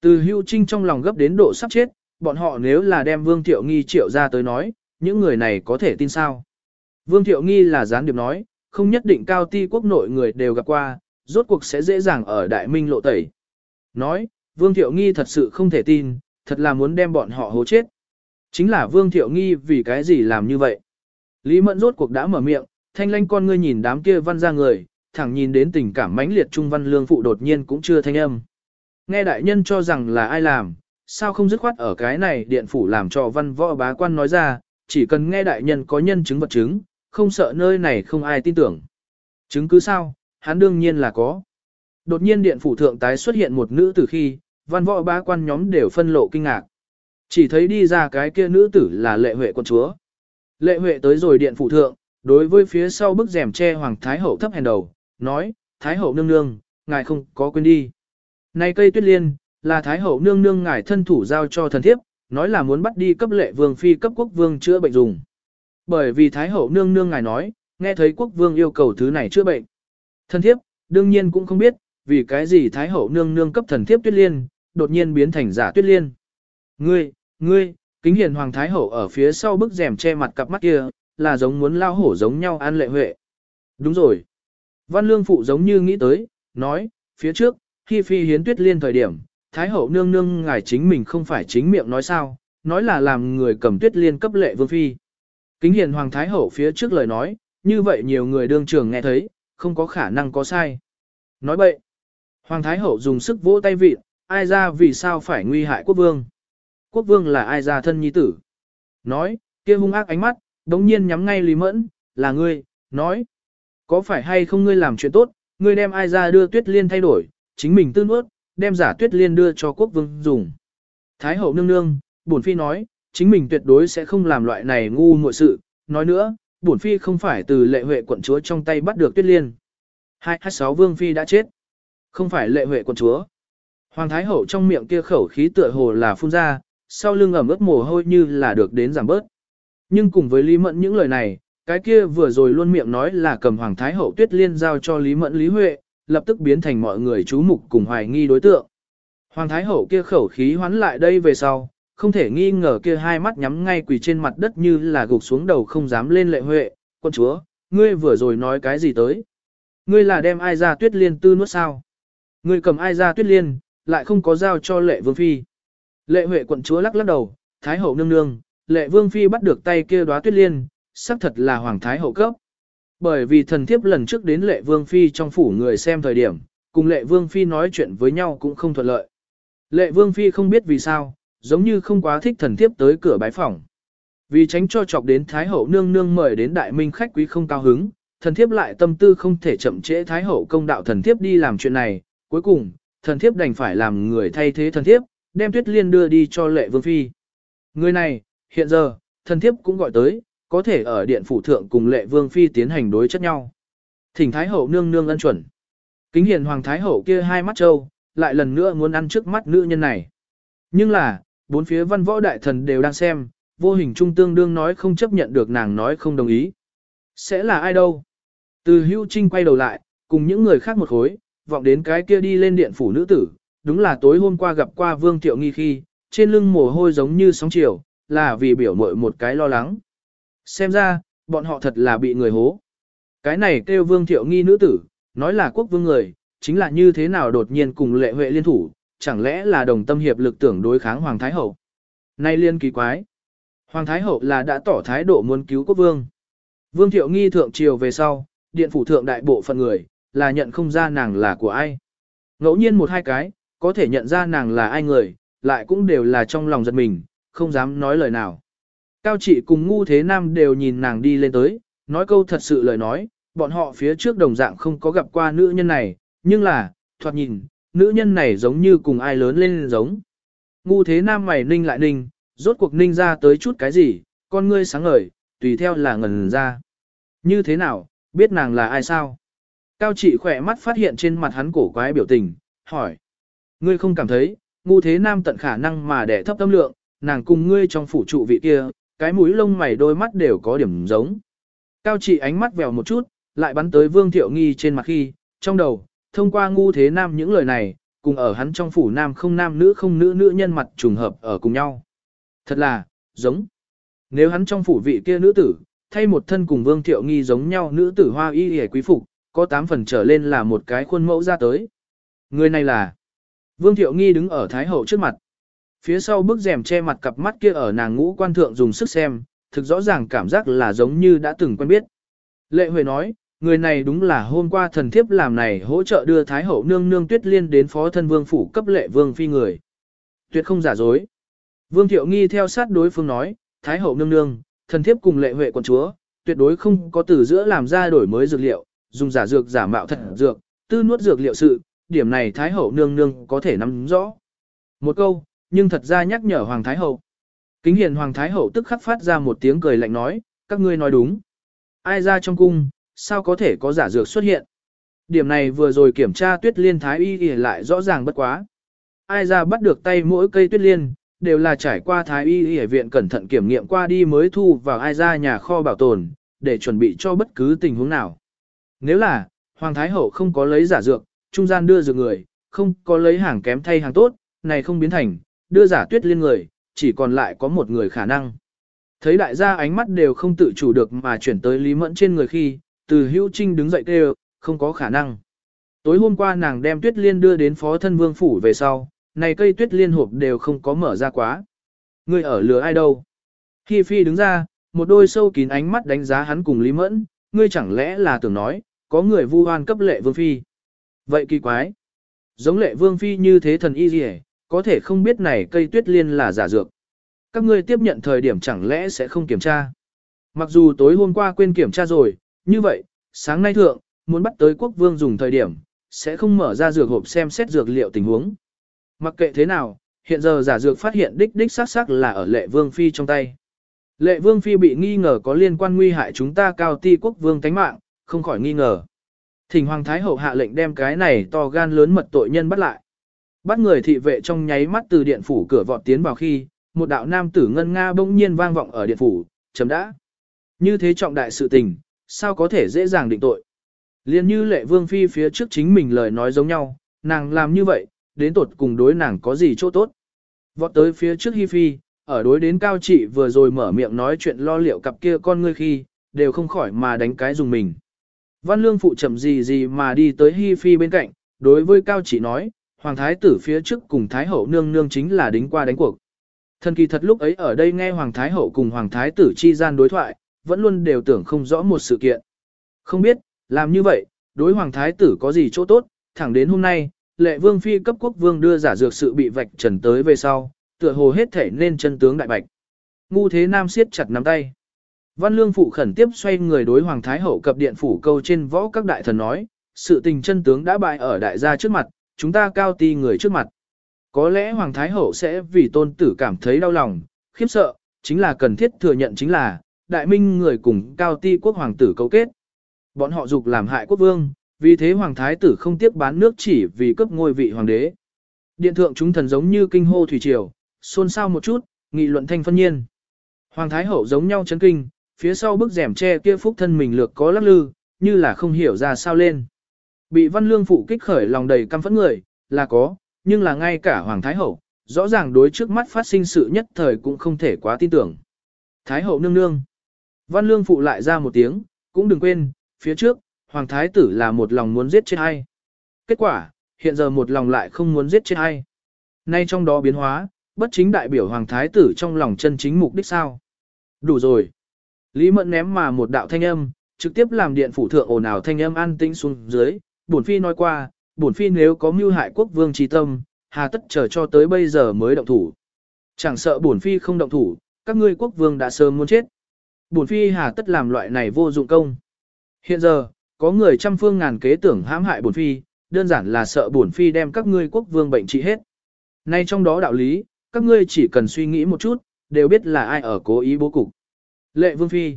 A: Từ hưu trinh trong lòng gấp đến độ sắp chết, bọn họ nếu là đem vương thiệu nghi triệu ra tới nói, những người này có thể tin sao? Vương thiệu nghi là gián điệp nói, không nhất định cao ti quốc nội người đều gặp qua, rốt cuộc sẽ dễ dàng ở đại minh lộ tẩy. Nói, Vương Thiệu Nghi thật sự không thể tin, thật là muốn đem bọn họ hố chết. Chính là Vương Thiệu Nghi vì cái gì làm như vậy. Lý Mẫn rốt cuộc đã mở miệng, thanh lanh con ngươi nhìn đám kia văn ra người, thẳng nhìn đến tình cảm mãnh liệt trung văn lương phụ đột nhiên cũng chưa thanh âm. Nghe đại nhân cho rằng là ai làm, sao không dứt khoát ở cái này điện phủ làm cho văn võ bá quan nói ra, chỉ cần nghe đại nhân có nhân chứng vật chứng, không sợ nơi này không ai tin tưởng. Chứng cứ sao, hắn đương nhiên là có. Đột nhiên điện phủ thượng tái xuất hiện một nữ tử khi, văn võ bá quan nhóm đều phân lộ kinh ngạc. Chỉ thấy đi ra cái kia nữ tử là lệ huệ quân chúa. Lệ huệ tới rồi điện phụ thượng, đối với phía sau bức rèm che hoàng thái hậu thấp hèn đầu, nói, thái hậu nương nương, ngài không có quên đi. Này cây tuyết liên, là thái hậu nương nương ngài thân thủ giao cho thần thiếp, nói là muốn bắt đi cấp lệ vương phi cấp quốc vương chữa bệnh dùng. Bởi vì thái hậu nương nương ngài nói, nghe thấy quốc vương yêu cầu thứ này chữa bệnh. Thần thiếp, đương nhiên cũng không biết, vì cái gì thái hậu nương nương cấp thần thiếp tuyết liên, đột nhiên biến thành giả tuyết liên. Ngươi, ngươi, kính hiền hoàng thái hậu ở phía sau bức rèm che mặt cặp mắt kia, là giống muốn lao hổ giống nhau an lệ huệ. Đúng rồi. Văn lương phụ giống như nghĩ tới, nói, phía trước, khi phi hiến tuyết liên thời điểm, thái hậu nương nương ngài chính mình không phải chính miệng nói sao, nói là làm người cầm tuyết liên cấp lệ vương phi. Kính hiền hoàng thái hậu phía trước lời nói, như vậy nhiều người đương trường nghe thấy, không có khả năng có sai. Nói bậy. Hoàng thái hậu dùng sức vỗ tay vịt, ai ra vì sao phải nguy hại quốc vương. Quốc vương là ai ra thân nhi tử. Nói, kia hung ác ánh mắt, đống nhiên nhắm ngay Lý Mẫn, là ngươi, nói. Có phải hay không ngươi làm chuyện tốt, ngươi đem ai ra đưa tuyết liên thay đổi, chính mình tư nuốt, đem giả tuyết liên đưa cho quốc vương dùng. Thái hậu nương nương, bổn phi nói, chính mình tuyệt đối sẽ không làm loại này ngu muội sự. Nói nữa, bổn phi không phải từ lệ huệ quận chúa trong tay bắt được tuyết liên. Hai hai sáu vương phi đã chết. Không phải lệ huệ quận chúa. Hoàng Thái Hậu trong miệng kia khẩu khí tựa hồ là phun ra, sau lưng ẩm ướt mồ hôi như là được đến giảm bớt. Nhưng cùng với Lý Mẫn những lời này, cái kia vừa rồi luôn miệng nói là cầm Hoàng Thái Hậu Tuyết Liên giao cho Lý Mẫn Lý Huệ, lập tức biến thành mọi người chú mục cùng hoài nghi đối tượng. Hoàng Thái Hậu kia khẩu khí hoán lại đây về sau, không thể nghi ngờ kia hai mắt nhắm ngay quỳ trên mặt đất như là gục xuống đầu không dám lên lệ huệ, quân chúa, ngươi vừa rồi nói cái gì tới? Ngươi là đem ai ra tuyết liên tư nuốt sao? Ngươi cầm ai ra tuyết liên, lại không có giao cho lệ vương phi. Lệ huệ quận chúa lắc lắc đầu, thái hậu nương nương, lệ vương phi bắt được tay kia đóa tuyết liên, xác thật là hoàng thái hậu cấp. Bởi vì thần thiếp lần trước đến lệ vương phi trong phủ người xem thời điểm, cùng lệ vương phi nói chuyện với nhau cũng không thuận lợi. Lệ vương phi không biết vì sao, giống như không quá thích thần thiếp tới cửa bái phòng. Vì tránh cho chọc đến Thái Hậu nương nương mời đến đại minh khách quý không cao hứng, thần thiếp lại tâm tư không thể chậm trễ Thái Hậu công đạo thần thiếp đi làm chuyện này, cuối cùng, thần thiếp đành phải làm người thay thế thần thiếp, đem tuyết liên đưa đi cho lệ vương phi. Người này, hiện giờ, thần thiếp cũng gọi tới, có thể ở điện phủ thượng cùng lệ vương phi tiến hành đối chất nhau. Thỉnh Thái Hậu nương nương ân chuẩn. Kính hiền Hoàng Thái Hậu kia hai mắt trâu, lại lần nữa muốn ăn trước mắt nữ nhân này. Nhưng là, bốn phía văn võ đại thần đều đang xem, vô hình trung tương đương nói không chấp nhận được nàng nói không đồng ý. Sẽ là ai đâu? Từ hưu trinh quay đầu lại, cùng những người khác một khối, vọng đến cái kia đi lên điện phủ nữ tử, đúng là tối hôm qua gặp qua vương tiệu nghi khi, trên lưng mồ hôi giống như sóng chiều, là vì biểu mội một cái lo lắng. Xem ra, bọn họ thật là bị người hố. Cái này kêu vương thiệu nghi nữ tử, nói là quốc vương người, chính là như thế nào đột nhiên cùng lệ huệ liên thủ, chẳng lẽ là đồng tâm hiệp lực tưởng đối kháng Hoàng Thái Hậu. Nay liên kỳ quái. Hoàng Thái Hậu là đã tỏ thái độ muốn cứu quốc vương. Vương Thiệu Nghi thượng triều về sau, điện phủ thượng đại bộ phận người, là nhận không ra nàng là của ai. Ngẫu nhiên một hai cái, có thể nhận ra nàng là ai người, lại cũng đều là trong lòng giật mình, không dám nói lời nào. Cao trị cùng ngu thế nam đều nhìn nàng đi lên tới, nói câu thật sự lời nói, bọn họ phía trước đồng dạng không có gặp qua nữ nhân này, nhưng là, thoạt nhìn, nữ nhân này giống như cùng ai lớn lên giống. Ngu thế nam mày ninh lại ninh, rốt cuộc ninh ra tới chút cái gì, con ngươi sáng ngời, tùy theo là ngần ra. Như thế nào, biết nàng là ai sao? Cao trị khỏe mắt phát hiện trên mặt hắn cổ quái biểu tình, hỏi. Ngươi không cảm thấy, ngu thế nam tận khả năng mà đẻ thấp tâm lượng, nàng cùng ngươi trong phủ trụ vị kia, cái mũi lông mày đôi mắt đều có điểm giống. Cao trị ánh mắt vèo một chút, lại bắn tới vương thiệu nghi trên mặt khi, trong đầu, thông qua ngu thế nam những lời này, cùng ở hắn trong phủ nam không nam nữ không nữ nữ nhân mặt trùng hợp ở cùng nhau. Thật là, giống. Nếu hắn trong phủ vị kia nữ tử, thay một thân cùng vương thiệu nghi giống nhau nữ tử hoa y hề quý phục, có tám phần trở lên là một cái khuôn mẫu ra tới. Người này là Vương Thiệu Nghi đứng ở Thái Hậu trước mặt. Phía sau bức rèm che mặt cặp mắt kia ở nàng ngũ quan thượng dùng sức xem, thực rõ ràng cảm giác là giống như đã từng quen biết. Lệ Huệ nói, người này đúng là hôm qua thần thiếp làm này hỗ trợ đưa Thái Hậu nương nương tuyết liên đến phó thân vương phủ cấp lệ vương phi người. Tuyệt không giả dối. Vương Thiệu Nghi theo sát đối phương nói, Thái Hậu nương nương, thần thiếp cùng lệ Huệ quận chúa, tuyệt đối không có từ giữa làm ra đổi mới dược liệu, dùng giả dược giả mạo thật dược, tư nuốt dược liệu sự, điểm này Thái Hậu nương nương có thể nắm rõ. Một câu, nhưng thật ra nhắc nhở Hoàng Thái Hậu. Kính hiền Hoàng Thái Hậu tức khắc phát ra một tiếng cười lạnh nói, các ngươi nói đúng. Ai ra trong cung, sao có thể có giả dược xuất hiện? Điểm này vừa rồi kiểm tra tuyết liên Thái Y thì lại rõ ràng bất quá. Ai ra bắt được tay mỗi cây tuyết liên, đều là trải qua Thái Y y viện cẩn thận kiểm nghiệm qua đi mới thu vào ai ra nhà kho bảo tồn, để chuẩn bị cho bất cứ tình huống nào. Nếu là, Hoàng Thái Hậu không có lấy giả dược, trung gian đưa dược người, không có lấy hàng kém thay hàng tốt, này không biến thành, đưa giả tuyết liên người, chỉ còn lại có một người khả năng. Thấy đại gia ánh mắt đều không tự chủ được mà chuyển tới Lý Mẫn trên người khi, từ hữu trinh đứng dậy kêu, không có khả năng. Tối hôm qua nàng đem tuyết liên đưa đến phó thân vương phủ về sau, này cây tuyết liên hộp đều không có mở ra quá. Người ở lừa ai đâu? Khi phi đứng ra, một đôi sâu kín ánh mắt đánh giá hắn cùng Lý Mẫn, ngươi chẳng lẽ là tưởng nói, có người vu oan cấp lệ vương phi. Vậy kỳ quái. Giống lệ vương phi như thế thần y gì có thể không biết này cây tuyết liên là giả dược. Các ngươi tiếp nhận thời điểm chẳng lẽ sẽ không kiểm tra. Mặc dù tối hôm qua quên kiểm tra rồi, như vậy, sáng nay thượng, muốn bắt tới quốc vương dùng thời điểm, sẽ không mở ra dược hộp xem xét dược liệu tình huống. Mặc kệ thế nào, hiện giờ giả dược phát hiện đích đích xác xác là ở lệ vương phi trong tay. Lệ vương phi bị nghi ngờ có liên quan nguy hại chúng ta cao ti quốc vương tánh mạng, không khỏi nghi ngờ. Thỉnh Hoàng Thái Hậu hạ lệnh đem cái này to gan lớn mật tội nhân bắt lại. Bắt người thị vệ trong nháy mắt từ điện phủ cửa vọt tiến vào khi, một đạo nam tử ngân nga bỗng nhiên vang vọng ở điện phủ, chấm đã. Như thế trọng đại sự tình, sao có thể dễ dàng định tội. Liên như lệ vương phi phía trước chính mình lời nói giống nhau, nàng làm như vậy, đến tột cùng đối nàng có gì chỗ tốt. Vọt tới phía trước Hi Phi, ở đối đến cao trị vừa rồi mở miệng nói chuyện lo liệu cặp kia con ngươi khi, đều không khỏi mà đánh cái dùng mình. Văn lương phụ chậm gì gì mà đi tới Hi Phi bên cạnh, đối với cao chỉ nói, Hoàng Thái tử phía trước cùng Thái hậu nương nương chính là đính qua đánh cuộc. Thần kỳ thật lúc ấy ở đây nghe Hoàng Thái hậu cùng Hoàng Thái tử chi gian đối thoại, vẫn luôn đều tưởng không rõ một sự kiện. Không biết, làm như vậy, đối Hoàng Thái tử có gì chỗ tốt, thẳng đến hôm nay, lệ vương phi cấp quốc vương đưa giả dược sự bị vạch trần tới về sau, tựa hồ hết thể nên chân tướng đại bạch. Ngu thế nam siết chặt nắm tay. Văn lương phụ khẩn tiếp xoay người đối Hoàng Thái hậu cập điện phủ câu trên võ các đại thần nói, sự tình chân tướng đã bại ở đại gia trước mặt, chúng ta cao ti người trước mặt. Có lẽ Hoàng Thái hậu sẽ vì tôn tử cảm thấy đau lòng, khiếp sợ, chính là cần thiết thừa nhận chính là, đại minh người cùng cao ti quốc hoàng tử cấu kết. Bọn họ dục làm hại quốc vương, vì thế hoàng thái tử không tiếc bán nước chỉ vì cướp ngôi vị hoàng đế. Điện thượng chúng thần giống như kinh hô thủy triều, xôn xao một chút, nghị luận thanh phân nhiên. Hoàng thái hậu giống nhau chấn kinh, phía sau bức rèm tre kia phúc thân mình lược có lắc lư, như là không hiểu ra sao lên. Bị văn lương phụ kích khởi lòng đầy căm phẫn người, là có, nhưng là ngay cả hoàng thái hậu, rõ ràng đối trước mắt phát sinh sự nhất thời cũng không thể quá tin tưởng. Thái hậu nương nương. Văn lương phụ lại ra một tiếng, cũng đừng quên, phía trước, hoàng thái tử là một lòng muốn giết chết ai. Kết quả, hiện giờ một lòng lại không muốn giết chết ai. Nay trong đó biến hóa, bất chính đại biểu hoàng thái tử trong lòng chân chính mục đích sao. Đủ rồi. Lý mẫn ném mà một đạo thanh âm, trực tiếp làm điện phủ thượng ồn ào thanh âm an tĩnh xuống dưới. Bổn phi nói qua, bổn phi nếu có mưu hại quốc vương trí tâm, hà tất chờ cho tới bây giờ mới động thủ. Chẳng sợ bổn phi không động thủ, các ngươi quốc vương đã sớm muốn chết. Bổn phi hà tất làm loại này vô dụng công. Hiện giờ, có người trăm phương ngàn kế tưởng hãm hại bổn phi, đơn giản là sợ bổn phi đem các ngươi quốc vương bệnh trị hết. Nay trong đó đạo lý, các ngươi chỉ cần suy nghĩ một chút, đều biết là ai ở cố ý bố cục. Lệ vương phi.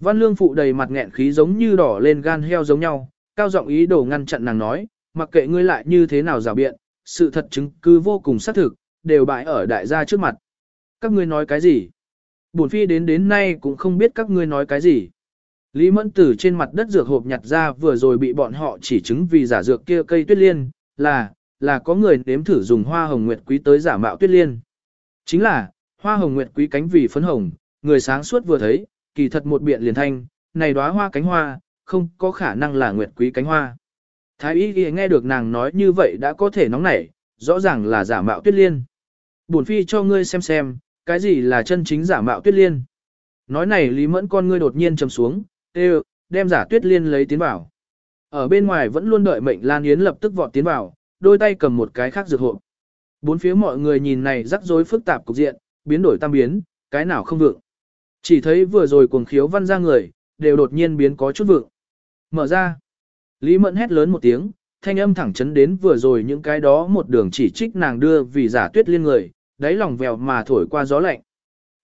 A: Văn lương phụ đầy mặt nghẹn khí giống như đỏ lên gan heo giống nhau, cao giọng ý đồ ngăn chặn nàng nói, mặc kệ ngươi lại như thế nào rào biện, sự thật chứng cứ vô cùng xác thực, đều bại ở đại gia trước mặt. Các ngươi nói cái gì? Bổn phi đến đến nay cũng không biết các ngươi nói cái gì. Lý Mẫn Tử trên mặt đất dược hộp nhặt ra vừa rồi bị bọn họ chỉ chứng vì giả dược kia cây tuyết liên, là, là có người nếm thử dùng hoa hồng nguyệt quý tới giả mạo tuyết liên. Chính là, hoa hồng nguyệt quý cánh vì phấn hồng, người sáng suốt vừa thấy, kỳ thật một biện liền thanh, này đóa hoa cánh hoa, không có khả năng là nguyệt quý cánh hoa. Thái y ghi nghe được nàng nói như vậy đã có thể nóng nảy, rõ ràng là giả mạo tuyết liên. Bổn phi cho ngươi xem xem, cái gì là chân chính giả mạo tuyết liên. Nói này Lý Mẫn con ngươi đột nhiên trầm xuống, Tê đem giả tuyết liên lấy tiến vào. Ở bên ngoài vẫn luôn đợi mệnh Lan Yến lập tức vọt tiến vào, đôi tay cầm một cái khác dược hộ. Bốn phía mọi người nhìn này rắc rối phức tạp cục diện, biến đổi tam biến, cái nào không vượng. Chỉ thấy vừa rồi cuồng khiếu văn ra người, đều đột nhiên biến có chút vượng. Mở ra. Lý Mẫn hét lớn một tiếng, thanh âm thẳng chấn đến vừa rồi những cái đó một đường chỉ trích nàng đưa vì giả tuyết liên người, đáy lòng vèo mà thổi qua gió lạnh.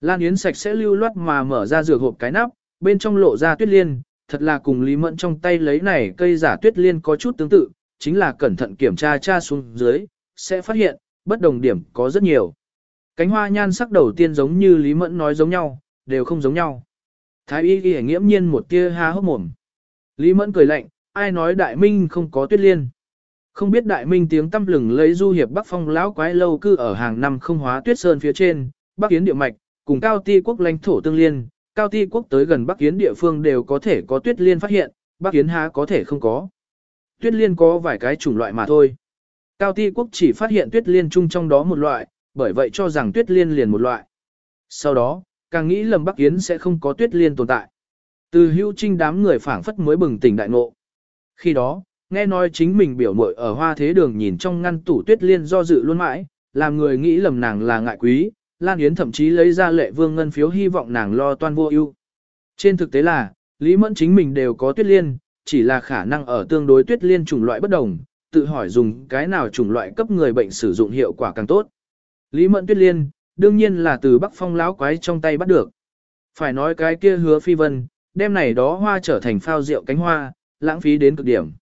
A: Lan Yến sạch sẽ lưu loát mà mở ra dược hộp cái nắp, bên trong lộ ra tuyết liên, thật là cùng Lý Mẫn trong tay lấy này cây giả tuyết liên có chút tương tự, chính là cẩn thận kiểm tra tra xuống dưới, sẽ phát hiện, bất đồng điểm có rất nhiều. Cánh hoa nhan sắc đầu tiên giống như Lý Mẫn nói giống nhau, đều không giống nhau. Thái y ghi nghiễm nhiên một tia ha hốc mồm. Lý Mẫn cười lạnh, ai nói đại minh không có tuyết liên. Không biết đại minh tiếng tâm lừng lấy du hiệp bắc phong lão quái lâu cư ở hàng năm không hóa tuyết sơn phía trên, bắc Kiến địa mạch, cùng cao ti quốc lãnh thổ tương liên, cao ti quốc tới gần Bắc Kiến địa phương đều có thể có tuyết liên phát hiện, Bắc Kiến há có thể không có. Tuyết liên có vài cái chủng loại mà thôi. Cao ti quốc chỉ phát hiện tuyết liên chung trong đó một loại, bởi vậy cho rằng tuyết liên liền một loại. Sau đó, càng nghĩ lầm Bắc Yến sẽ không có tuyết liên tồn tại. Từ hưu trinh đám người phảng phất mới bừng tỉnh đại ngộ. Khi đó, nghe nói chính mình biểu muội ở hoa thế đường nhìn trong ngăn tủ tuyết liên do dự luôn mãi, làm người nghĩ lầm nàng là ngại quý, Lan Yến thậm chí lấy ra lệ vương ngân phiếu hy vọng nàng lo toan vô ưu. Trên thực tế là, Lý Mẫn chính mình đều có tuyết liên, chỉ là khả năng ở tương đối tuyết liên chủng loại bất đồng, tự hỏi dùng cái nào chủng loại cấp người bệnh sử dụng hiệu quả càng tốt. Lý Mẫn tuyết liên, đương nhiên là từ Bắc Phong láo quái trong tay bắt được. Phải nói cái kia hứa phi vân, đem này đó hoa trở thành phao rượu cánh hoa, lãng phí đến cực điểm.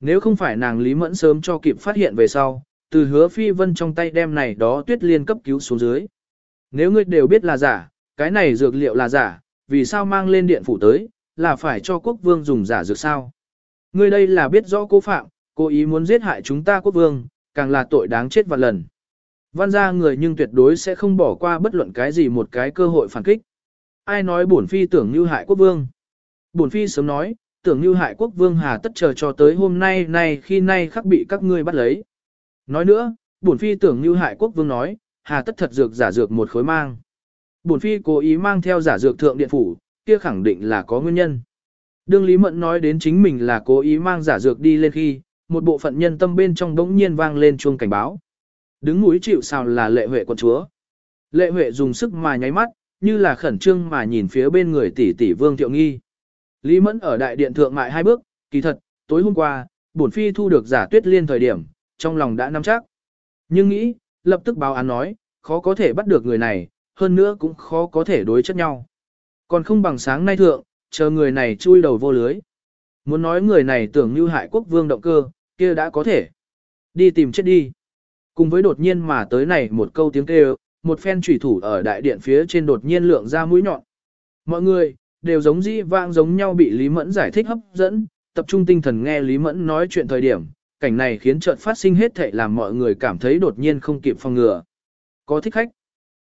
A: Nếu không phải nàng Lý Mẫn sớm cho kịp phát hiện về sau, từ hứa phi vân trong tay đem này đó tuyết liên cấp cứu xuống dưới. Nếu ngươi đều biết là giả, cái này dược liệu là giả, vì sao mang lên điện phủ tới, là phải cho quốc vương dùng giả dược sao? Ngươi đây là biết rõ cố phạm, cố ý muốn giết hại chúng ta quốc vương, càng là tội đáng chết vạn lần. Văn gia người nhưng tuyệt đối sẽ không bỏ qua bất luận cái gì một cái cơ hội phản kích. Ai nói bổn phi tưởng như hại quốc vương? Bổn phi sớm nói, tưởng như hại quốc vương hà tất chờ cho tới hôm nay này khi nay khắc bị các ngươi bắt lấy. Nói nữa, bổn phi tưởng như hại quốc vương nói, hà tất thật dược giả dược một khối mang. Bổn phi cố ý mang theo giả dược thượng điện phủ, kia khẳng định là có nguyên nhân. Đương Lý Mẫn nói đến chính mình là cố ý mang giả dược đi lên khi, một bộ phận nhân tâm bên trong đống nhiên vang lên chuông cảnh báo. Đứng núi chịu sao là lệ huệ quận chúa. Lệ huệ dùng sức mà nháy mắt, như là khẩn trương mà nhìn phía bên người tỷ tỷ vương thiệu nghi. Lý Mẫn ở đại điện thượng mại hai bước, kỳ thật, tối hôm qua, bổn phi thu được giả tuyết liên thời điểm, trong lòng đã nắm chắc. Nhưng nghĩ, lập tức báo án nói, khó có thể bắt được người này, hơn nữa cũng khó có thể đối chất nhau. Còn không bằng sáng nay thượng, chờ người này chui đầu vô lưới. Muốn nói người này tưởng như hại quốc vương động cơ, kia đã có thể. Đi tìm chết đi. Cùng với đột nhiên mà tới này một câu tiếng kêu, một phen trùy thủ ở đại điện phía trên đột nhiên lượng ra mũi nhọn. Mọi người, đều giống dĩ vang giống nhau bị Lý Mẫn giải thích hấp dẫn, tập trung tinh thần nghe Lý Mẫn nói chuyện thời điểm, cảnh này khiến chợt phát sinh hết thảy làm mọi người cảm thấy đột nhiên không kịp phòng ngừa. Có thích khách.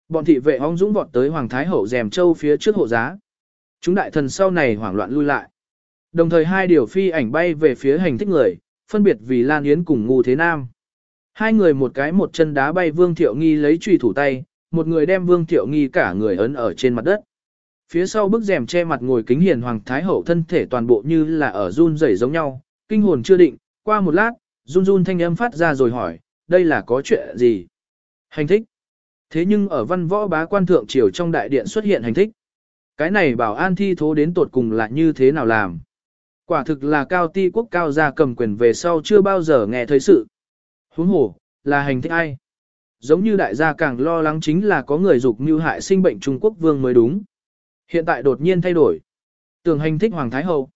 A: Bọn thị vệ ong dũng vọt tới Hoàng Thái Hậu rèm châu phía trước hộ giá. Chúng đại thần sau này hoảng loạn lui lại. Đồng thời hai điều phi ảnh bay về phía hành thích người, phân biệt vì Lan Yến cùng Ngu Thế Nam. Hai người một cái một chân đá bay Vương Thiệu Nghi lấy trùy thủ tay, một người đem Vương Thiệu Nghi cả người ấn ở trên mặt đất. Phía sau bức rèm che mặt ngồi kính hiền Hoàng Thái Hậu thân thể toàn bộ như là ở run rẩy giống nhau, kinh hồn chưa định, qua một lát, run run thanh âm phát ra rồi hỏi, đây là có chuyện gì? Hành thích. Thế nhưng ở văn võ bá quan thượng triều trong đại điện xuất hiện hành thích. Cái này bảo an thi thố đến tột cùng là như thế nào làm? Quả thực là cao ti quốc cao gia cầm quyền về sau chưa bao giờ nghe thấy sự. Huống hồ, là hành thích ai? Giống như đại gia càng lo lắng chính là có người dục mưu hại sinh bệnh Trung Quốc vương mới đúng. Hiện tại đột nhiên thay đổi. Tưởng hành thích Hoàng Thái Hậu.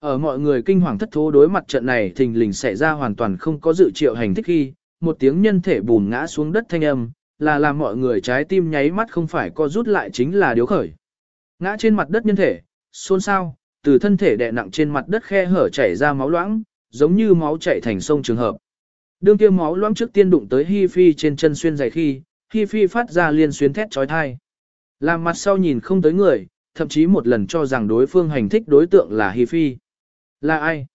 A: Ở mọi người kinh hoàng thất thố đối mặt trận này thình lình xảy ra hoàn toàn không có dự triệu hành thích khi, một tiếng nhân thể bùn ngã xuống đất thanh âm, là làm mọi người trái tim nháy mắt không phải co rút lại chính là điếu khởi. Ngã trên mặt đất nhân thể, xôn xao, từ thân thể đè nặng trên mặt đất khe hở chảy ra máu loãng, giống như máu chảy thành sông trường hợp. Đương kia máu loãng trước tiên đụng tới Hi Phi trên chân xuyên giày khi, Hi Phi phát ra liên xuyến thét chói tai. Làm mặt sau nhìn không tới người, thậm chí một lần cho rằng đối phương hành thích đối tượng là Hi Phi. Là ai?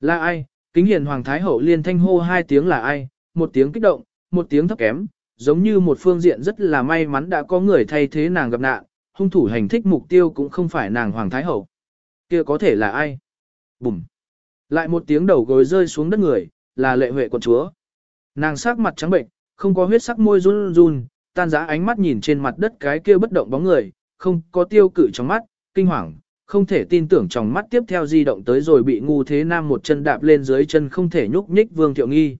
A: Là ai? Kính hiền Hoàng Thái Hậu liên thanh hô hai tiếng là ai? Một tiếng kích động, một tiếng thấp kém, giống như một phương diện rất là may mắn đã có người thay thế nàng gặp nạn, hung thủ hành thích mục tiêu cũng không phải nàng Hoàng Thái Hậu. kia có thể là ai? Bùm! Lại một tiếng đầu gối rơi xuống đất người, là lệ huệ quận chúa. Nàng sắc mặt trắng bệnh, không có huyết sắc môi run run, tan giá ánh mắt nhìn trên mặt đất cái kia bất động bóng người, không có tiêu cự trong mắt, kinh hoàng, không thể tin tưởng trong mắt tiếp theo di động tới rồi bị ngu thế nam một chân đạp lên dưới chân không thể nhúc nhích vương thiệu nghi.